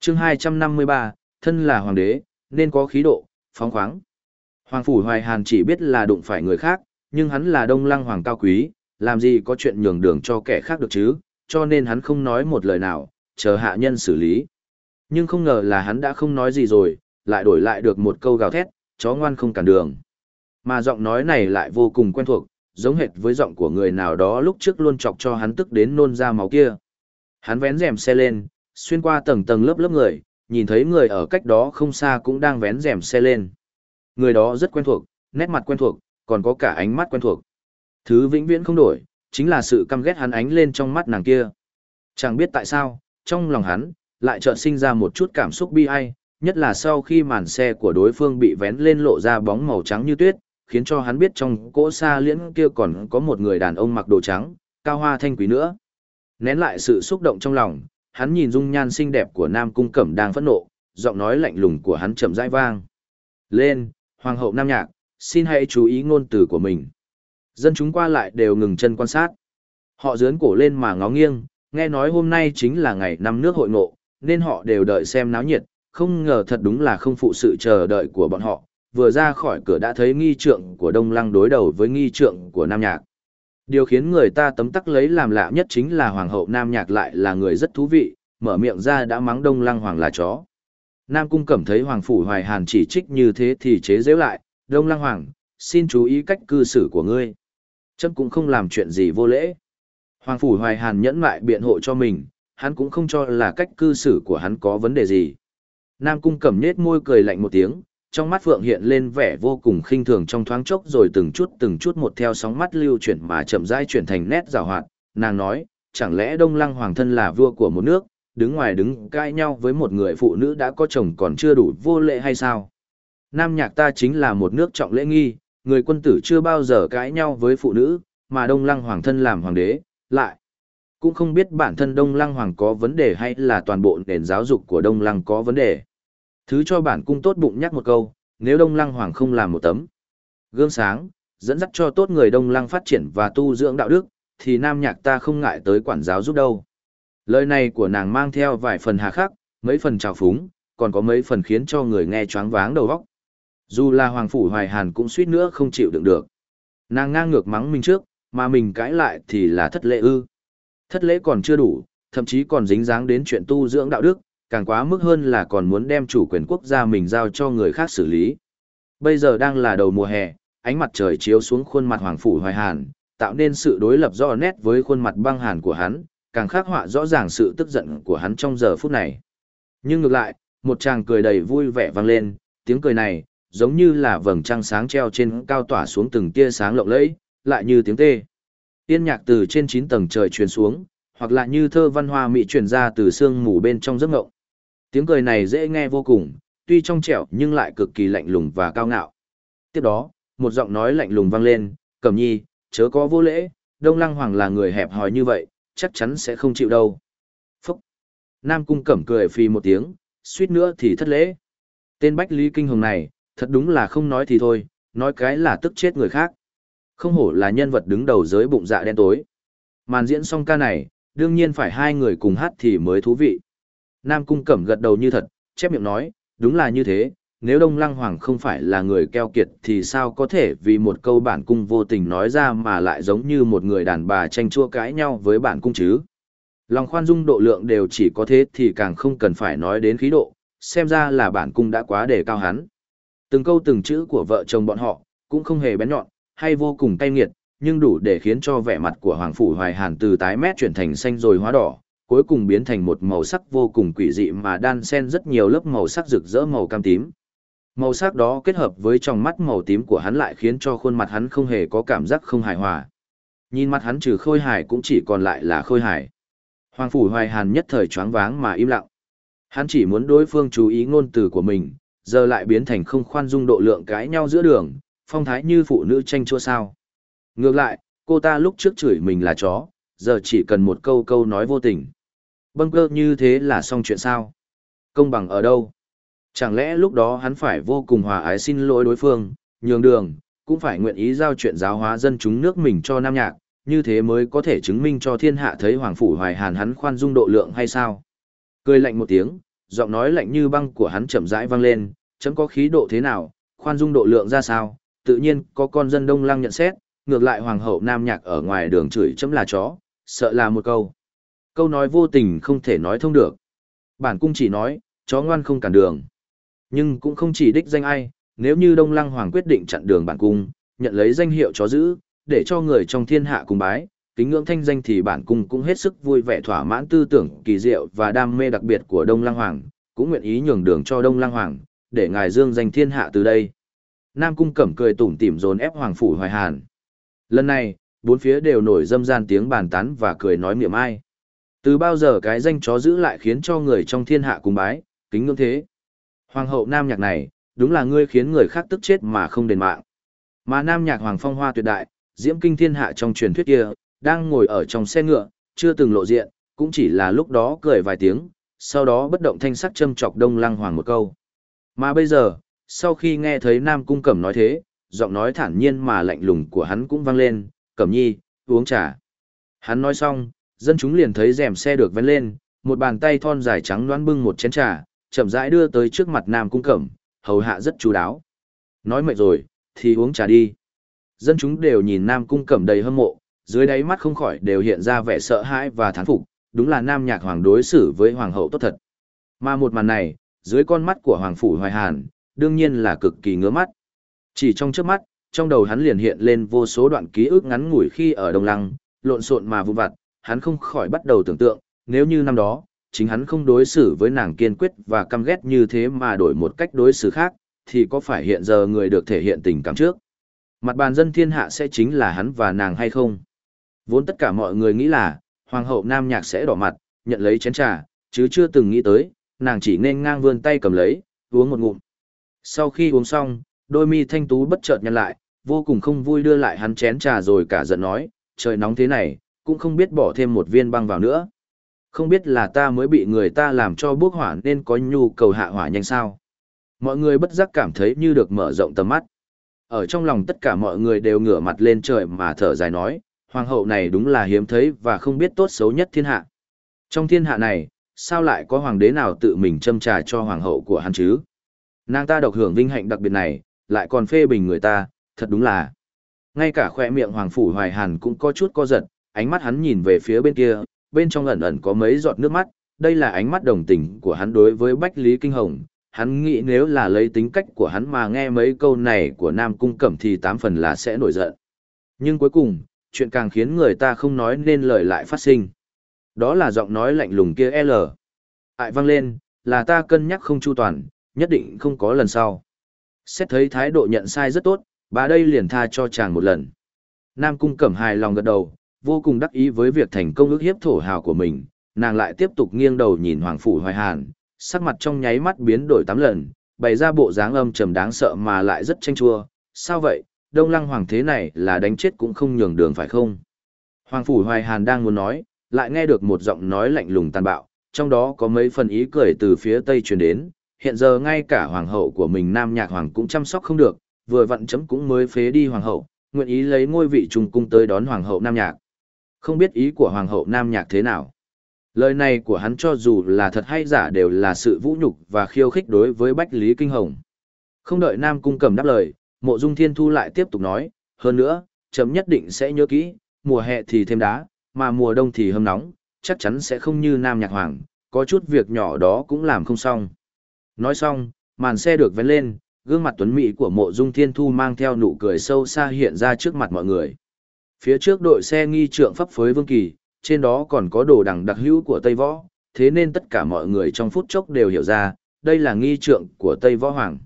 chương 253, thân là Hoàng đế, nên có khí độ, phóng khoáng. Hoàng Phủ Hoài Hàn chỉ biết là đụng phải người khác, nhưng hắn là Đông Lăng Hoàng cao quý, làm gì có chuyện nhường đường cho kẻ khác được chứ, cho nên hắn không nói một lời nào, chờ hạ nhân xử lý. Nhưng không ngờ là hắn đã không nói gì rồi, lại đổi lại được một câu gào thét, chó ngoan không cản đường. Mà giọng nói này lại vô cùng quen thuộc, giống hệt với giọng của người nào đó lúc trước luôn chọc cho hắn tức đến nôn ra máu kia. Hắn vén rèm xe lên, xuyên qua tầng tầng lớp lớp người, nhìn thấy người ở cách đó không xa cũng đang vén rèm xe lên. Người đó rất quen thuộc, nét mặt quen thuộc, còn có cả ánh mắt quen thuộc. Thứ vĩnh viễn không đổi, chính là sự căm ghét hắn ánh lên trong mắt nàng kia. Chẳng biết tại sao, trong lòng hắn, lại chợt sinh ra một chút cảm xúc bi ai, nhất là sau khi màn xe của đối phương bị vén lên lộ ra bóng màu trắng như tuyết, khiến cho hắn biết trong cỗ xa liễn kia còn có một người đàn ông mặc đồ trắng, cao hoa thanh quý nữa. Nén lại sự xúc động trong lòng, hắn nhìn dung nhan xinh đẹp của Nam Cung Cẩm đang phẫn nộ, giọng nói lạnh lùng của hắn chậm rãi vang. Lên, Hoàng hậu Nam Nhạc, xin hãy chú ý ngôn từ của mình. Dân chúng qua lại đều ngừng chân quan sát. Họ dướn cổ lên mà ngó nghiêng, nghe nói hôm nay chính là ngày năm nước hội ngộ, nên họ đều đợi xem náo nhiệt, không ngờ thật đúng là không phụ sự chờ đợi của bọn họ, vừa ra khỏi cửa đã thấy nghi trượng của Đông Lăng đối đầu với nghi trượng của Nam Nhạc. Điều khiến người ta tấm tắc lấy làm lạ nhất chính là Hoàng hậu Nam Nhạc lại là người rất thú vị, mở miệng ra đã mắng Đông Lăng Hoàng là chó. Nam Cung Cẩm thấy Hoàng Phủ Hoài Hàn chỉ trích như thế thì chế giễu lại, Đông Lăng Hoàng, xin chú ý cách cư xử của ngươi. Chấm cũng không làm chuyện gì vô lễ. Hoàng Phủ Hoài Hàn nhẫn lại biện hộ cho mình, hắn cũng không cho là cách cư xử của hắn có vấn đề gì. Nam Cung Cẩm nết môi cười lạnh một tiếng, trong mắt Phượng hiện lên vẻ vô cùng khinh thường trong thoáng chốc rồi từng chút từng chút một theo sóng mắt lưu chuyển mà chậm rãi chuyển thành nét rào hoạt. Nàng nói, chẳng lẽ Đông Lăng Hoàng thân là vua của một nước, đứng ngoài đứng cãi nhau với một người phụ nữ đã có chồng còn chưa đủ vô lệ hay sao? Nam nhạc ta chính là một nước trọng lễ nghi, người quân tử chưa bao giờ cãi nhau với phụ nữ, mà Đông Lăng Hoàng thân làm hoàng đế, lại. Cũng không biết bản thân Đông Lăng Hoàng có vấn đề hay là toàn bộ nền giáo dục của Đông Lăng có vấn đề. Thứ cho bản cung tốt bụng nhắc một câu, nếu Đông Lăng Hoàng không làm một tấm gương sáng, dẫn dắt cho tốt người Đông Lăng phát triển và tu dưỡng đạo đức, thì Nam Nhạc ta không ngại tới quản giáo giúp đâu. Lời này của nàng mang theo vài phần hà khắc, mấy phần trào phúng, còn có mấy phần khiến cho người nghe choáng váng đầu óc. Dù là Hoàng Phủ Hoài Hàn cũng suýt nữa không chịu đựng được. Nàng ngang ngược mắng mình trước, mà mình cãi lại thì là thất lễ ư. Thất lễ còn chưa đủ, thậm chí còn dính dáng đến chuyện tu dưỡng đạo đức, càng quá mức hơn là còn muốn đem chủ quyền quốc gia mình giao cho người khác xử lý. Bây giờ đang là đầu mùa hè, ánh mặt trời chiếu xuống khuôn mặt Hoàng Phủ Hoài Hàn, tạo nên sự đối lập rõ nét với khuôn mặt băng hàn của hắn, càng khắc họa rõ ràng sự tức giận của hắn trong giờ phút này. Nhưng ngược lại, một chàng cười đầy vui vẻ vang lên, tiếng cười này, giống như là vầng trăng sáng treo trên cao tỏa xuống từng tia sáng lộng lẫy, lại như tiếng tê. Tiên nhạc từ trên 9 tầng trời truyền xuống, hoặc là như thơ văn hoa mỹ truyền ra từ sương mù bên trong giấc ngộng. Tiếng cười này dễ nghe vô cùng, tuy trong trẻo nhưng lại cực kỳ lạnh lùng và cao ngạo. Tiếp đó, một giọng nói lạnh lùng vang lên, Cẩm Nhi, chớ có vô lễ, Đông Lăng Hoàng là người hẹp hòi như vậy, chắc chắn sẽ không chịu đâu. Phúc! Nam Cung Cẩm cười phì một tiếng, suýt nữa thì thất lễ. Tên Bách Lý Kinh Hồng này, thật đúng là không nói thì thôi, nói cái là tức chết người khác. Không hổ là nhân vật đứng đầu giới bụng dạ đen tối. Màn diễn xong ca này, đương nhiên phải hai người cùng hát thì mới thú vị. Nam Cung Cẩm gật đầu như thật, chép miệng nói, đúng là như thế, nếu Đông Lăng Hoàng không phải là người keo kiệt thì sao có thể vì một câu bản cung vô tình nói ra mà lại giống như một người đàn bà tranh chua cãi nhau với bản cung chứ. Lòng khoan dung độ lượng đều chỉ có thế thì càng không cần phải nói đến khí độ, xem ra là bản cung đã quá đề cao hắn. Từng câu từng chữ của vợ chồng bọn họ, cũng không hề bén nhọn, hay vô cùng cay nghiệt, nhưng đủ để khiến cho vẻ mặt của Hoàng Phủ Hoài Hàn từ tái mét chuyển thành xanh rồi hóa đỏ, cuối cùng biến thành một màu sắc vô cùng quỷ dị mà đan xen rất nhiều lớp màu sắc rực rỡ màu cam tím. Màu sắc đó kết hợp với tròng mắt màu tím của hắn lại khiến cho khuôn mặt hắn không hề có cảm giác không hài hòa. Nhìn mặt hắn trừ khôi hài cũng chỉ còn lại là khôi hài. Hoàng Phủ Hoài Hàn nhất thời choáng váng mà im lặng. Hắn chỉ muốn đối phương chú ý ngôn từ của mình, giờ lại biến thành không khoan dung độ lượng cãi nhau giữa đường, phong thái như phụ nữ tranh chua sao. Ngược lại, cô ta lúc trước chửi mình là chó, giờ chỉ cần một câu câu nói vô tình. Bâng cơ như thế là xong chuyện sao? Công bằng ở đâu? Chẳng lẽ lúc đó hắn phải vô cùng hòa ái xin lỗi đối phương, nhường đường, cũng phải nguyện ý giao chuyện giáo hóa dân chúng nước mình cho Nam Nhạc, như thế mới có thể chứng minh cho thiên hạ thấy Hoàng Phủ Hoài Hàn hắn khoan dung độ lượng hay sao? Cười lạnh một tiếng, giọng nói lạnh như băng của hắn chậm rãi vang lên, chấm có khí độ thế nào, khoan dung độ lượng ra sao, tự nhiên có con dân đông lăng nhận xét, ngược lại Hoàng hậu Nam Nhạc ở ngoài đường chửi chấm là chó, sợ là một câu. Câu nói vô tình không thể nói thông được. Bản cung chỉ nói, chó ngoan không cản đường. Nhưng cũng không chỉ đích danh ai, nếu như Đông Lăng Hoàng quyết định chặn đường bản cung, nhận lấy danh hiệu chó giữ, để cho người trong thiên hạ cùng bái, kính ngưỡng thanh danh thì bản cung cũng hết sức vui vẻ thỏa mãn tư tưởng kỳ diệu và đam mê đặc biệt của Đông Lăng Hoàng, cũng nguyện ý nhường đường cho Đông Lăng Hoàng, để ngài dương danh thiên hạ từ đây. Nam cung cẩm cười tủm tỉm dồn ép Hoàng phủ Hoài Hàn. Lần này, bốn phía đều nổi dâm gian tiếng bàn tán và cười nói miệng ai. Từ bao giờ cái danh chó giữ lại khiến cho người trong thiên hạ cùng bái, kính ngưỡng thế. Hoàng hậu nam nhạc này, đúng là ngươi khiến người khác tức chết mà không đền mạng. Mà nam nhạc hoàng phong hoa tuyệt đại, diễm kinh thiên hạ trong truyền thuyết kia, đang ngồi ở trong xe ngựa, chưa từng lộ diện, cũng chỉ là lúc đó cười vài tiếng, sau đó bất động thanh sắc châm chọc Đông Lăng Hoàng một câu. Mà bây giờ, sau khi nghe thấy Nam Cung Cẩm nói thế, giọng nói thản nhiên mà lạnh lùng của hắn cũng vang lên, Cẩm nhi, uống trà. Hắn nói xong, dân chúng liền thấy rèm xe được vén lên, một bàn tay thon dài trắng đoán bưng một chén trà, chậm rãi đưa tới trước mặt Nam Cung Cẩm, hầu hạ rất chú đáo. Nói mệt rồi, thì uống trà đi. Dân chúng đều nhìn Nam Cung Cẩm đầy hâm mộ, dưới đáy mắt không khỏi đều hiện ra vẻ sợ hãi và thán phục, đúng là Nam Nhạc Hoàng đối xử với Hoàng hậu tốt thật. Mà một màn này, dưới con mắt của Hoàng Phủ Hoài Hàn, đương nhiên là cực kỳ ngứa mắt. Chỉ trong trước mắt, trong đầu hắn liền hiện lên vô số đoạn ký ức ngắn ngủi khi ở Đông Lăng, lộn xộn mà vụ vặt, hắn không khỏi bắt đầu tưởng tượng, nếu như năm đó, chính hắn không đối xử với nàng kiên quyết và căm ghét như thế mà đổi một cách đối xử khác, thì có phải hiện giờ người được thể hiện tình cảm trước? Mặt bàn dân thiên hạ sẽ chính là hắn và nàng hay không? Vốn tất cả mọi người nghĩ là, hoàng hậu nam nhạc sẽ đỏ mặt, nhận lấy chén trà, chứ chưa từng nghĩ tới, nàng chỉ nên ngang vươn tay cầm lấy, uống một ngụm. Sau khi uống xong, đôi mi thanh tú bất chợt nhăn lại, vô cùng không vui đưa lại hắn chén trà rồi cả giận nói, trời nóng thế này, cũng không biết bỏ thêm một viên băng vào nữa. Không biết là ta mới bị người ta làm cho bước hỏa nên có nhu cầu hạ hỏa nhanh sao. Mọi người bất giác cảm thấy như được mở rộng tầm mắt. Ở trong lòng tất cả mọi người đều ngửa mặt lên trời mà thở dài nói, hoàng hậu này đúng là hiếm thấy và không biết tốt xấu nhất thiên hạ. Trong thiên hạ này, sao lại có hoàng đế nào tự mình châm trà cho hoàng hậu của hắn chứ? Nàng ta độc hưởng vinh hạnh đặc biệt này, lại còn phê bình người ta, thật đúng là. Ngay cả khoe miệng hoàng phủ hoài hàn cũng có chút co giật, ánh mắt hắn nhìn về phía bên kia, bên trong ẩn ẩn có mấy giọt nước mắt, đây là ánh mắt đồng tình của hắn đối với Bách Lý Kinh Hồng. Hắn nghĩ nếu là lấy tính cách của hắn mà nghe mấy câu này của Nam Cung Cẩm thì tám phần là sẽ nổi giận. Nhưng cuối cùng, chuyện càng khiến người ta không nói nên lời lại phát sinh. Đó là giọng nói lạnh lùng kia L. Hại vang lên, là ta cân nhắc không chu toàn, nhất định không có lần sau. Xét thấy thái độ nhận sai rất tốt, bà đây liền tha cho chàng một lần. Nam Cung Cẩm hài lòng gật đầu, vô cùng đắc ý với việc thành công ước hiếp thổ hào của mình, nàng lại tiếp tục nghiêng đầu nhìn Hoàng Phủ Hoài Hàn, sắc mặt trong nháy mắt biến đổi tám lần, bày ra bộ dáng âm trầm đáng sợ mà lại rất tranh chua. Sao vậy, Đông Lăng Hoàng thế này là đánh chết cũng không nhường đường phải không? Hoàng Phủ Hoài Hàn đang muốn nói, lại nghe được một giọng nói lạnh lùng tàn bạo, trong đó có mấy phần ý cười từ phía Tây truyền đến, hiện giờ ngay cả hoàng hậu của mình Nam Nhạc Hoàng cũng chăm sóc không được, vừa vặn chấm cũng mới phế đi hoàng hậu, nguyện ý lấy ngôi vị trung cung tới đón hoàng hậu Nam Nhạc. Không biết ý của hoàng hậu Nam Nhạc thế nào. Lời này của hắn cho dù là thật hay giả đều là sự vũ nhục và khiêu khích đối với Bách Lý Kinh Hồng. Không đợi Nam Cung cầm đáp lời, mộ dung thiên thu lại tiếp tục nói, hơn nữa, chấm nhất định sẽ nhớ kỹ, mùa hè thì thêm đá, mà mùa đông thì hâm nóng, chắc chắn sẽ không như Nam Nhạc Hoàng, có chút việc nhỏ đó cũng làm không xong. Nói xong, màn xe được vén lên, gương mặt tuấn mỹ của mộ dung thiên thu mang theo nụ cười sâu xa hiện ra trước mặt mọi người. Phía trước đội xe nghi trượng pháp phối vương kỳ, trên đó còn có đồ đằng đặc hữu của Tây Võ, thế nên tất cả mọi người trong phút chốc đều hiểu ra, đây là nghi trượng của Tây Võ Hoàng.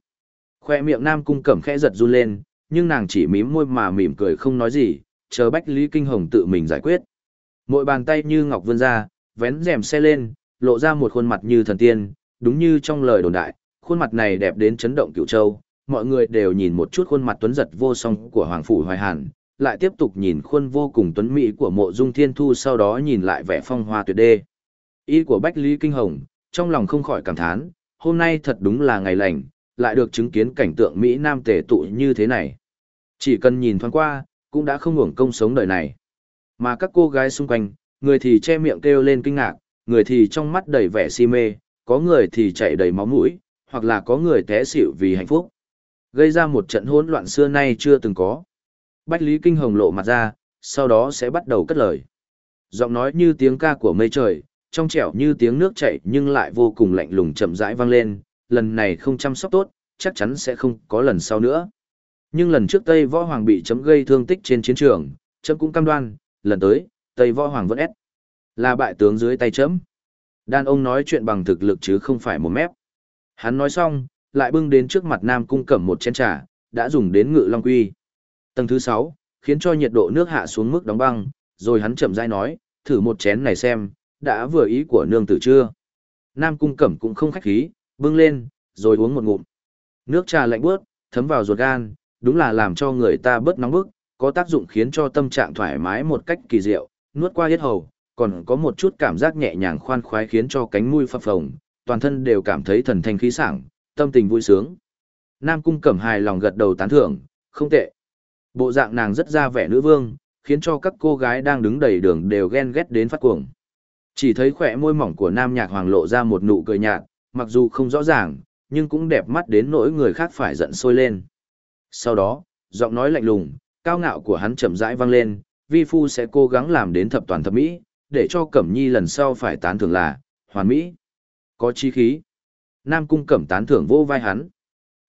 Khoe miệng Nam Cung Cẩm khẽ giật run lên, nhưng nàng chỉ mím môi mà mỉm cười không nói gì, chờ Bách Lý Kinh Hồng tự mình giải quyết. Mỗi bàn tay như ngọc vươn ra, vén rèm xe lên, lộ ra một khuôn mặt như thần tiên, đúng như trong lời đồn đại, khuôn mặt này đẹp đến chấn động cửu châu, mọi người đều nhìn một chút khuôn mặt tuấn giật vô song của Hoàng Phủ Hoài Hàn, lại tiếp tục nhìn khuôn vô cùng tuấn mỹ của mộ dung thiên thu sau đó nhìn lại vẻ phong hoa tuyệt đê. Ý của Bách Lý Kinh Hồng, trong lòng không khỏi cảm thán, hôm nay thật đúng là ngày lành, lại được chứng kiến cảnh tượng Mỹ Nam tề tụ như thế này. Chỉ cần nhìn thoáng qua, cũng đã không hưởng công sống đời này. Mà các cô gái xung quanh, người thì che miệng kêu lên kinh ngạc, người thì trong mắt đầy vẻ si mê, có người thì chảy đầy máu mũi, hoặc là có người té xỉu vì hạnh phúc. Gây ra một trận hỗn loạn xưa nay chưa từng có. Bách Lý Kinh Hồng lộ mặt ra, sau đó sẽ bắt đầu cất lời. Giọng nói như tiếng ca của mây trời, trong trẻo như tiếng nước chảy nhưng lại vô cùng lạnh lùng chậm rãi vang lên, lần này không chăm sóc tốt, chắc chắn sẽ không có lần sau nữa. Nhưng lần trước Tây Võ Hoàng bị chấm gây thương tích trên chiến trường, chấm cũng cam đoan, lần tới, Tây Võ Hoàng vẫn ép. Là bại tướng dưới tay chấm. Đàn ông nói chuyện bằng thực lực chứ không phải một mép. Hắn nói xong, lại bưng đến trước mặt Nam Cung cẩm một chén trà, đã dùng đến ngự long quy. Tầng thứ 6, khiến cho nhiệt độ nước hạ xuống mức đóng băng, rồi hắn chậm rãi nói, thử một chén này xem, đã vừa ý của nương tử chưa. Nam Cung cẩm cũng không khách khí, bưng lên, rồi uống một ngụm. Nước trà lạnh bước, thấm vào ruột gan, đúng là làm cho người ta bớt nóng bức, có tác dụng khiến cho tâm trạng thoải mái một cách kỳ diệu, nuốt qua hết hầu, còn có một chút cảm giác nhẹ nhàng khoan khoái khiến cho cánh mũi phập phồng, toàn thân đều cảm thấy thần thanh khí sảng, tâm tình vui sướng. Nam Cung Cẩm hài lòng gật đầu tán thưởng, không tệ. Bộ dạng nàng rất ra vẻ nữ vương, khiến cho các cô gái đang đứng đầy đường đều ghen ghét đến phát cuồng. Chỉ thấy khỏe môi mỏng của Nam Nhạc Hoàng lộ ra một nụ cười nhạt, mặc dù không rõ ràng, nhưng cũng đẹp mắt đến nỗi người khác phải giận sôi lên. Sau đó, giọng nói lạnh lùng, cao ngạo của hắn chậm rãi vang lên, vi phu sẽ cố gắng làm đến thập toàn thập mỹ, để cho Cẩm Nhi lần sau phải tán thưởng là, hoàn mỹ, có chi khí. Nam Cung Cẩm tán thưởng vô vai hắn.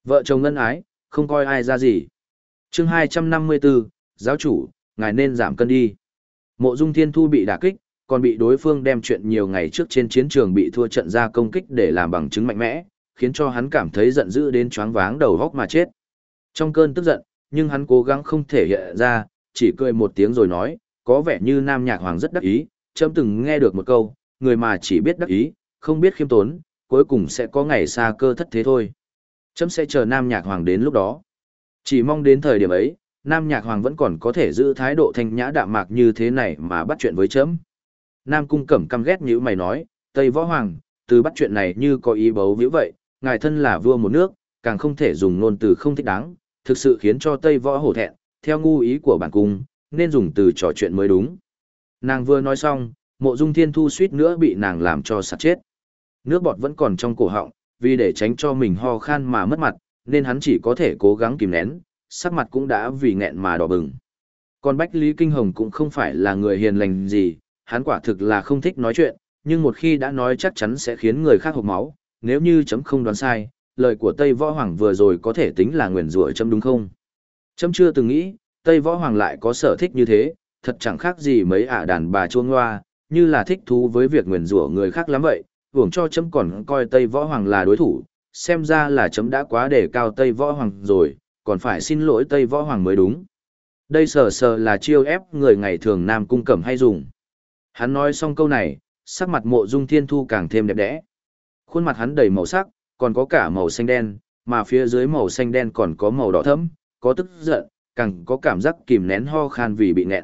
Vợ chồng ngân ái, không coi ai ra gì chương 254, giáo chủ, ngài nên giảm cân đi. Mộ Dung Thiên Thu bị đả kích, còn bị đối phương đem chuyện nhiều ngày trước trên chiến trường bị thua trận ra công kích để làm bằng chứng mạnh mẽ, khiến cho hắn cảm thấy giận dữ đến choáng váng đầu góc mà chết. Trong cơn tức giận, nhưng hắn cố gắng không thể hiện ra, chỉ cười một tiếng rồi nói, có vẻ như Nam Nhạc Hoàng rất đắc ý, chấm từng nghe được một câu, người mà chỉ biết đắc ý, không biết khiêm tốn, cuối cùng sẽ có ngày xa cơ thất thế thôi. Chấm sẽ chờ Nam Nhạc Hoàng đến lúc đó. Chỉ mong đến thời điểm ấy, Nam Nhạc Hoàng vẫn còn có thể giữ thái độ thanh nhã đạm mạc như thế này mà bắt chuyện với chấm. Nam Cung Cẩm căm ghét như mày nói, Tây Võ Hoàng, từ bắt chuyện này như có ý bấu vĩ vậy, ngài thân là vua một nước, càng không thể dùng ngôn từ không thích đáng, thực sự khiến cho Tây Võ hổ thẹn, theo ngu ý của bản cung, nên dùng từ trò chuyện mới đúng. Nàng vừa nói xong, mộ dung thiên thu suýt nữa bị nàng làm cho sạt chết. Nước bọt vẫn còn trong cổ họng, vì để tránh cho mình ho khan mà mất mặt, nên hắn chỉ có thể cố gắng kìm nén, sắc mặt cũng đã vì nghẹn mà đỏ bừng. Còn Bách Lý Kinh Hồng cũng không phải là người hiền lành gì, hắn quả thực là không thích nói chuyện, nhưng một khi đã nói chắc chắn sẽ khiến người khác hộp máu, nếu như chấm không đoán sai, lời của Tây Võ Hoàng vừa rồi có thể tính là nguyền rủa chấm đúng không? Chấm chưa từng nghĩ, Tây Võ Hoàng lại có sở thích như thế, thật chẳng khác gì mấy ả đàn bà chuông hoa, như là thích thú với việc nguyền rủa người khác lắm vậy, hưởng cho chấm còn coi Tây Võ Hoàng là đối thủ, xem ra là chấm đã quá để cao Tây Võ Hoàng rồi, còn phải xin lỗi Tây Võ Hoàng mới đúng. Đây sờ sờ là chiêu ép người ngày thường Nam Cung Cẩm hay dùng. Hắn nói xong câu này, sắc mặt mộ dung thiên thu càng thêm đẹp đẽ. Khuôn mặt hắn đầy màu sắc, còn có cả màu xanh đen, mà phía dưới màu xanh đen còn có màu đỏ thẫm, có tức giận, càng có cảm giác kìm nén ho khan vì bị nghẹn.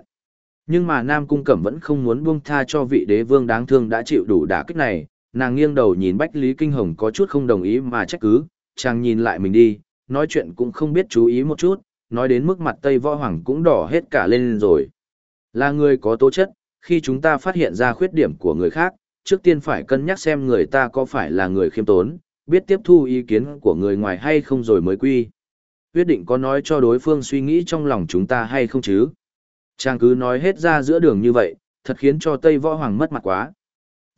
Nhưng mà Nam Cung Cẩm vẫn không muốn buông tha cho vị đế vương đáng thương đã chịu đủ đả kích này, nàng nghiêng đầu nhìn Bách Lý Kinh Hồng có chút không đồng ý mà trách cứ, chàng nhìn lại mình đi, nói chuyện cũng không biết chú ý một chút, nói đến mức mặt Tây Võ Hoàng cũng đỏ hết cả lên rồi. Là người có tố chất, khi chúng ta phát hiện ra khuyết điểm của người khác, trước tiên phải cân nhắc xem người ta có phải là người khiêm tốn, biết tiếp thu ý kiến của người ngoài hay không rồi mới quy. Quyết định có nói cho đối phương suy nghĩ trong lòng chúng ta hay không chứ. Chàng cứ nói hết ra giữa đường như vậy, thật khiến cho Tây Võ Hoàng mất mặt quá.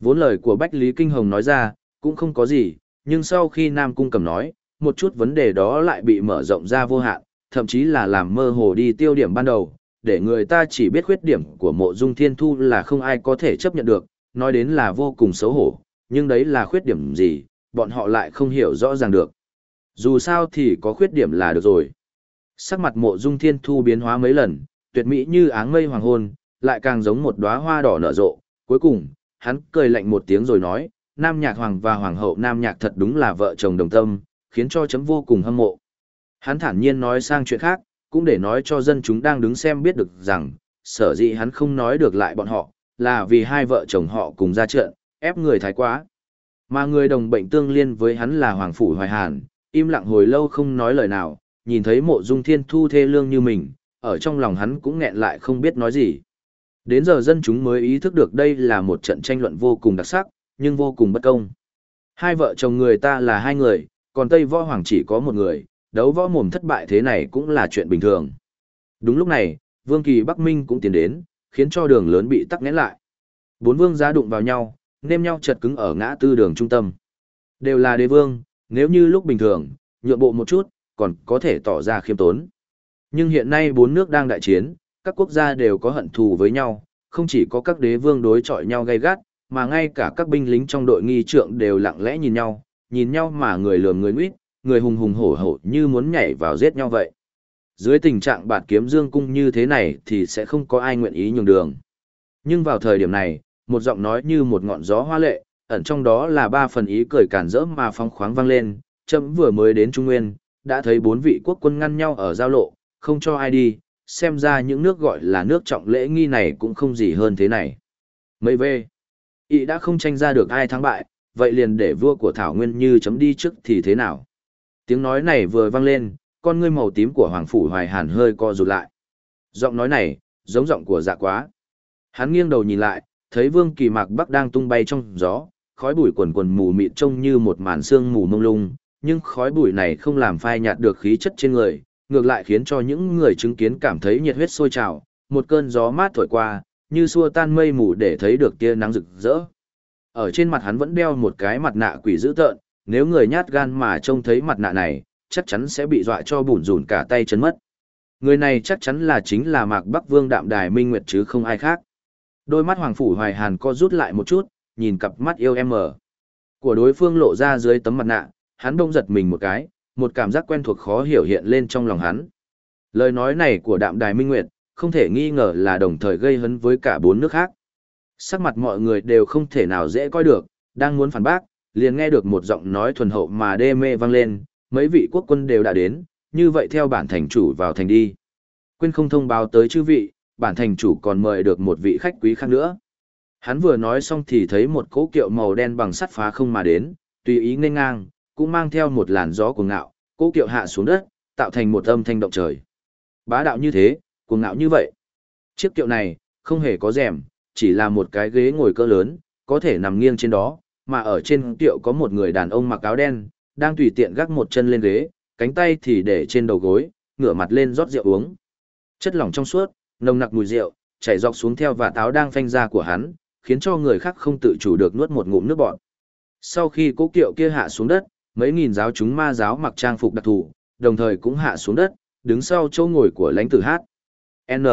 Vốn lời của Bách Lý Kinh Hồng nói ra, cũng không có gì, nhưng sau khi Nam Cung cầm nói, một chút vấn đề đó lại bị mở rộng ra vô hạn, thậm chí là làm mơ hồ đi tiêu điểm ban đầu, để người ta chỉ biết khuyết điểm của mộ dung thiên thu là không ai có thể chấp nhận được, nói đến là vô cùng xấu hổ, nhưng đấy là khuyết điểm gì, bọn họ lại không hiểu rõ ràng được. Dù sao thì có khuyết điểm là được rồi. Sắc mặt mộ dung thiên thu biến hóa mấy lần, tuyệt mỹ như áng mây hoàng hôn, lại càng giống một đóa hoa đỏ nở rộ. Cuối cùng, hắn cười lạnh một tiếng rồi nói, Nam Nhạc Hoàng và Hoàng hậu Nam Nhạc thật đúng là vợ chồng đồng tâm, khiến cho chấm vô cùng hâm mộ. Hắn thản nhiên nói sang chuyện khác, cũng để nói cho dân chúng đang đứng xem biết được rằng, sở dĩ hắn không nói được lại bọn họ, là vì hai vợ chồng họ cùng ra trận, ép người thái quá. Mà người đồng bệnh tương liên với hắn là Hoàng Phủ Hoài Hàn, im lặng hồi lâu không nói lời nào, nhìn thấy mộ dung thiên thu thê lương như mình, ở trong lòng hắn cũng nghẹn lại không biết nói gì. Đến giờ dân chúng mới ý thức được đây là một trận tranh luận vô cùng đặc sắc, nhưng vô cùng bất công. Hai vợ chồng người ta là hai người, còn Tây Võ Hoàng chỉ có một người, đấu võ mồm thất bại thế này cũng là chuyện bình thường. Đúng lúc này, Vương Kỳ Bắc Minh cũng tiến đến, khiến cho đường lớn bị tắc nghẽn lại. Bốn vương giá đụng vào nhau, nêm nhau chật cứng ở ngã tư đường trung tâm. Đều là đế vương, nếu như lúc bình thường, nhượng bộ một chút, còn có thể tỏ ra khiêm tốn. Nhưng hiện nay bốn nước đang đại chiến, các quốc gia đều có hận thù với nhau, không chỉ có các đế vương đối chọi nhau gay gắt, mà ngay cả các binh lính trong đội nghi trượng đều lặng lẽ nhìn nhau, nhìn nhau mà người lườm người nguyết, người hùng hùng hổ hổ như muốn nhảy vào giết nhau vậy. Dưới tình trạng bạt kiếm dương cung như thế này thì sẽ không có ai nguyện ý nhường đường. Nhưng vào thời điểm này, một giọng nói như một ngọn gió hoa lệ, ẩn trong đó là ba phần ý cười cản rỡ mà phong khoáng vang lên, chấm vừa mới đến Trung Nguyên, đã thấy bốn vị quốc quân ngăn nhau ở giao lộ, không cho ai đi, xem ra những nước gọi là nước trọng lễ nghi này cũng không gì hơn thế này. Mấy về, ý đã không tranh ra được ai thắng bại, vậy liền để vua của Thảo Nguyên như chấm đi trước thì thế nào? Tiếng nói này vừa vang lên, con ngươi màu tím của Hoàng Phủ Hoài Hàn hơi co rụt lại. Giọng nói này, giống giọng của dạ quá. Hắn nghiêng đầu nhìn lại, thấy Vương Kỳ Mạc Bắc đang tung bay trong gió, khói bụi quần quần mù mịt trông như một màn sương mù mông lung, nhưng khói bụi này không làm phai nhạt được khí chất trên người, ngược lại khiến cho những người chứng kiến cảm thấy nhiệt huyết sôi trào, một cơn gió mát thổi qua, như xua tan mây mù để thấy được tia nắng rực rỡ. Ở trên mặt hắn vẫn đeo một cái mặt nạ quỷ dữ tợn, nếu người nhát gan mà trông thấy mặt nạ này, chắc chắn sẽ bị dọa cho bùn rùn cả tay chân mất. Người này chắc chắn là chính là Mạc Bắc Vương Đạm Đài Minh Nguyệt chứ không ai khác. Đôi mắt Hoàng Phủ Hoài Hàn co rút lại một chút, nhìn cặp mắt yêu em mở. Của đối phương lộ ra dưới tấm mặt nạ, hắn đông giật mình một cái, một cảm giác quen thuộc khó hiểu hiện lên trong lòng hắn. Lời nói này của Đạm Đài Minh Nguyệt, không thể nghi ngờ là đồng thời gây hấn với cả bốn nước khác. Sắc mặt mọi người đều không thể nào dễ coi được, đang muốn phản bác, liền nghe được một giọng nói thuần hậu mà đê mê vang lên, mấy vị quốc quân đều đã đến, như vậy theo bản thành chủ vào thành đi. Quên không thông báo tới chư vị, bản thành chủ còn mời được một vị khách quý khác nữa. Hắn vừa nói xong thì thấy một cỗ kiệu màu đen bằng sắt phá không mà đến, tùy ý nên ngang, cũng mang theo một làn gió cuồng ngạo, cỗ kiệu hạ xuống đất, tạo thành một âm thanh động trời. Bá đạo như thế, cuồng ngạo như vậy. Chiếc kiệu này, không hề có rèm, chỉ là một cái ghế ngồi cỡ lớn, có thể nằm nghiêng trên đó, mà ở trên kiệu có một người đàn ông mặc áo đen, đang tùy tiện gác một chân lên ghế, cánh tay thì để trên đầu gối, ngửa mặt lên rót rượu uống. Chất lỏng trong suốt, nồng nặc mùi rượu, chảy dọc xuống theo và táo đang phanh ra của hắn, khiến cho người khác không tự chủ được nuốt một ngụm nước bọt. Sau khi cố kiệu kia hạ xuống đất, mấy nghìn giáo chúng ma giáo mặc trang phục đặc thù, đồng thời cũng hạ xuống đất, đứng sau chỗ ngồi của lãnh tử hát. N,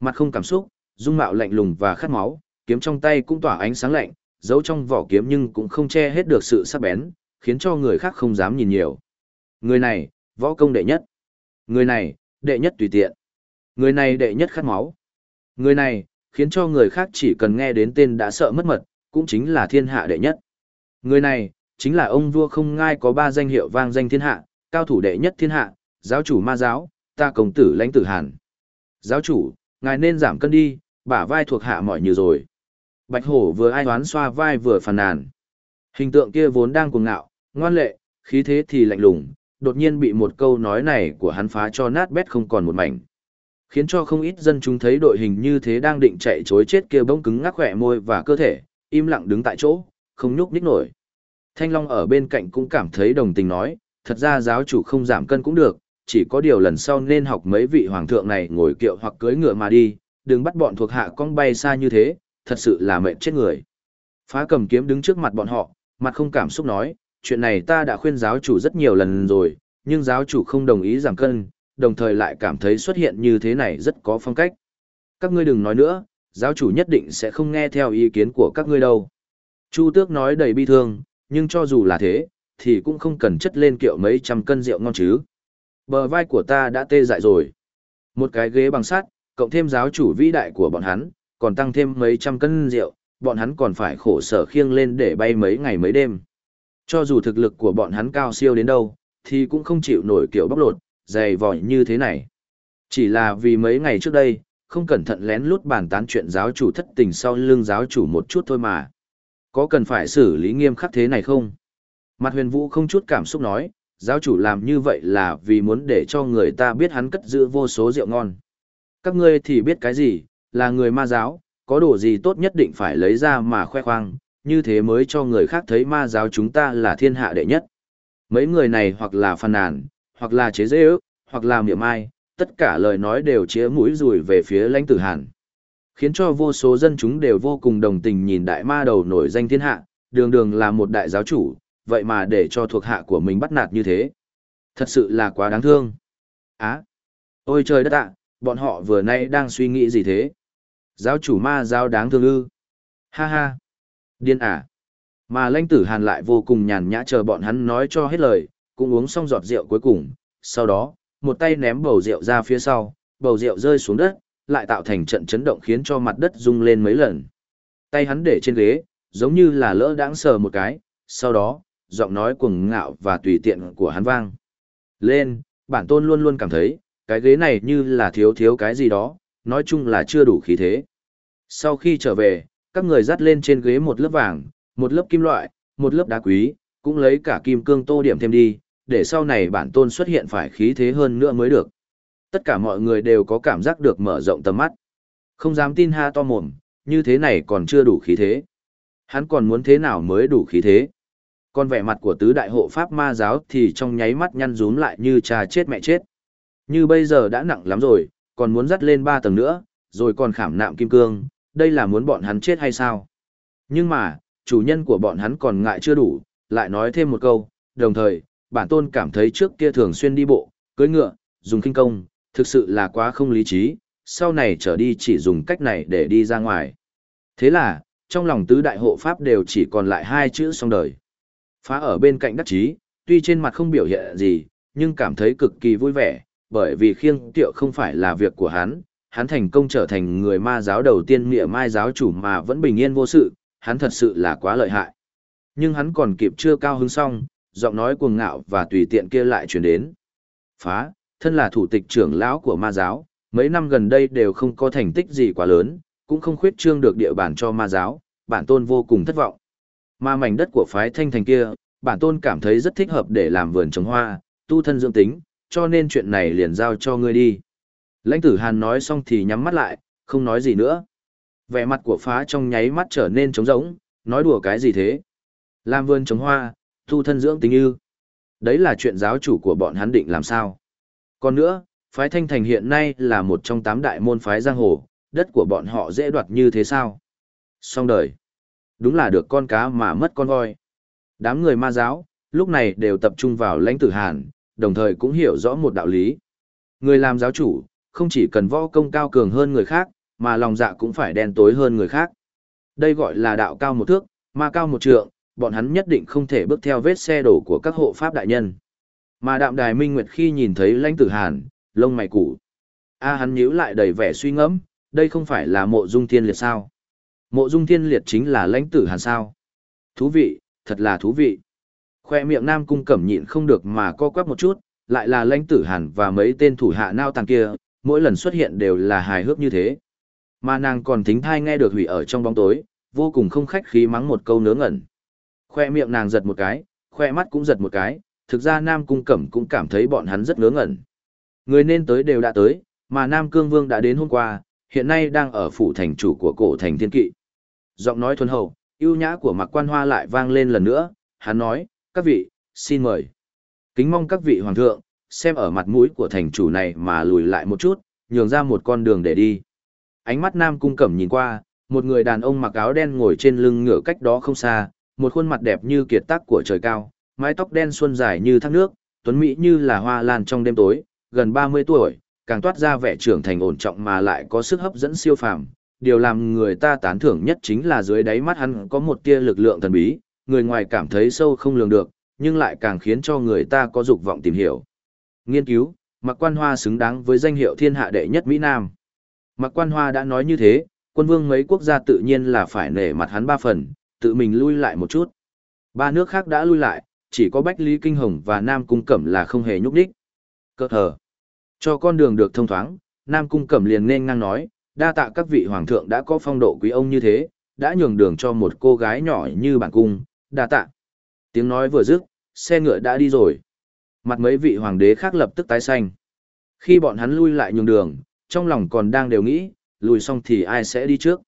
mặt không cảm xúc, dung mạo lạnh lùng và khát máu, kiếm trong tay cũng tỏa ánh sáng lạnh, giấu trong vỏ kiếm nhưng cũng không che hết được sự sắc bén, khiến cho người khác không dám nhìn nhiều. Người này, võ công đệ nhất. Người này, đệ nhất tùy tiện. Người này đệ nhất khát máu. Người này, khiến cho người khác chỉ cần nghe đến tên đã sợ mất mật, cũng chính là thiên hạ đệ nhất. Người này, chính là ông vua không ngai có ba danh hiệu vang danh thiên hạ, cao thủ đệ nhất thiên hạ, giáo chủ ma giáo, ta công tử lãnh tử hàn. Giáo chủ, ngài nên giảm cân đi, bả vai thuộc hạ mọi như rồi. Bạch hổ vừa ai đoán xoa vai vừa phàn nàn. Hình tượng kia vốn đang cuồng ngạo, ngoan lệ, khí thế thì lạnh lùng, đột nhiên bị một câu nói này của hắn phá cho nát bét không còn một mảnh. Khiến cho không ít dân chúng thấy đội hình như thế đang định chạy chối chết kia bỗng cứng ngắc khỏe môi và cơ thể, im lặng đứng tại chỗ, không nhúc nhích nổi. Thanh Long ở bên cạnh cũng cảm thấy đồng tình nói, thật ra giáo chủ không giảm cân cũng được, chỉ có điều lần sau nên học mấy vị hoàng thượng này ngồi kiệu hoặc cưới ngựa mà đi, đừng bắt bọn thuộc hạ cong bay xa như thế, thật sự là mệnh chết người. Phá cầm kiếm đứng trước mặt bọn họ, mặt không cảm xúc nói, chuyện này ta đã khuyên giáo chủ rất nhiều lần rồi, nhưng giáo chủ không đồng ý giảm cân, đồng thời lại cảm thấy xuất hiện như thế này rất có phong cách. Các ngươi đừng nói nữa, giáo chủ nhất định sẽ không nghe theo ý kiến của các ngươi đâu. Chu tước nói đầy bi thương, nhưng cho dù là thế, thì cũng không cần chất lên kiệu mấy trăm cân rượu ngon chứ. Bờ vai của ta đã tê dại rồi. Một cái ghế bằng sắt, cộng thêm giáo chủ vĩ đại của bọn hắn, còn tăng thêm mấy trăm cân rượu, bọn hắn còn phải khổ sở khiêng lên để bay mấy ngày mấy đêm. Cho dù thực lực của bọn hắn cao siêu đến đâu, thì cũng không chịu nổi kiểu bóc lột, dày vòi như thế này. Chỉ là vì mấy ngày trước đây, không cẩn thận lén lút bàn tán chuyện giáo chủ thất tình sau lưng giáo chủ một chút thôi mà. Có cần phải xử lý nghiêm khắc thế này không? Mặt huyền vũ không chút cảm xúc nói, giáo chủ làm như vậy là vì muốn để cho người ta biết hắn cất giữ vô số rượu ngon. Các ngươi thì biết cái gì, là người ma giáo, có đồ gì tốt nhất định phải lấy ra mà khoe khoang, như thế mới cho người khác thấy ma giáo chúng ta là thiên hạ đệ nhất. Mấy người này hoặc là phàn nàn, hoặc là chế dễ ước, hoặc là miệng ai, tất cả lời nói đều chĩa mũi rùi về phía lãnh tử hàn. Khiến cho vô số dân chúng đều vô cùng đồng tình nhìn đại ma đầu nổi danh thiên hạ, đường đường là một đại giáo chủ, vậy mà để cho thuộc hạ của mình bắt nạt như thế. Thật sự là quá đáng thương. Á! ôi trời đất ạ, bọn họ vừa nay đang suy nghĩ gì thế? Giáo chủ ma giáo đáng thương ư? Ha ha! Điên à! Mà lãnh tử hàn lại vô cùng nhàn nhã chờ bọn hắn nói cho hết lời, cũng uống xong giọt rượu cuối cùng, sau đó, một tay ném bầu rượu ra phía sau, bầu rượu rơi xuống đất, lại tạo thành trận chấn động khiến cho mặt đất rung lên mấy lần. Tay hắn để trên ghế, giống như là lỡ đãng sờ một cái, sau đó, giọng nói cuồng ngạo và tùy tiện của hắn vang. Lên, bản tôn luôn luôn cảm thấy, cái ghế này như là thiếu thiếu cái gì đó, nói chung là chưa đủ khí thế. Sau khi trở về, các người dắt lên trên ghế một lớp vàng, một lớp kim loại, một lớp đá quý, cũng lấy cả kim cương tô điểm thêm đi, để sau này bản tôn xuất hiện phải khí thế hơn nữa mới được. Tất cả mọi người đều có cảm giác được mở rộng tầm mắt. Không dám tin ha to mồm, như thế này còn chưa đủ khí thế. Hắn còn muốn thế nào mới đủ khí thế. Còn vẻ mặt của tứ đại hộ pháp ma giáo thì trong nháy mắt nhăn rúm lại như cha chết mẹ chết. Như bây giờ đã nặng lắm rồi, còn muốn dắt lên ba tầng nữa, rồi còn khảm nạm kim cương, đây là muốn bọn hắn chết hay sao? Nhưng mà, chủ nhân của bọn hắn còn ngại chưa đủ, lại nói thêm một câu, đồng thời, bản tôn cảm thấy trước kia thường xuyên đi bộ, cưỡi ngựa, dùng kinh công, thực sự là quá không lý trí, sau này trở đi chỉ dùng cách này để đi ra ngoài. Thế là, trong lòng tứ đại hộ pháp đều chỉ còn lại hai chữ song đời. Phá ở bên cạnh đắc chí, tuy trên mặt không biểu hiện gì, nhưng cảm thấy cực kỳ vui vẻ, bởi vì khiêng tiệu không phải là việc của hắn, hắn thành công trở thành người ma giáo đầu tiên nghĩa mai giáo chủ mà vẫn bình yên vô sự, hắn thật sự là quá lợi hại. Nhưng hắn còn kịp chưa cao hứng xong, giọng nói cuồng ngạo và tùy tiện kia lại chuyển đến. Phá, thân là thủ tịch trưởng lão của ma giáo, mấy năm gần đây đều không có thành tích gì quá lớn, cũng không khuyết trương được địa bàn cho ma giáo, bản tôn vô cùng thất vọng. Mà mảnh đất của phái thanh thành kia, bản tôn cảm thấy rất thích hợp để làm vườn trồng hoa, tu thân dưỡng tính, cho nên chuyện này liền giao cho ngươi đi. Lãnh tử Hàn nói xong thì nhắm mắt lại, không nói gì nữa. Vẻ mặt của phá trong nháy mắt trở nên trống rỗng, nói đùa cái gì thế? Làm vườn trồng hoa, tu thân dưỡng tính ư. Đấy là chuyện giáo chủ của bọn hắn định làm sao. Còn nữa, phái thanh thành hiện nay là một trong tám đại môn phái giang hồ, đất của bọn họ dễ đoạt như thế sao? Xong đời. Đúng là được con cá mà mất con voi. Đám người ma giáo, lúc này đều tập trung vào lãnh tử hàn, đồng thời cũng hiểu rõ một đạo lý. Người làm giáo chủ, không chỉ cần võ công cao cường hơn người khác, mà lòng dạ cũng phải đen tối hơn người khác. Đây gọi là đạo cao một thước, ma cao một trượng, bọn hắn nhất định không thể bước theo vết xe đổ của các hộ pháp đại nhân. Mà đạm đài minh nguyệt khi nhìn thấy lãnh tử hàn, lông mày củ. A hắn nhíu lại đầy vẻ suy ngẫm, đây không phải là mộ dung thiên liệt sao? Mộ dung thiên liệt chính là lãnh tử hàn sao? Thú vị, thật là thú vị. Khoe miệng nam cung cẩm nhịn không được mà co quắp một chút, lại là lãnh tử hàn và mấy tên thủ hạ nao tàng kia, mỗi lần xuất hiện đều là hài hước như thế. Mà nàng còn thính thai nghe được hủy ở trong bóng tối, vô cùng không khách khí mắng một câu nớ ngẩn. Khoe miệng nàng giật một cái, khoe mắt cũng giật một cái, thực ra Nam Cung Cẩm cũng cảm thấy bọn hắn rất ngớ ngẩn. Người nên tới đều đã tới, mà Nam Cương Vương đã đến hôm qua, hiện nay đang ở phủ thành chủ của cổ thành thiên kỵ. Giọng nói thuần hậu, yêu nhã của Mạc Quan Hoa lại vang lên lần nữa, hắn nói, các vị, xin mời. Kính mong các vị hoàng thượng, xem ở mặt mũi của thành chủ này mà lùi lại một chút, nhường ra một con đường để đi. Ánh mắt Nam Cung Cẩm nhìn qua, một người đàn ông mặc áo đen ngồi trên lưng ngựa cách đó không xa, một khuôn mặt đẹp như kiệt tác của trời cao, mái tóc đen xuân dài như thác nước, tuấn mỹ như là hoa lan trong đêm tối, gần 30 tuổi, càng toát ra vẻ trưởng thành ổn trọng mà lại có sức hấp dẫn siêu phàm. Điều làm người ta tán thưởng nhất chính là dưới đáy mắt hắn có một tia lực lượng thần bí, người ngoài cảm thấy sâu không lường được, nhưng lại càng khiến cho người ta có dục vọng tìm hiểu. Nghiên cứu, Mạc Quan Hoa xứng đáng với danh hiệu thiên hạ đệ nhất Mỹ Nam. Mạc Quan Hoa đã nói như thế, quân vương mấy quốc gia tự nhiên là phải nể mặt hắn ba phần, tự mình lui lại một chút. Ba nước khác đã lui lại, chỉ có Bách Lý Kinh Hồng và Nam Cung Cẩm là không hề nhúc đích. Cơ thờ. Cho con đường được thông thoáng, Nam Cung Cẩm liền nên ngang nói, đa tạ các vị hoàng thượng đã có phong độ quý ông như thế, đã nhường đường cho một cô gái nhỏ như bản cung, đa tạ. Tiếng nói vừa dứt, xe ngựa đã đi rồi. Mặt mấy vị hoàng đế khác lập tức tái xanh. Khi bọn hắn lui lại nhường đường, trong lòng còn đang đều nghĩ, lùi xong thì ai sẽ đi trước.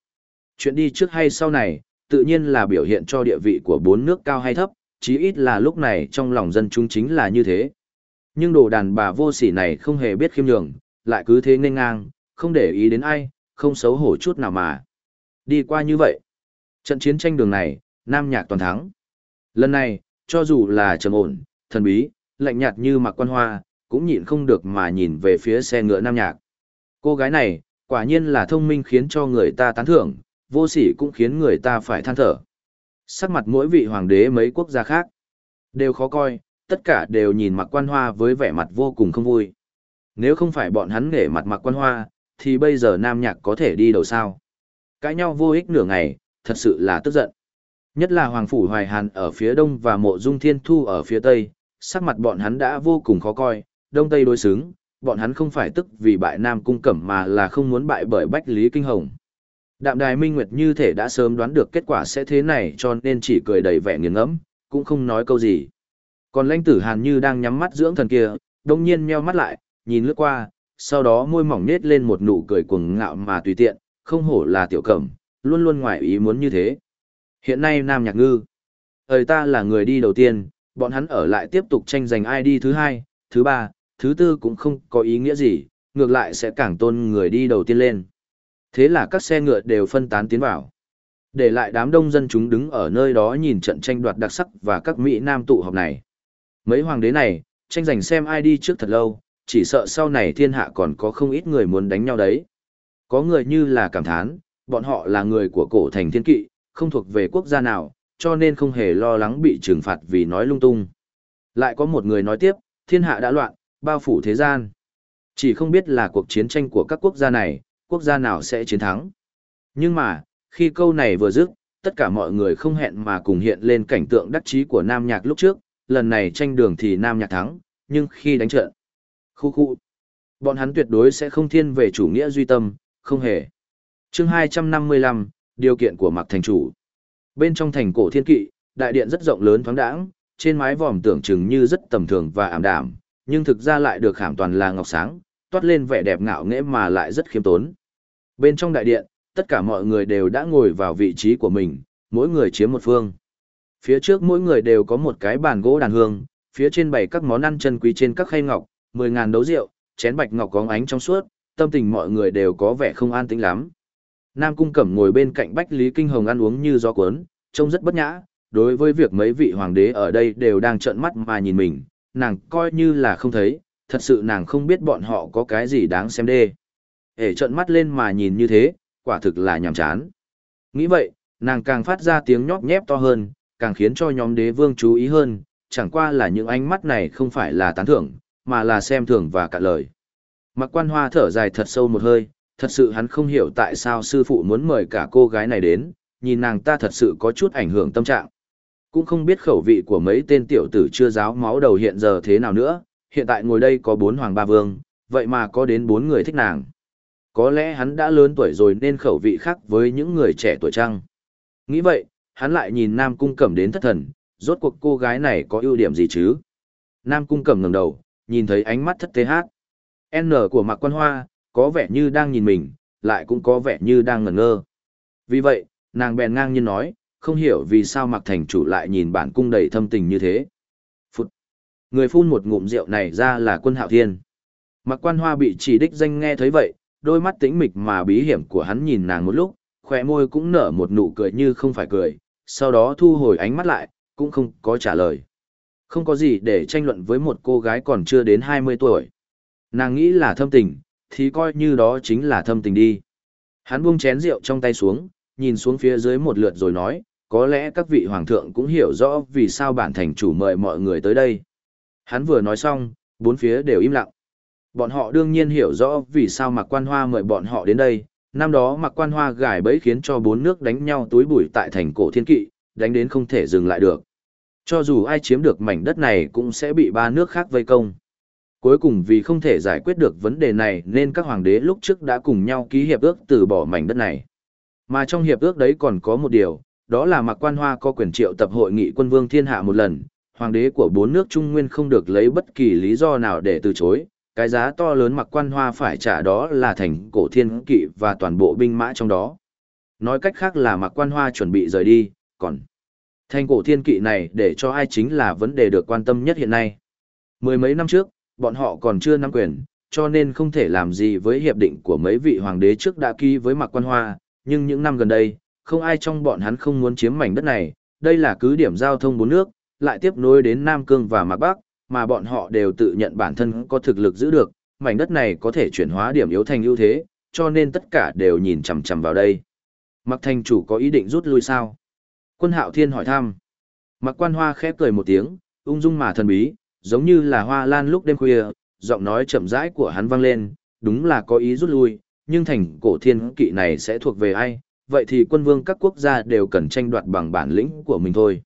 Chuyện đi trước hay sau này, tự nhiên là biểu hiện cho địa vị của bốn nước cao hay thấp, chí ít là lúc này trong lòng dân chúng chính là như thế. Nhưng đồ đàn bà vô sỉ này không hề biết khiêm nhường, lại cứ thế nên ngang, không để ý đến ai, không xấu hổ chút nào mà. Đi qua như vậy, trận chiến tranh đường này, Nam Nhạc toàn thắng. Lần này, cho dù là trầm ổn, thần bí, lạnh nhạt như mặc quan hoa, cũng nhịn không được mà nhìn về phía xe ngựa Nam Nhạc. Cô gái này, quả nhiên là thông minh khiến cho người ta tán thưởng, vô sỉ cũng khiến người ta phải than thở. Sắc mặt mỗi vị hoàng đế mấy quốc gia khác đều khó coi, tất cả đều nhìn mặc quan hoa với vẻ mặt vô cùng không vui. Nếu không phải bọn hắn nghề mặt mặc quan hoa, thì bây giờ nam nhạc có thể đi đầu sao. Cãi nhau vô ích nửa ngày, thật sự là tức giận. Nhất là Hoàng Phủ Hoài Hàn ở phía đông và mộ dung thiên thu ở phía tây, sắc mặt bọn hắn đã vô cùng khó coi, đông tây đối xứng, bọn hắn không phải tức vì bại Nam Cung Cẩm mà là không muốn bại bởi Bách Lý Kinh Hồng. Đạm Đài Minh Nguyệt như thể đã sớm đoán được kết quả sẽ thế này cho nên chỉ cười đầy vẻ nghiền ngẫm, cũng không nói câu gì. Còn lãnh tử Hàn như đang nhắm mắt dưỡng thần kia, đông nhiên meo mắt lại, nhìn lướt qua, sau đó môi mỏng nết lên một nụ cười cuồng ngạo mà tùy tiện, không hổ là tiểu cẩm, luôn luôn ngoài ý muốn như thế. Hiện nay Nam Nhạc Ngư, thời ta là người đi đầu tiên, bọn hắn ở lại tiếp tục tranh giành ai đi thứ hai, thứ ba, thứ tư cũng không có ý nghĩa gì, ngược lại sẽ càng tôn người đi đầu tiên lên. Thế là các xe ngựa đều phân tán tiến vào. Để lại đám đông dân chúng đứng ở nơi đó nhìn trận tranh đoạt đặc sắc và các Mỹ Nam tụ họp này. Mấy hoàng đế này, tranh giành xem ai đi trước thật lâu, chỉ sợ sau này thiên hạ còn có không ít người muốn đánh nhau đấy. Có người như là cảm thán, bọn họ là người của cổ thành thiên kỵ, không thuộc về quốc gia nào, cho nên không hề lo lắng bị trừng phạt vì nói lung tung. Lại có một người nói tiếp, thiên hạ đã loạn, bao phủ thế gian. Chỉ không biết là cuộc chiến tranh của các quốc gia này, quốc gia nào sẽ chiến thắng. Nhưng mà, khi câu này vừa dứt, tất cả mọi người không hẹn mà cùng hiện lên cảnh tượng đắc chí của Nam Nhạc lúc trước, lần này tranh đường thì Nam Nhạc thắng, nhưng khi đánh trận, khu khu, bọn hắn tuyệt đối sẽ không thiên về chủ nghĩa duy tâm, không hề. chương 255, điều kiện của Mạc thành chủ. Bên trong thành cổ thiên kỵ, đại điện rất rộng lớn thoáng đãng, trên mái vòm tưởng chừng như rất tầm thường và ảm đạm, nhưng thực ra lại được khảm toàn là ngọc sáng, toát lên vẻ đẹp ngạo nghễ mà lại rất khiêm tốn. Bên trong đại điện, tất cả mọi người đều đã ngồi vào vị trí của mình, mỗi người chiếm một phương. Phía trước mỗi người đều có một cái bàn gỗ đàn hương, phía trên bày các món ăn chân quý trên các khay ngọc, mười ngàn đấu rượu, chén bạch ngọc có ánh trong suốt, tâm tình mọi người đều có vẻ không an tĩnh lắm. Nam Cung Cẩm ngồi bên cạnh Bách Lý Kinh Hồng ăn uống như gió cuốn, trông rất bất nhã, đối với việc mấy vị hoàng đế ở đây đều đang trợn mắt mà nhìn mình, nàng coi như là không thấy, thật sự nàng không biết bọn họ có cái gì đáng xem đê. Hể trợn mắt lên mà nhìn như thế, quả thực là nhàm chán. Nghĩ vậy, nàng càng phát ra tiếng nhóp nhép to hơn, càng khiến cho nhóm đế vương chú ý hơn, chẳng qua là những ánh mắt này không phải là tán thưởng, mà là xem thường và cạn lời. Mặc quan hoa thở dài thật sâu một hơi, thật sự hắn không hiểu tại sao sư phụ muốn mời cả cô gái này đến, nhìn nàng ta thật sự có chút ảnh hưởng tâm trạng. Cũng không biết khẩu vị của mấy tên tiểu tử chưa giáo máu đầu hiện giờ thế nào nữa, hiện tại ngồi đây có bốn hoàng ba vương, vậy mà có đến bốn người thích nàng. Có lẽ hắn đã lớn tuổi rồi nên khẩu vị khác với những người trẻ tuổi trăng. Nghĩ vậy, hắn lại nhìn Nam Cung Cẩm đến thất thần, rốt cuộc cô gái này có ưu điểm gì chứ? Nam Cung Cẩm ngẩng đầu, nhìn thấy ánh mắt thất thế hát. N của Mạc Quan Hoa, có vẻ như đang nhìn mình, lại cũng có vẻ như đang ngẩn ngơ. Vì vậy, nàng bèn ngang nhiên nói, không hiểu vì sao Mạc Thành chủ lại nhìn bản cung đầy thâm tình như thế. Phút. Người phun một ngụm rượu này ra là quân hạo thiên. Mạc Quan Hoa bị chỉ đích danh nghe thấy vậy, đôi mắt tĩnh mịch mà bí hiểm của hắn nhìn nàng một lúc, khỏe môi cũng nở một nụ cười như không phải cười, sau đó thu hồi ánh mắt lại, cũng không có trả lời. Không có gì để tranh luận với một cô gái còn chưa đến 20 tuổi. Nàng nghĩ là thâm tình, thì coi như đó chính là thâm tình đi. Hắn buông chén rượu trong tay xuống, nhìn xuống phía dưới một lượt rồi nói, có lẽ các vị hoàng thượng cũng hiểu rõ vì sao bản thành chủ mời mọi người tới đây. Hắn vừa nói xong, bốn phía đều im lặng. Bọn họ đương nhiên hiểu rõ vì sao Mạc Quan Hoa mời bọn họ đến đây. Năm đó Mạc Quan Hoa gài bẫy khiến cho bốn nước đánh nhau túi bụi tại thành cổ thiên kỵ, đánh đến không thể dừng lại được. Cho dù ai chiếm được mảnh đất này cũng sẽ bị ba nước khác vây công. Cuối cùng vì không thể giải quyết được vấn đề này nên các hoàng đế lúc trước đã cùng nhau ký hiệp ước từ bỏ mảnh đất này. Mà trong hiệp ước đấy còn có một điều, đó là Mạc Quan Hoa có quyền triệu tập hội nghị quân vương thiên hạ một lần, hoàng đế của bốn nước Trung Nguyên không được lấy bất kỳ lý do nào để từ chối, cái giá to lớn mặc Quan Hoa phải trả đó là thành cổ thiên kỵ và toàn bộ binh mã trong đó. Nói cách khác là Mặc Quan Hoa chuẩn bị rời đi, còn thành cổ thiên kỵ này để cho ai chính là vấn đề được quan tâm nhất hiện nay. Mười mấy năm trước, bọn họ còn chưa nắm quyền, cho nên không thể làm gì với hiệp định của mấy vị hoàng đế trước đã ký với Mặc Quan Hoa, nhưng những năm gần đây, không ai trong bọn hắn không muốn chiếm mảnh đất này, đây là cứ điểm giao thông bốn nước, lại tiếp nối đến Nam Cương và Mạc Bắc, mà bọn họ đều tự nhận bản thân có thực lực giữ được, mảnh đất này có thể chuyển hóa điểm yếu thành ưu thế, cho nên tất cả đều nhìn chằm chằm vào đây. Mạc Thành chủ có ý định rút lui sao? Quân Hạo Thiên hỏi thăm. Mạc Quan Hoa khép cười một tiếng, ung dung mà thần bí, giống như là hoa lan lúc đêm khuya, giọng nói chậm rãi của hắn vang lên, đúng là có ý rút lui, nhưng thành cổ thiên kỵ này sẽ thuộc về ai, vậy thì quân vương các quốc gia đều cần tranh đoạt bằng bản lĩnh của mình thôi.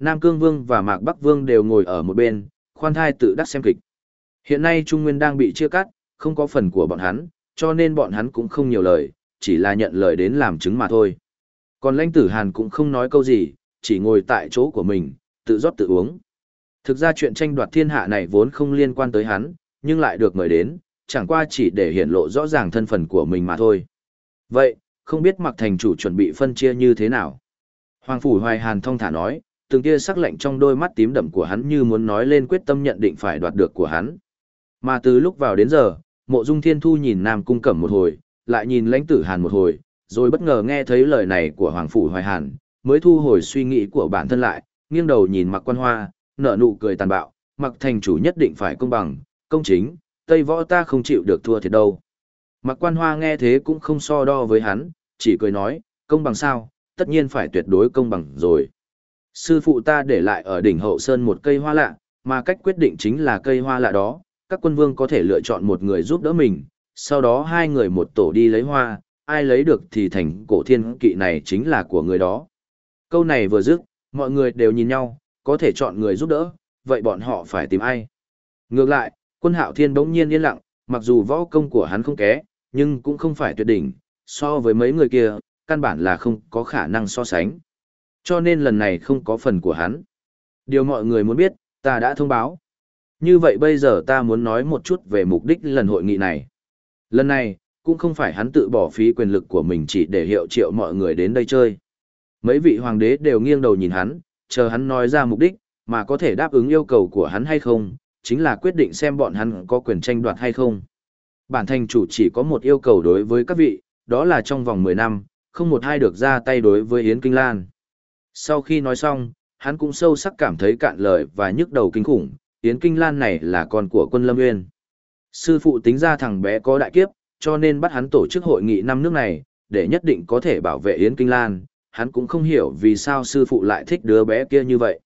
Nam Cương Vương và Mạc Bắc Vương đều ngồi ở một bên, khoan thai tự đắc xem kịch. Hiện nay Trung Nguyên đang bị chia cắt, không có phần của bọn hắn, cho nên bọn hắn cũng không nhiều lời, chỉ là nhận lời đến làm chứng mà thôi. Còn lãnh tử Hàn cũng không nói câu gì, chỉ ngồi tại chỗ của mình, tự rót tự uống. Thực ra chuyện tranh đoạt thiên hạ này vốn không liên quan tới hắn, nhưng lại được mời đến, chẳng qua chỉ để hiển lộ rõ ràng thân phận của mình mà thôi. Vậy, không biết mặc thành chủ chuẩn bị phân chia như thế nào? Hoàng Phủ Hoài Hàn thông thả nói, từng tia sắc lạnh trong đôi mắt tím đậm của hắn như muốn nói lên quyết tâm nhận định phải đoạt được của hắn. Mà từ lúc vào đến giờ, mộ dung thiên thu nhìn Nam Cung Cẩm một hồi, lại nhìn lãnh tử Hàn một hồi, rồi bất ngờ nghe thấy lời này của Hoàng Phủ Hoài Hàn, mới thu hồi suy nghĩ của bản thân lại, nghiêng đầu nhìn mặc quan hoa, nở nụ cười tàn bạo, mặc thành chủ nhất định phải công bằng, công chính, Tây võ ta không chịu được thua thiệt đâu. Mặc quan hoa nghe thế cũng không so đo với hắn, chỉ cười nói, công bằng sao, tất nhiên phải tuyệt đối công bằng rồi. Sư phụ ta để lại ở đỉnh hậu sơn một cây hoa lạ, mà cách quyết định chính là cây hoa lạ đó, các quân vương có thể lựa chọn một người giúp đỡ mình, sau đó hai người một tổ đi lấy hoa, ai lấy được thì thành cổ thiên kỵ này chính là của người đó. Câu này vừa dứt, mọi người đều nhìn nhau, có thể chọn người giúp đỡ, vậy bọn họ phải tìm ai? Ngược lại, quân hạo thiên bỗng nhiên yên lặng, mặc dù võ công của hắn không ké, nhưng cũng không phải tuyệt đỉnh, so với mấy người kia, căn bản là không có khả năng so sánh. Cho nên lần này không có phần của hắn. Điều mọi người muốn biết, ta đã thông báo. Như vậy bây giờ ta muốn nói một chút về mục đích lần hội nghị này. Lần này, cũng không phải hắn tự bỏ phí quyền lực của mình chỉ để hiệu triệu mọi người đến đây chơi. Mấy vị hoàng đế đều nghiêng đầu nhìn hắn, chờ hắn nói ra mục đích, mà có thể đáp ứng yêu cầu của hắn hay không, chính là quyết định xem bọn hắn có quyền tranh đoạt hay không. Bản thành chủ chỉ có một yêu cầu đối với các vị, đó là trong vòng 10 năm, không một ai được ra tay đối với Yến Kinh Lan. Sau khi nói xong, hắn cũng sâu sắc cảm thấy cạn lời và nhức đầu kinh khủng, Yến Kinh Lan này là con của quân Lâm Nguyên. Sư phụ tính ra thằng bé có đại kiếp, cho nên bắt hắn tổ chức hội nghị năm nước này, để nhất định có thể bảo vệ Yến Kinh Lan, hắn cũng không hiểu vì sao sư phụ lại thích đứa bé kia như vậy.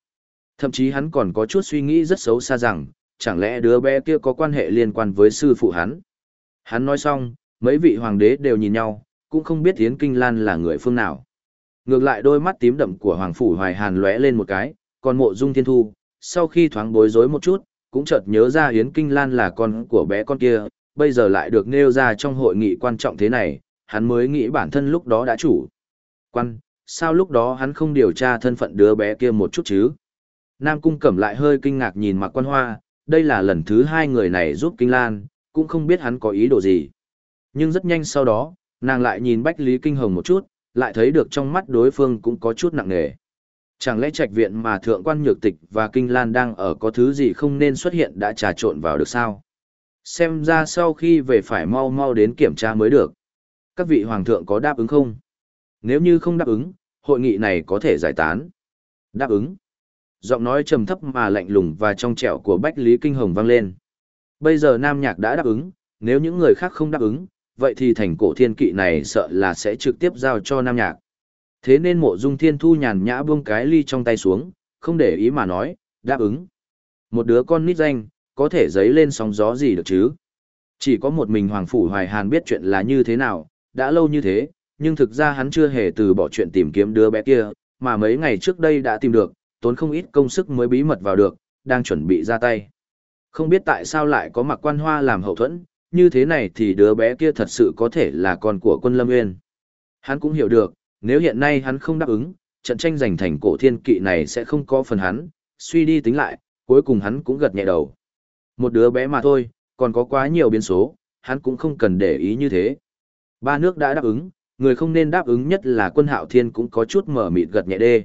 Thậm chí hắn còn có chút suy nghĩ rất xấu xa rằng, chẳng lẽ đứa bé kia có quan hệ liên quan với sư phụ hắn. Hắn nói xong, mấy vị hoàng đế đều nhìn nhau, cũng không biết Yến Kinh Lan là người phương nào. Ngược lại đôi mắt tím đậm của Hoàng Phủ Hoài Hàn lóe lên một cái, còn mộ dung thiên thu, sau khi thoáng bối rối một chút, cũng chợt nhớ ra Yến Kinh Lan là con của bé con kia, bây giờ lại được nêu ra trong hội nghị quan trọng thế này, hắn mới nghĩ bản thân lúc đó đã chủ. Quan, sao lúc đó hắn không điều tra thân phận đứa bé kia một chút chứ? Nam Cung Cẩm lại hơi kinh ngạc nhìn Mạc Quan Hoa, đây là lần thứ hai người này giúp Kinh Lan, cũng không biết hắn có ý đồ gì. Nhưng rất nhanh sau đó, nàng lại nhìn Bách Lý Kinh Hồng một chút, lại thấy được trong mắt đối phương cũng có chút nặng nề. Chẳng lẽ trạch viện mà thượng quan nhược tịch và kinh lan đang ở có thứ gì không nên xuất hiện đã trà trộn vào được sao? Xem ra sau khi về phải mau mau đến kiểm tra mới được. Các vị hoàng thượng có đáp ứng không? Nếu như không đáp ứng, hội nghị này có thể giải tán. Đáp ứng. Giọng nói trầm thấp mà lạnh lùng và trong trẻo của Bách Lý Kinh Hồng vang lên. Bây giờ Nam Nhạc đã đáp ứng, nếu những người khác không đáp ứng, vậy thì thành cổ thiên kỵ này sợ là sẽ trực tiếp giao cho Nam Nhạc. Thế nên mộ dung thiên thu nhàn nhã buông cái ly trong tay xuống, không để ý mà nói, đáp ứng. Một đứa con nít danh, có thể giấy lên sóng gió gì được chứ? Chỉ có một mình Hoàng Phủ Hoài Hàn biết chuyện là như thế nào, đã lâu như thế, nhưng thực ra hắn chưa hề từ bỏ chuyện tìm kiếm đứa bé kia, mà mấy ngày trước đây đã tìm được, tốn không ít công sức mới bí mật vào được, đang chuẩn bị ra tay. Không biết tại sao lại có mặc quan hoa làm hậu thuẫn, như thế này thì đứa bé kia thật sự có thể là con của quân Lâm Nguyên. Hắn cũng hiểu được, nếu hiện nay hắn không đáp ứng, trận tranh giành thành cổ thiên kỵ này sẽ không có phần hắn, suy đi tính lại, cuối cùng hắn cũng gật nhẹ đầu. Một đứa bé mà thôi, còn có quá nhiều biến số, hắn cũng không cần để ý như thế. Ba nước đã đáp ứng, người không nên đáp ứng nhất là quân hạo thiên cũng có chút mở mịt gật nhẹ đê.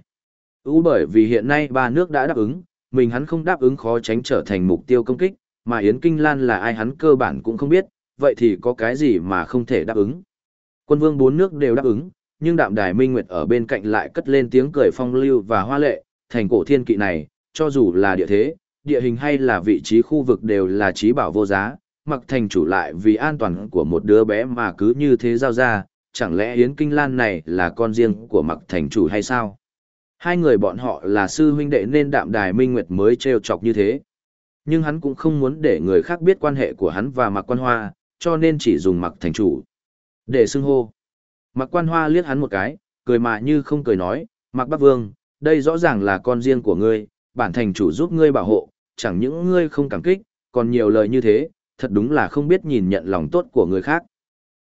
Ú bởi vì hiện nay ba nước đã đáp ứng, mình hắn không đáp ứng khó tránh trở thành mục tiêu công kích, mà Yến Kinh Lan là ai hắn cơ bản cũng không biết, vậy thì có cái gì mà không thể đáp ứng. Quân vương bốn nước đều đáp ứng, nhưng đạm đài minh nguyệt ở bên cạnh lại cất lên tiếng cười phong lưu và hoa lệ, thành cổ thiên kỵ này, cho dù là địa thế, địa hình hay là vị trí khu vực đều là trí bảo vô giá, mặc thành chủ lại vì an toàn của một đứa bé mà cứ như thế giao ra, chẳng lẽ Yến Kinh Lan này là con riêng của mặc thành chủ hay sao? Hai người bọn họ là sư huynh đệ nên đạm đài minh nguyệt mới trêu chọc như thế. Nhưng hắn cũng không muốn để người khác biết quan hệ của hắn và mặc quan hoa, cho nên chỉ dùng mặc thành chủ. Để xưng hô. Mặc quan hoa liếc hắn một cái, cười mà như không cười nói, mặc bắc vương, đây rõ ràng là con riêng của ngươi, bản thành chủ giúp ngươi bảo hộ, chẳng những ngươi không cảm kích, còn nhiều lời như thế, thật đúng là không biết nhìn nhận lòng tốt của người khác.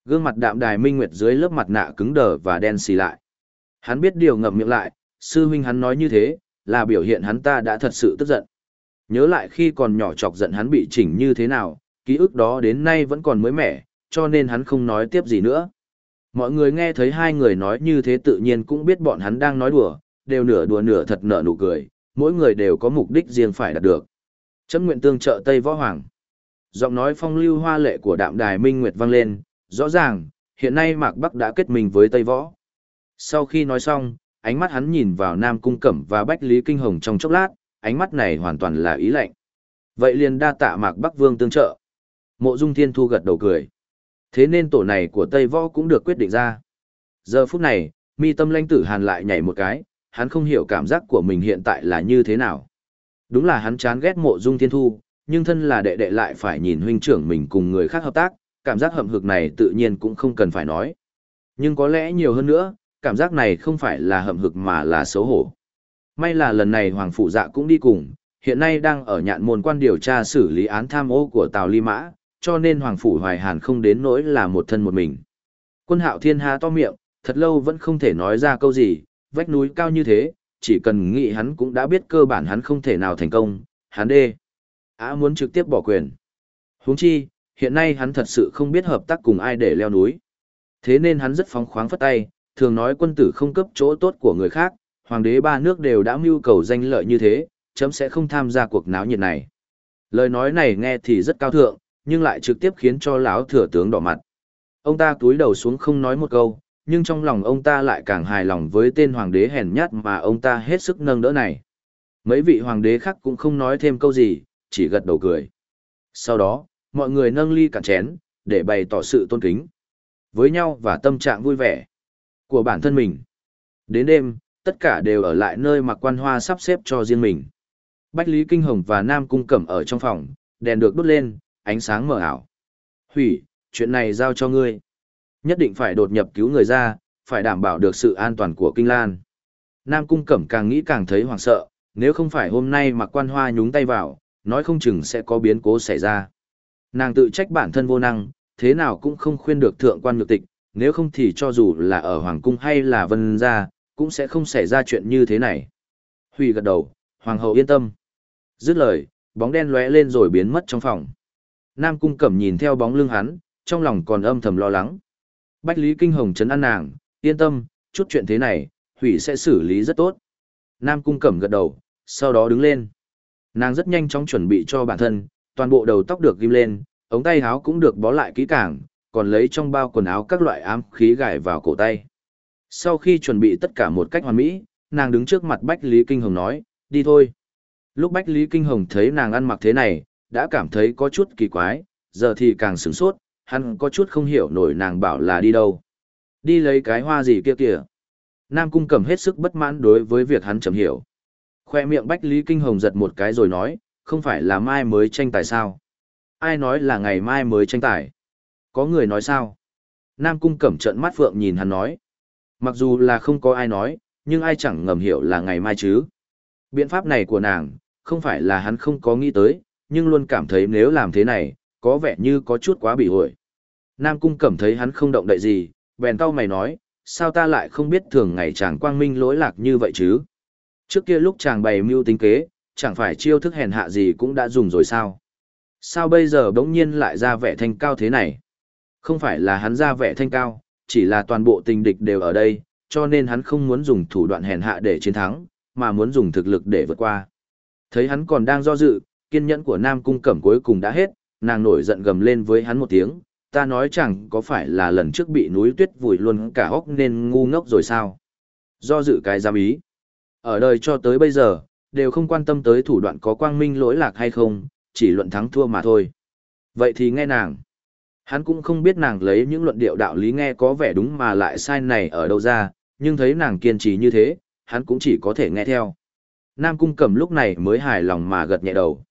Gương mặt đạm đài minh nguyệt dưới lớp mặt nạ cứng đờ và đen xì lại. Hắn biết điều ngậm miệng lại, sư huynh hắn nói như thế, là biểu hiện hắn ta đã thật sự tức giận. Nhớ lại khi còn nhỏ chọc giận hắn bị chỉnh như thế nào, ký ức đó đến nay vẫn còn mới mẻ, cho nên hắn không nói tiếp gì nữa. Mọi người nghe thấy hai người nói như thế tự nhiên cũng biết bọn hắn đang nói đùa, đều nửa đùa nửa thật nở nụ cười, mỗi người đều có mục đích riêng phải đạt được. Chấm nguyện tương trợ Tây Võ Hoàng. Giọng nói phong lưu hoa lệ của đạm đài Minh Nguyệt vang lên, rõ ràng, hiện nay Mạc Bắc đã kết mình với Tây Võ. Sau khi nói xong, ánh mắt hắn nhìn vào Nam Cung Cẩm và Bách Lý Kinh Hồng trong chốc lát, ánh mắt này hoàn toàn là ý lệnh. Vậy liền đa tạ Mạc Bắc Vương tương trợ. Mộ Dung Thiên Thu gật đầu cười. Thế nên tổ này của Tây Võ cũng được quyết định ra. Giờ phút này, mi tâm lãnh tử hàn lại nhảy một cái, hắn không hiểu cảm giác của mình hiện tại là như thế nào. Đúng là hắn chán ghét mộ dung thiên thu, nhưng thân là đệ đệ lại phải nhìn huynh trưởng mình cùng người khác hợp tác, cảm giác hậm hực này tự nhiên cũng không cần phải nói. Nhưng có lẽ nhiều hơn nữa, cảm giác này không phải là hậm hực mà là xấu hổ. May là lần này Hoàng Phủ Dạ cũng đi cùng, hiện nay đang ở nhạn môn quan điều tra xử lý án tham ô của Tào Ly Mã, cho nên Hoàng Phủ Hoài Hàn không đến nỗi là một thân một mình. Quân hạo thiên há to miệng, thật lâu vẫn không thể nói ra câu gì, vách núi cao như thế, chỉ cần nghĩ hắn cũng đã biết cơ bản hắn không thể nào thành công, hắn đê. Á muốn trực tiếp bỏ quyền. huống chi, hiện nay hắn thật sự không biết hợp tác cùng ai để leo núi. Thế nên hắn rất phóng khoáng phất tay, thường nói quân tử không cấp chỗ tốt của người khác, hoàng đế ba nước đều đã mưu cầu danh lợi như thế, chấm sẽ không tham gia cuộc náo nhiệt này. Lời nói này nghe thì rất cao thượng, nhưng lại trực tiếp khiến cho lão thừa tướng đỏ mặt. Ông ta túi đầu xuống không nói một câu, nhưng trong lòng ông ta lại càng hài lòng với tên hoàng đế hèn nhát mà ông ta hết sức nâng đỡ này. Mấy vị hoàng đế khác cũng không nói thêm câu gì, chỉ gật đầu cười. Sau đó, mọi người nâng ly cạn chén, để bày tỏ sự tôn kính với nhau và tâm trạng vui vẻ của bản thân mình. Đến đêm, tất cả đều ở lại nơi mà quan hoa sắp xếp cho riêng mình. Bách Lý Kinh Hồng và Nam Cung Cẩm ở trong phòng, đèn được đốt lên, ánh sáng mờ ảo. Hủy, chuyện này giao cho ngươi. Nhất định phải đột nhập cứu người ra, phải đảm bảo được sự an toàn của Kinh Lan. Nam Cung Cẩm càng nghĩ càng thấy hoảng sợ, nếu không phải hôm nay mặc quan hoa nhúng tay vào, nói không chừng sẽ có biến cố xảy ra. Nàng tự trách bản thân vô năng, thế nào cũng không khuyên được thượng quan nhược tịch, nếu không thì cho dù là ở Hoàng Cung hay là Vân Gia, cũng sẽ không xảy ra chuyện như thế này. Huy gật đầu, Hoàng hậu yên tâm. Dứt lời, bóng đen lóe lên rồi biến mất trong phòng. Nam Cung Cẩm nhìn theo bóng lưng hắn, trong lòng còn âm thầm lo lắng. Bách Lý Kinh Hồng chấn an nàng, yên tâm, chút chuyện thế này, Hủy sẽ xử lý rất tốt. Nam Cung Cẩm gật đầu, sau đó đứng lên. Nàng rất nhanh chóng chuẩn bị cho bản thân, toàn bộ đầu tóc được ghim lên, ống tay áo cũng được bó lại kỹ càng, còn lấy trong bao quần áo các loại ám khí gài vào cổ tay. Sau khi chuẩn bị tất cả một cách hoàn mỹ, nàng đứng trước mặt Bách Lý Kinh Hồng nói, đi thôi. Lúc Bách Lý Kinh Hồng thấy nàng ăn mặc thế này, đã cảm thấy có chút kỳ quái, giờ thì càng sửng sốt, hắn có chút không hiểu nổi nàng bảo là đi đâu. Đi lấy cái hoa gì kia kìa. Nam Cung cầm hết sức bất mãn đối với việc hắn chậm hiểu. Khoe miệng Bách Lý Kinh Hồng giật một cái rồi nói, không phải là mai mới tranh tài sao. Ai nói là ngày mai mới tranh tài? Có người nói sao? Nam Cung cẩm trận mắt phượng nhìn hắn nói. Mặc dù là không có ai nói, nhưng ai chẳng ngầm hiểu là ngày mai chứ. Biện pháp này của nàng, không phải là hắn không có nghĩ tới, nhưng luôn cảm thấy nếu làm thế này, có vẻ như có chút quá bị hội. Nam Cung cảm thấy hắn không động đậy gì, bèn tao mày nói, sao ta lại không biết thường ngày chàng quang minh lỗi lạc như vậy chứ? Trước kia lúc chàng bày mưu tính kế, chẳng phải chiêu thức hèn hạ gì cũng đã dùng rồi sao? Sao bây giờ bỗng nhiên lại ra vẻ thanh cao thế này? Không phải là hắn ra vẻ thanh cao, chỉ là toàn bộ tình địch đều ở đây, cho nên hắn không muốn dùng thủ đoạn hèn hạ để chiến thắng, mà muốn dùng thực lực để vượt qua. Thấy hắn còn đang do dự, kiên nhẫn của Nam Cung Cẩm cuối cùng đã hết, nàng nổi giận gầm lên với hắn một tiếng, ta nói chẳng có phải là lần trước bị núi tuyết vùi luôn cả hốc nên ngu ngốc rồi sao? Do dự cái giam ý. Ở đời cho tới bây giờ, đều không quan tâm tới thủ đoạn có quang minh lỗi lạc hay không, chỉ luận thắng thua mà thôi. Vậy thì nghe nàng. Hắn cũng không biết nàng lấy những luận điệu đạo lý nghe có vẻ đúng mà lại sai này ở đâu ra, nhưng thấy nàng kiên trì như thế, hắn cũng chỉ có thể nghe theo. Nam Cung Cẩm lúc này mới hài lòng mà gật nhẹ đầu.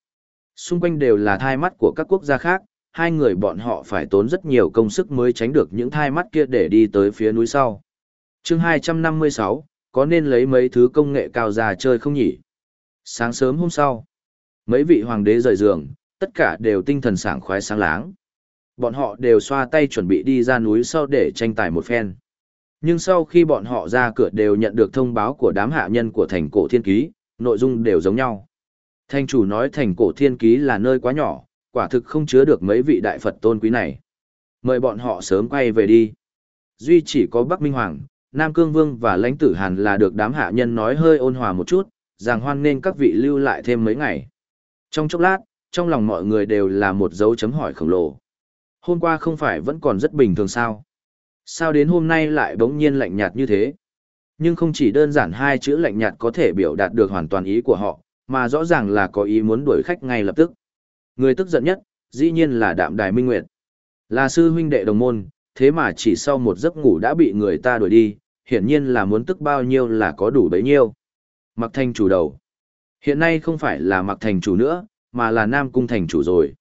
Xung quanh đều là thai mắt của các quốc gia khác, hai người bọn họ phải tốn rất nhiều công sức mới tránh được những thai mắt kia để đi tới phía núi sau. chương 256, có nên lấy mấy thứ công nghệ cao ra chơi không nhỉ? Sáng sớm hôm sau, mấy vị hoàng đế rời giường, tất cả đều tinh thần sảng khoái sáng láng. Bọn họ đều xoa tay chuẩn bị đi ra núi sau để tranh tài một phen. Nhưng sau khi bọn họ ra cửa đều nhận được thông báo của đám hạ nhân của thành cổ thiên ký, nội dung đều giống nhau. Thành chủ nói thành cổ thiên ký là nơi quá nhỏ, quả thực không chứa được mấy vị đại Phật tôn quý này. Mời bọn họ sớm quay về đi. Duy chỉ có Bắc Minh Hoàng, Nam Cương Vương và lãnh tử Hàn là được đám hạ nhân nói hơi ôn hòa một chút, rằng hoan nên các vị lưu lại thêm mấy ngày. Trong chốc lát, trong lòng mọi người đều là một dấu chấm hỏi khổng lồ. Hôm qua không phải vẫn còn rất bình thường sao? Sao đến hôm nay lại bỗng nhiên lạnh nhạt như thế? Nhưng không chỉ đơn giản hai chữ lạnh nhạt có thể biểu đạt được hoàn toàn ý của họ, mà rõ ràng là có ý muốn đuổi khách ngay lập tức. Người tức giận nhất, dĩ nhiên là Đạm Đài Minh Nguyệt. Là sư huynh đệ đồng môn, thế mà chỉ sau một giấc ngủ đã bị người ta đuổi đi, hiển nhiên là muốn tức bao nhiêu là có đủ bấy nhiêu. Mặc Thành chủ đầu. Hiện nay không phải là Mặc Thành chủ nữa, mà là Nam Cung Thành chủ rồi.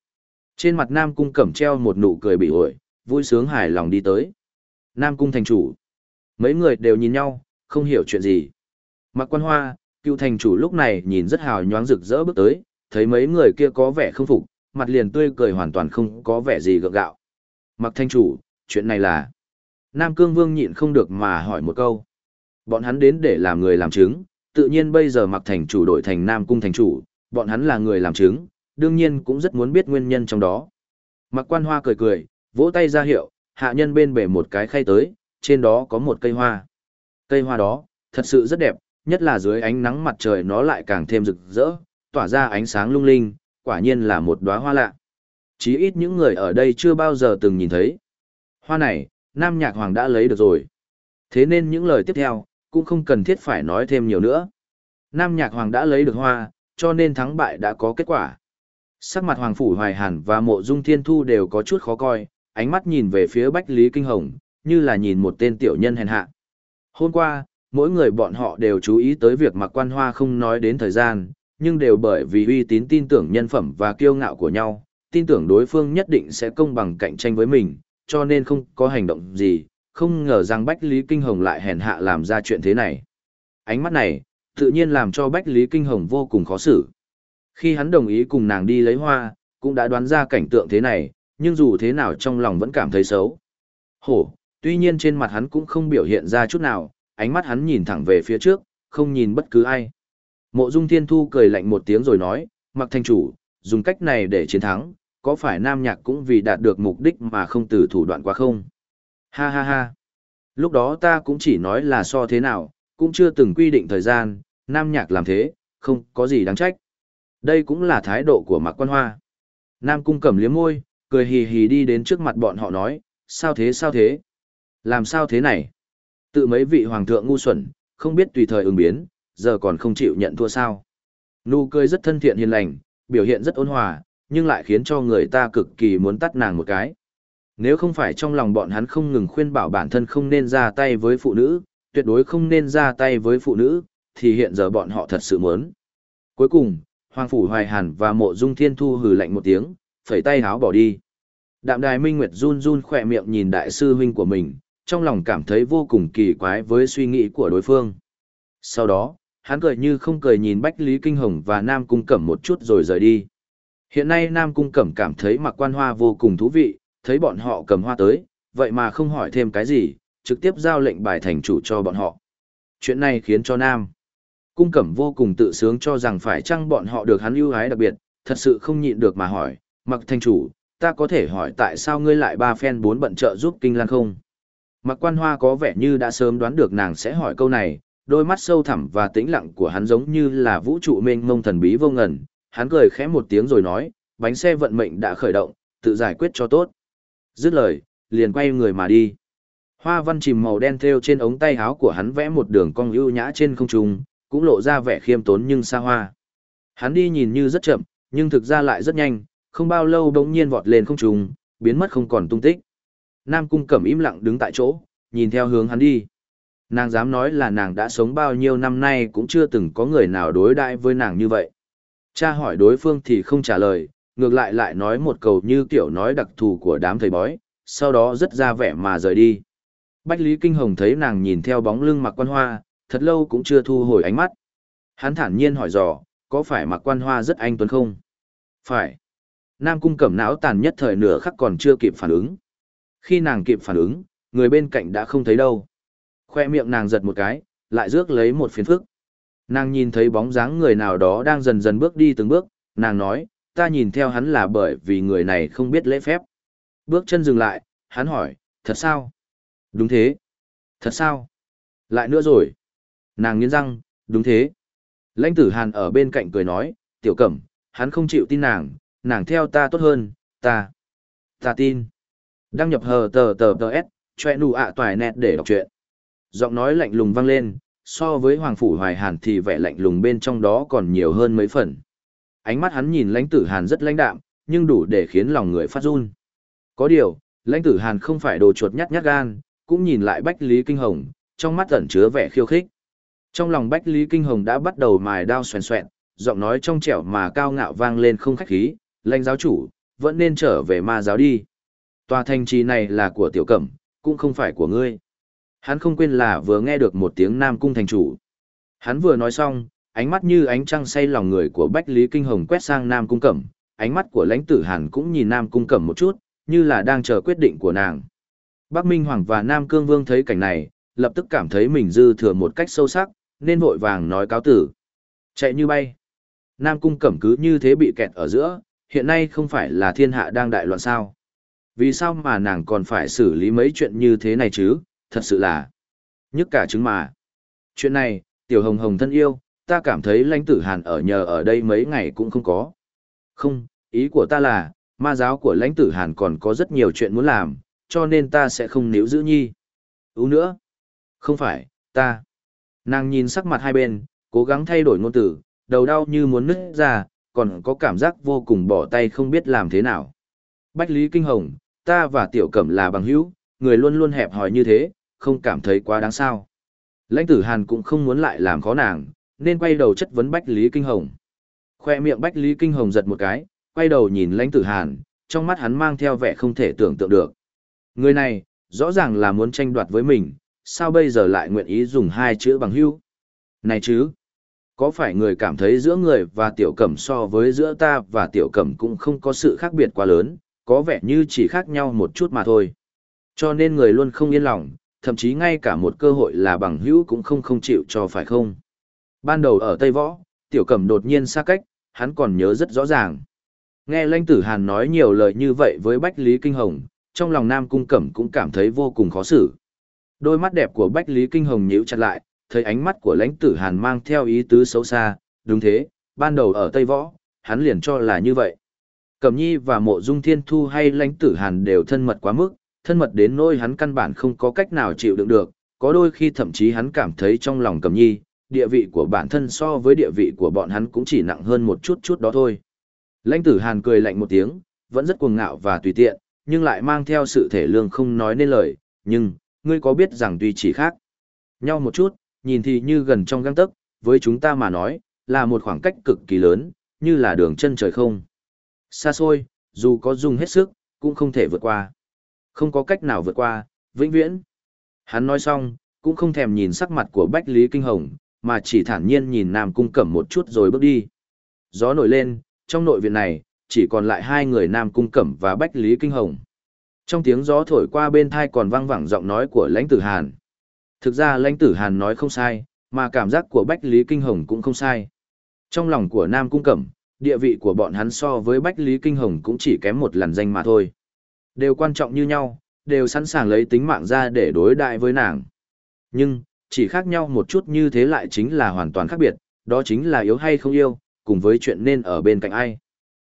Trên mặt Nam Cung cẩm treo một nụ cười bị ổi, vui sướng hài lòng đi tới. Nam Cung Thành chủ. Mấy người đều nhìn nhau, không hiểu chuyện gì. Mặc quan hoa, cựu thành chủ lúc này nhìn rất hào nhoáng rực rỡ bước tới, thấy mấy người kia có vẻ không phục, mặt liền tươi cười hoàn toàn không có vẻ gì gượng gạo. Mặc thành chủ, chuyện này là... Nam Cương Vương nhịn không được mà hỏi một câu. Bọn hắn đến để làm người làm chứng, tự nhiên bây giờ mặc thành chủ đổi thành Nam Cung thành chủ, bọn hắn là người làm chứng, đương nhiên cũng rất muốn biết nguyên nhân trong đó. Mặc quan hoa cười cười, vỗ tay ra hiệu, hạ nhân bên bể một cái khay tới, trên đó có một cây hoa. Cây hoa đó, thật sự rất đẹp, nhất là dưới ánh nắng mặt trời nó lại càng thêm rực rỡ, tỏa ra ánh sáng lung linh, quả nhiên là một đóa hoa lạ. Chí ít những người ở đây chưa bao giờ từng nhìn thấy. Hoa này, Nam Nhạc Hoàng đã lấy được rồi. Thế nên những lời tiếp theo, cũng không cần thiết phải nói thêm nhiều nữa. Nam Nhạc Hoàng đã lấy được hoa, cho nên thắng bại đã có kết quả. Sắc mặt Hoàng Phủ Hoài Hàn và Mộ Dung Thiên Thu đều có chút khó coi, ánh mắt nhìn về phía Bách Lý Kinh Hồng, như là nhìn một tên tiểu nhân hèn hạ. Hôm qua, mỗi người bọn họ đều chú ý tới việc mặc quan hoa không nói đến thời gian, nhưng đều bởi vì uy tín tin tưởng nhân phẩm và kiêu ngạo của nhau, tin tưởng đối phương nhất định sẽ công bằng cạnh tranh với mình, cho nên không có hành động gì, không ngờ rằng Bách Lý Kinh Hồng lại hèn hạ làm ra chuyện thế này. Ánh mắt này, tự nhiên làm cho Bách Lý Kinh Hồng vô cùng khó xử. Khi hắn đồng ý cùng nàng đi lấy hoa, cũng đã đoán ra cảnh tượng thế này, nhưng dù thế nào trong lòng vẫn cảm thấy xấu. Hổ, tuy nhiên trên mặt hắn cũng không biểu hiện ra chút nào, ánh mắt hắn nhìn thẳng về phía trước, không nhìn bất cứ ai. Mộ Dung Thiên Thu cười lạnh một tiếng rồi nói, mặc thanh chủ, dùng cách này để chiến thắng, có phải Nam Nhạc cũng vì đạt được mục đích mà không từ thủ đoạn quá không? Ha ha ha. Lúc đó ta cũng chỉ nói là so thế nào, cũng chưa từng quy định thời gian, Nam Nhạc làm thế, không có gì đáng trách. Đây cũng là thái độ của Mạc Quan Hoa. Nam Cung cầm liếm môi, cười hì hì đi đến trước mặt bọn họ nói, sao thế sao thế? Làm sao thế này? Tự mấy vị hoàng thượng ngu xuẩn, không biết tùy thời ứng biến, giờ còn không chịu nhận thua sao. Nụ cười rất thân thiện hiền lành, biểu hiện rất ôn hòa, nhưng lại khiến cho người ta cực kỳ muốn tắt nàng một cái. Nếu không phải trong lòng bọn hắn không ngừng khuyên bảo bản thân không nên ra tay với phụ nữ, tuyệt đối không nên ra tay với phụ nữ, thì hiện giờ bọn họ thật sự muốn. Cuối cùng, Hoàng Phủ Hoài Hàn và Mộ Dung Thiên Thu hừ lạnh một tiếng, phẩy tay háo bỏ đi. Đạm Đài Minh Nguyệt run run khỏe miệng nhìn đại sư huynh của mình, trong lòng cảm thấy vô cùng kỳ quái với suy nghĩ của đối phương. Sau đó, hắn cười như không cười nhìn Bách Lý Kinh Hồng và Nam Cung Cẩm một chút rồi rời đi. Hiện nay Nam Cung Cẩm cảm thấy mặc quan hoa vô cùng thú vị, thấy bọn họ cầm hoa tới, vậy mà không hỏi thêm cái gì, trực tiếp giao lệnh bài thành chủ cho bọn họ. Chuyện này khiến cho Nam Cung Cẩm vô cùng tự sướng cho rằng phải chăng bọn họ được hắn ưu ái đặc biệt, thật sự không nhịn được mà hỏi, mặc thành chủ, ta có thể hỏi tại sao ngươi lại ba phen bốn bận trợ giúp Kinh Lan không? Mặc quan hoa có vẻ như đã sớm đoán được nàng sẽ hỏi câu này, đôi mắt sâu thẳm và tĩnh lặng của hắn giống như là vũ trụ mênh mông thần bí vô ngần. Hắn cười khẽ một tiếng rồi nói, bánh xe vận mệnh đã khởi động, tự giải quyết cho tốt. Dứt lời, liền quay người mà đi. Hoa văn chìm màu đen theo trên ống tay áo của hắn vẽ một đường cong ưu nhã trên không trung, cũng lộ ra vẻ khiêm tốn nhưng xa hoa. Hắn đi nhìn như rất chậm, nhưng thực ra lại rất nhanh, không bao lâu đống nhiên vọt lên không trung, biến mất không còn tung tích. Nam Cung Cẩm im lặng đứng tại chỗ, nhìn theo hướng hắn đi. Nàng dám nói là nàng đã sống bao nhiêu năm nay cũng chưa từng có người nào đối đãi với nàng như vậy. Cha hỏi đối phương thì không trả lời, ngược lại lại nói một câu như kiểu nói đặc thù của đám thầy bói, sau đó rất ra vẻ mà rời đi. Bách Lý Kinh Hồng thấy nàng nhìn theo bóng lưng mặc quan hoa, thật lâu cũng chưa thu hồi ánh mắt. Hắn thản nhiên hỏi dò, có phải mặc quan hoa rất anh tuấn không? Phải. Nam cung cẩm não tàn nhất thời nửa khắc còn chưa kịp phản ứng. Khi nàng kịp phản ứng, người bên cạnh đã không thấy đâu. Khoe miệng nàng giật một cái, lại rước lấy một phiến phức. Nàng nhìn thấy bóng dáng người nào đó đang dần dần bước đi từng bước, nàng nói, ta nhìn theo hắn là bởi vì người này không biết lễ phép. Bước chân dừng lại, hắn hỏi, thật sao? Đúng thế. Thật sao? Lại nữa rồi. Nàng nghiến răng, đúng thế. Lãnh tử hàn ở bên cạnh cười nói, tiểu cẩm, hắn không chịu tin nàng, nàng theo ta tốt hơn, ta. Ta tin. Đăng nhập hờ tờ tờ tờ s, choe nụ ạ toài nét để đọc truyện. Giọng nói lạnh lùng vang lên, so với Hoàng Phủ Hoài Hàn thì vẻ lạnh lùng bên trong đó còn nhiều hơn mấy phần. Ánh mắt hắn nhìn lãnh tử Hàn rất lãnh đạm, nhưng đủ để khiến lòng người phát run. Có điều, lãnh tử Hàn không phải đồ chuột nhát nhát gan, cũng nhìn lại Bách Lý Kinh Hồng, trong mắt ẩn chứa vẻ khiêu khích. Trong lòng Bách Lý Kinh Hồng đã bắt đầu mài đao xoèn xoẹn, giọng nói trong trẻo mà cao ngạo vang lên không khách khí, lãnh giáo chủ, vẫn nên trở về ma giáo đi. Tòa thành trì này là của tiểu cẩm, cũng không phải của ngươi. Hắn không quên là vừa nghe được một tiếng Nam Cung thành chủ. Hắn vừa nói xong, ánh mắt như ánh trăng say lòng người của Bách Lý Kinh Hồng quét sang Nam Cung Cẩm, ánh mắt của lãnh tử Hàn cũng nhìn Nam Cung Cẩm một chút, như là đang chờ quyết định của nàng. Bắc Minh Hoàng và Nam Cương Vương thấy cảnh này, lập tức cảm thấy mình dư thừa một cách sâu sắc, nên vội vàng nói cáo tử. Chạy như bay. Nam Cung Cẩm cứ như thế bị kẹt ở giữa, hiện nay không phải là thiên hạ đang đại loạn sao. Vì sao mà nàng còn phải xử lý mấy chuyện như thế này chứ, thật sự là nhức cả trứng mà. Chuyện này, tiểu hồng hồng thân yêu, ta cảm thấy lãnh tử hàn ở nhờ ở đây mấy ngày cũng không có. Không, ý của ta là, ma giáo của lãnh tử hàn còn có rất nhiều chuyện muốn làm, cho nên ta sẽ không níu giữ nhi. Ú nữa. Không phải, ta. Nàng nhìn sắc mặt hai bên, cố gắng thay đổi ngôn từ, đầu đau như muốn nứt ra, còn có cảm giác vô cùng bỏ tay không biết làm thế nào. Bách Lý Kinh Hồng, ta và Tiểu Cẩm là bằng hữu, người luôn luôn hẹp hòi như thế, không cảm thấy quá đáng sao. Lãnh tử Hàn cũng không muốn lại làm khó nàng, nên quay đầu chất vấn Bách Lý Kinh Hồng. Khoe miệng Bách Lý Kinh Hồng giật một cái, quay đầu nhìn lãnh tử Hàn, trong mắt hắn mang theo vẻ không thể tưởng tượng được. Người này, rõ ràng là muốn tranh đoạt với mình, sao bây giờ lại nguyện ý dùng hai chữ bằng hữu? Này chứ, có phải người cảm thấy giữa người và tiểu cẩm so với giữa ta và tiểu cẩm cũng không có sự khác biệt quá lớn, có vẻ như chỉ khác nhau một chút mà thôi. Cho nên người luôn không yên lòng, thậm chí ngay cả một cơ hội là bằng hữu cũng không không chịu cho phải không. Ban đầu ở Tây Võ, tiểu cẩm đột nhiên xa cách, hắn còn nhớ rất rõ ràng. Nghe lãnh tử Hàn nói nhiều lời như vậy với Bách Lý Kinh Hồng, trong lòng Nam Cung Cẩm cũng cảm thấy vô cùng khó xử. Đôi mắt đẹp của Bách Lý Kinh Hồng nhíu chặt lại, thấy ánh mắt của lãnh tử Hàn mang theo ý tứ xấu xa, đúng thế, ban đầu ở Tây Võ, hắn liền cho là như vậy. Cẩm Nhi và Mộ Dung Thiên Thu hay lãnh tử Hàn đều thân mật quá mức, thân mật đến nỗi hắn căn bản không có cách nào chịu đựng được, có đôi khi thậm chí hắn cảm thấy trong lòng Cẩm Nhi, địa vị của bản thân so với địa vị của bọn hắn cũng chỉ nặng hơn một chút chút đó thôi. Lãnh tử Hàn cười lạnh một tiếng, vẫn rất cuồng ngạo và tùy tiện, nhưng lại mang theo sự thể lương không nói nên lời, nhưng, ngươi có biết rằng tuy chỉ khác nhau một chút, nhìn thì như gần trong găng tấc, với chúng ta mà nói, là một khoảng cách cực kỳ lớn, như là đường chân trời không. Xa xôi, dù có dùng hết sức, cũng không thể vượt qua. Không có cách nào vượt qua, vĩnh viễn. Hắn nói xong, cũng không thèm nhìn sắc mặt của Bách Lý Kinh Hồng, mà chỉ thản nhiên nhìn Nam Cung Cẩm một chút rồi bước đi. Gió nổi lên, trong nội viện này, chỉ còn lại hai người Nam Cung Cẩm và Bách Lý Kinh Hồng. Trong tiếng gió thổi qua bên thai còn vang vẳng giọng nói của lãnh tử Hàn. Thực ra lãnh tử Hàn nói không sai, mà cảm giác của Bách Lý Kinh Hồng cũng không sai. Trong lòng của Nam Cung Cẩm, địa vị của bọn hắn so với Bách Lý Kinh Hồng cũng chỉ kém một lần danh mà thôi. Đều quan trọng như nhau, đều sẵn sàng lấy tính mạng ra để đối đại với nàng. Nhưng, chỉ khác nhau một chút như thế lại chính là hoàn toàn khác biệt, đó chính là yếu hay không yêu, cùng với chuyện nên ở bên cạnh ai.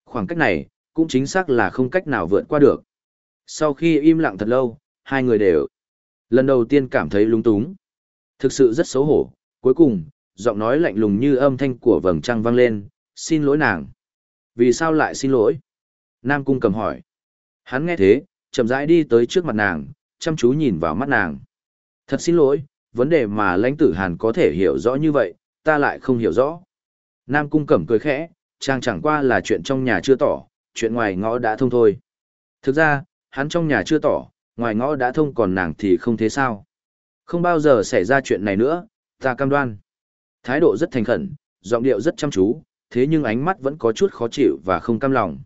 Khoảng cách này, cũng chính xác là không cách nào vượt qua được. Sau khi im lặng thật lâu, hai người đều lần đầu tiên cảm thấy lung túng. Thực sự rất xấu hổ, cuối cùng, giọng nói lạnh lùng như âm thanh của vầng trăng vang lên, xin lỗi nàng. Vì sao lại xin lỗi? Nam Cung cầm hỏi. Hắn nghe thế, chậm rãi đi tới trước mặt nàng, chăm chú nhìn vào mắt nàng. Thật xin lỗi, vấn đề mà lãnh tử Hàn có thể hiểu rõ như vậy, ta lại không hiểu rõ. Nam Cung cẩm cười khẽ, chàng chẳng qua là chuyện trong nhà chưa tỏ, chuyện ngoài ngõ đã thông thôi. Thực ra, hắn trong nhà chưa tỏ, ngoài ngõ đã thông còn nàng thì không thế sao. Không bao giờ xảy ra chuyện này nữa, ta cam đoan. Thái độ rất thành khẩn, giọng điệu rất chăm chú, thế nhưng ánh mắt vẫn có chút khó chịu và không cam lòng.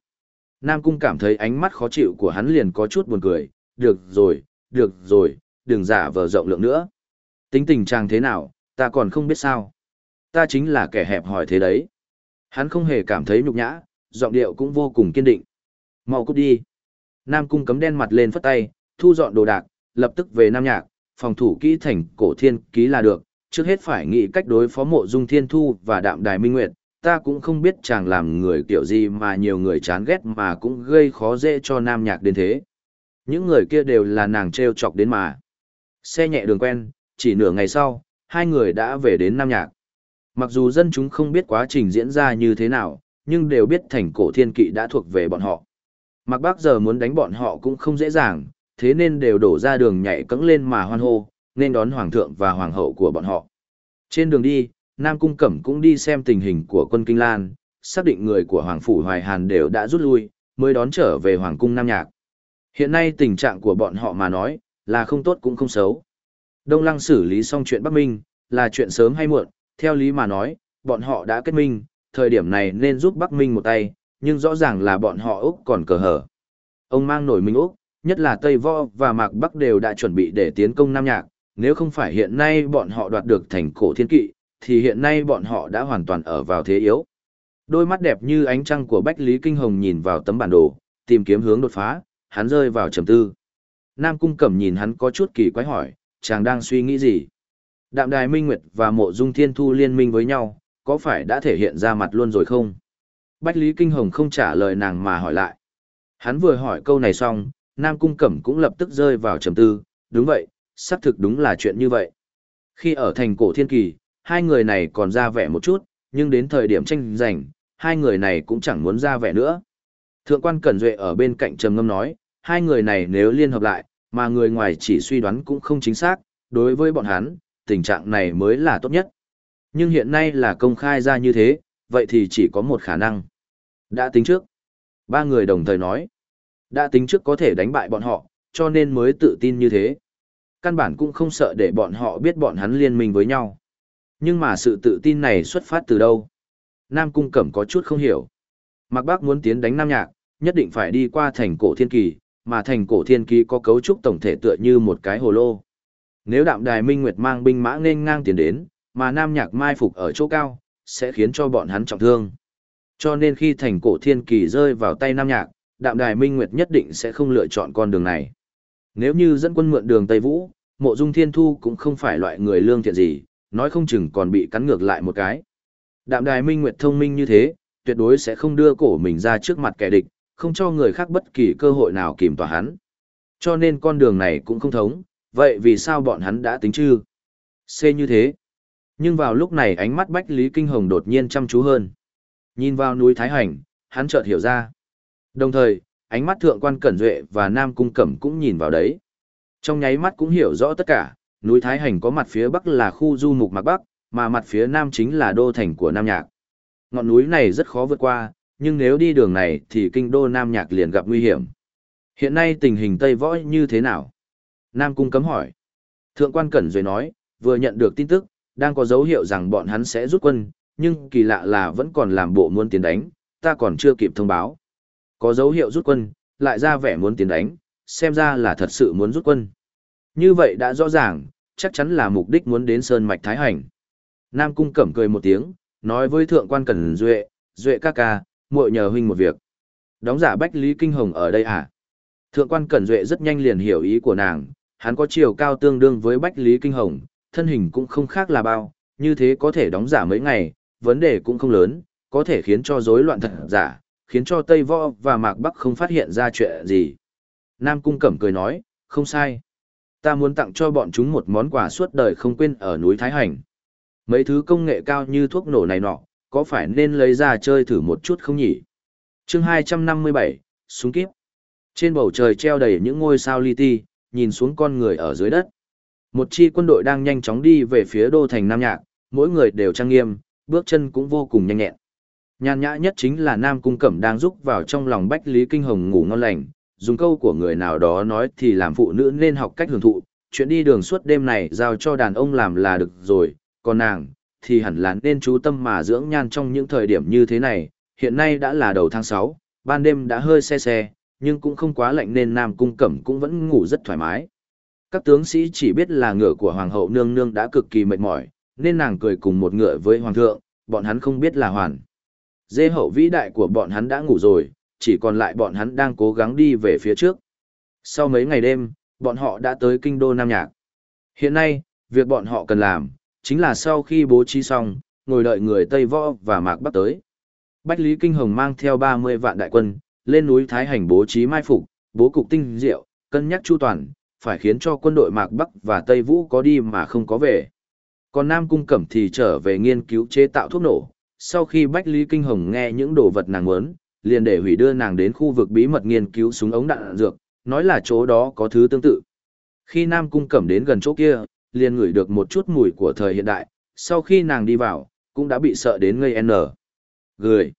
Nam Cung cảm thấy ánh mắt khó chịu của hắn liền có chút buồn cười, được rồi, được rồi, đừng giả vờ rộng lượng nữa. Tính tình chàng thế nào, ta còn không biết sao. Ta chính là kẻ hẹp hỏi thế đấy. Hắn không hề cảm thấy nhục nhã, giọng điệu cũng vô cùng kiên định. Mau cút đi. Nam Cung cấm đen mặt lên phất tay, thu dọn đồ đạc, lập tức về Nam Nhạc, phòng thủ kỹ thành cổ thiên ký là được, trước hết phải nghĩ cách đối phó mộ dung thiên thu và đạm đài minh nguyệt, ta cũng không biết chàng làm người kiểu gì mà nhiều người chán ghét mà cũng gây khó dễ cho nam nhạc đến thế. Những người kia đều là nàng treo chọc đến mà. Xe nhẹ đường quen, chỉ nửa ngày sau, hai người đã về đến nam nhạc. Mặc dù dân chúng không biết quá trình diễn ra như thế nào, nhưng đều biết thành cổ thiên kỵ đã thuộc về bọn họ. Mặc bác giờ muốn đánh bọn họ cũng không dễ dàng, thế nên đều đổ ra đường nhảy cẫng lên mà hoan hô, nên đón hoàng thượng và hoàng hậu của bọn họ. Trên đường đi, Nam Cung Cẩm cũng đi xem tình hình của quân Kinh Lan, xác định người của Hoàng Phủ Hoài Hàn đều đã rút lui, mới đón trở về Hoàng Cung Nam Nhạc. Hiện nay tình trạng của bọn họ mà nói, là không tốt cũng không xấu. Đông Lăng xử lý xong chuyện Bắc Minh, là chuyện sớm hay muộn, theo lý mà nói, bọn họ đã kết minh, thời điểm này nên giúp Bắc Minh một tay, nhưng rõ ràng là bọn họ Úc còn cờ hở. Ông mang nổi mình Úc, nhất là Tây võ và Mạc Bắc đều đã chuẩn bị để tiến công Nam Nhạc, nếu không phải hiện nay bọn họ đoạt được thành cổ thiên kỵ, thì hiện nay bọn họ đã hoàn toàn ở vào thế yếu. Đôi mắt đẹp như ánh trăng của Bách Lý Kinh Hồng nhìn vào tấm bản đồ, tìm kiếm hướng đột phá, hắn rơi vào trầm tư. Nam Cung Cẩm nhìn hắn có chút kỳ quái hỏi, chàng đang suy nghĩ gì? Đạm Đài Minh Nguyệt và Mộ Dung Thiên Thu liên minh với nhau, có phải đã thể hiện ra mặt luôn rồi không? Bách Lý Kinh Hồng không trả lời nàng mà hỏi lại. Hắn vừa hỏi câu này xong, Nam Cung Cẩm cũng lập tức rơi vào trầm tư, đúng vậy, xác thực đúng là chuyện như vậy. Khi ở thành cổ thiên kỳ, hai người này còn ra vẻ một chút, nhưng đến thời điểm tranh giành, hai người này cũng chẳng muốn ra vẻ nữa. Thượng quan Cẩn Duệ ở bên cạnh trầm ngâm nói, hai người này nếu liên hợp lại, mà người ngoài chỉ suy đoán cũng không chính xác, đối với bọn hắn, tình trạng này mới là tốt nhất. Nhưng hiện nay là công khai ra như thế, vậy thì chỉ có một khả năng. Đã tính trước. Ba người đồng thời nói. Đã tính trước có thể đánh bại bọn họ, cho nên mới tự tin như thế. Căn bản cũng không sợ để bọn họ biết bọn hắn liên minh với nhau. Nhưng mà sự tự tin này xuất phát từ đâu? Nam Cung Cẩm có chút không hiểu. Mạc Bác muốn tiến đánh Nam Nhạc, nhất định phải đi qua thành cổ thiên kỳ, mà thành cổ thiên kỳ có cấu trúc tổng thể tựa như một cái hồ lô. Nếu đạm đài Minh Nguyệt mang binh mã nên ngang tiến đến, mà Nam Nhạc mai phục ở chỗ cao, sẽ khiến cho bọn hắn trọng thương. Cho nên khi thành cổ thiên kỳ rơi vào tay Nam Nhạc, đạm đài Minh Nguyệt nhất định sẽ không lựa chọn con đường này. Nếu như dẫn quân mượn đường Tây Vũ, mộ dung thiên thu cũng không phải loại người lương thiện gì, nói không chừng còn bị cắn ngược lại một cái. Đạm đài minh nguyệt thông minh như thế, tuyệt đối sẽ không đưa cổ mình ra trước mặt kẻ địch, không cho người khác bất kỳ cơ hội nào kìm tỏa hắn. Cho nên con đường này cũng không thống, vậy vì sao bọn hắn đã tính chư? C như thế. Nhưng vào lúc này ánh mắt Bách Lý Kinh Hồng đột nhiên chăm chú hơn. Nhìn vào núi Thái Hành, hắn chợt hiểu ra. Đồng thời, ánh mắt thượng quan Cẩn Duệ và Nam Cung Cẩm cũng nhìn vào đấy. Trong nháy mắt cũng hiểu rõ tất cả, núi Thái Hành có mặt phía bắc là khu du mục mạc bắc, mà mặt phía nam chính là đô thành của Nam Nhạc. Ngọn núi này rất khó vượt qua, nhưng nếu đi đường này thì kinh đô Nam Nhạc liền gặp nguy hiểm. Hiện nay tình hình Tây Võ như thế nào? Nam Cung cấm hỏi. Thượng quan Cẩn Duệ nói, vừa nhận được tin tức, đang có dấu hiệu rằng bọn hắn sẽ rút quân, nhưng kỳ lạ là vẫn còn làm bộ muốn tiến đánh, ta còn chưa kịp thông báo. Có dấu hiệu rút quân, lại ra vẻ muốn tiến đánh, xem ra là thật sự muốn rút quân. Như vậy đã rõ ràng, chắc chắn là mục đích muốn đến Sơn Mạch Thái Hành. Nam Cung Cẩm cười một tiếng, nói với Thượng quan Cẩn Duệ, Duệ ca ca, muội nhờ huynh một việc. Đóng giả Bách Lý Kinh Hồng ở đây à? Thượng quan Cẩn Duệ rất nhanh liền hiểu ý của nàng, hắn có chiều cao tương đương với Bách Lý Kinh Hồng, thân hình cũng không khác là bao, như thế có thể đóng giả mấy ngày, vấn đề cũng không lớn, có thể khiến cho rối loạn thật giả, khiến cho Tây Võ và Mạc Bắc không phát hiện ra chuyện gì. Nam Cung Cẩm cười nói, không sai. Ta muốn tặng cho bọn chúng một món quà suốt đời không quên ở núi Thái Hành. Mấy thứ công nghệ cao như thuốc nổ này nọ, có phải nên lấy ra chơi thử một chút không nhỉ? chương 257, súng kíp. Trên bầu trời treo đầy những ngôi sao li ti, nhìn xuống con người ở dưới đất. Một chi quân đội đang nhanh chóng đi về phía đô thành Nam Nhạc, mỗi người đều trang nghiêm, bước chân cũng vô cùng nhanh nhẹn. Nhàn nhã nhất chính là Nam Cung Cẩm đang rúc vào trong lòng Bách Lý Kinh Hồng ngủ ngon lành, dùng câu của người nào đó nói thì làm phụ nữ nên học cách hưởng thụ, chuyện đi đường suốt đêm này giao cho đàn ông làm là được rồi, còn nàng, thì hẳn là nên chú tâm mà dưỡng nhan trong những thời điểm như thế này, hiện nay đã là đầu tháng 6, ban đêm đã hơi xe xe, nhưng cũng không quá lạnh nên Nam Cung Cẩm cũng vẫn ngủ rất thoải mái. Các tướng sĩ chỉ biết là ngựa của Hoàng hậu nương nương đã cực kỳ mệt mỏi, nên nàng cười cùng một ngựa với Hoàng thượng, bọn hắn không biết là hoàn. Dê hậu vĩ đại của bọn hắn đã ngủ rồi, chỉ còn lại bọn hắn đang cố gắng đi về phía trước. Sau mấy ngày đêm, bọn họ đã tới kinh đô Nam Nhạc. Hiện nay, việc bọn họ cần làm, chính là sau khi bố trí xong, ngồi đợi người Tây Võ và Mạc Bắc tới. Bách Lý Kinh Hồng mang theo 30 vạn đại quân, lên núi Thái Hành bố trí mai phục, bố cục tinh diệu, cân nhắc chu toàn, phải khiến cho quân đội Mạc Bắc và Tây Vũ có đi mà không có về. Còn Nam Cung Cẩm thì trở về nghiên cứu chế tạo thuốc nổ. Sau khi Bách Lý Kinh Hồng nghe những đồ vật nàng muốn, liền để hủy đưa nàng đến khu vực bí mật nghiên cứu súng ống đạn dược, nói là chỗ đó có thứ tương tự. Khi Nam Cung Cẩm đến gần chỗ kia, liền ngửi được một chút mùi của thời hiện đại, sau khi nàng đi vào, cũng đã bị sợ đến ngây n. Gửi.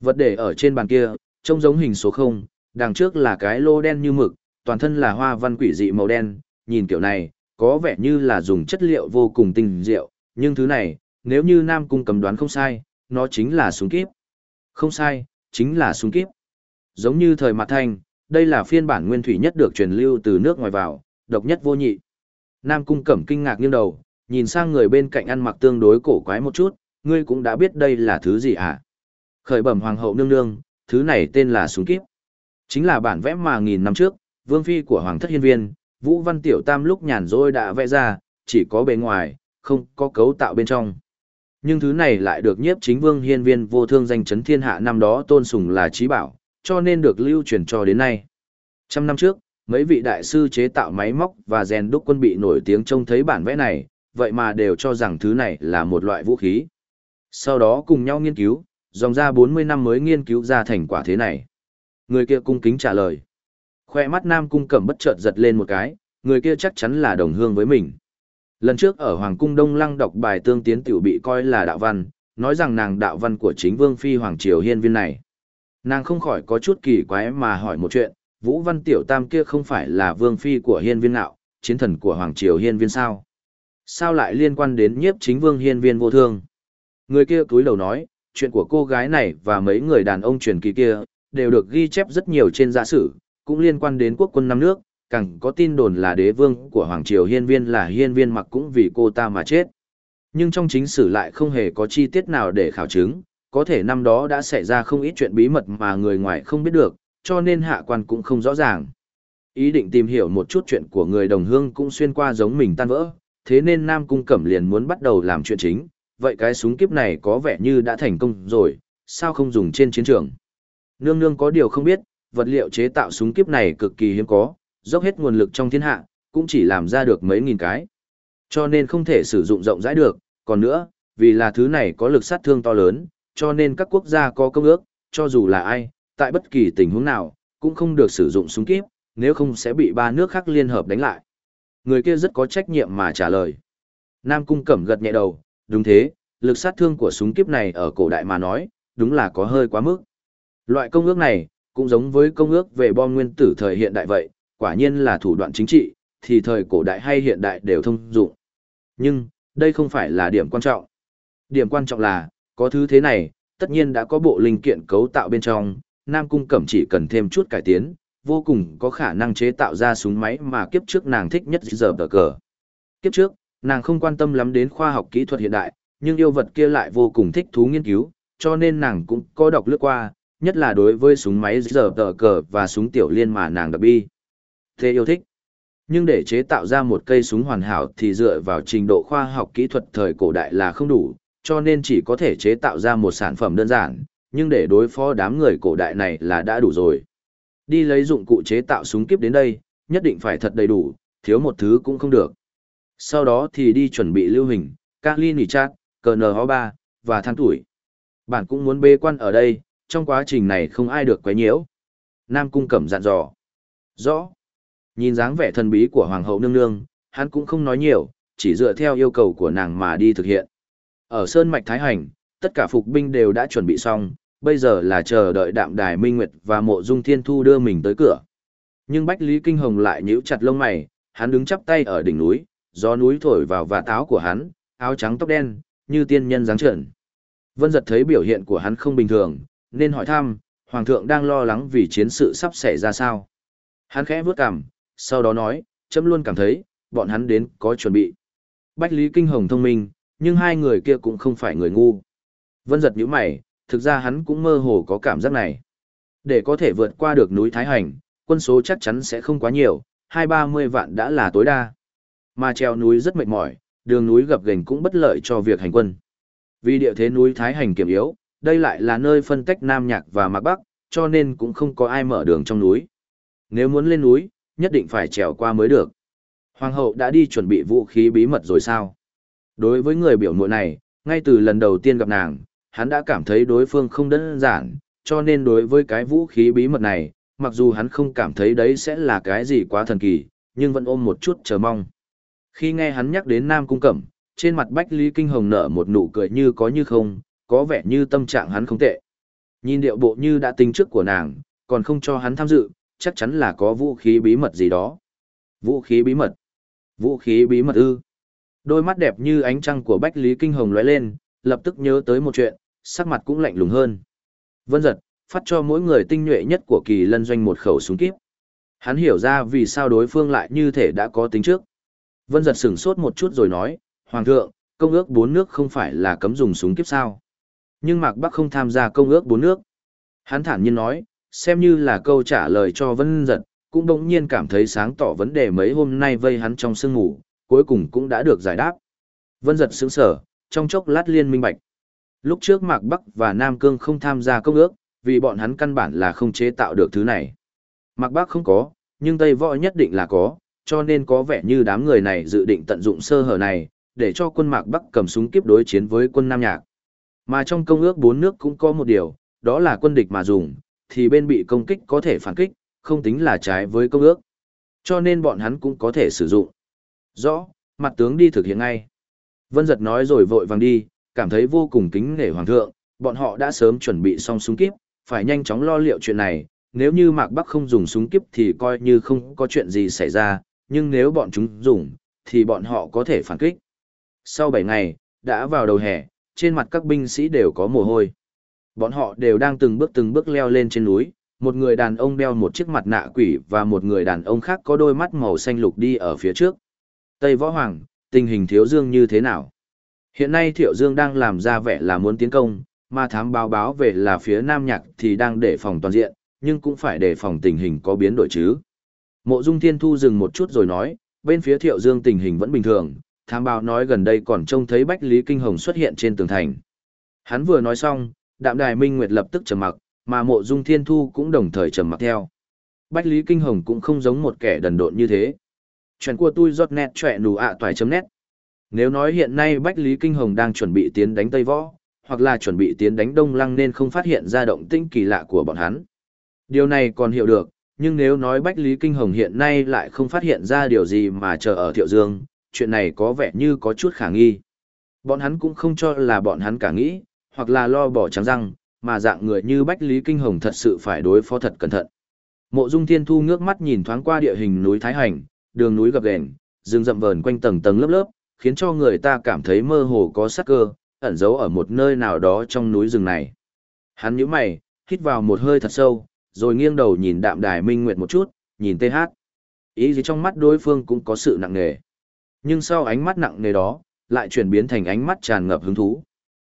Vật để ở trên bàn kia, trông giống hình số 0, đằng trước là cái lô đen như mực, toàn thân là hoa văn quỷ dị màu đen, nhìn kiểu này, có vẻ như là dùng chất liệu vô cùng tinh diệu, nhưng thứ này, nếu như Nam Cung cầm đoán không sai, nó chính là súng kíp. Không sai, chính là súng kíp. Giống như thời mặt thanh, đây là phiên bản nguyên thủy nhất được truyền lưu từ nước ngoài vào, độc nhất vô nhị. Nam Cung Cẩm kinh ngạc nghiêng đầu, nhìn sang người bên cạnh ăn mặc tương đối cổ quái một chút, ngươi cũng đã biết đây là thứ gì hả? Khởi bẩm hoàng hậu nương nương, thứ này tên là súng kíp. Chính là bản vẽ mà nghìn năm trước, vương phi của hoàng thất hiên viên, Vũ Văn Tiểu Tam lúc nhàn rỗi đã vẽ ra, chỉ có bề ngoài, không có cấu tạo bên trong. Nhưng thứ này lại được nhiếp chính vương hiên viên vô thương danh chấn thiên hạ năm đó tôn sùng là trí bảo, cho nên được lưu truyền cho đến nay. Trăm năm trước, mấy vị đại sư chế tạo máy móc và rèn đúc quân bị nổi tiếng trông thấy bản vẽ này, vậy mà đều cho rằng thứ này là một loại vũ khí. Sau đó cùng nhau nghiên cứu, dòng ra 40 năm mới nghiên cứu ra thành quả thế này. Người kia cung kính trả lời. Khoe mắt Nam Cung Cẩm bất chợt giật lên một cái, người kia chắc chắn là đồng hương với mình. Lần trước ở Hoàng Cung Đông Lăng đọc bài tương tiến tiểu bị coi là đạo văn, nói rằng nàng đạo văn của chính Vương Phi Hoàng Triều Hiên Viên này. Nàng không khỏi có chút kỳ quái mà hỏi một chuyện, Vũ Văn Tiểu Tam kia không phải là Vương Phi của Hiên Viên nạo, chiến thần của Hoàng Triều Hiên Viên sao? Sao lại liên quan đến nhiếp chính Vương Hiên Viên vô thương? Người kia túi đầu nói, chuyện của cô gái này và mấy người đàn ông truyền kỳ kia, đều được ghi chép rất nhiều trên giả sử, cũng liên quan đến quốc quân năm nước, càng có tin đồn là đế vương của Hoàng Triều Hiên Viên là Hiên Viên mặc cũng vì cô ta mà chết. Nhưng trong chính sử lại không hề có chi tiết nào để khảo chứng, có thể năm đó đã xảy ra không ít chuyện bí mật mà người ngoài không biết được, cho nên hạ quan cũng không rõ ràng. Ý định tìm hiểu một chút chuyện của người đồng hương cũng xuyên qua giống mình tan vỡ, thế nên Nam Cung Cẩm liền muốn bắt đầu làm chuyện chính, vậy cái súng kiếp này có vẻ như đã thành công rồi, sao không dùng trên chiến trường. Nương nương có điều không biết, vật liệu chế tạo súng kiếp này cực kỳ hiếm có, dốc hết nguồn lực trong thiên hạ, cũng chỉ làm ra được mấy nghìn cái. Cho nên không thể sử dụng rộng rãi được, còn nữa, vì là thứ này có lực sát thương to lớn, cho nên các quốc gia có công ước, cho dù là ai, tại bất kỳ tình huống nào, cũng không được sử dụng súng kíp, nếu không sẽ bị ba nước khác liên hợp đánh lại. Người kia rất có trách nhiệm mà trả lời. Nam Cung Cẩm gật nhẹ đầu, đúng thế, lực sát thương của súng kiếp này ở cổ đại mà nói, đúng là có hơi quá mức. Loại công ước này, cũng giống với công ước về bom nguyên tử thời hiện đại vậy, quả nhiên là thủ đoạn chính trị, thì thời cổ đại hay hiện đại đều thông dụng. Nhưng, đây không phải là điểm quan trọng. Điểm quan trọng là, có thứ thế này, tất nhiên đã có bộ linh kiện cấu tạo bên trong, Nam Cung Cẩm chỉ cần thêm chút cải tiến, vô cùng có khả năng chế tạo ra súng máy mà kiếp trước nàng thích nhất giờ tờ cờ. Kiếp trước, nàng không quan tâm lắm đến khoa học kỹ thuật hiện đại, nhưng yêu vật kia lại vô cùng thích thú nghiên cứu, cho nên nàng cũng có đọc lướt qua, nhất là đối với súng máy giờ tờ cờ và súng tiểu liên mà nàng đặc bi. Thế yêu thích. Nhưng để chế tạo ra một cây súng hoàn hảo thì dựa vào trình độ khoa học kỹ thuật thời cổ đại là không đủ, cho nên chỉ có thể chế tạo ra một sản phẩm đơn giản, nhưng để đối phó đám người cổ đại này là đã đủ rồi. Đi lấy dụng cụ chế tạo súng kiếp đến đây, nhất định phải thật đầy đủ, thiếu một thứ cũng không được. Sau đó thì đi chuẩn bị lưu hình, Kali Nichat, CNO3, và than tuổi. Bạn cũng muốn bê quan ở đây, trong quá trình này không ai được quấy nhiễu. Nam Cung Cẩm dặn dò. Rõ. Nhìn dáng vẻ thần bí của Hoàng hậu nương nương, hắn cũng không nói nhiều, chỉ dựa theo yêu cầu của nàng mà đi thực hiện. Ở Sơn Mạch Thái Hành, tất cả phục binh đều đã chuẩn bị xong, bây giờ là chờ đợi đạm đài Minh Nguyệt và mộ dung thiên thu đưa mình tới cửa. Nhưng Bách Lý Kinh Hồng lại nhíu chặt lông mày, hắn đứng chắp tay ở đỉnh núi, gió núi thổi vào và táo của hắn, áo trắng tóc đen, như tiên nhân dáng trợn. Vân giật thấy biểu hiện của hắn không bình thường, nên hỏi thăm, Hoàng thượng đang lo lắng vì chiến sự sắp xảy ra sao. Hắn khẽ vướt cằm, sau đó nói, chấm luôn cảm thấy, bọn hắn đến có chuẩn bị. Bách Lý Kinh Hồng thông minh, nhưng hai người kia cũng không phải người ngu. Vân giật nhíu mày, thực ra hắn cũng mơ hồ có cảm giác này. Để có thể vượt qua được núi Thái Hành, quân số chắc chắn sẽ không quá nhiều, hai ba mươi vạn đã là tối đa. Mà treo núi rất mệt mỏi, đường núi gập ghềnh cũng bất lợi cho việc hành quân. Vì địa thế núi Thái Hành kiểm yếu, đây lại là nơi phân tách Nam Nhạc và Mạc Bắc, cho nên cũng không có ai mở đường trong núi. Nếu muốn lên núi, nhất định phải trèo qua mới được. Hoàng hậu đã đi chuẩn bị vũ khí bí mật rồi sao? Đối với người biểu muội này, ngay từ lần đầu tiên gặp nàng, hắn đã cảm thấy đối phương không đơn giản, cho nên đối với cái vũ khí bí mật này, mặc dù hắn không cảm thấy đấy sẽ là cái gì quá thần kỳ, nhưng vẫn ôm một chút chờ mong. Khi nghe hắn nhắc đến Nam Cung Cẩm, trên mặt Bách Lý Kinh Hồng nở một nụ cười như có như không, có vẻ như tâm trạng hắn không tệ. Nhìn điệu bộ như đã tính trước của nàng, còn không cho hắn tham dự, chắc chắn là có vũ khí bí mật gì đó. Vũ khí bí mật? Vũ khí bí mật ư? Đôi mắt đẹp như ánh trăng của Bách Lý Kinh Hồng lóe lên, lập tức nhớ tới một chuyện, sắc mặt cũng lạnh lùng hơn. Vân giật, phát cho mỗi người tinh nhuệ nhất của kỳ lân doanh một khẩu súng kíp. Hắn hiểu ra vì sao đối phương lại như thể đã có tính trước. Vân giật sửng sốt một chút rồi nói, Hoàng thượng, công ước bốn nước không phải là cấm dùng súng kíp sao. Nhưng Mạc Bắc không tham gia công ước bốn nước. Hắn thản nhiên nói, xem như là câu trả lời cho Vân giật, cũng bỗng nhiên cảm thấy sáng tỏ vấn đề mấy hôm nay vây hắn trong sương ngủ, cuối cùng cũng đã được giải đáp. Vân giật sững sở, trong chốc lát liên minh bạch. Lúc trước Mạc Bắc và Nam Cương không tham gia công ước, vì bọn hắn căn bản là không chế tạo được thứ này. Mạc Bắc không có, nhưng Tây Võ nhất định là có, cho nên có vẻ như đám người này dự định tận dụng sơ hở này, để cho quân Mạc Bắc cầm súng kiếp đối chiến với quân Nam Nhạc. Mà trong công ước bốn nước cũng có một điều, đó là quân địch mà dùng, thì bên bị công kích có thể phản kích, không tính là trái với công ước. Cho nên bọn hắn cũng có thể sử dụng. Rõ, mặt tướng đi thực hiện ngay. Vân giật nói rồi vội vàng đi, cảm thấy vô cùng kính nể hoàng thượng, bọn họ đã sớm chuẩn bị xong súng kíp, phải nhanh chóng lo liệu chuyện này, nếu như Mạc Bắc không dùng súng kíp thì coi như không có chuyện gì xảy ra, nhưng nếu bọn chúng dùng, thì bọn họ có thể phản kích. Sau 7 ngày, đã vào đầu hè, trên mặt các binh sĩ đều có mồ hôi. Bọn họ đều đang từng bước từng bước leo lên trên núi, một người đàn ông đeo một chiếc mặt nạ quỷ và một người đàn ông khác có đôi mắt màu xanh lục đi ở phía trước. Tây Võ Hoàng, tình hình Thiếu Dương như thế nào? Hiện nay Thiệu Dương đang làm ra vẻ là muốn tiến công, mà thám báo báo về là phía Nam Nhạc thì đang đề phòng toàn diện, nhưng cũng phải đề phòng tình hình có biến đổi chứ. Mộ Dung Thiên Thu dừng một chút rồi nói, bên phía Thiệu Dương tình hình vẫn bình thường, tham bào nói gần đây còn trông thấy Bách Lý Kinh Hồng xuất hiện trên tường thành. Hắn vừa nói xong, Đạm Đài Minh Nguyệt lập tức trầm mặc, mà Mộ Dung Thiên Thu cũng đồng thời trầm mặc theo. Bách Lý Kinh Hồng cũng không giống một kẻ đần độn như thế. Chuyện của tôi giọt nét trẻ nù ạ toài chấm nét. Nếu nói hiện nay Bách Lý Kinh Hồng đang chuẩn bị tiến đánh Tây Võ, hoặc là chuẩn bị tiến đánh Đông Lăng nên không phát hiện ra động tĩnh kỳ lạ của bọn hắn. Điều này còn hiểu được, nhưng nếu nói Bách Lý Kinh Hồng hiện nay lại không phát hiện ra điều gì mà chờ ở Thiệu Dương, chuyện này có vẻ như có chút khả nghi. Bọn hắn cũng không cho là bọn hắn cả nghĩ, hoặc là lo bỏ trắng răng, mà dạng người như Bách Lý Kinh Hồng thật sự phải đối phó thật cẩn thận. Mộ Dung Thiên Thu ngước mắt nhìn thoáng qua địa hình núi Thái Hành, đường núi gập ghềnh, rừng rậm vờn quanh tầng tầng lớp lớp, khiến cho người ta cảm thấy mơ hồ có sắc cơ, ẩn giấu ở một nơi nào đó trong núi rừng này. Hắn nhíu mày, hít vào một hơi thật sâu, rồi nghiêng đầu nhìn đạm đài minh nguyệt một chút, nhìn TH. Ý gì trong mắt đối phương cũng có sự nặng nề. Nhưng sau ánh mắt nặng nề đó, lại chuyển biến thành ánh mắt tràn ngập hứng thú.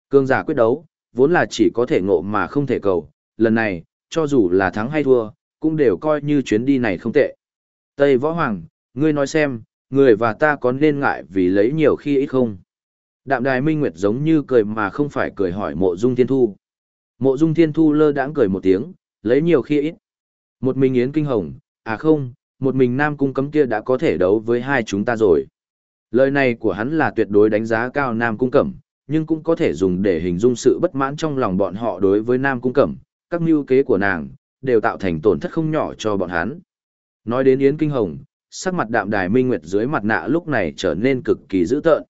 Cương giả quyết đấu, vốn là chỉ có thể ngộ mà không thể cầu, lần này, cho dù là thắng hay thua, cũng đều coi như chuyến đi này không tệ. Tây Võ Hoàng, ngươi nói xem, người và ta có nên ngại vì lấy nhiều khi ít không? Đạm đài minh nguyệt giống như cười mà không phải cười hỏi mộ dung thiên thu. Mộ dung thiên thu lơ đãng cười một tiếng, lấy nhiều khi ít. Một mình yến kinh hồng, à không, một mình nam cung cấm kia đã có thể đấu với hai chúng ta rồi. Lời này của hắn là tuyệt đối đánh giá cao nam cung cẩm, nhưng cũng có thể dùng để hình dung sự bất mãn trong lòng bọn họ đối với nam cung cẩm, các mưu kế của nàng, đều tạo thành tổn thất không nhỏ cho bọn hắn. Nói đến Yến Kinh Hồng, sắc mặt đạm đài minh nguyệt dưới mặt nạ lúc này trở nên cực kỳ dữ tợn.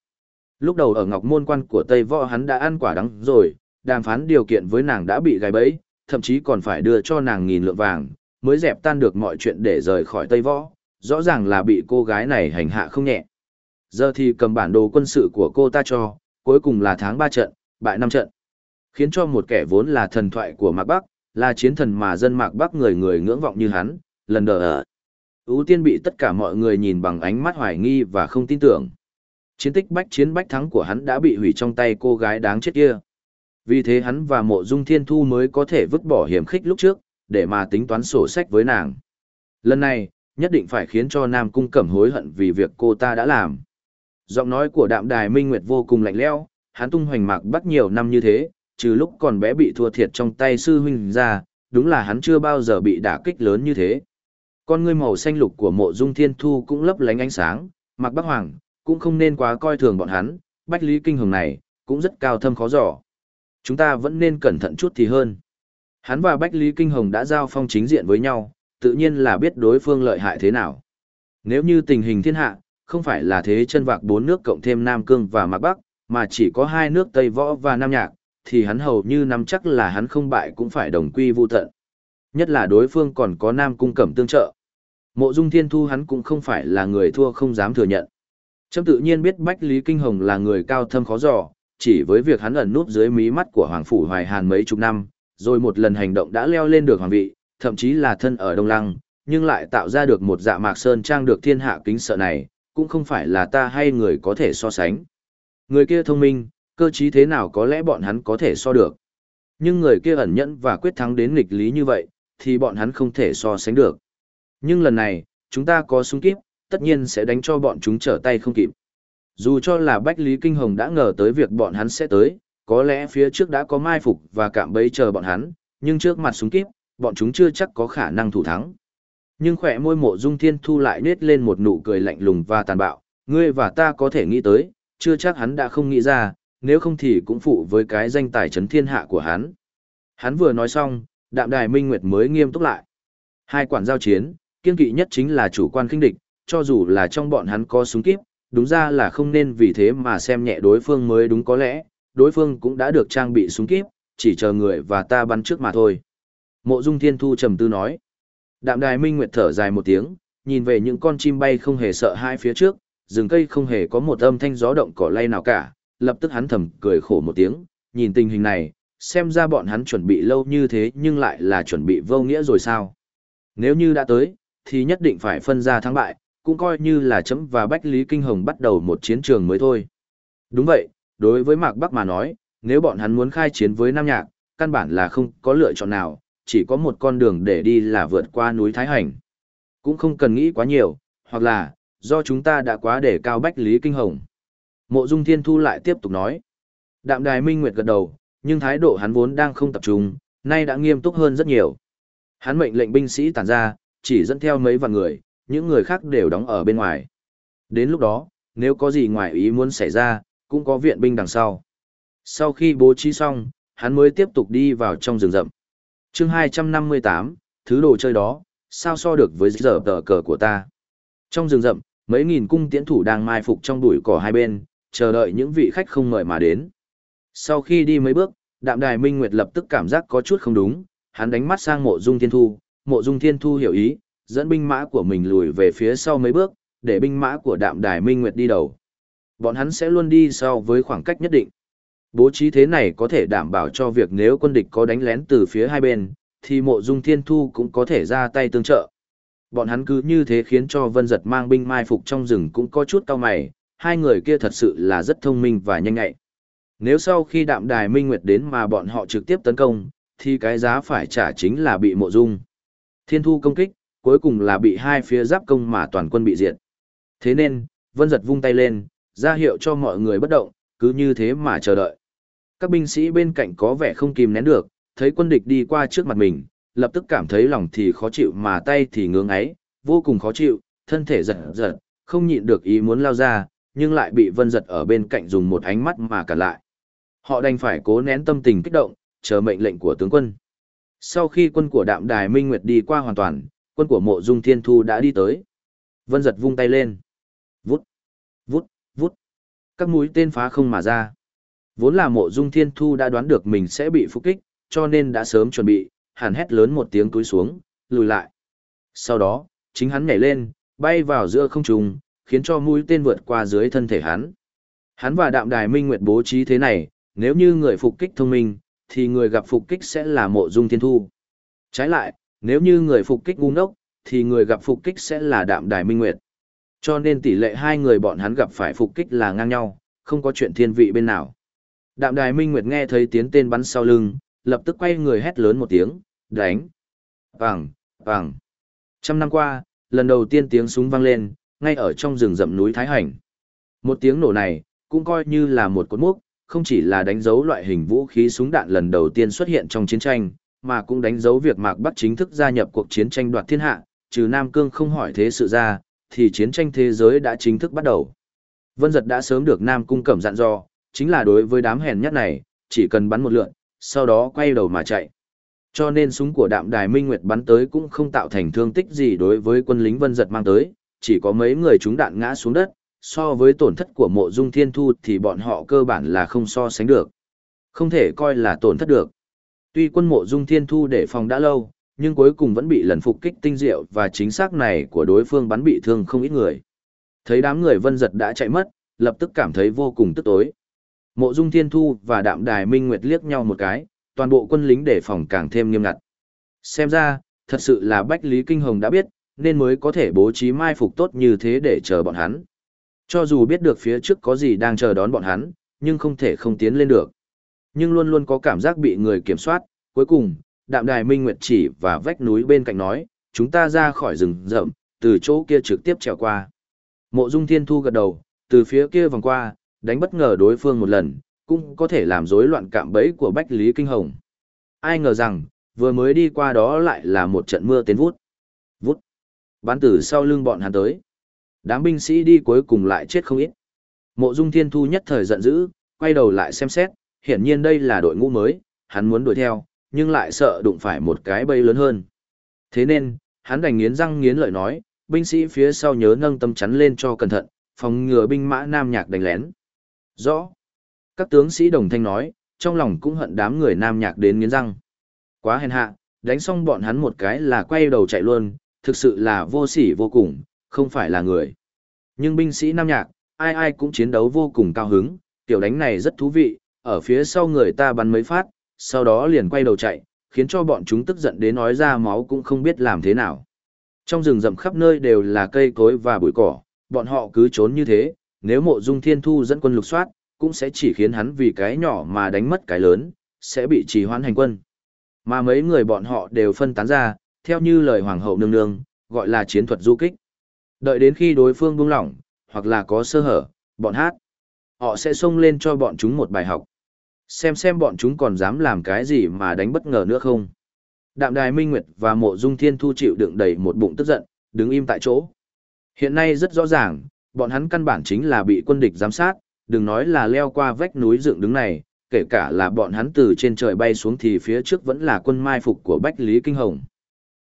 Lúc đầu ở ngọc môn quan của Tây Võ hắn đã ăn quả đắng rồi, đàm phán điều kiện với nàng đã bị gài bẫy, thậm chí còn phải đưa cho nàng nghìn lượng vàng, mới dẹp tan được mọi chuyện để rời khỏi Tây Võ, rõ ràng là bị cô gái này hành hạ không nhẹ. Giờ thì cầm bản đồ quân sự của cô ta cho, cuối cùng là tháng 3 trận, bại 5 trận. Khiến cho một kẻ vốn là thần thoại của Mạc Bắc, là chiến thần mà dân mạc bắc người người ngưỡng vọng như hắn, lần đờ ở. Ú tiên bị tất cả mọi người nhìn bằng ánh mắt hoài nghi và không tin tưởng. Chiến tích bách chiến bách thắng của hắn đã bị hủy trong tay cô gái đáng chết kia. Vì thế hắn và mộ dung thiên thu mới có thể vứt bỏ hiểm khích lúc trước, để mà tính toán sổ sách với nàng. Lần này, nhất định phải khiến cho Nam Cung Cẩm hối hận vì việc cô ta đã làm. Giọng nói của đạm đài Minh Nguyệt vô cùng lạnh lẽo, hắn tung hoành mạc bắt nhiều năm như thế, trừ lúc còn bé bị thua thiệt trong tay sư huynh ra, đúng là hắn chưa bao giờ bị đả kích lớn như thế. Con ngươi màu xanh lục của mộ dung thiên thu cũng lấp lánh ánh sáng, mạc bắc hoàng, cũng không nên quá coi thường bọn hắn, bách lý kinh hồng này, cũng rất cao thâm khó dò. Chúng ta vẫn nên cẩn thận chút thì hơn. Hắn và Bách Lý Kinh Hồng đã giao phong chính diện với nhau, tự nhiên là biết đối phương lợi hại thế nào. Nếu như tình hình thiên hạ, không phải là thế chân vạc bốn nước cộng thêm Nam Cương và Mạc Bắc, mà chỉ có hai nước Tây Võ và Nam Nhạc, thì hắn hầu như nắm chắc là hắn không bại cũng phải đồng quy vu tận. Nhất là đối phương còn có Nam Cung Cẩm tương trợ. Mộ Dung Thiên Thu hắn cũng không phải là người thua không dám thừa nhận. Trâm tự nhiên biết Bách Lý Kinh Hồng là người cao thâm khó dò, chỉ với việc hắn ẩn núp dưới mí mắt của Hoàng Phủ Hoài Hàn mấy chục năm, rồi một lần hành động đã leo lên được hoàng vị, thậm chí là thân ở Đông Lăng, nhưng lại tạo ra được một dạ mạc sơn trang được thiên hạ kính sợ này, cũng không phải là ta hay người có thể so sánh. Người kia thông minh, cơ trí thế nào có lẽ bọn hắn có thể so được. Nhưng người kia ẩn nhẫn và quyết thắng đến nghịch lý như vậy, thì bọn hắn không thể so sánh được. Nhưng lần này, chúng ta có súng kíp, tất nhiên sẽ đánh cho bọn chúng trở tay không kịp. Dù cho là Bách Lý Kinh Hồng đã ngờ tới việc bọn hắn sẽ tới, có lẽ phía trước đã có mai phục và cạm bẫy chờ bọn hắn, nhưng trước mặt súng kíp, bọn chúng chưa chắc có khả năng thủ thắng. Nhưng khỏe môi mộ dung thiên thu lại nết lên một nụ cười lạnh lùng và tàn bạo, ngươi và ta có thể nghĩ tới, chưa chắc hắn đã không nghĩ ra, nếu không thì cũng phụ với cái danh tài trấn thiên hạ của hắn. Hắn vừa nói xong, đạm đài minh nguyệt mới nghiêm túc lại. Hai quản giao chiến, kiên kỵ nhất chính là chủ quan kinh địch, cho dù là trong bọn hắn có súng kíp, đúng ra là không nên vì thế mà xem nhẹ đối phương mới đúng có lẽ, đối phương cũng đã được trang bị súng kíp, chỉ chờ người và ta bắn trước mà thôi. Mộ Dung Thiên Thu trầm tư nói. Đạm Đài Minh Nguyệt thở dài một tiếng, nhìn về những con chim bay không hề sợ hai phía trước, rừng cây không hề có một âm thanh gió động cỏ lay nào cả, lập tức hắn thầm cười khổ một tiếng, nhìn tình hình này, xem ra bọn hắn chuẩn bị lâu như thế nhưng lại là chuẩn bị vô nghĩa rồi sao. Nếu như đã tới, thì nhất định phải phân ra thắng bại, cũng coi như là chấm và Bách Lý Kinh Hồng bắt đầu một chiến trường mới thôi. Đúng vậy, đối với Mạc Bắc mà nói, nếu bọn hắn muốn khai chiến với Nam Nhạc, căn bản là không có lựa chọn nào, chỉ có một con đường để đi là vượt qua núi Thái Hành. Cũng không cần nghĩ quá nhiều, hoặc là, do chúng ta đã quá để cao Bách Lý Kinh Hồng. Mộ Dung Thiên Thu lại tiếp tục nói. Đạm Đài Minh Nguyệt gật đầu, nhưng thái độ hắn vốn đang không tập trung, nay đã nghiêm túc hơn rất nhiều. Hắn mệnh lệnh binh sĩ tản ra, chỉ dẫn theo mấy vạn người, những người khác đều đóng ở bên ngoài. Đến lúc đó, nếu có gì ngoài ý muốn xảy ra, cũng có viện binh đằng sau. Sau khi bố trí xong, hắn mới tiếp tục đi vào trong rừng rậm chương 258, thứ đồ chơi đó, sao so được với giờ tờ cờ của ta. Trong rừng rậm, mấy nghìn cung tiễn thủ đang mai phục trong bụi cỏ hai bên, chờ đợi những vị khách không mời mà đến. Sau khi đi mấy bước, đạm đài Minh Nguyệt lập tức cảm giác có chút không đúng, hắn đánh mắt sang mộ dung thiên thu, mộ dung thiên thu hiểu ý, dẫn binh mã của mình lùi về phía sau mấy bước, để binh mã của đạm đài Minh Nguyệt đi đầu. Bọn hắn sẽ luôn đi sau với khoảng cách nhất định. Bố trí thế này có thể đảm bảo cho việc nếu quân địch có đánh lén từ phía hai bên, thì mộ dung thiên thu cũng có thể ra tay tương trợ. Bọn hắn cứ như thế khiến cho vân giật mang binh mai phục trong rừng cũng có chút cao mày, hai người kia thật sự là rất thông minh và nhanh nhạy. Nếu sau khi đạm đài minh nguyệt đến mà bọn họ trực tiếp tấn công, thì cái giá phải trả chính là bị mộ dung. Thiên thu công kích, cuối cùng là bị hai phía giáp công mà toàn quân bị diệt. Thế nên, vân giật vung tay lên, ra hiệu cho mọi người bất động, cứ như thế mà chờ đợi. Các binh sĩ bên cạnh có vẻ không kìm nén được, thấy quân địch đi qua trước mặt mình, lập tức cảm thấy lòng thì khó chịu mà tay thì ngưỡng ấy, vô cùng khó chịu, thân thể giật giật, không nhịn được ý muốn lao ra, nhưng lại bị vân giật ở bên cạnh dùng một ánh mắt mà cản lại. Họ đành phải cố nén tâm tình kích động, chờ mệnh lệnh của tướng quân. Sau khi quân của đạm đài Minh Nguyệt đi qua hoàn toàn, quân của mộ dung thiên thu đã đi tới. Vân giật vung tay lên. Vút, vút, vút. Các mũi tên phá không mà ra. Vốn là mộ dung thiên thu đã đoán được mình sẽ bị phục kích, cho nên đã sớm chuẩn bị, hàn hét lớn một tiếng túi xuống, lùi lại. Sau đó, chính hắn nhảy lên, bay vào giữa không trung, khiến cho mũi tên vượt qua dưới thân thể hắn. Hắn và đạm đài minh nguyệt bố trí thế này, nếu như người phục kích thông minh, thì người gặp phục kích sẽ là mộ dung thiên thu. Trái lại, nếu như người phục kích ngu ngốc, thì người gặp phục kích sẽ là đạm đài minh nguyệt. Cho nên tỷ lệ hai người bọn hắn gặp phải phục kích là ngang nhau, không có chuyện thiên vị bên nào. Đạm đài minh nguyệt nghe thấy tiếng tên bắn sau lưng, lập tức quay người hét lớn một tiếng, đánh. Vàng, vàng. Trăm năm qua, lần đầu tiên tiếng súng vang lên, ngay ở trong rừng rậm núi Thái Hành. Một tiếng nổ này, cũng coi như là một cột mốc, không chỉ là đánh dấu loại hình vũ khí súng đạn lần đầu tiên xuất hiện trong chiến tranh, mà cũng đánh dấu việc Mạc Bắc chính thức gia nhập cuộc chiến tranh đoạt thiên hạ, trừ Nam Cương không hỏi thế sự ra, thì chiến tranh thế giới đã chính thức bắt đầu. Vân Giật đã sớm được Nam Cung Cẩm dặn dò, chính là đối với đám hèn nhát này, chỉ cần bắn một lượn, sau đó quay đầu mà chạy. Cho nên súng của đạm đài Minh Nguyệt bắn tới cũng không tạo thành thương tích gì đối với quân lính Vân Giật mang tới, chỉ có mấy người chúng đạn ngã xuống đất, so với tổn thất của mộ dung thiên thu thì bọn họ cơ bản là không so sánh được. Không thể coi là tổn thất được. Tuy quân mộ dung thiên thu để phòng đã lâu, nhưng cuối cùng vẫn bị lần phục kích tinh diệu và chính xác này của đối phương bắn bị thương không ít người. Thấy đám người vân giật đã chạy mất, lập tức cảm thấy vô cùng tức tối. Mộ dung thiên thu và đạm đài minh nguyệt liếc nhau một cái, toàn bộ quân lính để phòng càng thêm nghiêm ngặt. Xem ra, thật sự là Bách Lý Kinh Hồng đã biết, nên mới có thể bố trí mai phục tốt như thế để chờ bọn hắn. Cho dù biết được phía trước có gì đang chờ đón bọn hắn, nhưng không thể không tiến lên được. Nhưng luôn luôn có cảm giác bị người kiểm soát, cuối cùng, đạm đài minh nguyệt chỉ và vách núi bên cạnh nói, chúng ta ra khỏi rừng rậm, từ chỗ kia trực tiếp trèo qua. Mộ dung thiên thu gật đầu, từ phía kia vòng qua, đánh bất ngờ đối phương một lần, cũng có thể làm rối loạn cạm bẫy của Bách Lý Kinh Hồng. Ai ngờ rằng, vừa mới đi qua đó lại là một trận mưa tên vút. Vút. Bắn tử sau lưng bọn hắn tới. Đám binh sĩ đi cuối cùng lại chết không ít. Mộ Dung Thiên Thu nhất thời giận dữ, quay đầu lại xem xét, hiển nhiên đây là đội ngũ mới, hắn muốn đuổi theo, nhưng lại sợ đụng phải một cái bầy lớn hơn. Thế nên, hắn đành nghiến răng nghiến lợi nói, binh sĩ phía sau nhớ nâng tâm chắn lên cho cẩn thận, phòng ngừa binh mã Nam Nhạc đánh lén. Rõ. Các tướng sĩ đồng thanh nói, trong lòng cũng hận đám người Nam Nhạc đến nghiến răng. Quá hèn hạ, đánh xong bọn hắn một cái là quay đầu chạy luôn, thực sự là vô sỉ vô cùng, không phải là người. Nhưng binh sĩ Nam Nhạc, ai ai cũng chiến đấu vô cùng cao hứng, tiểu đánh này rất thú vị, ở phía sau người ta bắn mấy phát, sau đó liền quay đầu chạy, khiến cho bọn chúng tức giận đến nói ra máu cũng không biết làm thế nào. Trong rừng rậm khắp nơi đều là cây cối và bụi cỏ, bọn họ cứ trốn như thế, nếu mộ dung thiên thu dẫn quân lục soát, cũng sẽ chỉ khiến hắn vì cái nhỏ mà đánh mất cái lớn, sẽ bị trì hoãn hành quân. Mà mấy người bọn họ đều phân tán ra, theo như lời hoàng hậu nương nương, gọi là chiến thuật du kích. Đợi đến khi đối phương buông lỏng, hoặc là có sơ hở, bọn hát. Họ sẽ xông lên cho bọn chúng một bài học. Xem xem bọn chúng còn dám làm cái gì mà đánh bất ngờ nữa không. Đạm đài Minh Nguyệt và mộ dung thiên thu chịu đựng đầy một bụng tức giận, đứng im tại chỗ. Hiện nay rất rõ ràng, bọn hắn căn bản chính là bị quân địch giám sát, đừng nói là leo qua vách núi dựng đứng này, kể cả là bọn hắn từ trên trời bay xuống thì phía trước vẫn là quân mai phục của Bách Lý Kinh Hồng.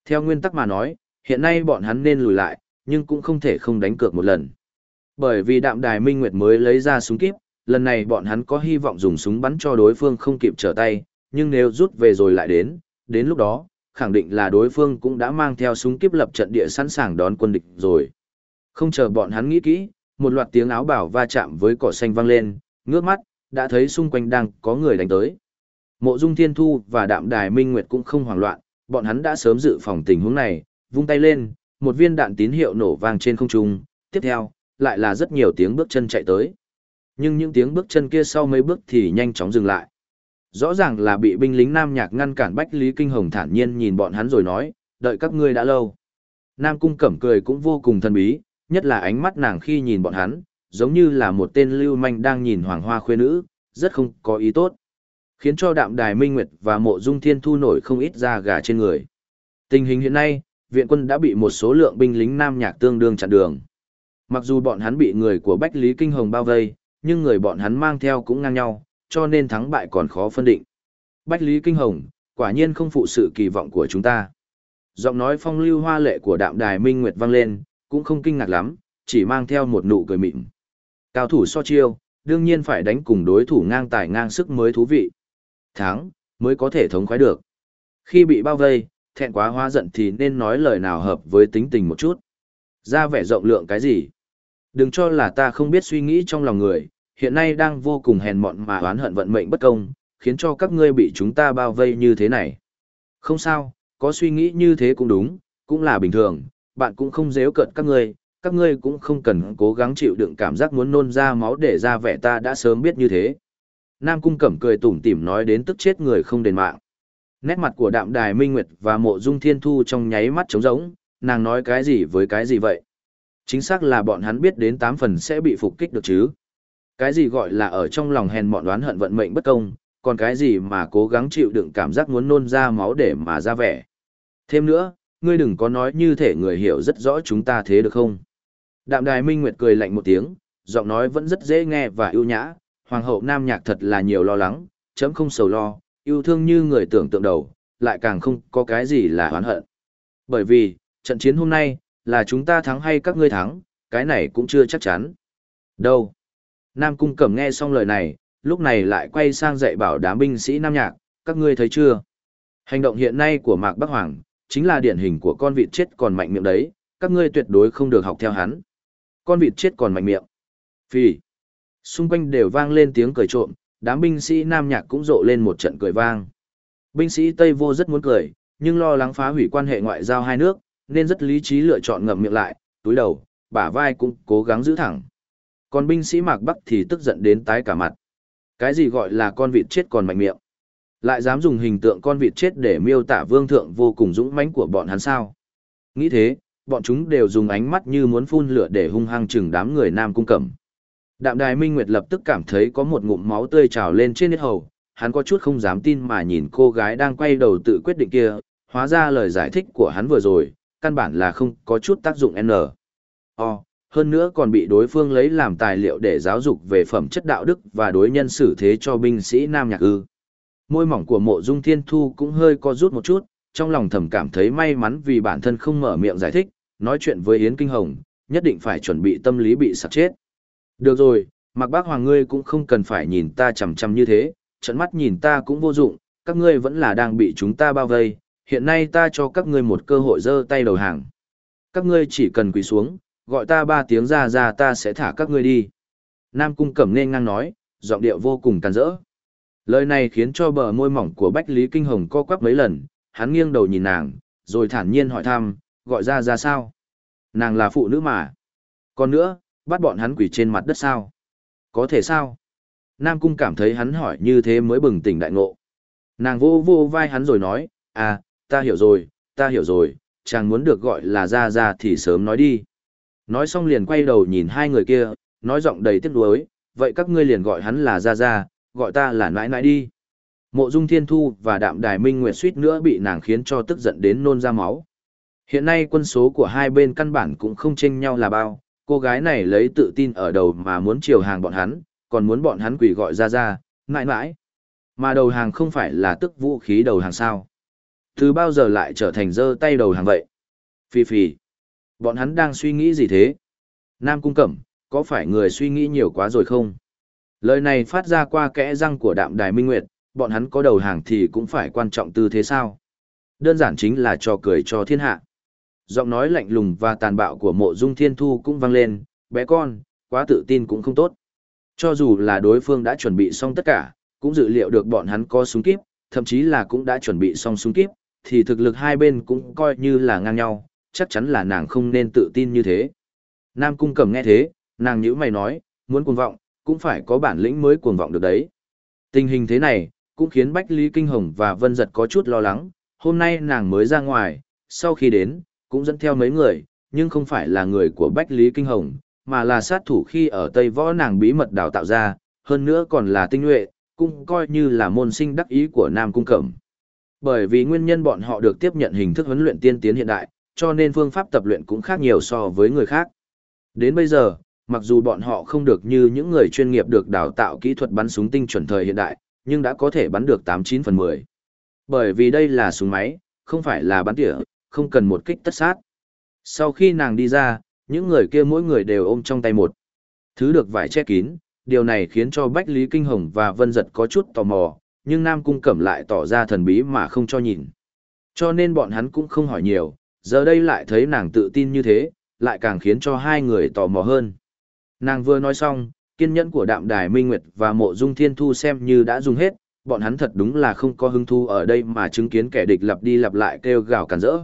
Theo nguyên tắc mà nói, hiện nay bọn hắn nên lùi lại, nhưng cũng không thể không đánh cược một lần. Bởi vì đạm đài minh nguyệt mới lấy ra súng kíp, lần này bọn hắn có hy vọng dùng súng bắn cho đối phương không kịp trở tay, nhưng nếu rút về rồi lại đến, đến lúc đó, khẳng định là đối phương cũng đã mang theo súng kíp lập trận địa sẵn sàng đón quân địch rồi. Không chờ bọn hắn nghĩ kỹ, một loạt tiếng áo bảo va chạm với cỏ xanh vang lên, ngước mắt, đã thấy xung quanh đang có người đánh tới. Mộ Dung Thiên Thu và Đạm Đài Minh Nguyệt cũng không hoảng loạn, bọn hắn đã sớm dự phòng tình huống này, vung tay lên, một viên đạn tín hiệu nổ vang trên không trung, tiếp theo, lại là rất nhiều tiếng bước chân chạy tới. Nhưng những tiếng bước chân kia sau mấy bước thì nhanh chóng dừng lại. Rõ ràng là bị binh lính Nam Nhạc ngăn cản Bách Lý Kinh Hồng thản nhiên nhìn bọn hắn rồi nói, đợi các ngươi đã lâu. Nam Cung Cẩm cười cũng vô cùng thần bí, nhất là ánh mắt nàng khi nhìn bọn hắn, giống như là một tên lưu manh đang nhìn hoàng hoa khuê nữ, rất không có ý tốt. Khiến cho đạm đài minh nguyệt và mộ dung thiên thu nổi không ít da gà trên người. Tình hình hiện nay, viện quân đã bị một số lượng binh lính nam nhạc tương đương chặn đường. Mặc dù bọn hắn bị người của Bách Lý Kinh Hồng bao vây, nhưng người bọn hắn mang theo cũng ngang nhau, cho nên thắng bại còn khó phân định. Bách Lý Kinh Hồng, quả nhiên không phụ sự kỳ vọng của chúng ta. Giọng nói phong lưu hoa lệ của đạm đài Minh Nguyệt vang lên, cũng không kinh ngạc lắm, chỉ mang theo một nụ cười mịn. Cao thủ so chiêu, đương nhiên phải đánh cùng đối thủ ngang tài ngang sức mới thú vị. Thắng, mới có thể thống khoái được. Khi bị bao vây, thẹn quá hóa giận thì nên nói lời nào hợp với tính tình một chút. Ra vẻ rộng lượng cái gì? Đừng cho là ta không biết suy nghĩ trong lòng người, hiện nay đang vô cùng hèn mọn mà oán hận vận mệnh bất công, khiến cho các ngươi bị chúng ta bao vây như thế này. Không sao, có suy nghĩ như thế cũng đúng, cũng là bình thường, bạn cũng không dếu cợt các ngươi, các ngươi cũng không cần cố gắng chịu đựng cảm giác muốn nôn ra máu để ra vẻ ta đã sớm biết như thế. Nam Cung Cẩm cười tủm tỉm nói đến tức chết người không đền mạng. Nét mặt của Đạm Đài Minh Nguyệt và Mộ Dung Thiên Thu trong nháy mắt trống rỗng, nàng nói cái gì với cái gì vậy? Chính xác là bọn hắn biết đến tám phần sẽ bị phục kích được chứ. Cái gì gọi là ở trong lòng hèn mọn đoán hận vận mệnh bất công, còn cái gì mà cố gắng chịu đựng cảm giác muốn nôn ra máu để mà ra vẻ. Thêm nữa, ngươi đừng có nói như thể người hiểu rất rõ chúng ta thế được không? Đạm Đài Minh Nguyệt cười lạnh một tiếng, giọng nói vẫn rất dễ nghe và ưu nhã, hoàng hậu nam nhạc thật là nhiều lo lắng, chấm không sầu lo, yêu thương như người tưởng tượng đầu, lại càng không có cái gì là oán hận. Bởi vì, trận chiến hôm nay, là chúng ta thắng hay các ngươi thắng, cái này cũng chưa chắc chắn. Đâu? Nam Cung Cẩm nghe xong lời này, lúc này lại quay sang dạy bảo đám binh sĩ Nam Nhạc, các ngươi thấy chưa? Hành động hiện nay của Mạc Bắc Hoàng, chính là điển hình của con vịt chết còn mạnh miệng đấy, các ngươi tuyệt đối không được học theo hắn. Con vịt chết còn mạnh miệng. Phì. Xung quanh đều vang lên tiếng cười trộm, đám binh sĩ Nam Nhạc cũng rộ lên một trận cười vang. Binh sĩ Tây Vô rất muốn cười, nhưng lo lắng phá hủy quan hệ ngoại giao hai nước, nên rất lý trí lựa chọn ngậm miệng lại, túi đầu, bả vai cũng cố gắng giữ thẳng. Còn binh sĩ Mạc Bắc thì tức giận đến tái cả mặt. Cái gì gọi là con vịt chết còn mạnh miệng? Lại dám dùng hình tượng con vịt chết để miêu tả vương thượng vô cùng dũng mãnh của bọn hắn sao? Nghĩ thế, bọn chúng đều dùng ánh mắt như muốn phun lửa để hung hăng chừng đám người nam cung cẩm. Đạm đài Minh Nguyệt lập tức cảm thấy có một ngụm máu tươi trào lên trên hết hầu, hắn có chút không dám tin mà nhìn cô gái đang quay đầu tự quyết định kia, hóa ra lời giải thích của hắn vừa rồi, căn bản là không có chút tác dụng N. O, hơn nữa còn bị đối phương lấy làm tài liệu để giáo dục về phẩm chất đạo đức và đối nhân xử thế cho binh sĩ Nam Nhạc Ư. Môi mỏng của mộ dung thiên thu cũng hơi co rút một chút, trong lòng thầm cảm thấy may mắn vì bản thân không mở miệng giải thích, nói chuyện với Yến Kinh Hồng, nhất định phải chuẩn bị tâm lý bị sạc chết. Được rồi, mặc bác hoàng ngươi cũng không cần phải nhìn ta chằm chằm như thế, trận mắt nhìn ta cũng vô dụng, các ngươi vẫn là đang bị chúng ta bao vây, hiện nay ta cho các ngươi một cơ hội giơ tay đầu hàng. Các ngươi chỉ cần quỳ xuống, gọi ta ba tiếng ra ra ta sẽ thả các ngươi đi. Nam Cung Cẩm nên ngang nói, giọng điệu vô cùng càn rỡ. Lời này khiến cho bờ môi mỏng của Bách Lý Kinh Hồng co quắp mấy lần, hắn nghiêng đầu nhìn nàng, rồi thản nhiên hỏi thăm, gọi ra ra sao? Nàng là phụ nữ mà. Còn nữa, bắt bọn hắn quỳ trên mặt đất sao? Có thể sao? Nam Cung cảm thấy hắn hỏi như thế mới bừng tỉnh đại ngộ. Nàng vô vô vai hắn rồi nói, à, ta hiểu rồi, ta hiểu rồi, chàng muốn được gọi là ra ra thì sớm nói đi. Nói xong liền quay đầu nhìn hai người kia, nói giọng đầy tiếc nuối, vậy các ngươi liền gọi hắn là ra ra, gọi ta là nãi nãi đi. Mộ Dung Thiên Thu và Đạm Đài Minh Nguyệt suýt nữa bị nàng khiến cho tức giận đến nôn ra máu. Hiện nay quân số của hai bên căn bản cũng không chênh nhau là bao, cô gái này lấy tự tin ở đầu mà muốn chiều hàng bọn hắn, còn muốn bọn hắn quỷ gọi ra ra, nãi nãi, Mà đầu hàng không phải là tức vũ khí đầu hàng sao. Từ bao giờ lại trở thành dơ tay đầu hàng vậy? Phi phi. Bọn hắn đang suy nghĩ gì thế? Nam Cung Cẩm, có phải người suy nghĩ nhiều quá rồi không? Lời này phát ra qua kẽ răng của đạm đài minh nguyệt, bọn hắn có đầu hàng thì cũng phải quan trọng tư thế sao? Đơn giản chính là cho cười cho thiên hạ. Giọng nói lạnh lùng và tàn bạo của mộ dung thiên thu cũng vang lên, bé con, quá tự tin cũng không tốt. Cho dù là đối phương đã chuẩn bị xong tất cả, cũng dự liệu được bọn hắn có súng kíp, thậm chí là cũng đã chuẩn bị xong súng kíp, thì thực lực hai bên cũng coi như là ngang nhau, chắc chắn là nàng không nên tự tin như thế. Nam Cung Cẩm nghe thế, nàng nhữ mày nói, muốn cuồng vọng, cũng phải có bản lĩnh mới cuồng vọng được đấy. Tình hình thế này, cũng khiến Bách Lý Kinh Hồng và Vân Giật có chút lo lắng, hôm nay nàng mới ra ngoài, sau khi đến, cũng dẫn theo mấy người, nhưng không phải là người của Bách Lý Kinh Hồng, mà là sát thủ khi ở Tây Võ nàng bí mật đào tạo ra, hơn nữa còn là tinh nhuệ, cũng coi như là môn sinh đắc ý của Nam Cung Cẩm. Bởi vì nguyên nhân bọn họ được tiếp nhận hình thức huấn luyện tiên tiến hiện đại, cho nên phương pháp tập luyện cũng khác nhiều so với người khác. Đến bây giờ, mặc dù bọn họ không được như những người chuyên nghiệp được đào tạo kỹ thuật bắn súng tinh chuẩn thời hiện đại, nhưng đã có thể bắn được 89 phần 10. Bởi vì đây là súng máy, không phải là bắn tỉa, không cần một kích tất sát. Sau khi nàng đi ra, những người kia mỗi người đều ôm trong tay một thứ được vải che kín, điều này khiến cho Bách Lý Kinh Hồng và Vân Giật có chút tò mò, nhưng Nam Cung Cẩm lại tỏ ra thần bí mà không cho nhìn. Cho nên bọn hắn cũng không hỏi nhiều, giờ đây lại thấy nàng tự tin như thế, lại càng khiến cho hai người tò mò hơn. Nàng vừa nói xong, kiên nhẫn của đạm đài Minh Nguyệt và mộ dung thiên thu xem như đã dùng hết, bọn hắn thật đúng là không có hứng thu ở đây mà chứng kiến kẻ địch lặp đi lặp lại kêu gào cản rỡ.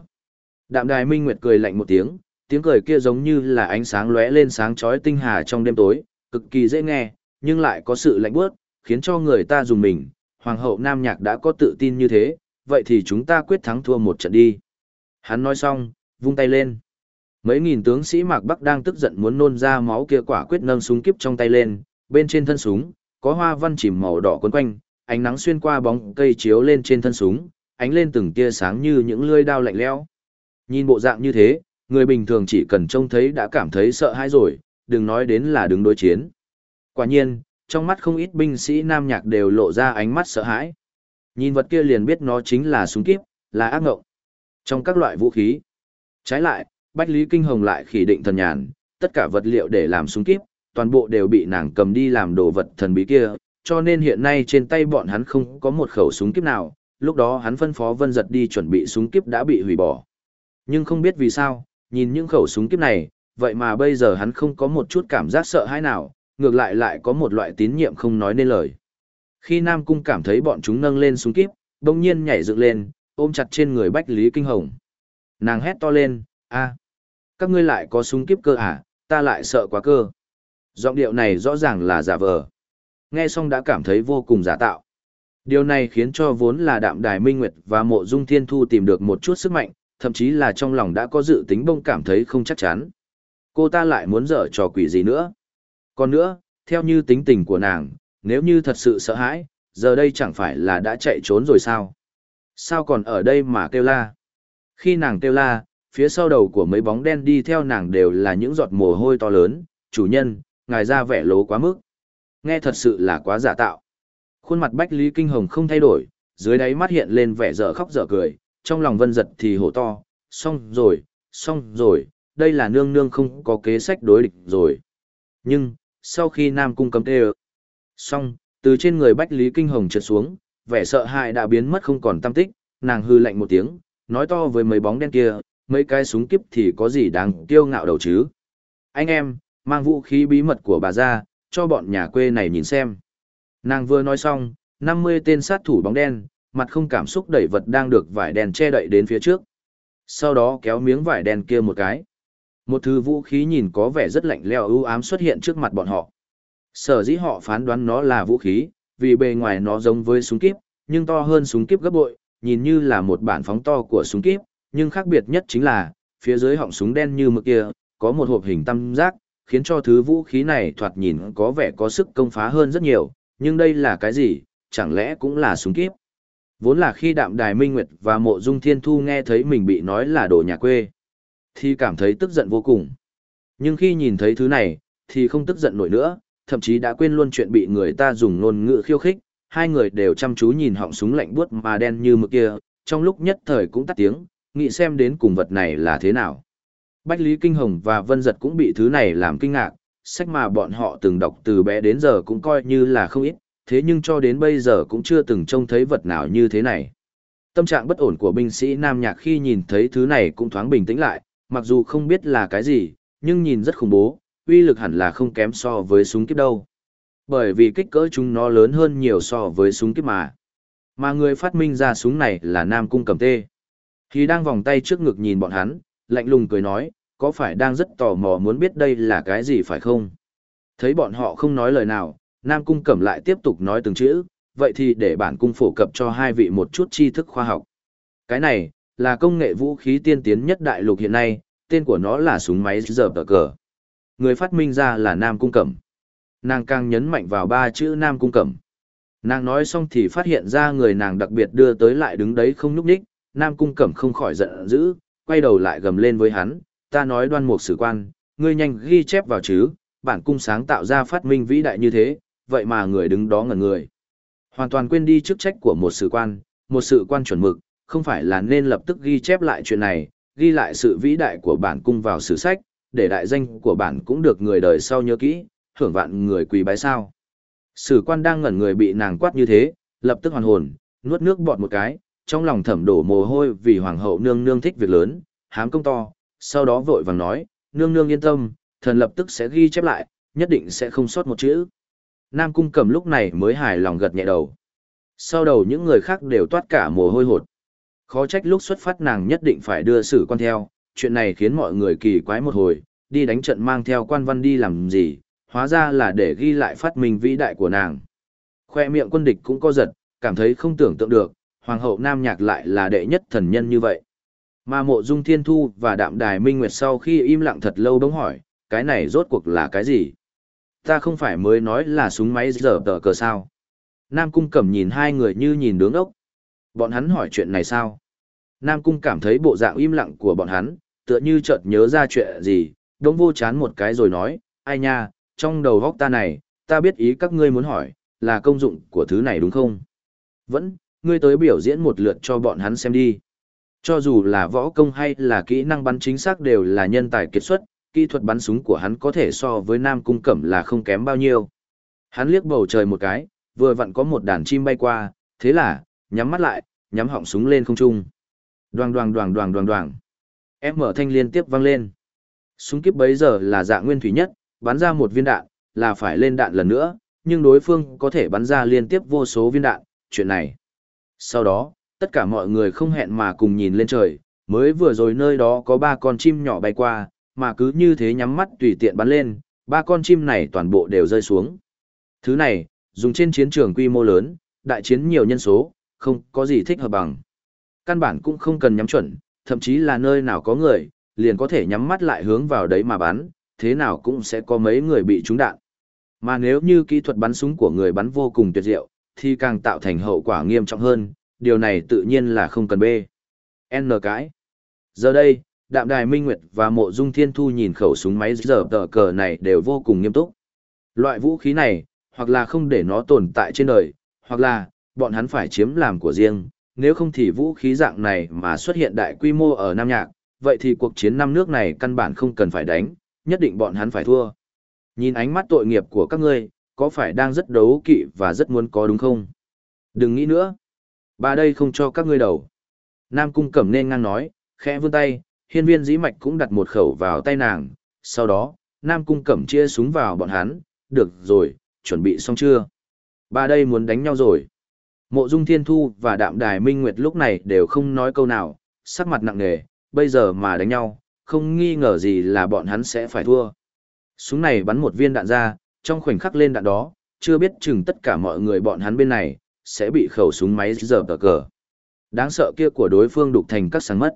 Đạm đài minh nguyệt cười lạnh một tiếng, tiếng cười kia giống như là ánh sáng lóe lên sáng chói tinh hà trong đêm tối, cực kỳ dễ nghe, nhưng lại có sự lạnh bước, khiến cho người ta dùng mình. Hoàng hậu Nam Nhạc đã có tự tin như thế, vậy thì chúng ta quyết thắng thua một trận đi. Hắn nói xong, vung tay lên. Mấy nghìn tướng sĩ Mạc Bắc đang tức giận muốn nôn ra máu kia quả quyết nâng súng kiếp trong tay lên, bên trên thân súng, có hoa văn chìm màu đỏ quấn quanh, ánh nắng xuyên qua bóng cây chiếu lên trên thân súng, ánh lên từng tia sáng như những lưỡi dao lạnh lẽo. Nhìn bộ dạng như thế, người bình thường chỉ cần trông thấy đã cảm thấy sợ hãi rồi, đừng nói đến là đứng đối chiến. Quả nhiên, trong mắt không ít binh sĩ nam nhạc đều lộ ra ánh mắt sợ hãi. Nhìn vật kia liền biết nó chính là súng kíp, là ác ngộng. Trong các loại vũ khí. Trái lại, Bách Lý Kinh Hồng lại khỉ định thần nhàn, tất cả vật liệu để làm súng kíp, toàn bộ đều bị nàng cầm đi làm đồ vật thần bí kia, cho nên hiện nay trên tay bọn hắn không có một khẩu súng kíp nào, lúc đó hắn phân phó Vân Giật đi chuẩn bị súng kíp đã bị hủy bỏ. Nhưng không biết vì sao, nhìn những khẩu súng kíp này, vậy mà bây giờ hắn không có một chút cảm giác sợ hãi nào, ngược lại lại có một loại tín nhiệm không nói nên lời. Khi Nam Cung cảm thấy bọn chúng nâng lên súng kíp, bỗng nhiên nhảy dựng lên, ôm chặt trên người Bách Lý Kinh Hồng. Nàng hét to lên, a, các ngươi lại có súng kiếp cơ à, ta lại sợ quá cơ. Giọng điệu này rõ ràng là giả vờ. Nghe xong đã cảm thấy vô cùng giả tạo. Điều này khiến cho vốn là đạm đài minh nguyệt và mộ dung thiên thu tìm được một chút sức mạnh, thậm chí là trong lòng đã có dự tính bông cảm thấy không chắc chắn. Cô ta lại muốn dở trò quỷ gì nữa. Còn nữa, theo như tính tình của nàng, nếu như thật sự sợ hãi, giờ đây chẳng phải là đã chạy trốn rồi sao? Sao còn ở đây mà kêu la? Khi nàng kêu la, phía sau đầu của mấy bóng đen đi theo nàng đều là những giọt mồ hôi to lớn, chủ nhân, ngài ra vẻ lố quá mức. Nghe thật sự là quá giả tạo. Khuôn mặt Bách Lý Kinh Hồng không thay đổi, dưới đáy mắt hiện lên vẻ dở khóc dở cười, trong lòng vân giật thì hổ to, xong rồi, xong rồi, đây là nương nương không có kế sách đối địch rồi. Nhưng, sau khi Nam Cung cấm tê xong, từ trên người Bách Lý Kinh Hồng trượt xuống, vẻ sợ hãi đã biến mất không còn tâm tích, nàng hư lạnh một tiếng, nói to với mấy bóng đen kia, mấy cái súng kiếp thì có gì đáng kiêu ngạo đầu chứ. Anh em, mang vũ khí bí mật của bà ra, cho bọn nhà quê này nhìn xem. Nàng vừa nói xong, 50 tên sát thủ bóng đen, mặt không cảm xúc đẩy vật đang được vải đen che đậy đến phía trước. Sau đó kéo miếng vải đen kia một cái. Một thứ vũ khí nhìn có vẻ rất lạnh lẽo ưu ám xuất hiện trước mặt bọn họ. Sở dĩ họ phán đoán nó là vũ khí, vì bề ngoài nó giống với súng kíp, nhưng to hơn súng kíp gấp bội, nhìn như là một bản phóng to của súng kíp, nhưng khác biệt nhất chính là, phía dưới họng súng đen như mực kia, có một hộp hình tam giác, khiến cho thứ vũ khí này thoạt nhìn có vẻ có sức công phá hơn rất nhiều, nhưng đây là cái gì, chẳng lẽ cũng là súng kíp. Vốn là khi đạm đài minh nguyệt và mộ dung thiên thu nghe thấy mình bị nói là đồ nhà quê, thì cảm thấy tức giận vô cùng. Nhưng khi nhìn thấy thứ này, thì không tức giận nổi nữa, thậm chí đã quên luôn chuyện bị người ta dùng ngôn ngữ khiêu khích, hai người đều chăm chú nhìn họng súng lạnh buốt mà đen như mực kia, trong lúc nhất thời cũng tắt tiếng, nghĩ xem đến cùng vật này là thế nào. Bách Lý Kinh Hồng và Vân Giật cũng bị thứ này làm kinh ngạc, sách mà bọn họ từng đọc từ bé đến giờ cũng coi như là không ít, thế nhưng cho đến bây giờ cũng chưa từng trông thấy vật nào như thế này. Tâm trạng bất ổn của binh sĩ Nam Nhạc khi nhìn thấy thứ này cũng thoáng bình tĩnh lại, mặc dù không biết là cái gì, nhưng nhìn rất khủng bố, uy lực hẳn là không kém so với súng kiếp đâu. Bởi vì kích cỡ chúng nó lớn hơn nhiều so với súng kiếp mà. Mà người phát minh ra súng này là Nam Cung Cầm Tê. Khi đang vòng tay trước ngực nhìn bọn hắn, lạnh lùng cười nói, có phải đang rất tò mò muốn biết đây là cái gì phải không? Thấy bọn họ không nói lời nào, Nam Cung Cẩm lại tiếp tục nói từng chữ, vậy thì để bản cung phổ cập cho hai vị một chút tri thức khoa học. Cái này, là công nghệ vũ khí tiên tiến nhất đại lục hiện nay, tên của nó là súng máy giờ tờ cờ. Người phát minh ra là Nam Cung Cẩm. Nàng càng nhấn mạnh vào ba chữ Nam Cung Cẩm. Nàng nói xong thì phát hiện ra người nàng đặc biệt đưa tới lại đứng đấy không nhúc nhích, Nam Cung Cẩm không khỏi giận dữ, quay đầu lại gầm lên với hắn, ta nói đoan mục sử quan, ngươi nhanh ghi chép vào chứ, bản cung sáng tạo ra phát minh vĩ đại như thế, vậy mà người đứng đó ngẩn người. Hoàn toàn quên đi chức trách của một sử quan, một sự quan chuẩn mực, không phải là nên lập tức ghi chép lại chuyện này, ghi lại sự vĩ đại của bản cung vào sử sách, để đại danh của bản cũng được người đời sau nhớ kỹ, hưởng vạn người quỳ bái sao. Sử quan đang ngẩn người bị nàng quát như thế, lập tức hoàn hồn, nuốt nước bọt một cái, trong lòng thẩm đổ mồ hôi vì hoàng hậu nương nương thích việc lớn, hám công to, sau đó vội vàng nói, nương nương yên tâm, thần lập tức sẽ ghi chép lại, nhất định sẽ không sót một chữ. Nam cung cầm lúc này mới hài lòng gật nhẹ đầu. Sau đầu những người khác đều toát cả mồ hôi hột. Khó trách lúc xuất phát nàng nhất định phải đưa sử quan theo, chuyện này khiến mọi người kỳ quái một hồi, đi đánh trận mang theo quan văn đi làm gì, hóa ra là để ghi lại phát minh vĩ đại của nàng. Khoe miệng quân địch cũng co giật, cảm thấy không tưởng tượng được, hoàng hậu nam nhạc lại là đệ nhất thần nhân như vậy. Mà mộ dung thiên thu và đạm đài minh nguyệt sau khi im lặng thật lâu đống hỏi, cái này rốt cuộc là cái gì? Ta không phải mới nói là súng máy giờ tờ cờ sao? Nam cung cẩm nhìn hai người như nhìn đứng ốc. Bọn hắn hỏi chuyện này sao? Nam cung cảm thấy bộ dạng im lặng của bọn hắn, tựa như chợt nhớ ra chuyện gì, đống vô chán một cái rồi nói, ai nha, trong đầu góc ta này, ta biết ý các ngươi muốn hỏi, là công dụng của thứ này đúng không? Vẫn, ngươi tới biểu diễn một lượt cho bọn hắn xem đi. Cho dù là võ công hay là kỹ năng bắn chính xác đều là nhân tài kiệt xuất, kỹ thuật bắn súng của hắn có thể so với Nam Cung Cẩm là không kém bao nhiêu. Hắn liếc bầu trời một cái, vừa vặn có một đàn chim bay qua, thế là, nhắm mắt lại, nhắm họng súng lên không trung. Đoàng đoàng đoàng đoàng đoàng đoàng. Em mở thanh liên tiếp vang lên. Súng kiếp bấy giờ là dạng nguyên thủy nhất, bắn ra một viên đạn, là phải lên đạn lần nữa, nhưng đối phương có thể bắn ra liên tiếp vô số viên đạn, chuyện này. Sau đó, tất cả mọi người không hẹn mà cùng nhìn lên trời, mới vừa rồi nơi đó có ba con chim nhỏ bay qua, mà cứ như thế nhắm mắt tùy tiện bắn lên, ba con chim này toàn bộ đều rơi xuống. Thứ này, dùng trên chiến trường quy mô lớn, đại chiến nhiều nhân số, không có gì thích hợp bằng. Căn bản cũng không cần nhắm chuẩn, thậm chí là nơi nào có người, liền có thể nhắm mắt lại hướng vào đấy mà bắn, thế nào cũng sẽ có mấy người bị trúng đạn. Mà nếu như kỹ thuật bắn súng của người bắn vô cùng tuyệt diệu, thì càng tạo thành hậu quả nghiêm trọng hơn, điều này tự nhiên là không cần bê. N cái. Giờ đây, Đạm Đài Minh Nguyệt và Mộ Dung Thiên Thu nhìn khẩu súng máy giờ tờ cờ này đều vô cùng nghiêm túc. Loại vũ khí này, hoặc là không để nó tồn tại trên đời, hoặc là, bọn hắn phải chiếm làm của riêng, nếu không thì vũ khí dạng này mà xuất hiện đại quy mô ở Nam Nhạc, vậy thì cuộc chiến năm nước này căn bản không cần phải đánh, nhất định bọn hắn phải thua. Nhìn ánh mắt tội nghiệp của các ngươi, có phải đang rất đấu kỵ và rất muốn có đúng không? Đừng nghĩ nữa. Bà đây không cho các ngươi đầu. Nam Cung Cẩm nên ngang nói, khẽ vươn tay, hiên viên dĩ mạch cũng đặt một khẩu vào tay nàng. Sau đó, Nam Cung Cẩm chia súng vào bọn hắn, được rồi, chuẩn bị xong chưa? Bà đây muốn đánh nhau rồi. Mộ Dung Thiên Thu và Đạm Đài Minh Nguyệt lúc này đều không nói câu nào, sắc mặt nặng nề, bây giờ mà đánh nhau, không nghi ngờ gì là bọn hắn sẽ phải thua. Súng này bắn một viên đạn ra, trong khoảnh khắc lên đạn đó, chưa biết chừng tất cả mọi người bọn hắn bên này, sẽ bị khẩu súng máy giờ cờ cờ. Đáng sợ kia của đối phương đục thành các sáng mất.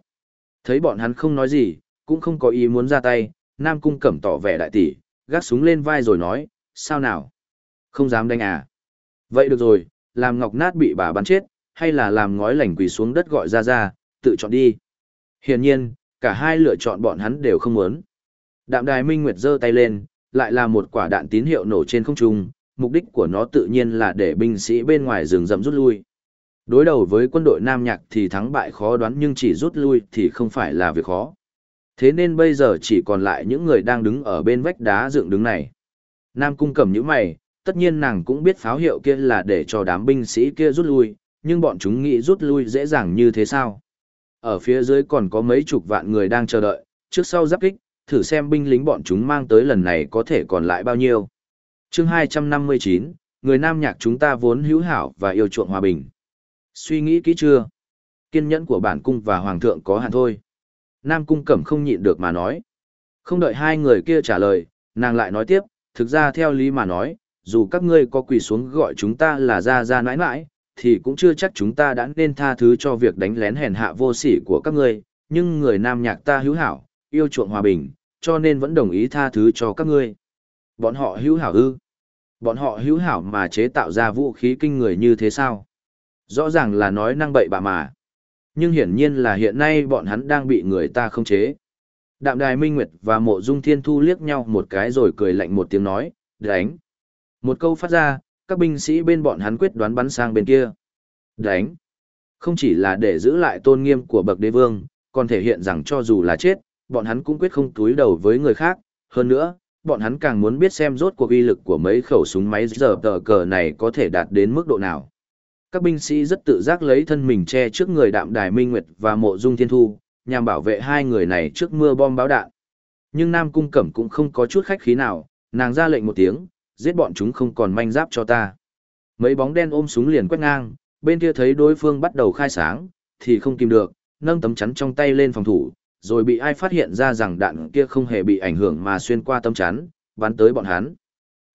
Thấy bọn hắn không nói gì, cũng không có ý muốn ra tay, Nam Cung Cẩm tỏ vẻ đại tỷ, gác súng lên vai rồi nói, sao nào? Không dám đánh à? Vậy được rồi, làm ngọc nát bị bà bắn chết, hay là làm ngói lành quỳ xuống đất gọi ra ra, tự chọn đi. Hiển nhiên, cả hai lựa chọn bọn hắn đều không muốn. Đạm đài minh nguyệt giơ tay lên, lại là một quả đạn tín hiệu nổ trên không trung, mục đích của nó tự nhiên là để binh sĩ bên ngoài rừng rậm rút lui. Đối đầu với quân đội Nam Nhạc thì thắng bại khó đoán nhưng chỉ rút lui thì không phải là việc khó. Thế nên bây giờ chỉ còn lại những người đang đứng ở bên vách đá dựng đứng này. Nam Cung cầm những mày, tất nhiên nàng cũng biết pháo hiệu kia là để cho đám binh sĩ kia rút lui, nhưng bọn chúng nghĩ rút lui dễ dàng như thế sao? Ở phía dưới còn có mấy chục vạn người đang chờ đợi, trước sau giáp kích, thử xem binh lính bọn chúng mang tới lần này có thể còn lại bao nhiêu. chương 259, người nam nhạc chúng ta vốn hữu hảo và yêu chuộng hòa bình. Suy nghĩ kỹ chưa? Kiên nhẫn của bản cung và hoàng thượng có hạn thôi. Nam cung cẩm không nhịn được mà nói. Không đợi hai người kia trả lời, nàng lại nói tiếp, thực ra theo lý mà nói, dù các ngươi có quỳ xuống gọi chúng ta là ra ra nãi nãi, thì cũng chưa chắc chúng ta đã nên tha thứ cho việc đánh lén hèn hạ vô sỉ của các ngươi, nhưng người nam nhạc ta hữu hảo, yêu chuộng hòa bình, cho nên vẫn đồng ý tha thứ cho các ngươi. Bọn họ hữu hảo ư? Bọn họ hữu hảo mà chế tạo ra vũ khí kinh người như thế sao? Rõ ràng là nói năng bậy bạ mà. Nhưng hiển nhiên là hiện nay bọn hắn đang bị người ta không chế. Đạm Đài Minh Nguyệt và Mộ Dung Thiên Thu liếc nhau một cái rồi cười lạnh một tiếng nói, đánh. Một câu phát ra, các binh sĩ bên bọn hắn quyết đoán bắn sang bên kia. Đánh. Không chỉ là để giữ lại tôn nghiêm của bậc đế vương, còn thể hiện rằng cho dù là chết, bọn hắn cũng quyết không túi đầu với người khác. Hơn nữa, bọn hắn càng muốn biết xem rốt cuộc uy lực của mấy khẩu súng máy giờ tờ cờ này có thể đạt đến mức độ nào. Các binh sĩ rất tự giác lấy thân mình che trước người đạm đài Minh Nguyệt và mộ dung thiên thu, nhằm bảo vệ hai người này trước mưa bom báo đạn. Nhưng Nam Cung Cẩm cũng không có chút khách khí nào, nàng ra lệnh một tiếng, giết bọn chúng không còn manh giáp cho ta. Mấy bóng đen ôm súng liền quét ngang, bên kia thấy đối phương bắt đầu khai sáng, thì không kìm được, nâng tấm chắn trong tay lên phòng thủ, rồi bị ai phát hiện ra rằng đạn kia không hề bị ảnh hưởng mà xuyên qua tâm chắn, bắn tới bọn hắn.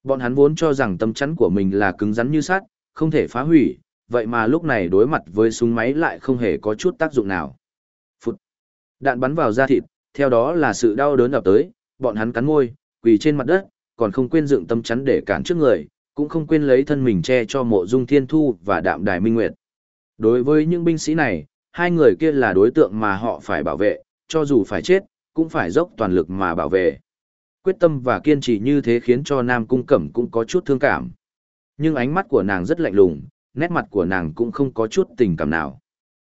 Bọn hắn vốn cho rằng tâm chắn của mình là cứng rắn như sắt, không thể phá hủy, vậy mà lúc này đối mặt với súng máy lại không hề có chút tác dụng nào. Phụt. Đạn bắn vào da thịt, theo đó là sự đau đớn ập tới, bọn hắn cắn môi, quỳ trên mặt đất, còn không quên dựng tâm chắn để cản trước người, cũng không quên lấy thân mình che cho mộ dung thiên thu và đạm đài minh nguyệt. Đối với những binh sĩ này, hai người kia là đối tượng mà họ phải bảo vệ, cho dù phải chết, cũng phải dốc toàn lực mà bảo vệ. Quyết tâm và kiên trì như thế khiến cho Nam Cung Cẩm cũng có chút thương cảm. Nhưng ánh mắt của nàng rất lạnh lùng, nét mặt của nàng cũng không có chút tình cảm nào.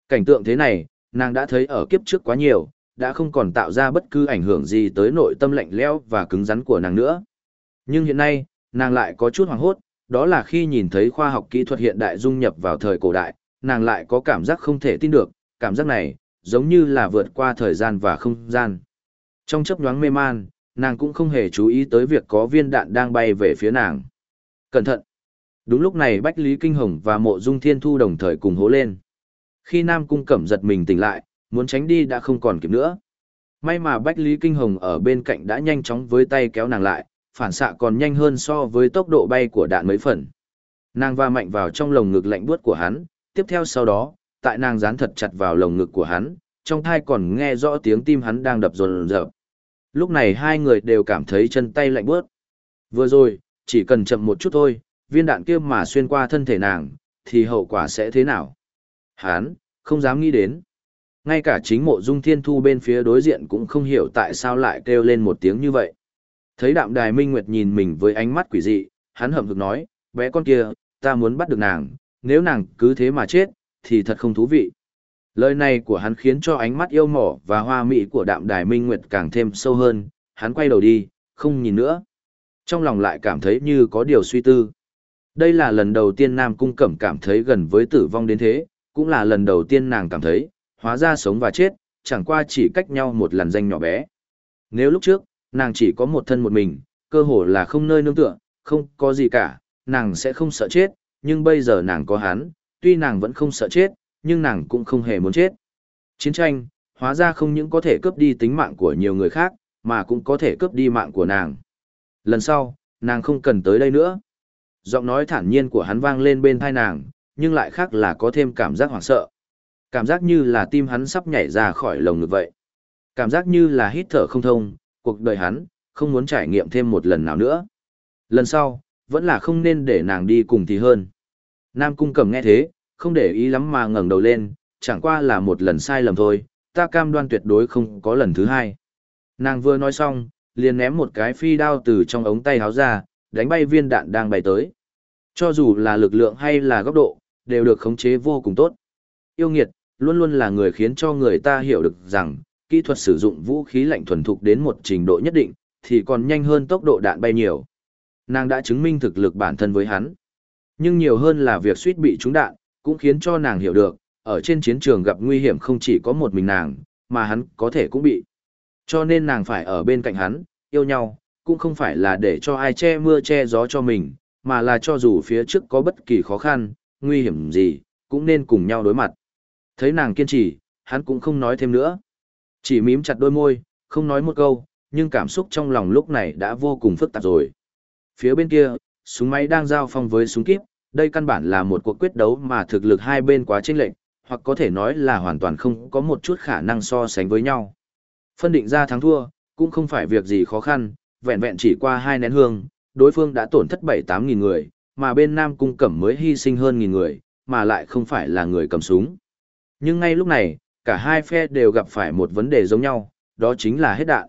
Cảnh tượng thế này, nàng đã thấy ở kiếp trước quá nhiều, đã không còn tạo ra bất cứ ảnh hưởng gì tới nội tâm lạnh lẽo và cứng rắn của nàng nữa. Nhưng hiện nay, nàng lại có chút hoảng hốt, đó là khi nhìn thấy khoa học kỹ thuật hiện đại dung nhập vào thời cổ đại, nàng lại có cảm giác không thể tin được, cảm giác này, giống như là vượt qua thời gian và không gian. Trong chấp nhoáng mê man, nàng cũng không hề chú ý tới việc có viên đạn đang bay về phía nàng. Cẩn thận! Đúng lúc này Bách Lý Kinh Hồng và Mộ Dung Thiên Thu đồng thời cùng hố lên. Khi Nam Cung Cẩm giật mình tỉnh lại, muốn tránh đi đã không còn kịp nữa. May mà Bách Lý Kinh Hồng ở bên cạnh đã nhanh chóng với tay kéo nàng lại, phản xạ còn nhanh hơn so với tốc độ bay của đạn mấy phần. Nàng va mạnh vào trong lồng ngực lạnh buốt của hắn, tiếp theo sau đó, tại nàng dán thật chặt vào lồng ngực của hắn, trong thai còn nghe rõ tiếng tim hắn đang đập rồn rợp. Lúc này hai người đều cảm thấy chân tay lạnh buốt. Vừa rồi, chỉ cần chậm một chút thôi, viên đạn kia mà xuyên qua thân thể nàng, thì hậu quả sẽ thế nào? Hắn, không dám nghĩ đến. Ngay cả chính mộ dung thiên thu bên phía đối diện cũng không hiểu tại sao lại kêu lên một tiếng như vậy. Thấy đạm đài minh nguyệt nhìn mình với ánh mắt quỷ dị, hắn hậm hực nói, bé con kia, ta muốn bắt được nàng, nếu nàng cứ thế mà chết, thì thật không thú vị. Lời này của hắn khiến cho ánh mắt yêu mỏ và hoa mỹ của đạm đài minh nguyệt càng thêm sâu hơn, hắn quay đầu đi, không nhìn nữa. Trong lòng lại cảm thấy như có điều suy tư. Đây là lần đầu tiên Nam Cung Cẩm cảm thấy gần với tử vong đến thế, cũng là lần đầu tiên nàng cảm thấy, hóa ra sống và chết, chẳng qua chỉ cách nhau một lần danh nhỏ bé. Nếu lúc trước, nàng chỉ có một thân một mình, cơ hồ là không nơi nương tựa, không có gì cả, nàng sẽ không sợ chết, nhưng bây giờ nàng có hắn, tuy nàng vẫn không sợ chết, nhưng nàng cũng không hề muốn chết. Chiến tranh, hóa ra không những có thể cướp đi tính mạng của nhiều người khác, mà cũng có thể cướp đi mạng của nàng. Lần sau, nàng không cần tới đây nữa. Giọng nói thản nhiên của hắn vang lên bên tai nàng, nhưng lại khác là có thêm cảm giác hoảng sợ. Cảm giác như là tim hắn sắp nhảy ra khỏi lồng ngực vậy. Cảm giác như là hít thở không thông, cuộc đời hắn, không muốn trải nghiệm thêm một lần nào nữa. Lần sau, vẫn là không nên để nàng đi cùng thì hơn. Nam cung cầm nghe thế, không để ý lắm mà ngẩng đầu lên, chẳng qua là một lần sai lầm thôi, ta cam đoan tuyệt đối không có lần thứ hai. Nàng vừa nói xong, liền ném một cái phi đao từ trong ống tay háo ra, đánh bay viên đạn đang bay tới. Cho dù là lực lượng hay là góc độ, đều được khống chế vô cùng tốt. Yêu nghiệt, luôn luôn là người khiến cho người ta hiểu được rằng, kỹ thuật sử dụng vũ khí lạnh thuần thục đến một trình độ nhất định, thì còn nhanh hơn tốc độ đạn bay nhiều. Nàng đã chứng minh thực lực bản thân với hắn. Nhưng nhiều hơn là việc suýt bị trúng đạn, cũng khiến cho nàng hiểu được, ở trên chiến trường gặp nguy hiểm không chỉ có một mình nàng, mà hắn có thể cũng bị. Cho nên nàng phải ở bên cạnh hắn, yêu nhau, cũng không phải là để cho ai che mưa che gió cho mình, mà là cho dù phía trước có bất kỳ khó khăn, nguy hiểm gì, cũng nên cùng nhau đối mặt. Thấy nàng kiên trì, hắn cũng không nói thêm nữa. Chỉ mím chặt đôi môi, không nói một câu, nhưng cảm xúc trong lòng lúc này đã vô cùng phức tạp rồi. Phía bên kia, súng máy đang giao phong với súng kíp, đây căn bản là một cuộc quyết đấu mà thực lực hai bên quá chênh lệch, hoặc có thể nói là hoàn toàn không có một chút khả năng so sánh với nhau. Phân định ra thắng thua, cũng không phải việc gì khó khăn, vẹn vẹn chỉ qua hai nén hương, đối phương đã tổn thất 7-8 nghìn người, mà bên Nam Cung Cẩm mới hy sinh hơn nghìn người, mà lại không phải là người cầm súng. Nhưng ngay lúc này, cả hai phe đều gặp phải một vấn đề giống nhau, đó chính là hết đạn.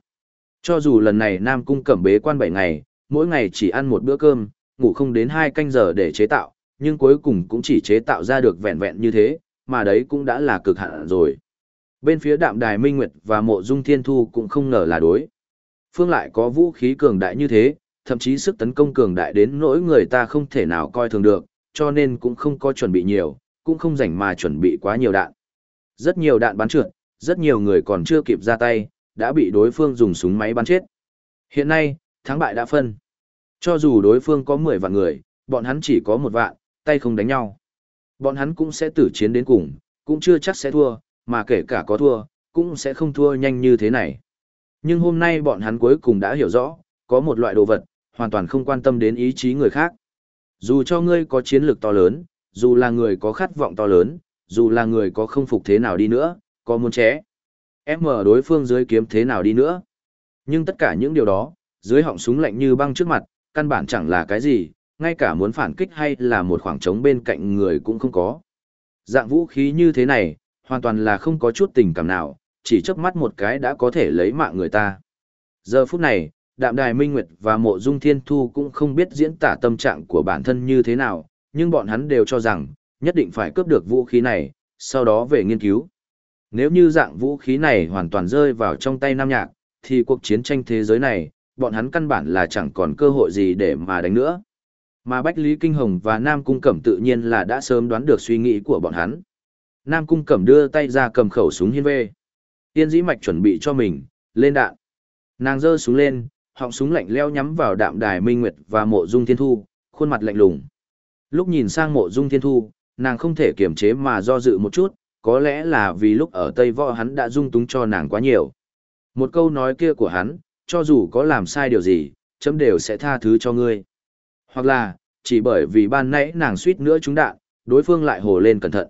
Cho dù lần này Nam Cung Cẩm bế quan 7 ngày, mỗi ngày chỉ ăn một bữa cơm, ngủ không đến hai canh giờ để chế tạo, nhưng cuối cùng cũng chỉ chế tạo ra được vẹn vẹn như thế, mà đấy cũng đã là cực hạn rồi. Bên phía đạm đài Minh Nguyệt và mộ dung thiên thu cũng không ngờ là đối. Phương lại có vũ khí cường đại như thế, thậm chí sức tấn công cường đại đến nỗi người ta không thể nào coi thường được, cho nên cũng không có chuẩn bị nhiều, cũng không rảnh mà chuẩn bị quá nhiều đạn. Rất nhiều đạn bắn trượt, rất nhiều người còn chưa kịp ra tay, đã bị đối phương dùng súng máy bắn chết. Hiện nay, thắng bại đã phân. Cho dù đối phương có 10 vạn người, bọn hắn chỉ có một vạn, tay không đánh nhau. Bọn hắn cũng sẽ tử chiến đến cùng, cũng chưa chắc sẽ thua, mà kể cả có thua, cũng sẽ không thua nhanh như thế này. Nhưng hôm nay bọn hắn cuối cùng đã hiểu rõ, có một loại đồ vật, hoàn toàn không quan tâm đến ý chí người khác. Dù cho ngươi có chiến lược to lớn, dù là người có khát vọng to lớn, dù là người có không phục thế nào đi nữa, có muốn ché. Em mở đối phương dưới kiếm thế nào đi nữa. Nhưng tất cả những điều đó, dưới họng súng lạnh như băng trước mặt, căn bản chẳng là cái gì, ngay cả muốn phản kích hay là một khoảng trống bên cạnh người cũng không có. Dạng vũ khí như thế này, hoàn toàn là không có chút tình cảm nào, chỉ chớp mắt một cái đã có thể lấy mạng người ta. Giờ phút này, Đạm Đài Minh Nguyệt và Mộ Dung Thiên Thu cũng không biết diễn tả tâm trạng của bản thân như thế nào, nhưng bọn hắn đều cho rằng, nhất định phải cướp được vũ khí này, sau đó về nghiên cứu. Nếu như dạng vũ khí này hoàn toàn rơi vào trong tay Nam Nhạc, thì cuộc chiến tranh thế giới này, bọn hắn căn bản là chẳng còn cơ hội gì để mà đánh nữa. Mà Bách Lý Kinh Hồng và Nam Cung Cẩm tự nhiên là đã sớm đoán được suy nghĩ của bọn hắn. Nam Cung Cẩm đưa tay ra cầm khẩu súng hiên vê. Tiên dĩ mạch chuẩn bị cho mình, lên đạn. Nàng giơ súng lên, họng súng lạnh leo nhắm vào đạm đài Minh Nguyệt và mộ dung thiên thu, khuôn mặt lạnh lùng. Lúc nhìn sang mộ dung thiên thu, nàng không thể kiềm chế mà do dự một chút, có lẽ là vì lúc ở Tây Võ hắn đã dung túng cho nàng quá nhiều. Một câu nói kia của hắn, cho dù có làm sai điều gì, chấm đều sẽ tha thứ cho ngươi. Hoặc là, chỉ bởi vì ban nãy nàng suýt nữa trúng đạn, đối phương lại hồ lên cẩn thận.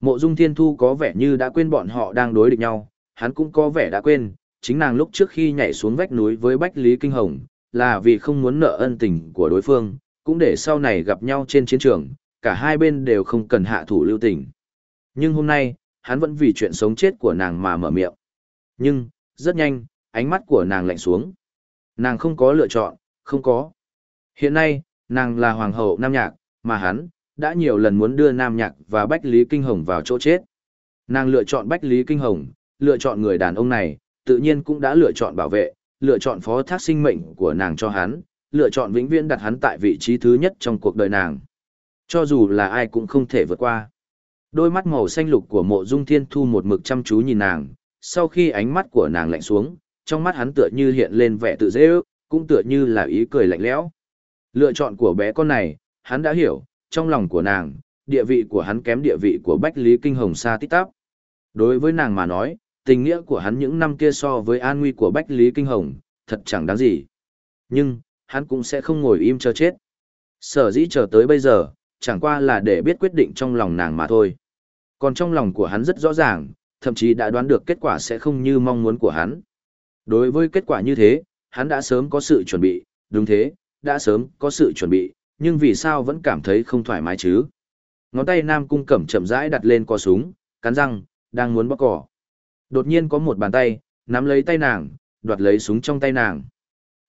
Mộ Dung Thiên Thu có vẻ như đã quên bọn họ đang đối địch nhau, hắn cũng có vẻ đã quên, chính nàng lúc trước khi nhảy xuống vách núi với Bách Lý Kinh Hồng, là vì không muốn nợ ân tình của đối phương, cũng để sau này gặp nhau trên chiến trường, cả hai bên đều không cần hạ thủ lưu tình. Nhưng hôm nay, hắn vẫn vì chuyện sống chết của nàng mà mở miệng. Nhưng, rất nhanh, ánh mắt của nàng lạnh xuống. Nàng không có lựa chọn, không có. Hiện nay, nàng là hoàng hậu Nam Nhạc, mà hắn, đã nhiều lần muốn đưa Nam Nhạc và Bách Lý Kinh Hồng vào chỗ chết. Nàng lựa chọn Bách Lý Kinh Hồng, lựa chọn người đàn ông này, tự nhiên cũng đã lựa chọn bảo vệ, lựa chọn phó thác sinh mệnh của nàng cho hắn, lựa chọn vĩnh viễn đặt hắn tại vị trí thứ nhất trong cuộc đời nàng. Cho dù là ai cũng không thể vượt qua. Đôi mắt màu xanh lục của mộ dung thiên thu một mực chăm chú nhìn nàng, sau khi ánh mắt của nàng lạnh xuống, trong mắt hắn tựa như hiện lên vẻ tự dễ ước, cũng tựa như là ý cười lạnh lẽo. Lựa chọn của bé con này, hắn đã hiểu, trong lòng của nàng, địa vị của hắn kém địa vị của Bách Lý Kinh Hồng xa tít tắp. Đối với nàng mà nói, tình nghĩa của hắn những năm kia so với an nguy của Bách Lý Kinh Hồng, thật chẳng đáng gì. Nhưng, hắn cũng sẽ không ngồi im chờ chết. Sở dĩ chờ tới bây giờ, chẳng qua là để biết quyết định trong lòng nàng mà thôi. Còn trong lòng của hắn rất rõ ràng, thậm chí đã đoán được kết quả sẽ không như mong muốn của hắn. Đối với kết quả như thế, hắn đã sớm có sự chuẩn bị, đúng thế, đã sớm có sự chuẩn bị, nhưng vì sao vẫn cảm thấy không thoải mái chứ? Ngón tay Nam Cung Cẩm chậm rãi đặt lên co súng, cắn răng, đang muốn bóc cỏ. Đột nhiên có một bàn tay, nắm lấy tay nàng, đoạt lấy súng trong tay nàng.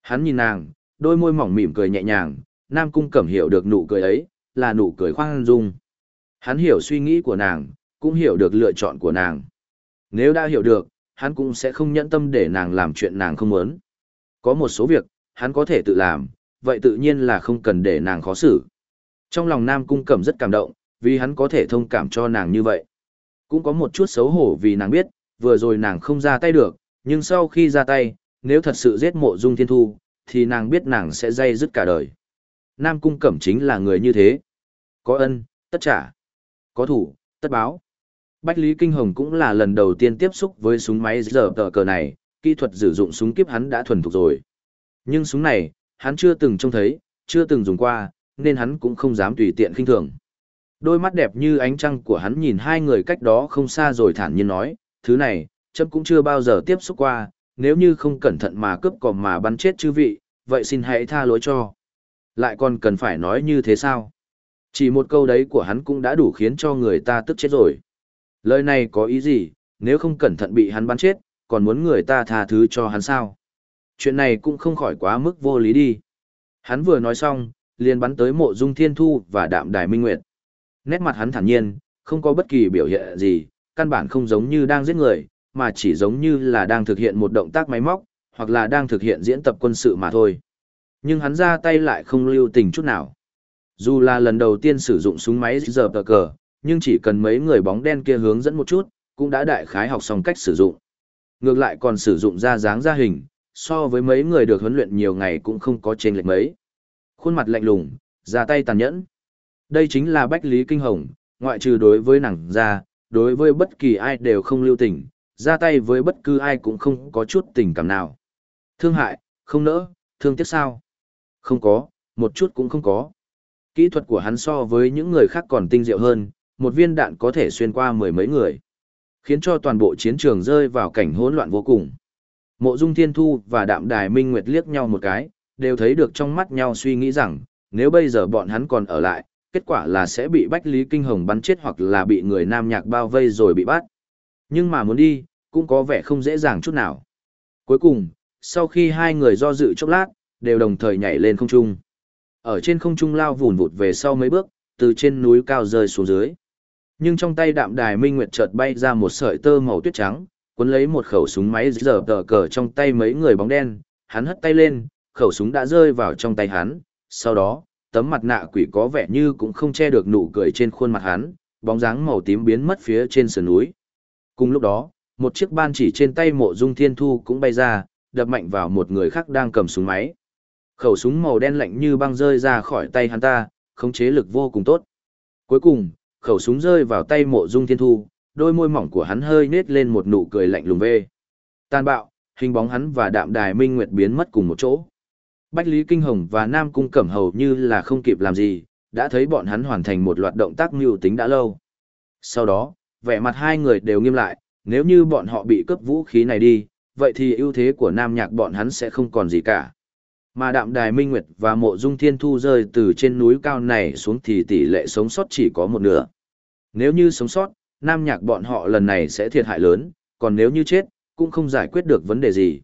Hắn nhìn nàng, đôi môi mỏng mỉm cười nhẹ nhàng, Nam Cung Cẩm hiểu được nụ cười ấy, là nụ cười khoan dung. Hắn hiểu suy nghĩ của nàng, cũng hiểu được lựa chọn của nàng. Nếu đã hiểu được, hắn cũng sẽ không nhẫn tâm để nàng làm chuyện nàng không muốn. Có một số việc, hắn có thể tự làm, vậy tự nhiên là không cần để nàng khó xử. Trong lòng Nam Cung Cẩm rất cảm động, vì hắn có thể thông cảm cho nàng như vậy. Cũng có một chút xấu hổ vì nàng biết, vừa rồi nàng không ra tay được, nhưng sau khi ra tay, nếu thật sự giết mộ dung thiên thu, thì nàng biết nàng sẽ dây dứt cả đời. Nam Cung Cẩm chính là người như thế. Có ân, tất trả. Có thủ, tất báo. Bách Lý Kinh Hồng cũng là lần đầu tiên tiếp xúc với súng máy giờ tờ cờ này, kỹ thuật sử dụng súng kiếp hắn đã thuần thục rồi. Nhưng súng này, hắn chưa từng trông thấy, chưa từng dùng qua, nên hắn cũng không dám tùy tiện khinh thường. Đôi mắt đẹp như ánh trăng của hắn nhìn hai người cách đó không xa rồi thản nhiên nói, thứ này, chấm cũng chưa bao giờ tiếp xúc qua, nếu như không cẩn thận mà cướp cò mà bắn chết chư vị, vậy xin hãy tha lỗi cho. Lại còn cần phải nói như thế sao? Chỉ một câu đấy của hắn cũng đã đủ khiến cho người ta tức chết rồi. Lời này có ý gì, nếu không cẩn thận bị hắn bắn chết, còn muốn người ta tha thứ cho hắn sao? Chuyện này cũng không khỏi quá mức vô lý đi. Hắn vừa nói xong, liền bắn tới mộ dung thiên thu và đạm đài minh nguyệt. Nét mặt hắn thản nhiên, không có bất kỳ biểu hiện gì, căn bản không giống như đang giết người, mà chỉ giống như là đang thực hiện một động tác máy móc, hoặc là đang thực hiện diễn tập quân sự mà thôi. Nhưng hắn ra tay lại không lưu tình chút nào. Dù là lần đầu tiên sử dụng súng máy giờ tờ cờ, nhưng chỉ cần mấy người bóng đen kia hướng dẫn một chút, cũng đã đại khái học xong cách sử dụng. Ngược lại còn sử dụng ra dáng ra hình, so với mấy người được huấn luyện nhiều ngày cũng không có chênh lệch mấy. Khuôn mặt lạnh lùng, ra tay tàn nhẫn. Đây chính là Bách Lý Kinh Hồng, ngoại trừ đối với nàng ra, đối với bất kỳ ai đều không lưu tình, ra tay với bất cứ ai cũng không có chút tình cảm nào. Thương hại, không nỡ, thương tiếc sao? Không có, một chút cũng không có. Kỹ thuật của hắn so với những người khác còn tinh diệu hơn, một viên đạn có thể xuyên qua mười mấy người, khiến cho toàn bộ chiến trường rơi vào cảnh hỗn loạn vô cùng. Mộ Dung Thiên Thu và Đạm Đài Minh Nguyệt liếc nhau một cái, đều thấy được trong mắt nhau suy nghĩ rằng, nếu bây giờ bọn hắn còn ở lại, kết quả là sẽ bị Bách Lý Kinh Hồng bắn chết hoặc là bị người nam nhạc bao vây rồi bị bắt. Nhưng mà muốn đi, cũng có vẻ không dễ dàng chút nào. Cuối cùng, sau khi hai người do dự chốc lát, đều đồng thời nhảy lên không trung. Ở trên không trung lao vùn vụt về sau mấy bước, từ trên núi cao rơi xuống dưới. Nhưng trong tay đạm đài minh nguyệt chợt bay ra một sợi tơ màu tuyết trắng, cuốn lấy một khẩu súng máy giờ tờ cờ trong tay mấy người bóng đen, hắn hất tay lên, khẩu súng đã rơi vào trong tay hắn, sau đó, tấm mặt nạ quỷ có vẻ như cũng không che được nụ cười trên khuôn mặt hắn, bóng dáng màu tím biến mất phía trên sườn núi. Cùng lúc đó, một chiếc ban chỉ trên tay mộ dung thiên thu cũng bay ra, đập mạnh vào một người khác đang cầm súng máy. Khẩu súng màu đen lạnh như băng rơi ra khỏi tay hắn ta, khống chế lực vô cùng tốt. Cuối cùng, khẩu súng rơi vào tay mộ dung thiên thu, đôi môi mỏng của hắn hơi nết lên một nụ cười lạnh lùng vê. Tàn bạo, hình bóng hắn và đạm đài minh nguyệt biến mất cùng một chỗ. Bách Lý Kinh Hồng và Nam Cung Cẩm hầu như là không kịp làm gì, đã thấy bọn hắn hoàn thành một loạt động tác mưu tính đã lâu. Sau đó, vẻ mặt hai người đều nghiêm lại, nếu như bọn họ bị cướp vũ khí này đi, vậy thì ưu thế của Nam Nhạc bọn hắn sẽ không còn gì cả. Mà đạm đài minh nguyệt và mộ dung thiên thu rơi từ trên núi cao này xuống thì tỷ lệ sống sót chỉ có một nửa. Nếu như sống sót, Nam Nhạc bọn họ lần này sẽ thiệt hại lớn, còn nếu như chết, cũng không giải quyết được vấn đề gì.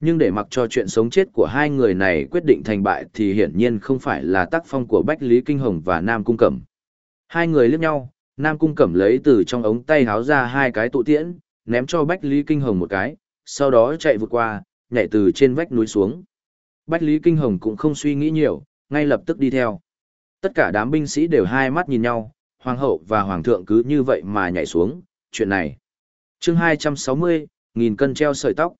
Nhưng để mặc cho chuyện sống chết của hai người này quyết định thành bại thì hiển nhiên không phải là tác phong của Bách Lý Kinh Hồng và Nam Cung Cẩm. Hai người liếc nhau, Nam Cung Cẩm lấy từ trong ống tay háo ra hai cái tụ tiễn, ném cho Bách Lý Kinh Hồng một cái, sau đó chạy vượt qua, nhảy từ trên vách núi xuống. Bách Lý Kinh Hồng cũng không suy nghĩ nhiều, ngay lập tức đi theo. Tất cả đám binh sĩ đều hai mắt nhìn nhau, hoàng hậu và hoàng thượng cứ như vậy mà nhảy xuống, chuyện này. chương 260, nghìn cân treo sợi tóc.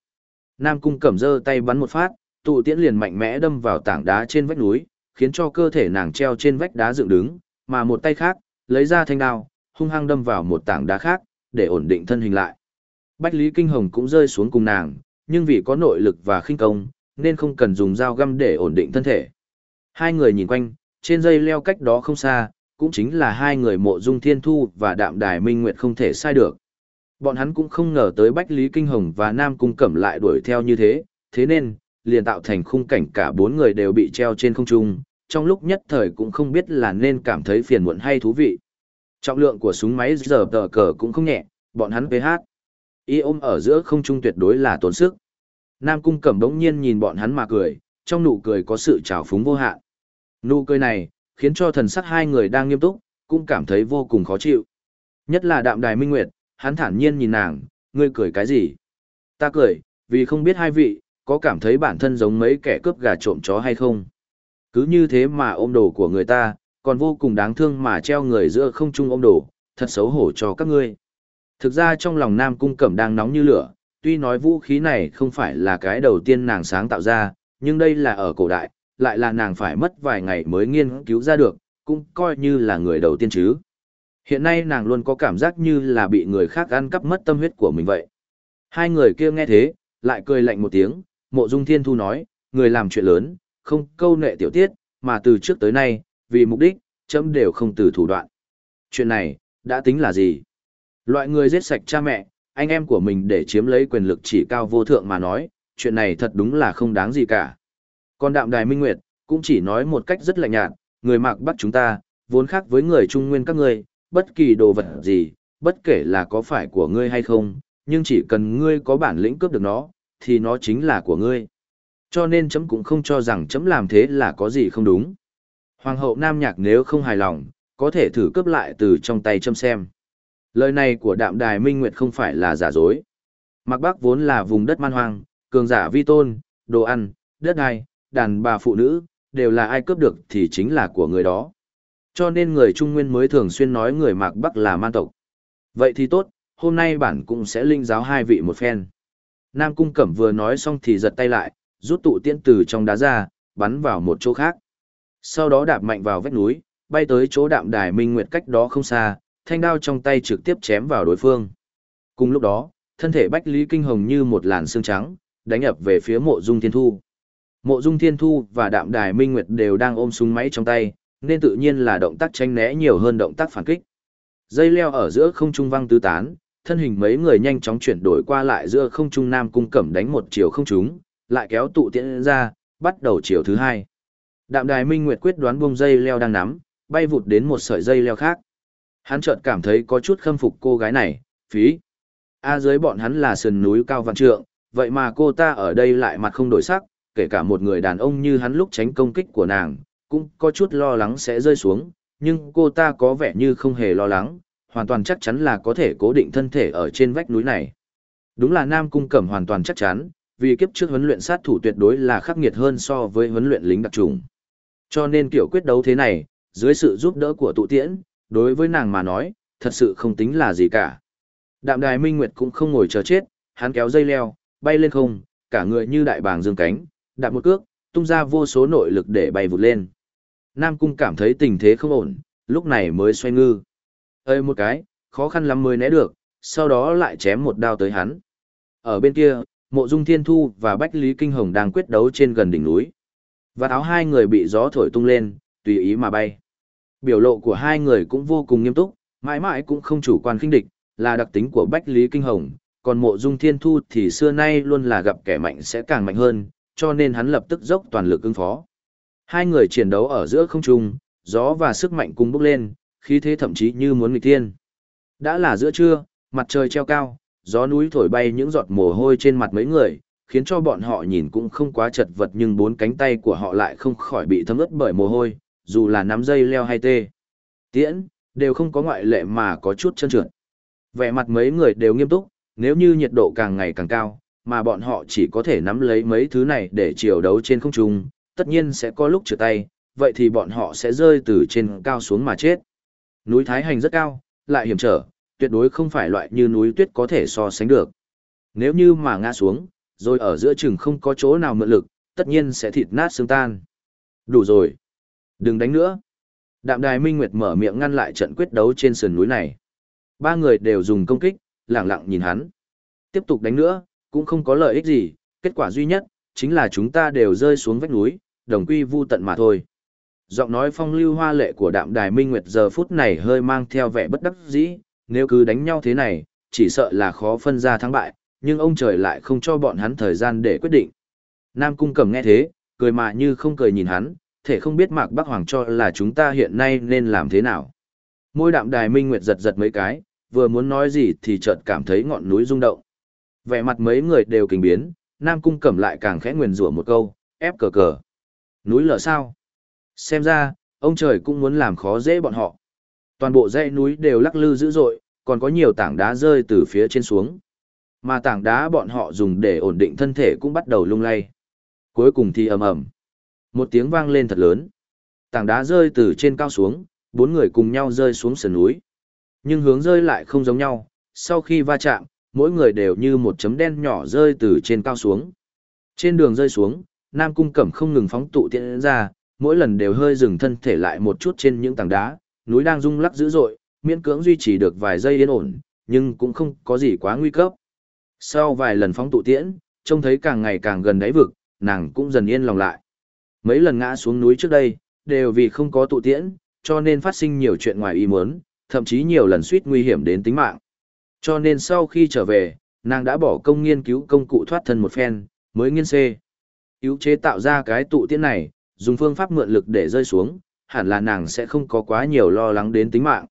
Nam cung cẩm dơ tay bắn một phát, tụ tiễn liền mạnh mẽ đâm vào tảng đá trên vách núi, khiến cho cơ thể nàng treo trên vách đá dựng đứng, mà một tay khác, lấy ra thanh đao, hung hăng đâm vào một tảng đá khác, để ổn định thân hình lại. Bách Lý Kinh Hồng cũng rơi xuống cùng nàng, nhưng vì có nội lực và khinh công, nên không cần dùng dao găm để ổn định thân thể. Hai người nhìn quanh, trên dây leo cách đó không xa, cũng chính là hai người mộ dung thiên thu và đạm đài minh nguyệt không thể sai được. Bọn hắn cũng không ngờ tới Bách Lý Kinh Hồng và Nam Cung Cẩm lại đuổi theo như thế, thế nên, liền tạo thành khung cảnh cả bốn người đều bị treo trên không trung, trong lúc nhất thời cũng không biết là nên cảm thấy phiền muộn hay thú vị. Trọng lượng của súng máy giờ tờ cờ cũng không nhẹ, bọn hắn PH. Y ôm ở giữa không trung tuyệt đối là tốn sức. Nam Cung Cẩm đống nhiên nhìn bọn hắn mà cười, trong nụ cười có sự trào phúng vô hạn. Nụ cười này, khiến cho thần sắc hai người đang nghiêm túc, cũng cảm thấy vô cùng khó chịu. Nhất là đạm đài minh nguyệt, hắn thản nhiên nhìn nàng, ngươi cười cái gì? Ta cười, vì không biết hai vị, có cảm thấy bản thân giống mấy kẻ cướp gà trộm chó hay không? Cứ như thế mà ôm đồ của người ta, còn vô cùng đáng thương mà treo người giữa không trung ôm đồ, thật xấu hổ cho các ngươi. Thực ra trong lòng Nam Cung Cẩm đang nóng như lửa, tuy nói vũ khí này không phải là cái đầu tiên nàng sáng tạo ra, nhưng đây là ở cổ đại, lại là nàng phải mất vài ngày mới nghiên cứu ra được, cũng coi như là người đầu tiên chứ. Hiện nay nàng luôn có cảm giác như là bị người khác ăn cắp mất tâm huyết của mình vậy. Hai người kia nghe thế, lại cười lạnh một tiếng, mộ dung thiên thu nói, người làm chuyện lớn, không câu nệ tiểu tiết, mà từ trước tới nay, vì mục đích, chấm đều không từ thủ đoạn. Chuyện này, đã tính là gì? Loại người giết sạch cha mẹ, anh em của mình để chiếm lấy quyền lực chỉ cao vô thượng mà nói, chuyện này thật đúng là không đáng gì cả. Còn đạm đài minh nguyệt, cũng chỉ nói một cách rất lạnh nhạt, người mạc bắt chúng ta, vốn khác với người trung nguyên các ngươi, bất kỳ đồ vật gì, bất kể là có phải của ngươi hay không, nhưng chỉ cần ngươi có bản lĩnh cướp được nó, thì nó chính là của ngươi. Cho nên chấm cũng không cho rằng chấm làm thế là có gì không đúng. Hoàng hậu Nam Nhạc nếu không hài lòng, có thể thử cướp lại từ trong tay châm xem. Lời này của đạm đài minh nguyệt không phải là giả dối. Mạc Bắc vốn là vùng đất man hoang, cường giả vi tôn, đồ ăn, đất đai, đàn bà phụ nữ, đều là ai cướp được thì chính là của người đó. Cho nên người Trung Nguyên mới thường xuyên nói người Mạc Bắc là man tộc. Vậy thì tốt, hôm nay bản cũng sẽ linh giáo hai vị một phen. Nam Cung Cẩm vừa nói xong thì giật tay lại, rút tụ tiễn từ trong đá ra, bắn vào một chỗ khác. Sau đó đạp mạnh vào vách núi, bay tới chỗ đạm đài minh nguyệt cách đó không xa, thanh đao trong tay trực tiếp chém vào đối phương. Cùng lúc đó, thân thể Bách Lý Kinh Hồng như một làn xương trắng, đánh ập về phía mộ dung thiên thu. Mộ dung thiên thu và đạm đài minh nguyệt đều đang ôm súng máy trong tay, nên tự nhiên là động tác tranh né nhiều hơn động tác phản kích. Dây leo ở giữa không trung văng tứ tán, thân hình mấy người nhanh chóng chuyển đổi qua lại giữa không trung nam cung cẩm đánh một chiều không trúng, lại kéo tụ tiễn ra, bắt đầu chiều thứ hai. Đạm đài minh nguyệt quyết đoán buông dây leo đang nắm, bay vụt đến một sợi dây leo khác. Hắn chợt cảm thấy có chút khâm phục cô gái này, phí. A dưới bọn hắn là sườn núi cao văn trượng, vậy mà cô ta ở đây lại mặt không đổi sắc, kể cả một người đàn ông như hắn lúc tránh công kích của nàng, cũng có chút lo lắng sẽ rơi xuống, nhưng cô ta có vẻ như không hề lo lắng, hoàn toàn chắc chắn là có thể cố định thân thể ở trên vách núi này. Đúng là Nam Cung Cẩm hoàn toàn chắc chắn, vì kiếp trước huấn luyện sát thủ tuyệt đối là khắc nghiệt hơn so với huấn luyện lính đặc trùng. Cho nên kiểu quyết đấu thế này, dưới sự giúp đỡ của tụ tiễn, đối với nàng mà nói, thật sự không tính là gì cả. Đạm đài minh nguyệt cũng không ngồi chờ chết, hắn kéo dây leo, bay lên không, cả người như đại bàng dương cánh, đạp một cước, tung ra vô số nội lực để bay vụt lên. Nam cung cảm thấy tình thế không ổn, lúc này mới xoay ngư. Ơi một cái, khó khăn lắm mới né được, sau đó lại chém một đao tới hắn. Ở bên kia, mộ dung thiên thu và bách lý kinh hồng đang quyết đấu trên gần đỉnh núi. Và áo hai người bị gió thổi tung lên, tùy ý mà bay. Biểu lộ của hai người cũng vô cùng nghiêm túc, mãi mãi cũng không chủ quan khinh địch, là đặc tính của Bách Lý Kinh Hồng, còn mộ dung thiên thu thì xưa nay luôn là gặp kẻ mạnh sẽ càng mạnh hơn, cho nên hắn lập tức dốc toàn lực ứng phó. Hai người chiến đấu ở giữa không trung, gió và sức mạnh cùng bốc lên, khí thế thậm chí như muốn nghịch thiên. Đã là giữa trưa, mặt trời treo cao, gió núi thổi bay những giọt mồ hôi trên mặt mấy người, khiến cho bọn họ nhìn cũng không quá chật vật nhưng bốn cánh tay của họ lại không khỏi bị thấm ướt bởi mồ hôi, dù là nắm dây leo hay tê. Tiễn, đều không có ngoại lệ mà có chút chân trượt. Vẻ mặt mấy người đều nghiêm túc, nếu như nhiệt độ càng ngày càng cao, mà bọn họ chỉ có thể nắm lấy mấy thứ này để chiều đấu trên không trung, tất nhiên sẽ có lúc trượt tay, vậy thì bọn họ sẽ rơi từ trên cao xuống mà chết. Núi Thái Hành rất cao, lại hiểm trở, tuyệt đối không phải loại như núi tuyết có thể so sánh được. Nếu như mà ngã xuống, rồi ở giữa chừng không có chỗ nào mượn lực, tất nhiên sẽ thịt nát xương tan. Đủ rồi. Đừng đánh nữa. Đạm đài Minh Nguyệt mở miệng ngăn lại trận quyết đấu trên sườn núi này. Ba người đều dùng công kích, lặng lặng nhìn hắn. Tiếp tục đánh nữa, cũng không có lợi ích gì, kết quả duy nhất, chính là chúng ta đều rơi xuống vách núi, đồng quy vu tận mà thôi. Giọng nói phong lưu hoa lệ của đạm đài Minh Nguyệt giờ phút này hơi mang theo vẻ bất đắc dĩ, nếu cứ đánh nhau thế này, chỉ sợ là khó phân ra thắng bại, nhưng ông trời lại không cho bọn hắn thời gian để quyết định. Nam Cung Cẩm nghe thế, cười mà như không cười nhìn hắn, thể không biết Mạc Bắc Hoàng cho là chúng ta hiện nay nên làm thế nào. Môi đạm đài minh nguyệt giật giật mấy cái, vừa muốn nói gì thì chợt cảm thấy ngọn núi rung động. Vẻ mặt mấy người đều kinh biến, Nam Cung Cẩm lại càng khẽ nguyền rủa một câu, ép cờ cờ. Núi lở sao? Xem ra, ông trời cũng muốn làm khó dễ bọn họ. Toàn bộ dãy núi đều lắc lư dữ dội, còn có nhiều tảng đá rơi từ phía trên xuống. Mà tảng đá bọn họ dùng để ổn định thân thể cũng bắt đầu lung lay. Cuối cùng thì ầm ầm. Một tiếng vang lên thật lớn. Tảng đá rơi từ trên cao xuống, bốn người cùng nhau rơi xuống sườn núi. Nhưng hướng rơi lại không giống nhau, sau khi va chạm, mỗi người đều như một chấm đen nhỏ rơi từ trên cao xuống. Trên đường rơi xuống, Nam Cung Cẩm không ngừng phóng tụ tiện ra, mỗi lần đều hơi dừng thân thể lại một chút trên những tảng đá, núi đang rung lắc dữ dội, miễn cưỡng duy trì được vài giây yên ổn, nhưng cũng không có gì quá nguy cấp. Sau vài lần phóng tụ tiễn, trông thấy càng ngày càng gần đáy vực, nàng cũng dần yên lòng lại. Mấy lần ngã xuống núi trước đây, đều vì không có tụ tiễn, cho nên phát sinh nhiều chuyện ngoài ý muốn, thậm chí nhiều lần suýt nguy hiểm đến tính mạng. Cho nên sau khi trở về, nàng đã bỏ công nghiên cứu công cụ thoát thân một phen, mới nghiên xê. yếu chế tạo ra cái tụ tiễn này, dùng phương pháp mượn lực để rơi xuống, hẳn là nàng sẽ không có quá nhiều lo lắng đến tính mạng.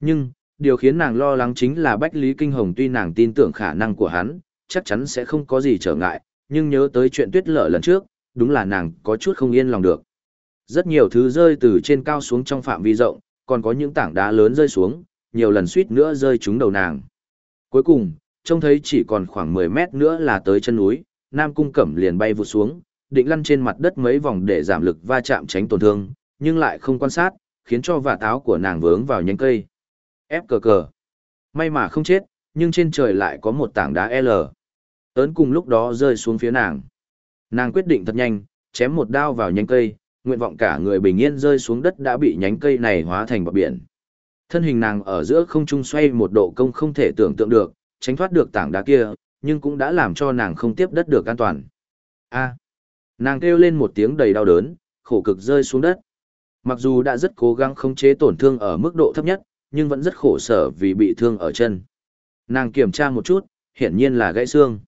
Nhưng, điều khiến nàng lo lắng chính là Bách Lý Kinh Hồng tuy nàng tin tưởng khả năng của hắn, chắc chắn sẽ không có gì trở ngại, nhưng nhớ tới chuyện tuyết lở lần trước, đúng là nàng có chút không yên lòng được. Rất nhiều thứ rơi từ trên cao xuống trong phạm vi rộng, còn có những tảng đá lớn rơi xuống, nhiều lần suýt nữa rơi trúng đầu nàng. Cuối cùng, trông thấy chỉ còn khoảng 10 mét nữa là tới chân núi, Nam Cung Cẩm liền bay vụt xuống, định lăn trên mặt đất mấy vòng để giảm lực va chạm tránh tổn thương, nhưng lại không quan sát, khiến cho vạt áo của nàng vướng vào nhánh cây. Ép cờ cờ. May mà không chết, nhưng trên trời lại có một tảng đá L. Tớn cùng lúc đó rơi xuống phía nàng. Nàng quyết định thật nhanh, chém một đao vào nhánh cây, nguyện vọng cả người bình yên rơi xuống đất đã bị nhánh cây này hóa thành bọt biển. Thân hình nàng ở giữa không trung xoay một độ công không thể tưởng tượng được, tránh thoát được tảng đá kia, nhưng cũng đã làm cho nàng không tiếp đất được an toàn. A. nàng kêu lên một tiếng đầy đau đớn, khổ cực rơi xuống đất. Mặc dù đã rất cố gắng khống chế tổn thương ở mức độ thấp nhất, nhưng vẫn rất khổ sở vì bị thương ở chân. Nàng kiểm tra một chút, hiển nhiên là gãy xương.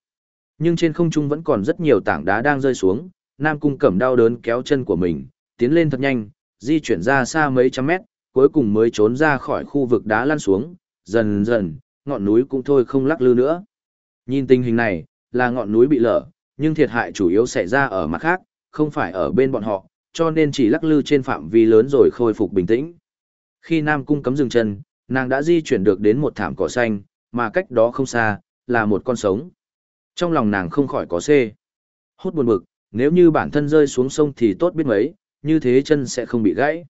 Nhưng trên không trung vẫn còn rất nhiều tảng đá đang rơi xuống, Nam Cung Cẩm đau đớn kéo chân của mình, tiến lên thật nhanh, di chuyển ra xa mấy trăm mét, cuối cùng mới trốn ra khỏi khu vực đá lăn xuống, dần dần, ngọn núi cũng thôi không lắc lư nữa. Nhìn tình hình này, là ngọn núi bị lở, nhưng thiệt hại chủ yếu xảy ra ở mặt khác, không phải ở bên bọn họ, cho nên chỉ lắc lư trên phạm vi lớn rồi khôi phục bình tĩnh. Khi Nam Cung cấm dừng chân, nàng đã di chuyển được đến một thảm cỏ xanh, mà cách đó không xa, là một con sống. Trong lòng nàng không khỏi có xê. Hút buồn bực, nếu như bản thân rơi xuống sông thì tốt biết mấy, như thế chân sẽ không bị gãy.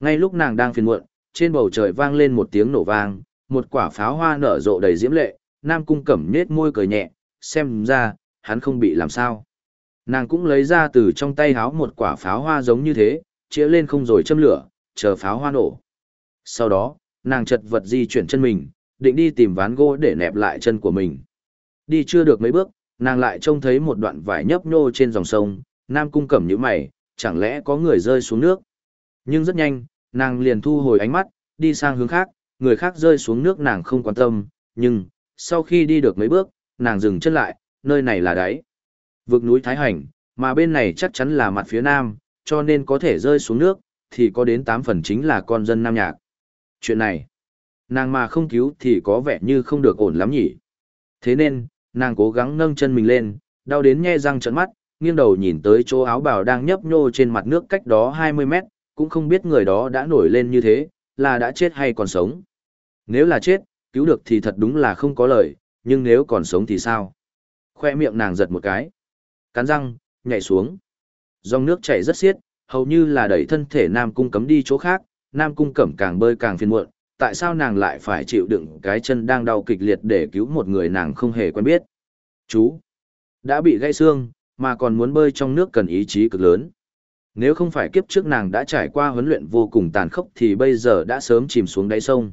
Ngay lúc nàng đang phiền muộn, trên bầu trời vang lên một tiếng nổ vang, một quả pháo hoa nở rộ đầy diễm lệ, Nam Cung Cẩm nết môi cười nhẹ, xem ra, hắn không bị làm sao. Nàng cũng lấy ra từ trong tay háo một quả pháo hoa giống như thế, chĩa lên không rồi châm lửa, chờ pháo hoa nổ. Sau đó, nàng chật vật di chuyển chân mình, định đi tìm ván gỗ để nẹp lại chân của mình. Đi chưa được mấy bước, nàng lại trông thấy một đoạn vải nhấp nhô trên dòng sông, Nam Cung Cẩm nhíu mày, chẳng lẽ có người rơi xuống nước. Nhưng rất nhanh, nàng liền thu hồi ánh mắt, đi sang hướng khác, người khác rơi xuống nước nàng không quan tâm, nhưng, sau khi đi được mấy bước, nàng dừng chân lại, nơi này là đáy. Vực núi Thái Hành, mà bên này chắc chắn là mặt phía nam, cho nên có thể rơi xuống nước, thì có đến 8 phần chính là con dân Nam Nhạc. Chuyện này, nàng mà không cứu thì có vẻ như không được ổn lắm nhỉ. Thế nên, nàng cố gắng nâng chân mình lên, đau đến nhe răng trợn mắt, nghiêng đầu nhìn tới chỗ áo bào đang nhấp nhô trên mặt nước cách đó 20 mét, cũng không biết người đó đã nổi lên như thế, là đã chết hay còn sống. Nếu là chết, cứu được thì thật đúng là không có lời, nhưng nếu còn sống thì sao? Khoe miệng nàng giật một cái, cắn răng, nhảy xuống. Dòng nước chảy rất xiết, hầu như là đẩy thân thể Nam Cung cấm đi chỗ khác, Nam Cung cẩm càng bơi càng phiền muộn, tại sao nàng lại phải chịu đựng cái chân đang đau kịch liệt để cứu một người nàng không hề quen biết. Chú, đã bị gãy xương, mà còn muốn bơi trong nước cần ý chí cực lớn. Nếu không phải kiếp trước nàng đã trải qua huấn luyện vô cùng tàn khốc thì bây giờ đã sớm chìm xuống đáy sông.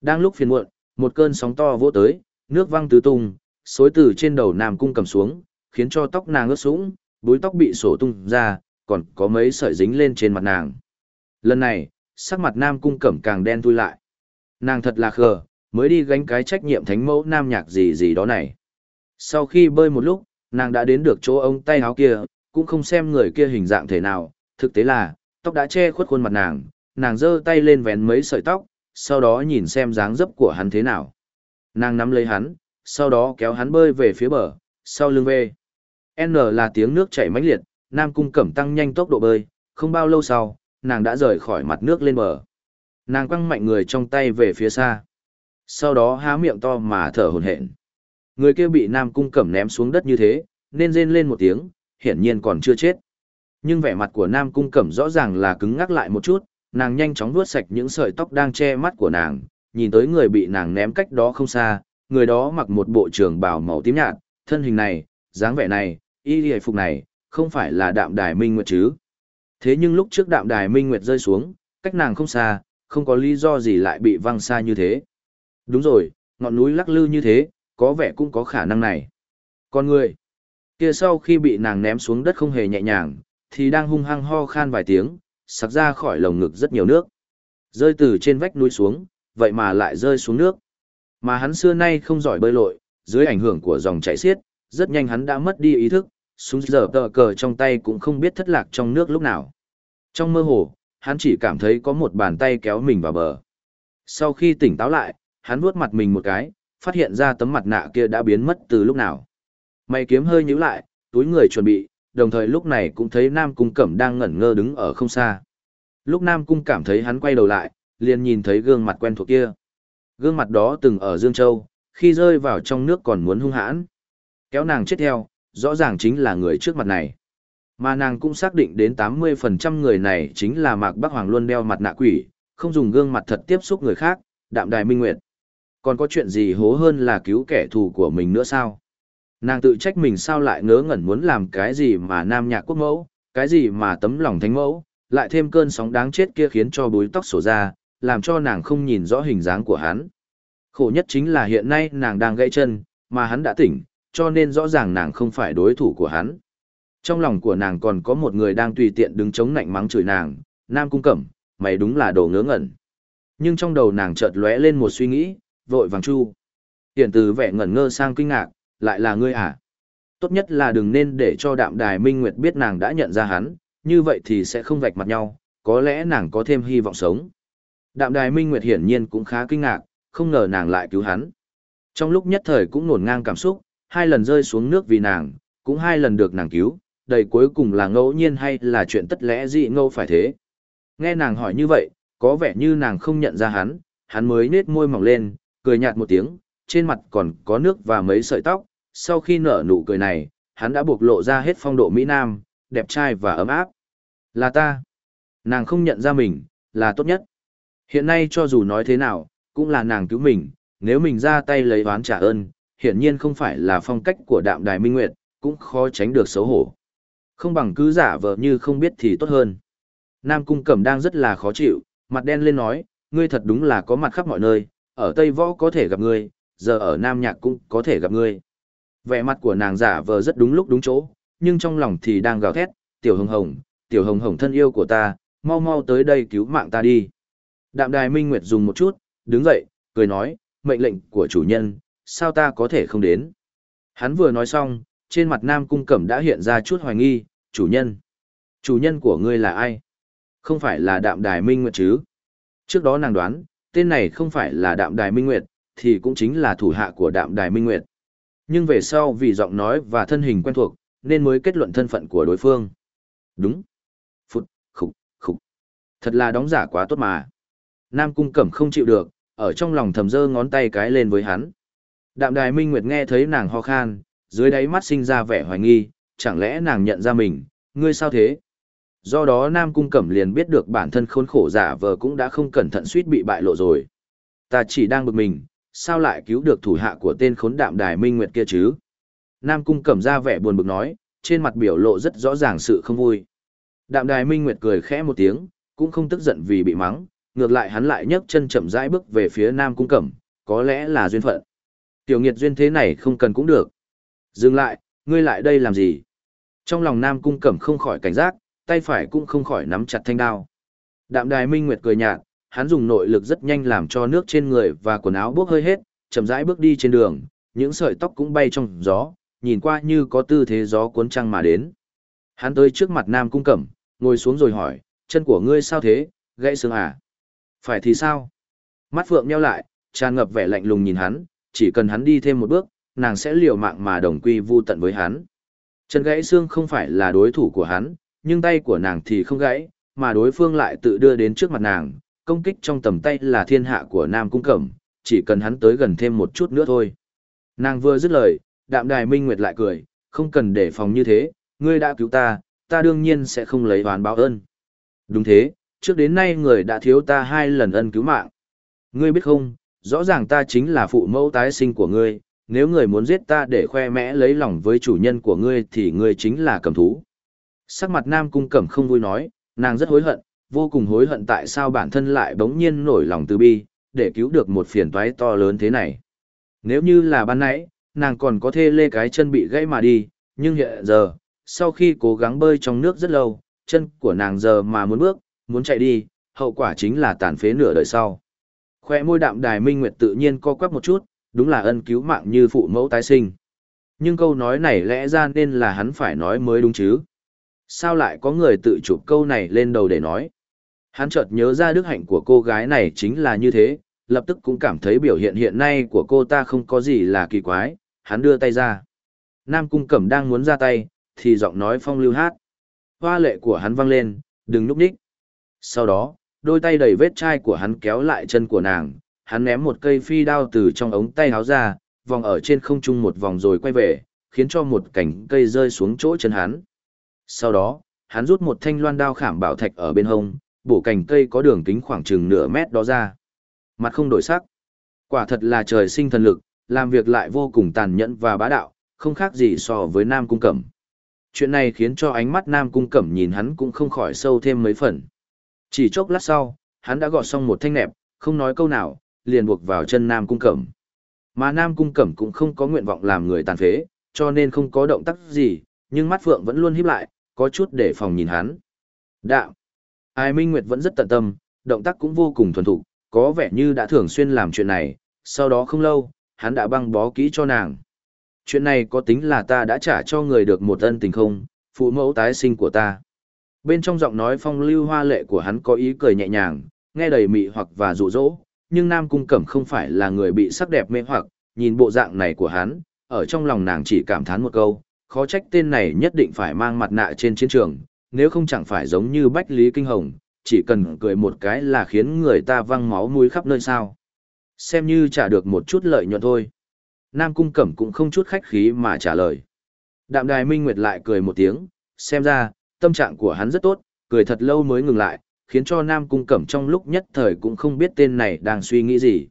Đang lúc phiền muộn, một cơn sóng to vỗ tới, nước văng tứ tung, xối từ trên đầu Nam Cung cầm xuống, khiến cho tóc nàng ướt sũng, búi tóc bị sổ tung ra, còn có mấy sợi dính lên trên mặt nàng. Lần này, sắc mặt Nam Cung Cẩm càng đen thui lại. Nàng thật là khờ, mới đi gánh cái trách nhiệm thánh mẫu nam nhạc gì gì đó này. Sau khi bơi một lúc, nàng đã đến được chỗ ông tay áo kia, cũng không xem người kia hình dạng thể nào, thực tế là, tóc đã che khuất khuôn mặt nàng, nàng giơ tay lên vén mấy sợi tóc, sau đó nhìn xem dáng dấp của hắn thế nào. Nàng nắm lấy hắn, sau đó kéo hắn bơi về phía bờ, sau lưng về. N là tiếng nước chảy mãnh liệt, Nam Cung Cẩm tăng nhanh tốc độ bơi, không bao lâu sau, nàng đã rời khỏi mặt nước lên bờ. Nàng quăng mạnh người trong tay về phía xa. Sau đó há miệng to mà thở hổn hển. Người kia bị Nam Cung Cẩm ném xuống đất như thế, nên rên lên một tiếng, hiển nhiên còn chưa chết. Nhưng vẻ mặt của Nam Cung Cẩm rõ ràng là cứng ngắc lại một chút, nàng nhanh chóng vuốt sạch những sợi tóc đang che mắt của nàng, nhìn tới người bị nàng ném cách đó không xa, người đó mặc một bộ trường bào màu tím nhạt, thân hình này, dáng vẻ này, y hề phục này, không phải là đạm đài minh nguyệt chứ. Thế nhưng lúc trước đạm đài minh nguyệt rơi xuống, cách nàng không xa, không có lý do gì lại bị văng xa như thế. Đúng rồi, ngọn núi lắc lư như thế, có vẻ cũng có khả năng này. Con người, kia sau khi bị nàng ném xuống đất không hề nhẹ nhàng, thì đang hung hăng ho khan vài tiếng, sặc ra khỏi lồng ngực rất nhiều nước. Rơi từ trên vách núi xuống, vậy mà lại rơi xuống nước. Mà hắn xưa nay không giỏi bơi lội, dưới ảnh hưởng của dòng chảy xiết, rất nhanh hắn đã mất đi ý thức, súng giờ tờ cờ trong tay cũng không biết thất lạc trong nước lúc nào. Trong mơ hồ, hắn chỉ cảm thấy có một bàn tay kéo mình vào bờ. Sau khi tỉnh táo lại, hắn vuốt mặt mình một cái, phát hiện ra tấm mặt nạ kia đã biến mất từ lúc nào. Mày kiếm hơi nhíu lại, túi người chuẩn bị, đồng thời lúc này cũng thấy Nam Cung Cẩm đang ngẩn ngơ đứng ở không xa. Lúc Nam Cung cảm thấy hắn quay đầu lại, liền nhìn thấy gương mặt quen thuộc kia. Gương mặt đó từng ở Dương Châu, khi rơi vào trong nước còn muốn hung hãn. Kéo nàng chết theo, rõ ràng chính là người trước mặt này. Mà nàng cũng xác định đến 80% người này chính là Mạc Bắc Hoàng luôn đeo mặt nạ quỷ, không dùng gương mặt thật tiếp xúc người khác, đạm đài minh nguyệt. Còn có chuyện gì hố hơn là cứu kẻ thù của mình nữa sao? Nàng tự trách mình sao lại ngớ ngẩn muốn làm cái gì mà nam nhạc quốc mẫu, cái gì mà tấm lòng thánh mẫu, lại thêm cơn sóng đáng chết kia khiến cho búi tóc sổ ra, làm cho nàng không nhìn rõ hình dáng của hắn. Khổ nhất chính là hiện nay nàng đang gãy chân, mà hắn đã tỉnh, cho nên rõ ràng nàng không phải đối thủ của hắn. Trong lòng của nàng còn có một người đang tùy tiện đứng chống nạnh mắng chửi nàng, Nam Cung Cẩm, mày đúng là đồ ngớ ngẩn. Nhưng trong đầu nàng chợt lóe lên một suy nghĩ, vội vàng chu. Hiển từ vẻ ngẩn ngơ sang kinh ngạc, lại là ngươi à? Tốt nhất là đừng nên để cho đạm đài Minh Nguyệt biết nàng đã nhận ra hắn, như vậy thì sẽ không vạch mặt nhau, có lẽ nàng có thêm hy vọng sống. Đạm đài Minh Nguyệt hiển nhiên cũng khá kinh ngạc, không ngờ nàng lại cứu hắn. Trong lúc nhất thời cũng nổn ngang cảm xúc, hai lần rơi xuống nước vì nàng, cũng hai lần được nàng cứu, đầy cuối cùng là ngẫu nhiên hay là chuyện tất lẽ dị ngẫu phải thế. Nghe nàng hỏi như vậy, có vẻ như nàng không nhận ra hắn, hắn mới nết môi mỏng lên, cười nhạt một tiếng, trên mặt còn có nước và mấy sợi tóc, sau khi nở nụ cười này, hắn đã bộc lộ ra hết phong độ Mỹ Nam, đẹp trai và ấm áp. Là ta. Nàng không nhận ra mình, là tốt nhất. Hiện nay cho dù nói thế nào, cũng là nàng cứu mình, nếu mình ra tay lấy oán trả ơn, hiển nhiên không phải là phong cách của đạm đài minh nguyệt, cũng khó tránh được xấu hổ. Không bằng cứ giả vờ như không biết thì tốt hơn. Nam Cung Cẩm đang rất là khó chịu, mặt đen lên nói, ngươi thật đúng là có mặt khắp mọi nơi, ở Tây Võ có thể gặp ngươi, giờ ở Nam Nhạc cũng có thể gặp ngươi. Vẻ mặt của nàng giả vờ rất đúng lúc đúng chỗ, nhưng trong lòng thì đang gào thét, tiểu hồng hồng, tiểu hồng hồng thân yêu của ta, mau mau tới đây cứu mạng ta đi. Đạm đài Minh Nguyệt dùng một chút, đứng dậy, cười nói, mệnh lệnh của chủ nhân, sao ta có thể không đến. Hắn vừa nói xong, trên mặt Nam Cung Cẩm đã hiện ra chút hoài nghi, chủ nhân. Chủ nhân của ngươi là ai? Không phải là đạm đài Minh Nguyệt chứ? Trước đó nàng đoán, tên này không phải là đạm đài Minh Nguyệt, thì cũng chính là thủ hạ của đạm đài Minh Nguyệt. Nhưng về sau vì giọng nói và thân hình quen thuộc, nên mới kết luận thân phận của đối phương. Đúng. Phụt, khục, khục. Thật là đóng giả quá tốt mà. Nam Cung Cẩm không chịu được, ở trong lòng thầm dơ ngón tay cái lên với hắn. Đạm đài Minh Nguyệt nghe thấy nàng ho khan, dưới đáy mắt sinh ra vẻ hoài nghi, chẳng lẽ nàng nhận ra mình, ngươi sao thế? Do đó Nam Cung Cẩm liền biết được bản thân khốn khổ giả vờ cũng đã không cẩn thận suýt bị bại lộ rồi. Ta chỉ đang bực mình, sao lại cứu được thủ hạ của tên khốn đạm đài Minh Nguyệt kia chứ? Nam Cung Cẩm ra vẻ buồn bực nói, trên mặt biểu lộ rất rõ ràng sự không vui. Đạm đài Minh Nguyệt cười khẽ một tiếng, cũng không tức giận vì bị mắng, ngược lại hắn lại nhấc chân chậm rãi bước về phía Nam Cung Cẩm, có lẽ là duyên phận. Tiểu nghiệt duyên thế này không cần cũng được. Dừng lại, ngươi lại đây làm gì? Trong lòng Nam Cung Cẩm không khỏi cảnh giác, tay phải cũng không khỏi nắm chặt thanh đao. Đạm Đài Minh Nguyệt cười nhạt, hắn dùng nội lực rất nhanh làm cho nước trên người và quần áo bốc hơi hết, chậm rãi bước đi trên đường, những sợi tóc cũng bay trong gió, nhìn qua như có tư thế gió cuốn trăng mà đến. Hắn tới trước mặt Nam Cung Cẩm, ngồi xuống rồi hỏi, chân của ngươi sao thế, gãy xương à? Phải thì sao? Mắt Phượng nheo lại, tràn ngập vẻ lạnh lùng nhìn hắn, chỉ cần hắn đi thêm một bước, nàng sẽ liều mạng mà đồng quy vu tận với hắn. Chân gãy xương không phải là đối thủ của hắn, nhưng tay của nàng thì không gãy, mà đối phương lại tự đưa đến trước mặt nàng, công kích trong tầm tay là thiên hạ của Nam Cung Cẩm, chỉ cần hắn tới gần thêm một chút nữa thôi. Nàng vừa dứt lời, đạm đài minh nguyệt lại cười, không cần để phòng như thế, ngươi đã cứu ta, ta đương nhiên sẽ không lấy oán báo ơn. Đúng thế, trước đến nay người đã thiếu ta hai lần ân cứu mạng. Ngươi biết không, rõ ràng ta chính là phụ mẫu tái sinh của ngươi, nếu người muốn giết ta để khoe mẽ lấy lòng với chủ nhân của ngươi thì ngươi chính là cầm thú. Sắc mặt Nam Cung Cẩm không vui nói, nàng rất hối hận, vô cùng hối hận tại sao bản thân lại bỗng nhiên nổi lòng từ bi, để cứu được một phiền toái to lớn thế này. Nếu như là ban nãy, nàng còn có thể lê cái chân bị gãy mà đi, nhưng hiện giờ, sau khi cố gắng bơi trong nước rất lâu, chân của nàng giờ mà muốn bước, muốn chạy đi, hậu quả chính là tàn phế nửa đời sau. Khoe môi đạm đài minh nguyệt tự nhiên co quắp một chút, đúng là ân cứu mạng như phụ mẫu tái sinh. Nhưng câu nói này lẽ ra nên là hắn phải nói mới đúng chứ. Sao lại có người tự chụp câu này lên đầu để nói? Hắn chợt nhớ ra đức hạnh của cô gái này chính là như thế, lập tức cũng cảm thấy biểu hiện hiện nay của cô ta không có gì là kỳ quái, hắn đưa tay ra. Nam Cung Cẩm đang muốn ra tay, thì giọng nói phong lưu hát. Hoa lệ của hắn vang lên, đừng núp đích. Sau đó, đôi tay đầy vết chai của hắn kéo lại chân của nàng, hắn ném một cây phi đao từ trong ống tay háo ra, vòng ở trên không trung một vòng rồi quay về, khiến cho một cành cây rơi xuống chỗ chân hắn. Sau đó, hắn rút một thanh loan đao khảm bảo thạch ở bên hông, bổ cành cây có đường kính khoảng chừng nửa mét đó ra. Mặt không đổi sắc. Quả thật là trời sinh thần lực, làm việc lại vô cùng tàn nhẫn và bá đạo, không khác gì so với Nam Cung Cẩm. Chuyện này khiến cho ánh mắt Nam Cung Cẩm nhìn hắn cũng không khỏi sâu thêm mấy phần. Chỉ chốc lát sau, hắn đã gọt xong một thanh nẹp, không nói câu nào, liền buộc vào chân Nam Cung Cẩm. Mà Nam Cung Cẩm cũng không có nguyện vọng làm người tàn phế, cho nên không có động tác gì, nhưng mắt Phượng vẫn luôn híp lại, có chút để phòng nhìn hắn. Đạo. Ai Minh Nguyệt vẫn rất tận tâm, động tác cũng vô cùng thuần thục, có vẻ như đã thường xuyên làm chuyện này, sau đó không lâu, hắn đã băng bó kỹ cho nàng. Chuyện này có tính là ta đã trả cho người được một ân tình không, phụ mẫu tái sinh của ta. Bên trong giọng nói phong lưu hoa lệ của hắn có ý cười nhẹ nhàng, nghe đầy mị hoặc và dụ dỗ, nhưng Nam Cung Cẩm không phải là người bị sắc đẹp mê hoặc, nhìn bộ dạng này của hắn, ở trong lòng nàng chỉ cảm thán một câu, khó trách tên này nhất định phải mang mặt nạ trên chiến trường, nếu không chẳng phải giống như Bách Lý Kinh Hồng, chỉ cần cười một cái là khiến người ta văng máu mũi khắp nơi sao. Xem như trả được một chút lợi nhuận thôi. Nam Cung Cẩm cũng không chút khách khí mà trả lời. Đạm Đài Minh Nguyệt lại cười một tiếng, xem ra, tâm trạng của hắn rất tốt, cười thật lâu mới ngừng lại, khiến cho Nam Cung Cẩm trong lúc nhất thời cũng không biết tên này đang suy nghĩ gì.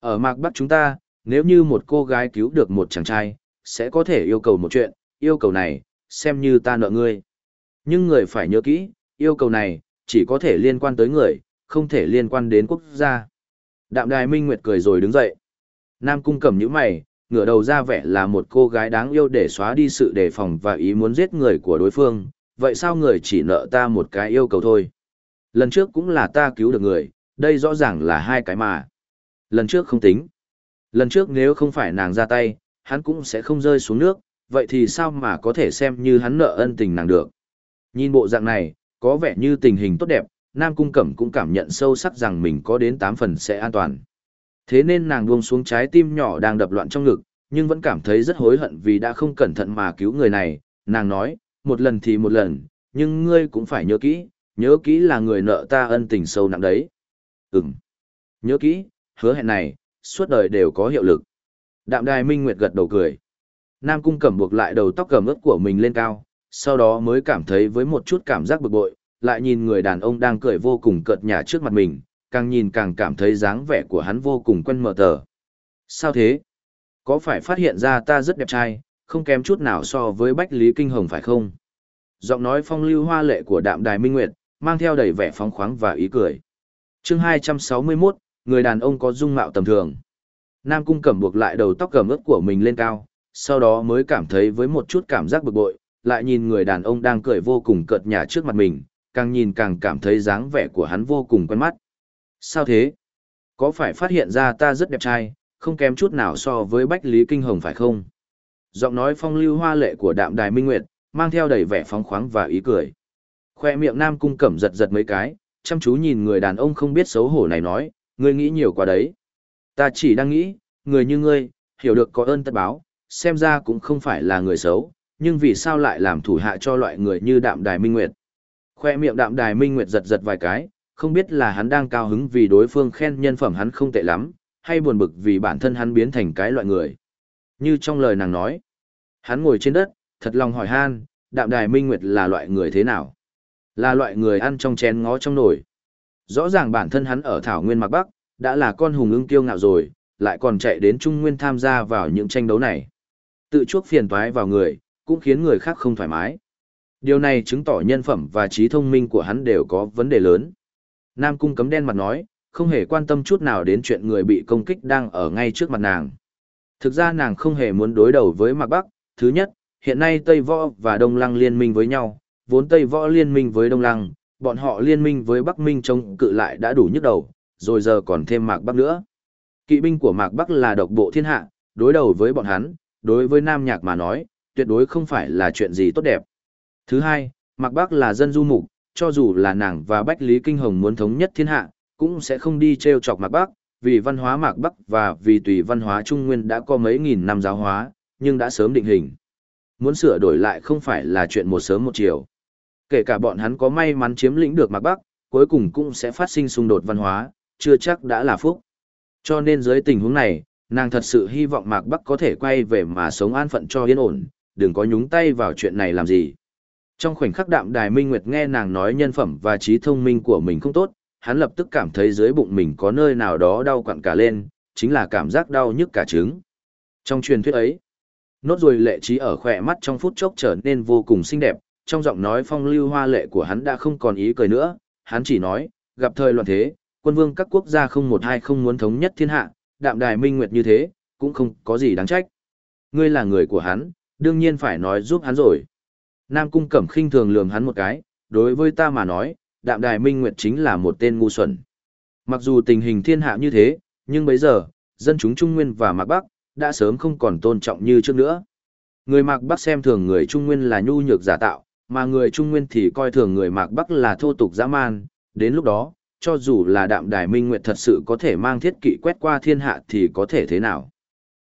Ở Mạc Bắc chúng ta, nếu như một cô gái cứu được một chàng trai, sẽ có thể yêu cầu một chuyện, yêu cầu này, xem như ta nợ ngươi. Nhưng người phải nhớ kỹ, yêu cầu này, chỉ có thể liên quan tới người, không thể liên quan đến quốc gia. Đạm Đài Minh Nguyệt cười rồi đứng dậy. Nam Cung Cẩm nhíu mày, ngửa đầu ra vẻ là một cô gái đáng yêu để xóa đi sự đề phòng và ý muốn giết người của đối phương, vậy sao người chỉ nợ ta một cái yêu cầu thôi? Lần trước cũng là ta cứu được người, đây rõ ràng là hai cái mà. Lần trước không tính. Lần trước nếu không phải nàng ra tay, hắn cũng sẽ không rơi xuống nước, vậy thì sao mà có thể xem như hắn nợ ân tình nàng được. Nhìn bộ dạng này, có vẻ như tình hình tốt đẹp, Nam Cung Cẩm cũng cảm nhận sâu sắc rằng mình có đến 8 phần sẽ an toàn. Thế nên nàng buông xuống trái tim nhỏ đang đập loạn trong ngực, nhưng vẫn cảm thấy rất hối hận vì đã không cẩn thận mà cứu người này. Nàng nói, một lần thì một lần, nhưng ngươi cũng phải nhớ kỹ, nhớ kỹ là người nợ ta ân tình sâu nặng đấy. Ừm. Nhớ kỹ, hứa hẹn này, suốt đời đều có hiệu lực. Đạm đài minh nguyệt gật đầu cười. Nam cung cẩm buộc lại đầu tóc cầm ướt của mình lên cao, sau đó mới cảm thấy với một chút cảm giác bực bội, lại nhìn người đàn ông đang cười vô cùng cợt nhả trước mặt mình, càng nhìn càng cảm thấy dáng vẻ của hắn vô cùng quen mờ tờ. Sao thế? Có phải phát hiện ra ta rất đẹp trai, không kém chút nào so với Bách Lý Kinh Hồng phải không? Giọng nói phong lưu hoa lệ của đạm đài minh nguyệt, mang theo đầy vẻ phóng khoáng và ý cười. chương 261, người đàn ông có dung mạo tầm thường. Nam cung cẩm buộc lại đầu tóc cẩm ướt của mình lên cao, sau đó mới cảm thấy với một chút cảm giác bực bội, lại nhìn người đàn ông đang cười vô cùng cợt nhả trước mặt mình, càng nhìn càng cảm thấy dáng vẻ của hắn vô cùng quen mắt. Sao thế? Có phải phát hiện ra ta rất đẹp trai, không kém chút nào so với Bách Lý Kinh Hồng phải không? Giọng nói phong lưu hoa lệ của đạm đài minh nguyệt, mang theo đầy vẻ phóng khoáng và ý cười. Khoe miệng nam cung cẩm giật giật mấy cái, chăm chú nhìn người đàn ông không biết xấu hổ này nói, ngươi nghĩ nhiều quá đấy. Ta chỉ đang nghĩ, người như ngươi, hiểu được có ơn tất báo, xem ra cũng không phải là người xấu, nhưng vì sao lại làm thủ hạ cho loại người như đạm đài minh nguyệt. Khoe miệng đạm đài minh nguyệt giật giật vài cái, không biết là hắn đang cao hứng vì đối phương khen nhân phẩm hắn không tệ lắm, hay buồn bực vì bản thân hắn biến thành cái loại người. Như trong lời nàng nói, hắn ngồi trên đất, thật lòng hỏi han, đạm đài minh nguyệt là loại người thế nào? Là loại người ăn trong chén ngó trong nồi. Rõ ràng bản thân hắn ở Thảo Nguyên Mạc Bắc, đã là con hùng ưng kiêu ngạo rồi, lại còn chạy đến Trung Nguyên tham gia vào những tranh đấu này. Tự chuốc phiền toái vào người, cũng khiến người khác không thoải mái. Điều này chứng tỏ nhân phẩm và trí thông minh của hắn đều có vấn đề lớn. Nam Cung cấm đen mặt nói, không hề quan tâm chút nào đến chuyện người bị công kích đang ở ngay trước mặt nàng. Thực ra nàng không hề muốn đối đầu với Mạc Bắc, thứ nhất, hiện nay Tây Võ và Đông Lăng liên minh với nhau, vốn Tây Võ liên minh với Đông Lăng, bọn họ liên minh với Bắc Minh chống cự lại đã đủ nhức đầu, rồi giờ còn thêm Mạc Bắc nữa. Kỵ binh của Mạc Bắc là độc bộ thiên hạ, đối đầu với bọn hắn, đối với Nam Nhạc mà nói, tuyệt đối không phải là chuyện gì tốt đẹp. Thứ hai, Mạc Bắc là dân du mục, cho dù là nàng và Bách Lý Kinh Hồng muốn thống nhất thiên hạ, cũng sẽ không đi treo chọc Mạc Bắc, vì văn hóa Mạc Bắc và vì tùy văn hóa Trung Nguyên đã có mấy nghìn năm giáo hóa, nhưng đã sớm định hình. Muốn sửa đổi lại không phải là chuyện một sớm một chiều. Kể cả bọn hắn có may mắn chiếm lĩnh được Mạc Bắc, cuối cùng cũng sẽ phát sinh xung đột văn hóa, chưa chắc đã là phúc. Cho nên dưới tình huống này, nàng thật sự hy vọng Mạc Bắc có thể quay về mà sống an phận cho yên ổn, đừng có nhúng tay vào chuyện này làm gì. Trong khoảnh khắc đạm đài minh nguyệt nghe nàng nói nhân phẩm và trí thông minh của mình không tốt, hắn lập tức cảm thấy dưới bụng mình có nơi nào đó đau quặn cả lên, chính là cảm giác đau nhức cả trứng. Trong truyền thuyết ấy, nốt ruồi lệ trí ở khỏe mắt trong phút chốc trở nên vô cùng xinh đẹp, trong giọng nói phong lưu hoa lệ của hắn đã không còn ý cười nữa, hắn chỉ nói, gặp thời loạn thế, quân vương các quốc gia không một hai không muốn thống nhất thiên hạ, đạm đài minh nguyệt như thế, cũng không có gì đáng trách. Ngươi là người của hắn, đương nhiên phải nói giúp hắn rồi. Nam Cung Cẩm khinh thường lườm hắn một cái, đối với ta mà nói, đạm đài minh nguyệt chính là một tên ngu xuẩn. Mặc dù tình hình thiên hạ như thế, nhưng bây giờ, dân chúng Trung Nguyên và Mạc Bắc, đã sớm không còn tôn trọng như trước nữa. Người Mạc Bắc xem thường người Trung Nguyên là nhu nhược giả tạo, mà người Trung Nguyên thì coi thường người Mạc Bắc là thô tục dã man, đến lúc đó, cho dù là đạm đài minh nguyệt thật sự có thể mang thiết kỵ quét qua thiên hạ thì có thể thế nào.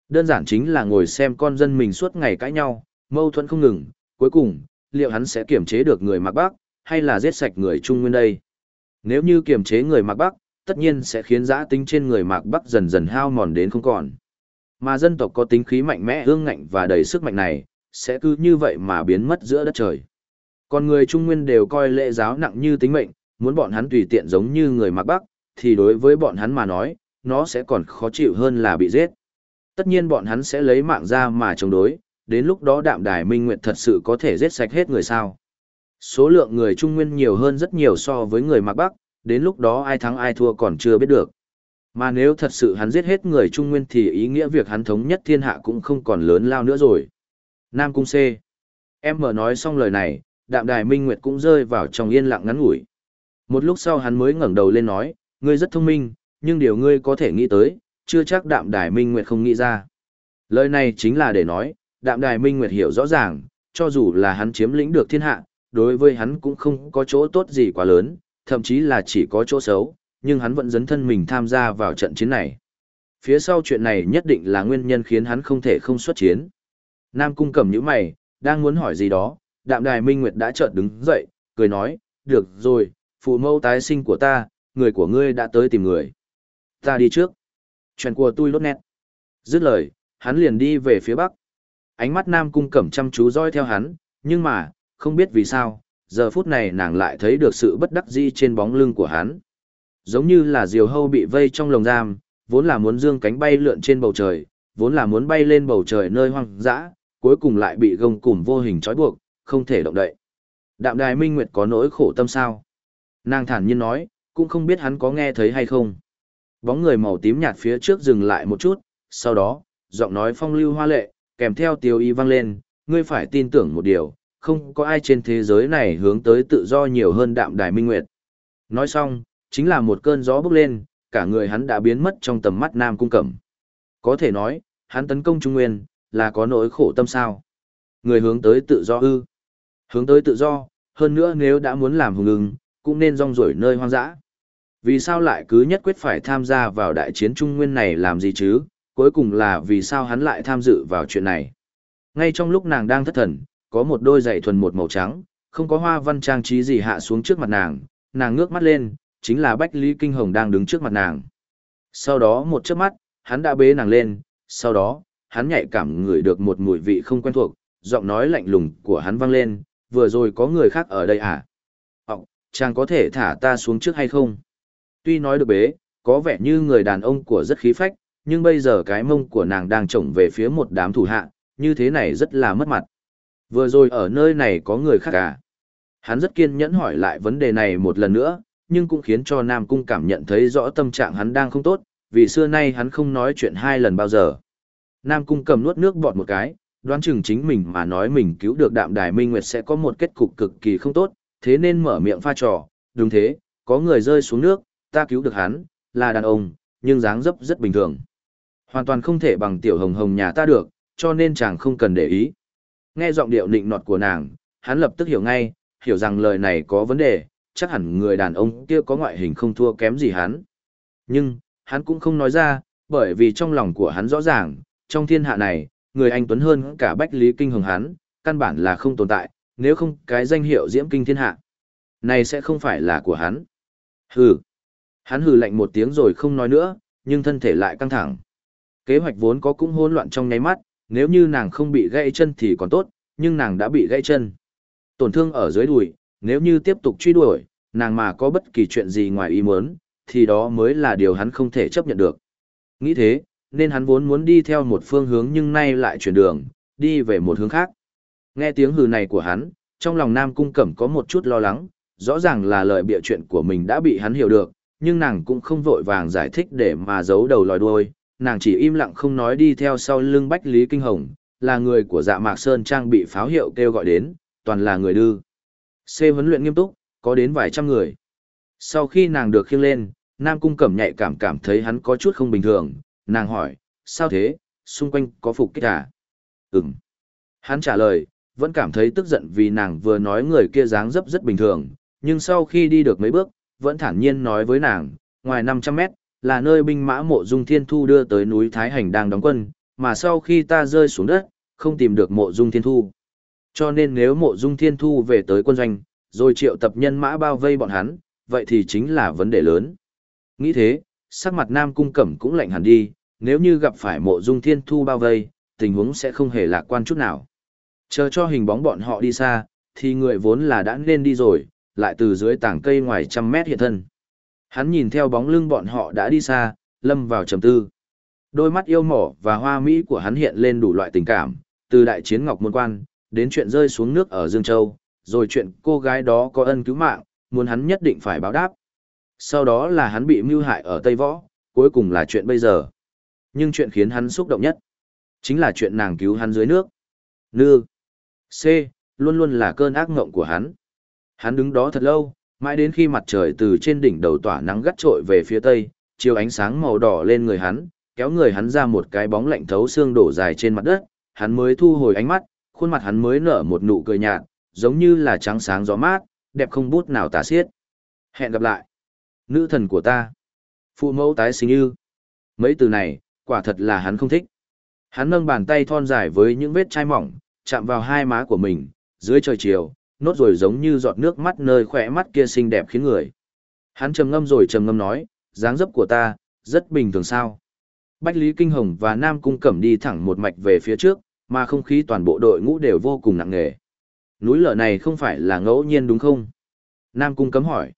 Đơn giản chính là ngồi xem con dân mình suốt ngày cãi nhau, mâu thuẫn không ngừng, cuối cùng, liệu hắn sẽ kiểm chế được người Mạc Bắc, hay là giết sạch người Trung Nguyên đây? Nếu như kiểm chế người Mạc Bắc, tất nhiên sẽ khiến giã tính trên người Mạc Bắc dần dần hao mòn đến không còn. Mà dân tộc có tính khí mạnh mẽ ương ngạnh và đầy sức mạnh này, sẽ cứ như vậy mà biến mất giữa đất trời. Còn người Trung Nguyên đều coi lễ giáo nặng như tính mệnh, muốn bọn hắn tùy tiện giống như người Mạc Bắc, thì đối với bọn hắn mà nói, nó sẽ còn khó chịu hơn là bị giết. Tất nhiên bọn hắn sẽ lấy mạng ra mà chống đối, đến lúc đó đạm đài minh nguyệt thật sự có thể giết sạch hết người sao. Số lượng người Trung Nguyên nhiều hơn rất nhiều so với người Mạc Bắc, đến lúc đó ai thắng ai thua còn chưa biết được. Mà nếu thật sự hắn giết hết người Trung Nguyên thì ý nghĩa việc hắn thống nhất thiên hạ cũng không còn lớn lao nữa rồi. Nam Cung C. Em mở nói xong lời này, đạm đài minh nguyệt cũng rơi vào trong yên lặng ngắn ngủi. Một lúc sau hắn mới ngẩng đầu lên nói, ngươi rất thông minh, nhưng điều ngươi có thể nghĩ tới, chưa chắc đạm đài minh nguyệt không nghĩ ra. Lời này chính là để nói, đạm đài minh nguyệt hiểu rõ ràng, cho dù là hắn chiếm lĩnh được thiên hạ, đối với hắn cũng không có chỗ tốt gì quá lớn, thậm chí là chỉ có chỗ xấu, nhưng hắn vẫn dấn thân mình tham gia vào trận chiến này. Phía sau chuyện này nhất định là nguyên nhân khiến hắn không thể không xuất chiến. Nam cung cầm những mày, đang muốn hỏi gì đó, đạm đài minh nguyệt đã chợt đứng dậy, cười nói, được rồi, phụ mẫu tái sinh của ta, người của ngươi đã tới tìm người. Ta đi trước. Chuyện của tôi lốt nét. Dứt lời, hắn liền đi về phía bắc. Ánh mắt Nam cung cẩm chăm chú dõi theo hắn, nhưng mà, không biết vì sao, giờ phút này nàng lại thấy được sự bất đắc dĩ trên bóng lưng của hắn. Giống như là diều hâu bị vây trong lồng giam, vốn là muốn dương cánh bay lượn trên bầu trời, vốn là muốn bay lên bầu trời nơi hoang dã, cuối cùng lại bị gông cùm vô hình trói buộc, không thể động đậy. Đạm đài minh nguyệt có nỗi khổ tâm sao? Nàng thản nhiên nói, cũng không biết hắn có nghe thấy hay không. Bóng người màu tím nhạt phía trước dừng lại một chút, sau đó, giọng nói phong lưu hoa lệ, kèm theo tiêu y vang lên, ngươi phải tin tưởng một điều, không có ai trên thế giới này hướng tới tự do nhiều hơn đạm đài minh nguyệt. Nói xong, chính là một cơn gió bốc lên, cả người hắn đã biến mất trong tầm mắt Nam Cung Cẩm. Có thể nói, hắn tấn công Trung Nguyên, là có nỗi khổ tâm sao. Người hướng tới tự do ư. Hướng tới tự do, hơn nữa nếu đã muốn làm hùng ưng, cũng nên rong ruổi nơi hoang dã. Vì sao lại cứ nhất quyết phải tham gia vào đại chiến Trung Nguyên này làm gì chứ, cuối cùng là vì sao hắn lại tham dự vào chuyện này. Ngay trong lúc nàng đang thất thần, có một đôi giày thuần một màu trắng, không có hoa văn trang trí gì hạ xuống trước mặt nàng, nàng ngước mắt lên, chính là Bách Lý Kinh Hồng đang đứng trước mặt nàng. Sau đó một chớp mắt, hắn đã bế nàng lên, sau đó, hắn nhạy cảm ngửi được một mùi vị không quen thuộc, giọng nói lạnh lùng của hắn vang lên, vừa rồi có người khác ở đây à? Ốc, chàng có thể thả ta xuống trước hay không? Tuy nói được bế, có vẻ như người đàn ông của rất khí phách, nhưng bây giờ cái mông của nàng đang trổng về phía một đám thủ hạ, như thế này rất là mất mặt. Vừa rồi ở nơi này có người khác à? Hắn rất kiên nhẫn hỏi lại vấn đề này một lần nữa, nhưng cũng khiến cho Nam Cung cảm nhận thấy rõ tâm trạng hắn đang không tốt, vì xưa nay hắn không nói chuyện hai lần bao giờ. Nam Cung cầm nuốt nước bọt một cái, đoán chừng chính mình mà nói mình cứu được đạm đài minh nguyệt sẽ có một kết cục cực kỳ không tốt, thế nên mở miệng pha trò, đúng thế, có người rơi xuống nước, ta cứu được hắn, là đàn ông, nhưng dáng dấp rất bình thường. Hoàn toàn không thể bằng tiểu hồng hồng nhà ta được, cho nên chàng không cần để ý. Nghe giọng điệu nịnh nọt của nàng, hắn lập tức hiểu ngay, hiểu rằng lời này có vấn đề, chắc hẳn người đàn ông kia có ngoại hình không thua kém gì hắn. Nhưng, hắn cũng không nói ra, bởi vì trong lòng của hắn rõ ràng, trong thiên hạ này, người anh tuấn hơn cả Bách Lý Kinh Hồng hắn, căn bản là không tồn tại, nếu không cái danh hiệu diễm kinh thiên hạ. Này sẽ không phải là của hắn. Hừ. Hắn hừ lạnh một tiếng rồi không nói nữa, nhưng thân thể lại căng thẳng. Kế hoạch vốn có cũng hỗn loạn trong nháy mắt, nếu như nàng không bị gãy chân thì còn tốt, nhưng nàng đã bị gãy chân. Tổn thương ở dưới đùi, nếu như tiếp tục truy đuổi, nàng mà có bất kỳ chuyện gì ngoài ý muốn, thì đó mới là điều hắn không thể chấp nhận được. Nghĩ thế, nên hắn vốn muốn đi theo một phương hướng nhưng nay lại chuyển đường, đi về một hướng khác. Nghe tiếng hừ này của hắn, trong lòng Nam Cung Cẩm có một chút lo lắng, rõ ràng là lời bịa chuyện của mình đã bị hắn hiểu được, nhưng nàng cũng không vội vàng giải thích để mà giấu đầu lòi đuôi, nàng chỉ im lặng không nói đi theo sau lưng Bách Lý Kinh Hồng, là người của dạ mạc Sơn Trang bị pháo hiệu kêu gọi đến, toàn là người đưa. C huấn luyện nghiêm túc, có đến vài trăm người. Sau khi nàng được khiêng lên, Nam Cung Cẩm nhạy cảm cảm thấy hắn có chút không bình thường, nàng hỏi, sao thế, xung quanh có phục kích à? Ừm. Hắn trả lời, vẫn cảm thấy tức giận vì nàng vừa nói người kia dáng dấp rất bình thường, nhưng sau khi đi được mấy bước, vẫn thản nhiên nói với nàng, ngoài 500 mét, là nơi binh mã mộ dung thiên thu đưa tới núi Thái Hành đang đóng quân, mà sau khi ta rơi xuống đất, không tìm được mộ dung thiên thu. Cho nên nếu mộ dung thiên thu về tới quân doanh, rồi triệu tập nhân mã bao vây bọn hắn, vậy thì chính là vấn đề lớn. Nghĩ thế, sắc mặt nam cung cẩm cũng lạnh hẳn đi, nếu như gặp phải mộ dung thiên thu bao vây, tình huống sẽ không hề lạc quan chút nào. Chờ cho hình bóng bọn họ đi xa, thì người vốn là đã nên đi rồi, lại từ dưới tảng cây ngoài trăm mét hiện thân. Hắn nhìn theo bóng lưng bọn họ đã đi xa, lâm vào trầm tư. Đôi mắt yêu mỏ và hoa mỹ của hắn hiện lên đủ loại tình cảm, từ đại chiến Ngọc Môn Quan, đến chuyện rơi xuống nước ở Dương Châu, rồi chuyện cô gái đó có ân cứu mạng, muốn hắn nhất định phải báo đáp. Sau đó là hắn bị mưu hại ở Tây Võ, cuối cùng là chuyện bây giờ. Nhưng chuyện khiến hắn xúc động nhất, chính là chuyện nàng cứu hắn dưới nước. Nư. C. Luôn luôn là cơn ác ngộng của hắn. Hắn đứng đó thật lâu, mãi đến khi mặt trời từ trên đỉnh đầu tỏa nắng gắt trội về phía tây, chiếu ánh sáng màu đỏ lên người hắn, kéo người hắn ra một cái bóng lạnh thấu xương đổ dài trên mặt đất, hắn mới thu hồi ánh mắt, khuôn mặt hắn mới nở một nụ cười nhạt, giống như là trắng sáng gió mát, đẹp không bút nào tả xiết. Hẹn gặp lại. Nữ thần của ta. Phụ mẫu tái sinh ư. Mấy từ này, quả thật là hắn không thích. Hắn nâng bàn tay thon dài với những vết chai mỏng, chạm vào hai má của mình, dưới trời chiều, nốt rồi giống như giọt nước mắt nơi khỏe mắt kia xinh đẹp khiến người. Hắn trầm ngâm rồi trầm ngâm nói, dáng dấp của ta, rất bình thường sao. Bách Lý Kinh Hồng và Nam Cung Cẩm đi thẳng một mạch về phía trước, mà không khí toàn bộ đội ngũ đều vô cùng nặng nề. Núi lở này không phải là ngẫu nhiên đúng không? Nam Cung cấm hỏi.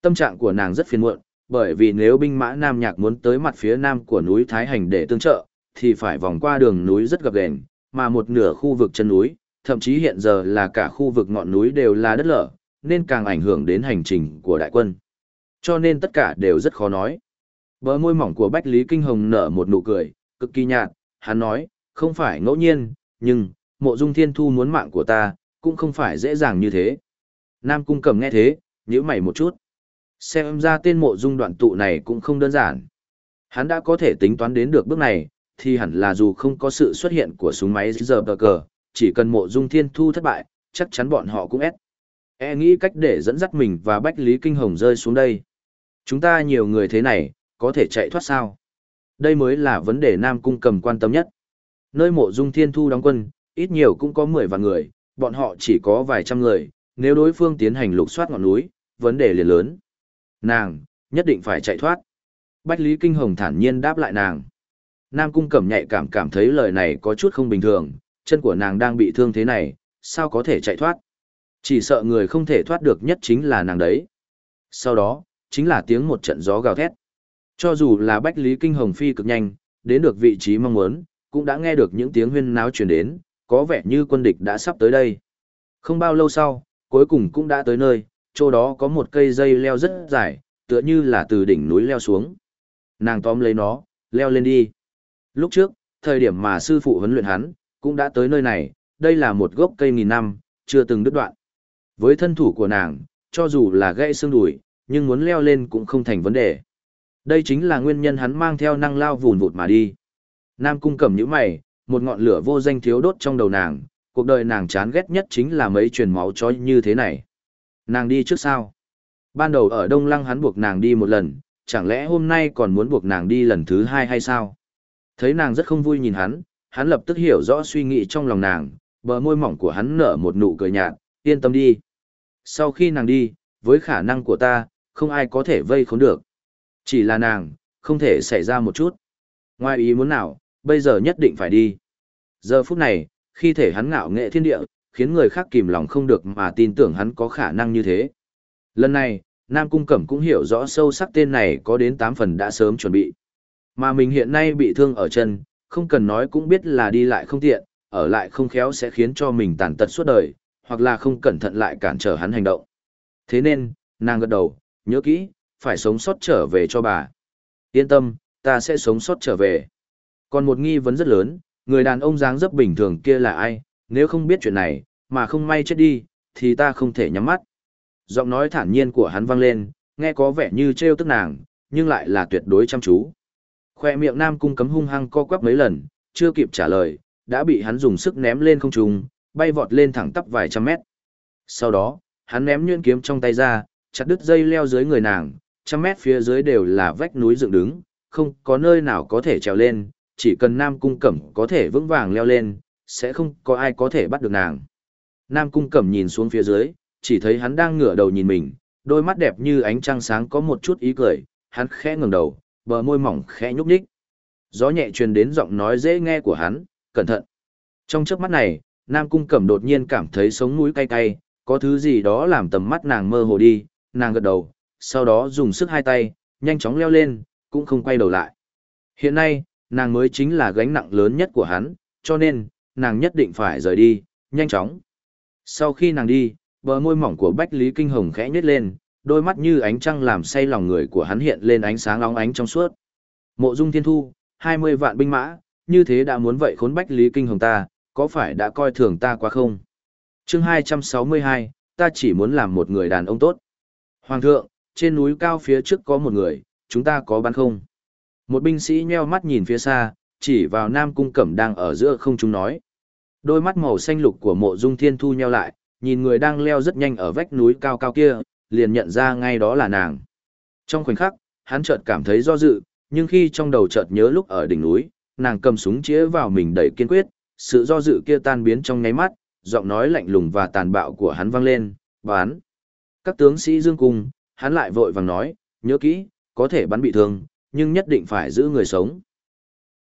Tâm trạng của nàng rất phiền muộn, bởi vì nếu binh mã Nam Nhạc muốn tới mặt phía nam của núi Thái Hành để tương trợ, thì phải vòng qua đường núi rất gập ghềnh, mà một nửa khu vực chân núi, thậm chí hiện giờ là cả khu vực ngọn núi đều là đất lở, nên càng ảnh hưởng đến hành trình của đại quân. Cho nên tất cả đều rất khó nói. Bờ môi mỏng của Bách Lý Kinh Hồng nở một nụ cười, cực kỳ nhạt, hắn nói, không phải ngẫu nhiên, nhưng, mộ dung thiên thu muốn mạng của ta, cũng không phải dễ dàng như thế. Nam Cung Cầm nghe thế, nhíu mày một chút. Xem ra tên mộ dung đoạn tụ này cũng không đơn giản. Hắn đã có thể tính toán đến được bước này, thì hẳn là dù không có sự xuất hiện của súng máy giờ bờ cờ, chỉ cần mộ dung thiên thu thất bại, chắc chắn bọn họ cũng ép. E nghĩ cách để dẫn dắt mình và Bách Lý Kinh Hồng rơi xuống đây. Chúng ta nhiều người thế này, có thể chạy thoát sao? Đây mới là vấn đề Nam Cung cầm quan tâm nhất. Nơi mộ dung thiên thu đóng quân, ít nhiều cũng có 10 vạn người, bọn họ chỉ có vài trăm người, nếu đối phương tiến hành lục soát ngọn núi, vấn đề liền lớn. Nàng, nhất định phải chạy thoát. Bách Lý Kinh Hồng thản nhiên đáp lại nàng. Nam Cung Cẩm nhạy cảm cảm thấy lời này có chút không bình thường, chân của nàng đang bị thương thế này, sao có thể chạy thoát. Chỉ sợ người không thể thoát được nhất chính là nàng đấy. Sau đó, chính là tiếng một trận gió gào thét. Cho dù là Bách Lý Kinh Hồng phi cực nhanh, đến được vị trí mong muốn, cũng đã nghe được những tiếng huyên náo truyền đến, có vẻ như quân địch đã sắp tới đây. Không bao lâu sau, cuối cùng cũng đã tới nơi, chỗ đó có một cây dây leo rất dài, tựa như là từ đỉnh núi leo xuống. Nàng tóm lấy nó, leo lên đi. Lúc trước, thời điểm mà sư phụ huấn luyện hắn, cũng đã tới nơi này, đây là một gốc cây nghìn năm, chưa từng đứt đoạn. Với thân thủ của nàng, cho dù là gãy xương đùi, nhưng muốn leo lên cũng không thành vấn đề. Đây chính là nguyên nhân hắn mang theo năng lao vùn vụt mà đi. Nam cung cầm những mày, một ngọn lửa vô danh thiếu đốt trong đầu nàng, cuộc đời nàng chán ghét nhất chính là mấy truyền máu chó như thế này. Nàng đi trước sao? Ban đầu ở Đông Lăng hắn buộc nàng đi một lần, chẳng lẽ hôm nay còn muốn buộc nàng đi lần thứ hai hay sao? Thấy nàng rất không vui nhìn hắn, hắn lập tức hiểu rõ suy nghĩ trong lòng nàng, bờ môi mỏng của hắn nở một nụ cười nhạt, yên tâm đi. Sau khi nàng đi, với khả năng của ta, không ai có thể vây khốn được. Chỉ là nàng, không thể xảy ra một chút. Ngoài ý muốn nào, bây giờ nhất định phải đi. Giờ phút này, khi thể hắn ngạo nghệ thiên địa, khiến người khác kìm lòng không được mà tin tưởng hắn có khả năng như thế. Lần này, Nam Cung Cẩm cũng hiểu rõ sâu sắc tên này có đến 8 phần đã sớm chuẩn bị. Mà mình hiện nay bị thương ở chân, không cần nói cũng biết là đi lại không tiện, ở lại không khéo sẽ khiến cho mình tàn tật suốt đời, hoặc là không cẩn thận lại cản trở hắn hành động. Thế nên, nàng gật đầu, nhớ kỹ, phải sống sót trở về cho bà. Yên tâm, ta sẽ sống sót trở về. Còn một nghi vấn rất lớn, người đàn ông dáng dấp bình thường kia là ai, nếu không biết chuyện này, mà không may chết đi, thì ta không thể nhắm mắt. Giọng nói thản nhiên của hắn vang lên, nghe có vẻ như trêu tức nàng, nhưng lại là tuyệt đối chăm chú. Khoe miệng nam cung cấm hung hăng co quắp mấy lần, chưa kịp trả lời, đã bị hắn dùng sức ném lên không trung, bay vọt lên thẳng tắp vài trăm mét. Sau đó, hắn ném nhuyễn kiếm trong tay ra, chặt đứt dây leo dưới người nàng, trăm mét phía dưới đều là vách núi dựng đứng, không có nơi nào có thể trèo lên, chỉ cần Nam Cung Cẩm có thể vững vàng leo lên, sẽ không có ai có thể bắt được nàng. Nam Cung Cẩm nhìn xuống phía dưới, chỉ thấy hắn đang ngửa đầu nhìn mình, đôi mắt đẹp như ánh trăng sáng có một chút ý cười, hắn khẽ ngẩng đầu, bờ môi mỏng khẽ nhúc nhích. Gió nhẹ truyền đến giọng nói dễ nghe của hắn, cẩn thận. Trong chớp mắt này, Nam Cung Cẩm đột nhiên cảm thấy sống mũi cay cay, có thứ gì đó làm tầm mắt nàng mơ hồ đi, nàng gật đầu, sau đó dùng sức hai tay, nhanh chóng leo lên, cũng không quay đầu lại. Hiện nay, nàng mới chính là gánh nặng lớn nhất của hắn, cho nên, nàng nhất định phải rời đi, nhanh chóng. Sau khi nàng đi, bờ môi mỏng của Bách Lý Kinh Hồng khẽ nhếch lên, đôi mắt như ánh trăng làm say lòng người của hắn hiện lên ánh sáng óng ánh trong suốt. Mộ Dung Thiên Thu, 20 vạn binh mã, như thế đã muốn vậy khốn Bách Lý Kinh Hồng ta, có phải đã coi thường ta quá không? Chương 262, ta chỉ muốn làm một người đàn ông tốt. Hoàng thượng, trên núi cao phía trước có một người, chúng ta có bắn không? Một binh sĩ nheo mắt nhìn phía xa, chỉ vào Nam Cung Cẩm đang ở giữa không chúng nói. Đôi mắt màu xanh lục của mộ dung thiên thu nheo lại, nhìn người đang leo rất nhanh ở vách núi cao cao kia, liền nhận ra ngay đó là nàng. Trong khoảnh khắc, hắn chợt cảm thấy do dự, nhưng khi trong đầu chợt nhớ lúc ở đỉnh núi, nàng cầm súng chĩa vào mình đầy kiên quyết, sự do dự kia tan biến trong nháy mắt, giọng nói lạnh lùng và tàn bạo của hắn vang lên, bán. Các tướng sĩ dương cung, hắn lại vội vàng nói, nhớ kỹ, có thể bắn bị thương, nhưng nhất định phải giữ người sống.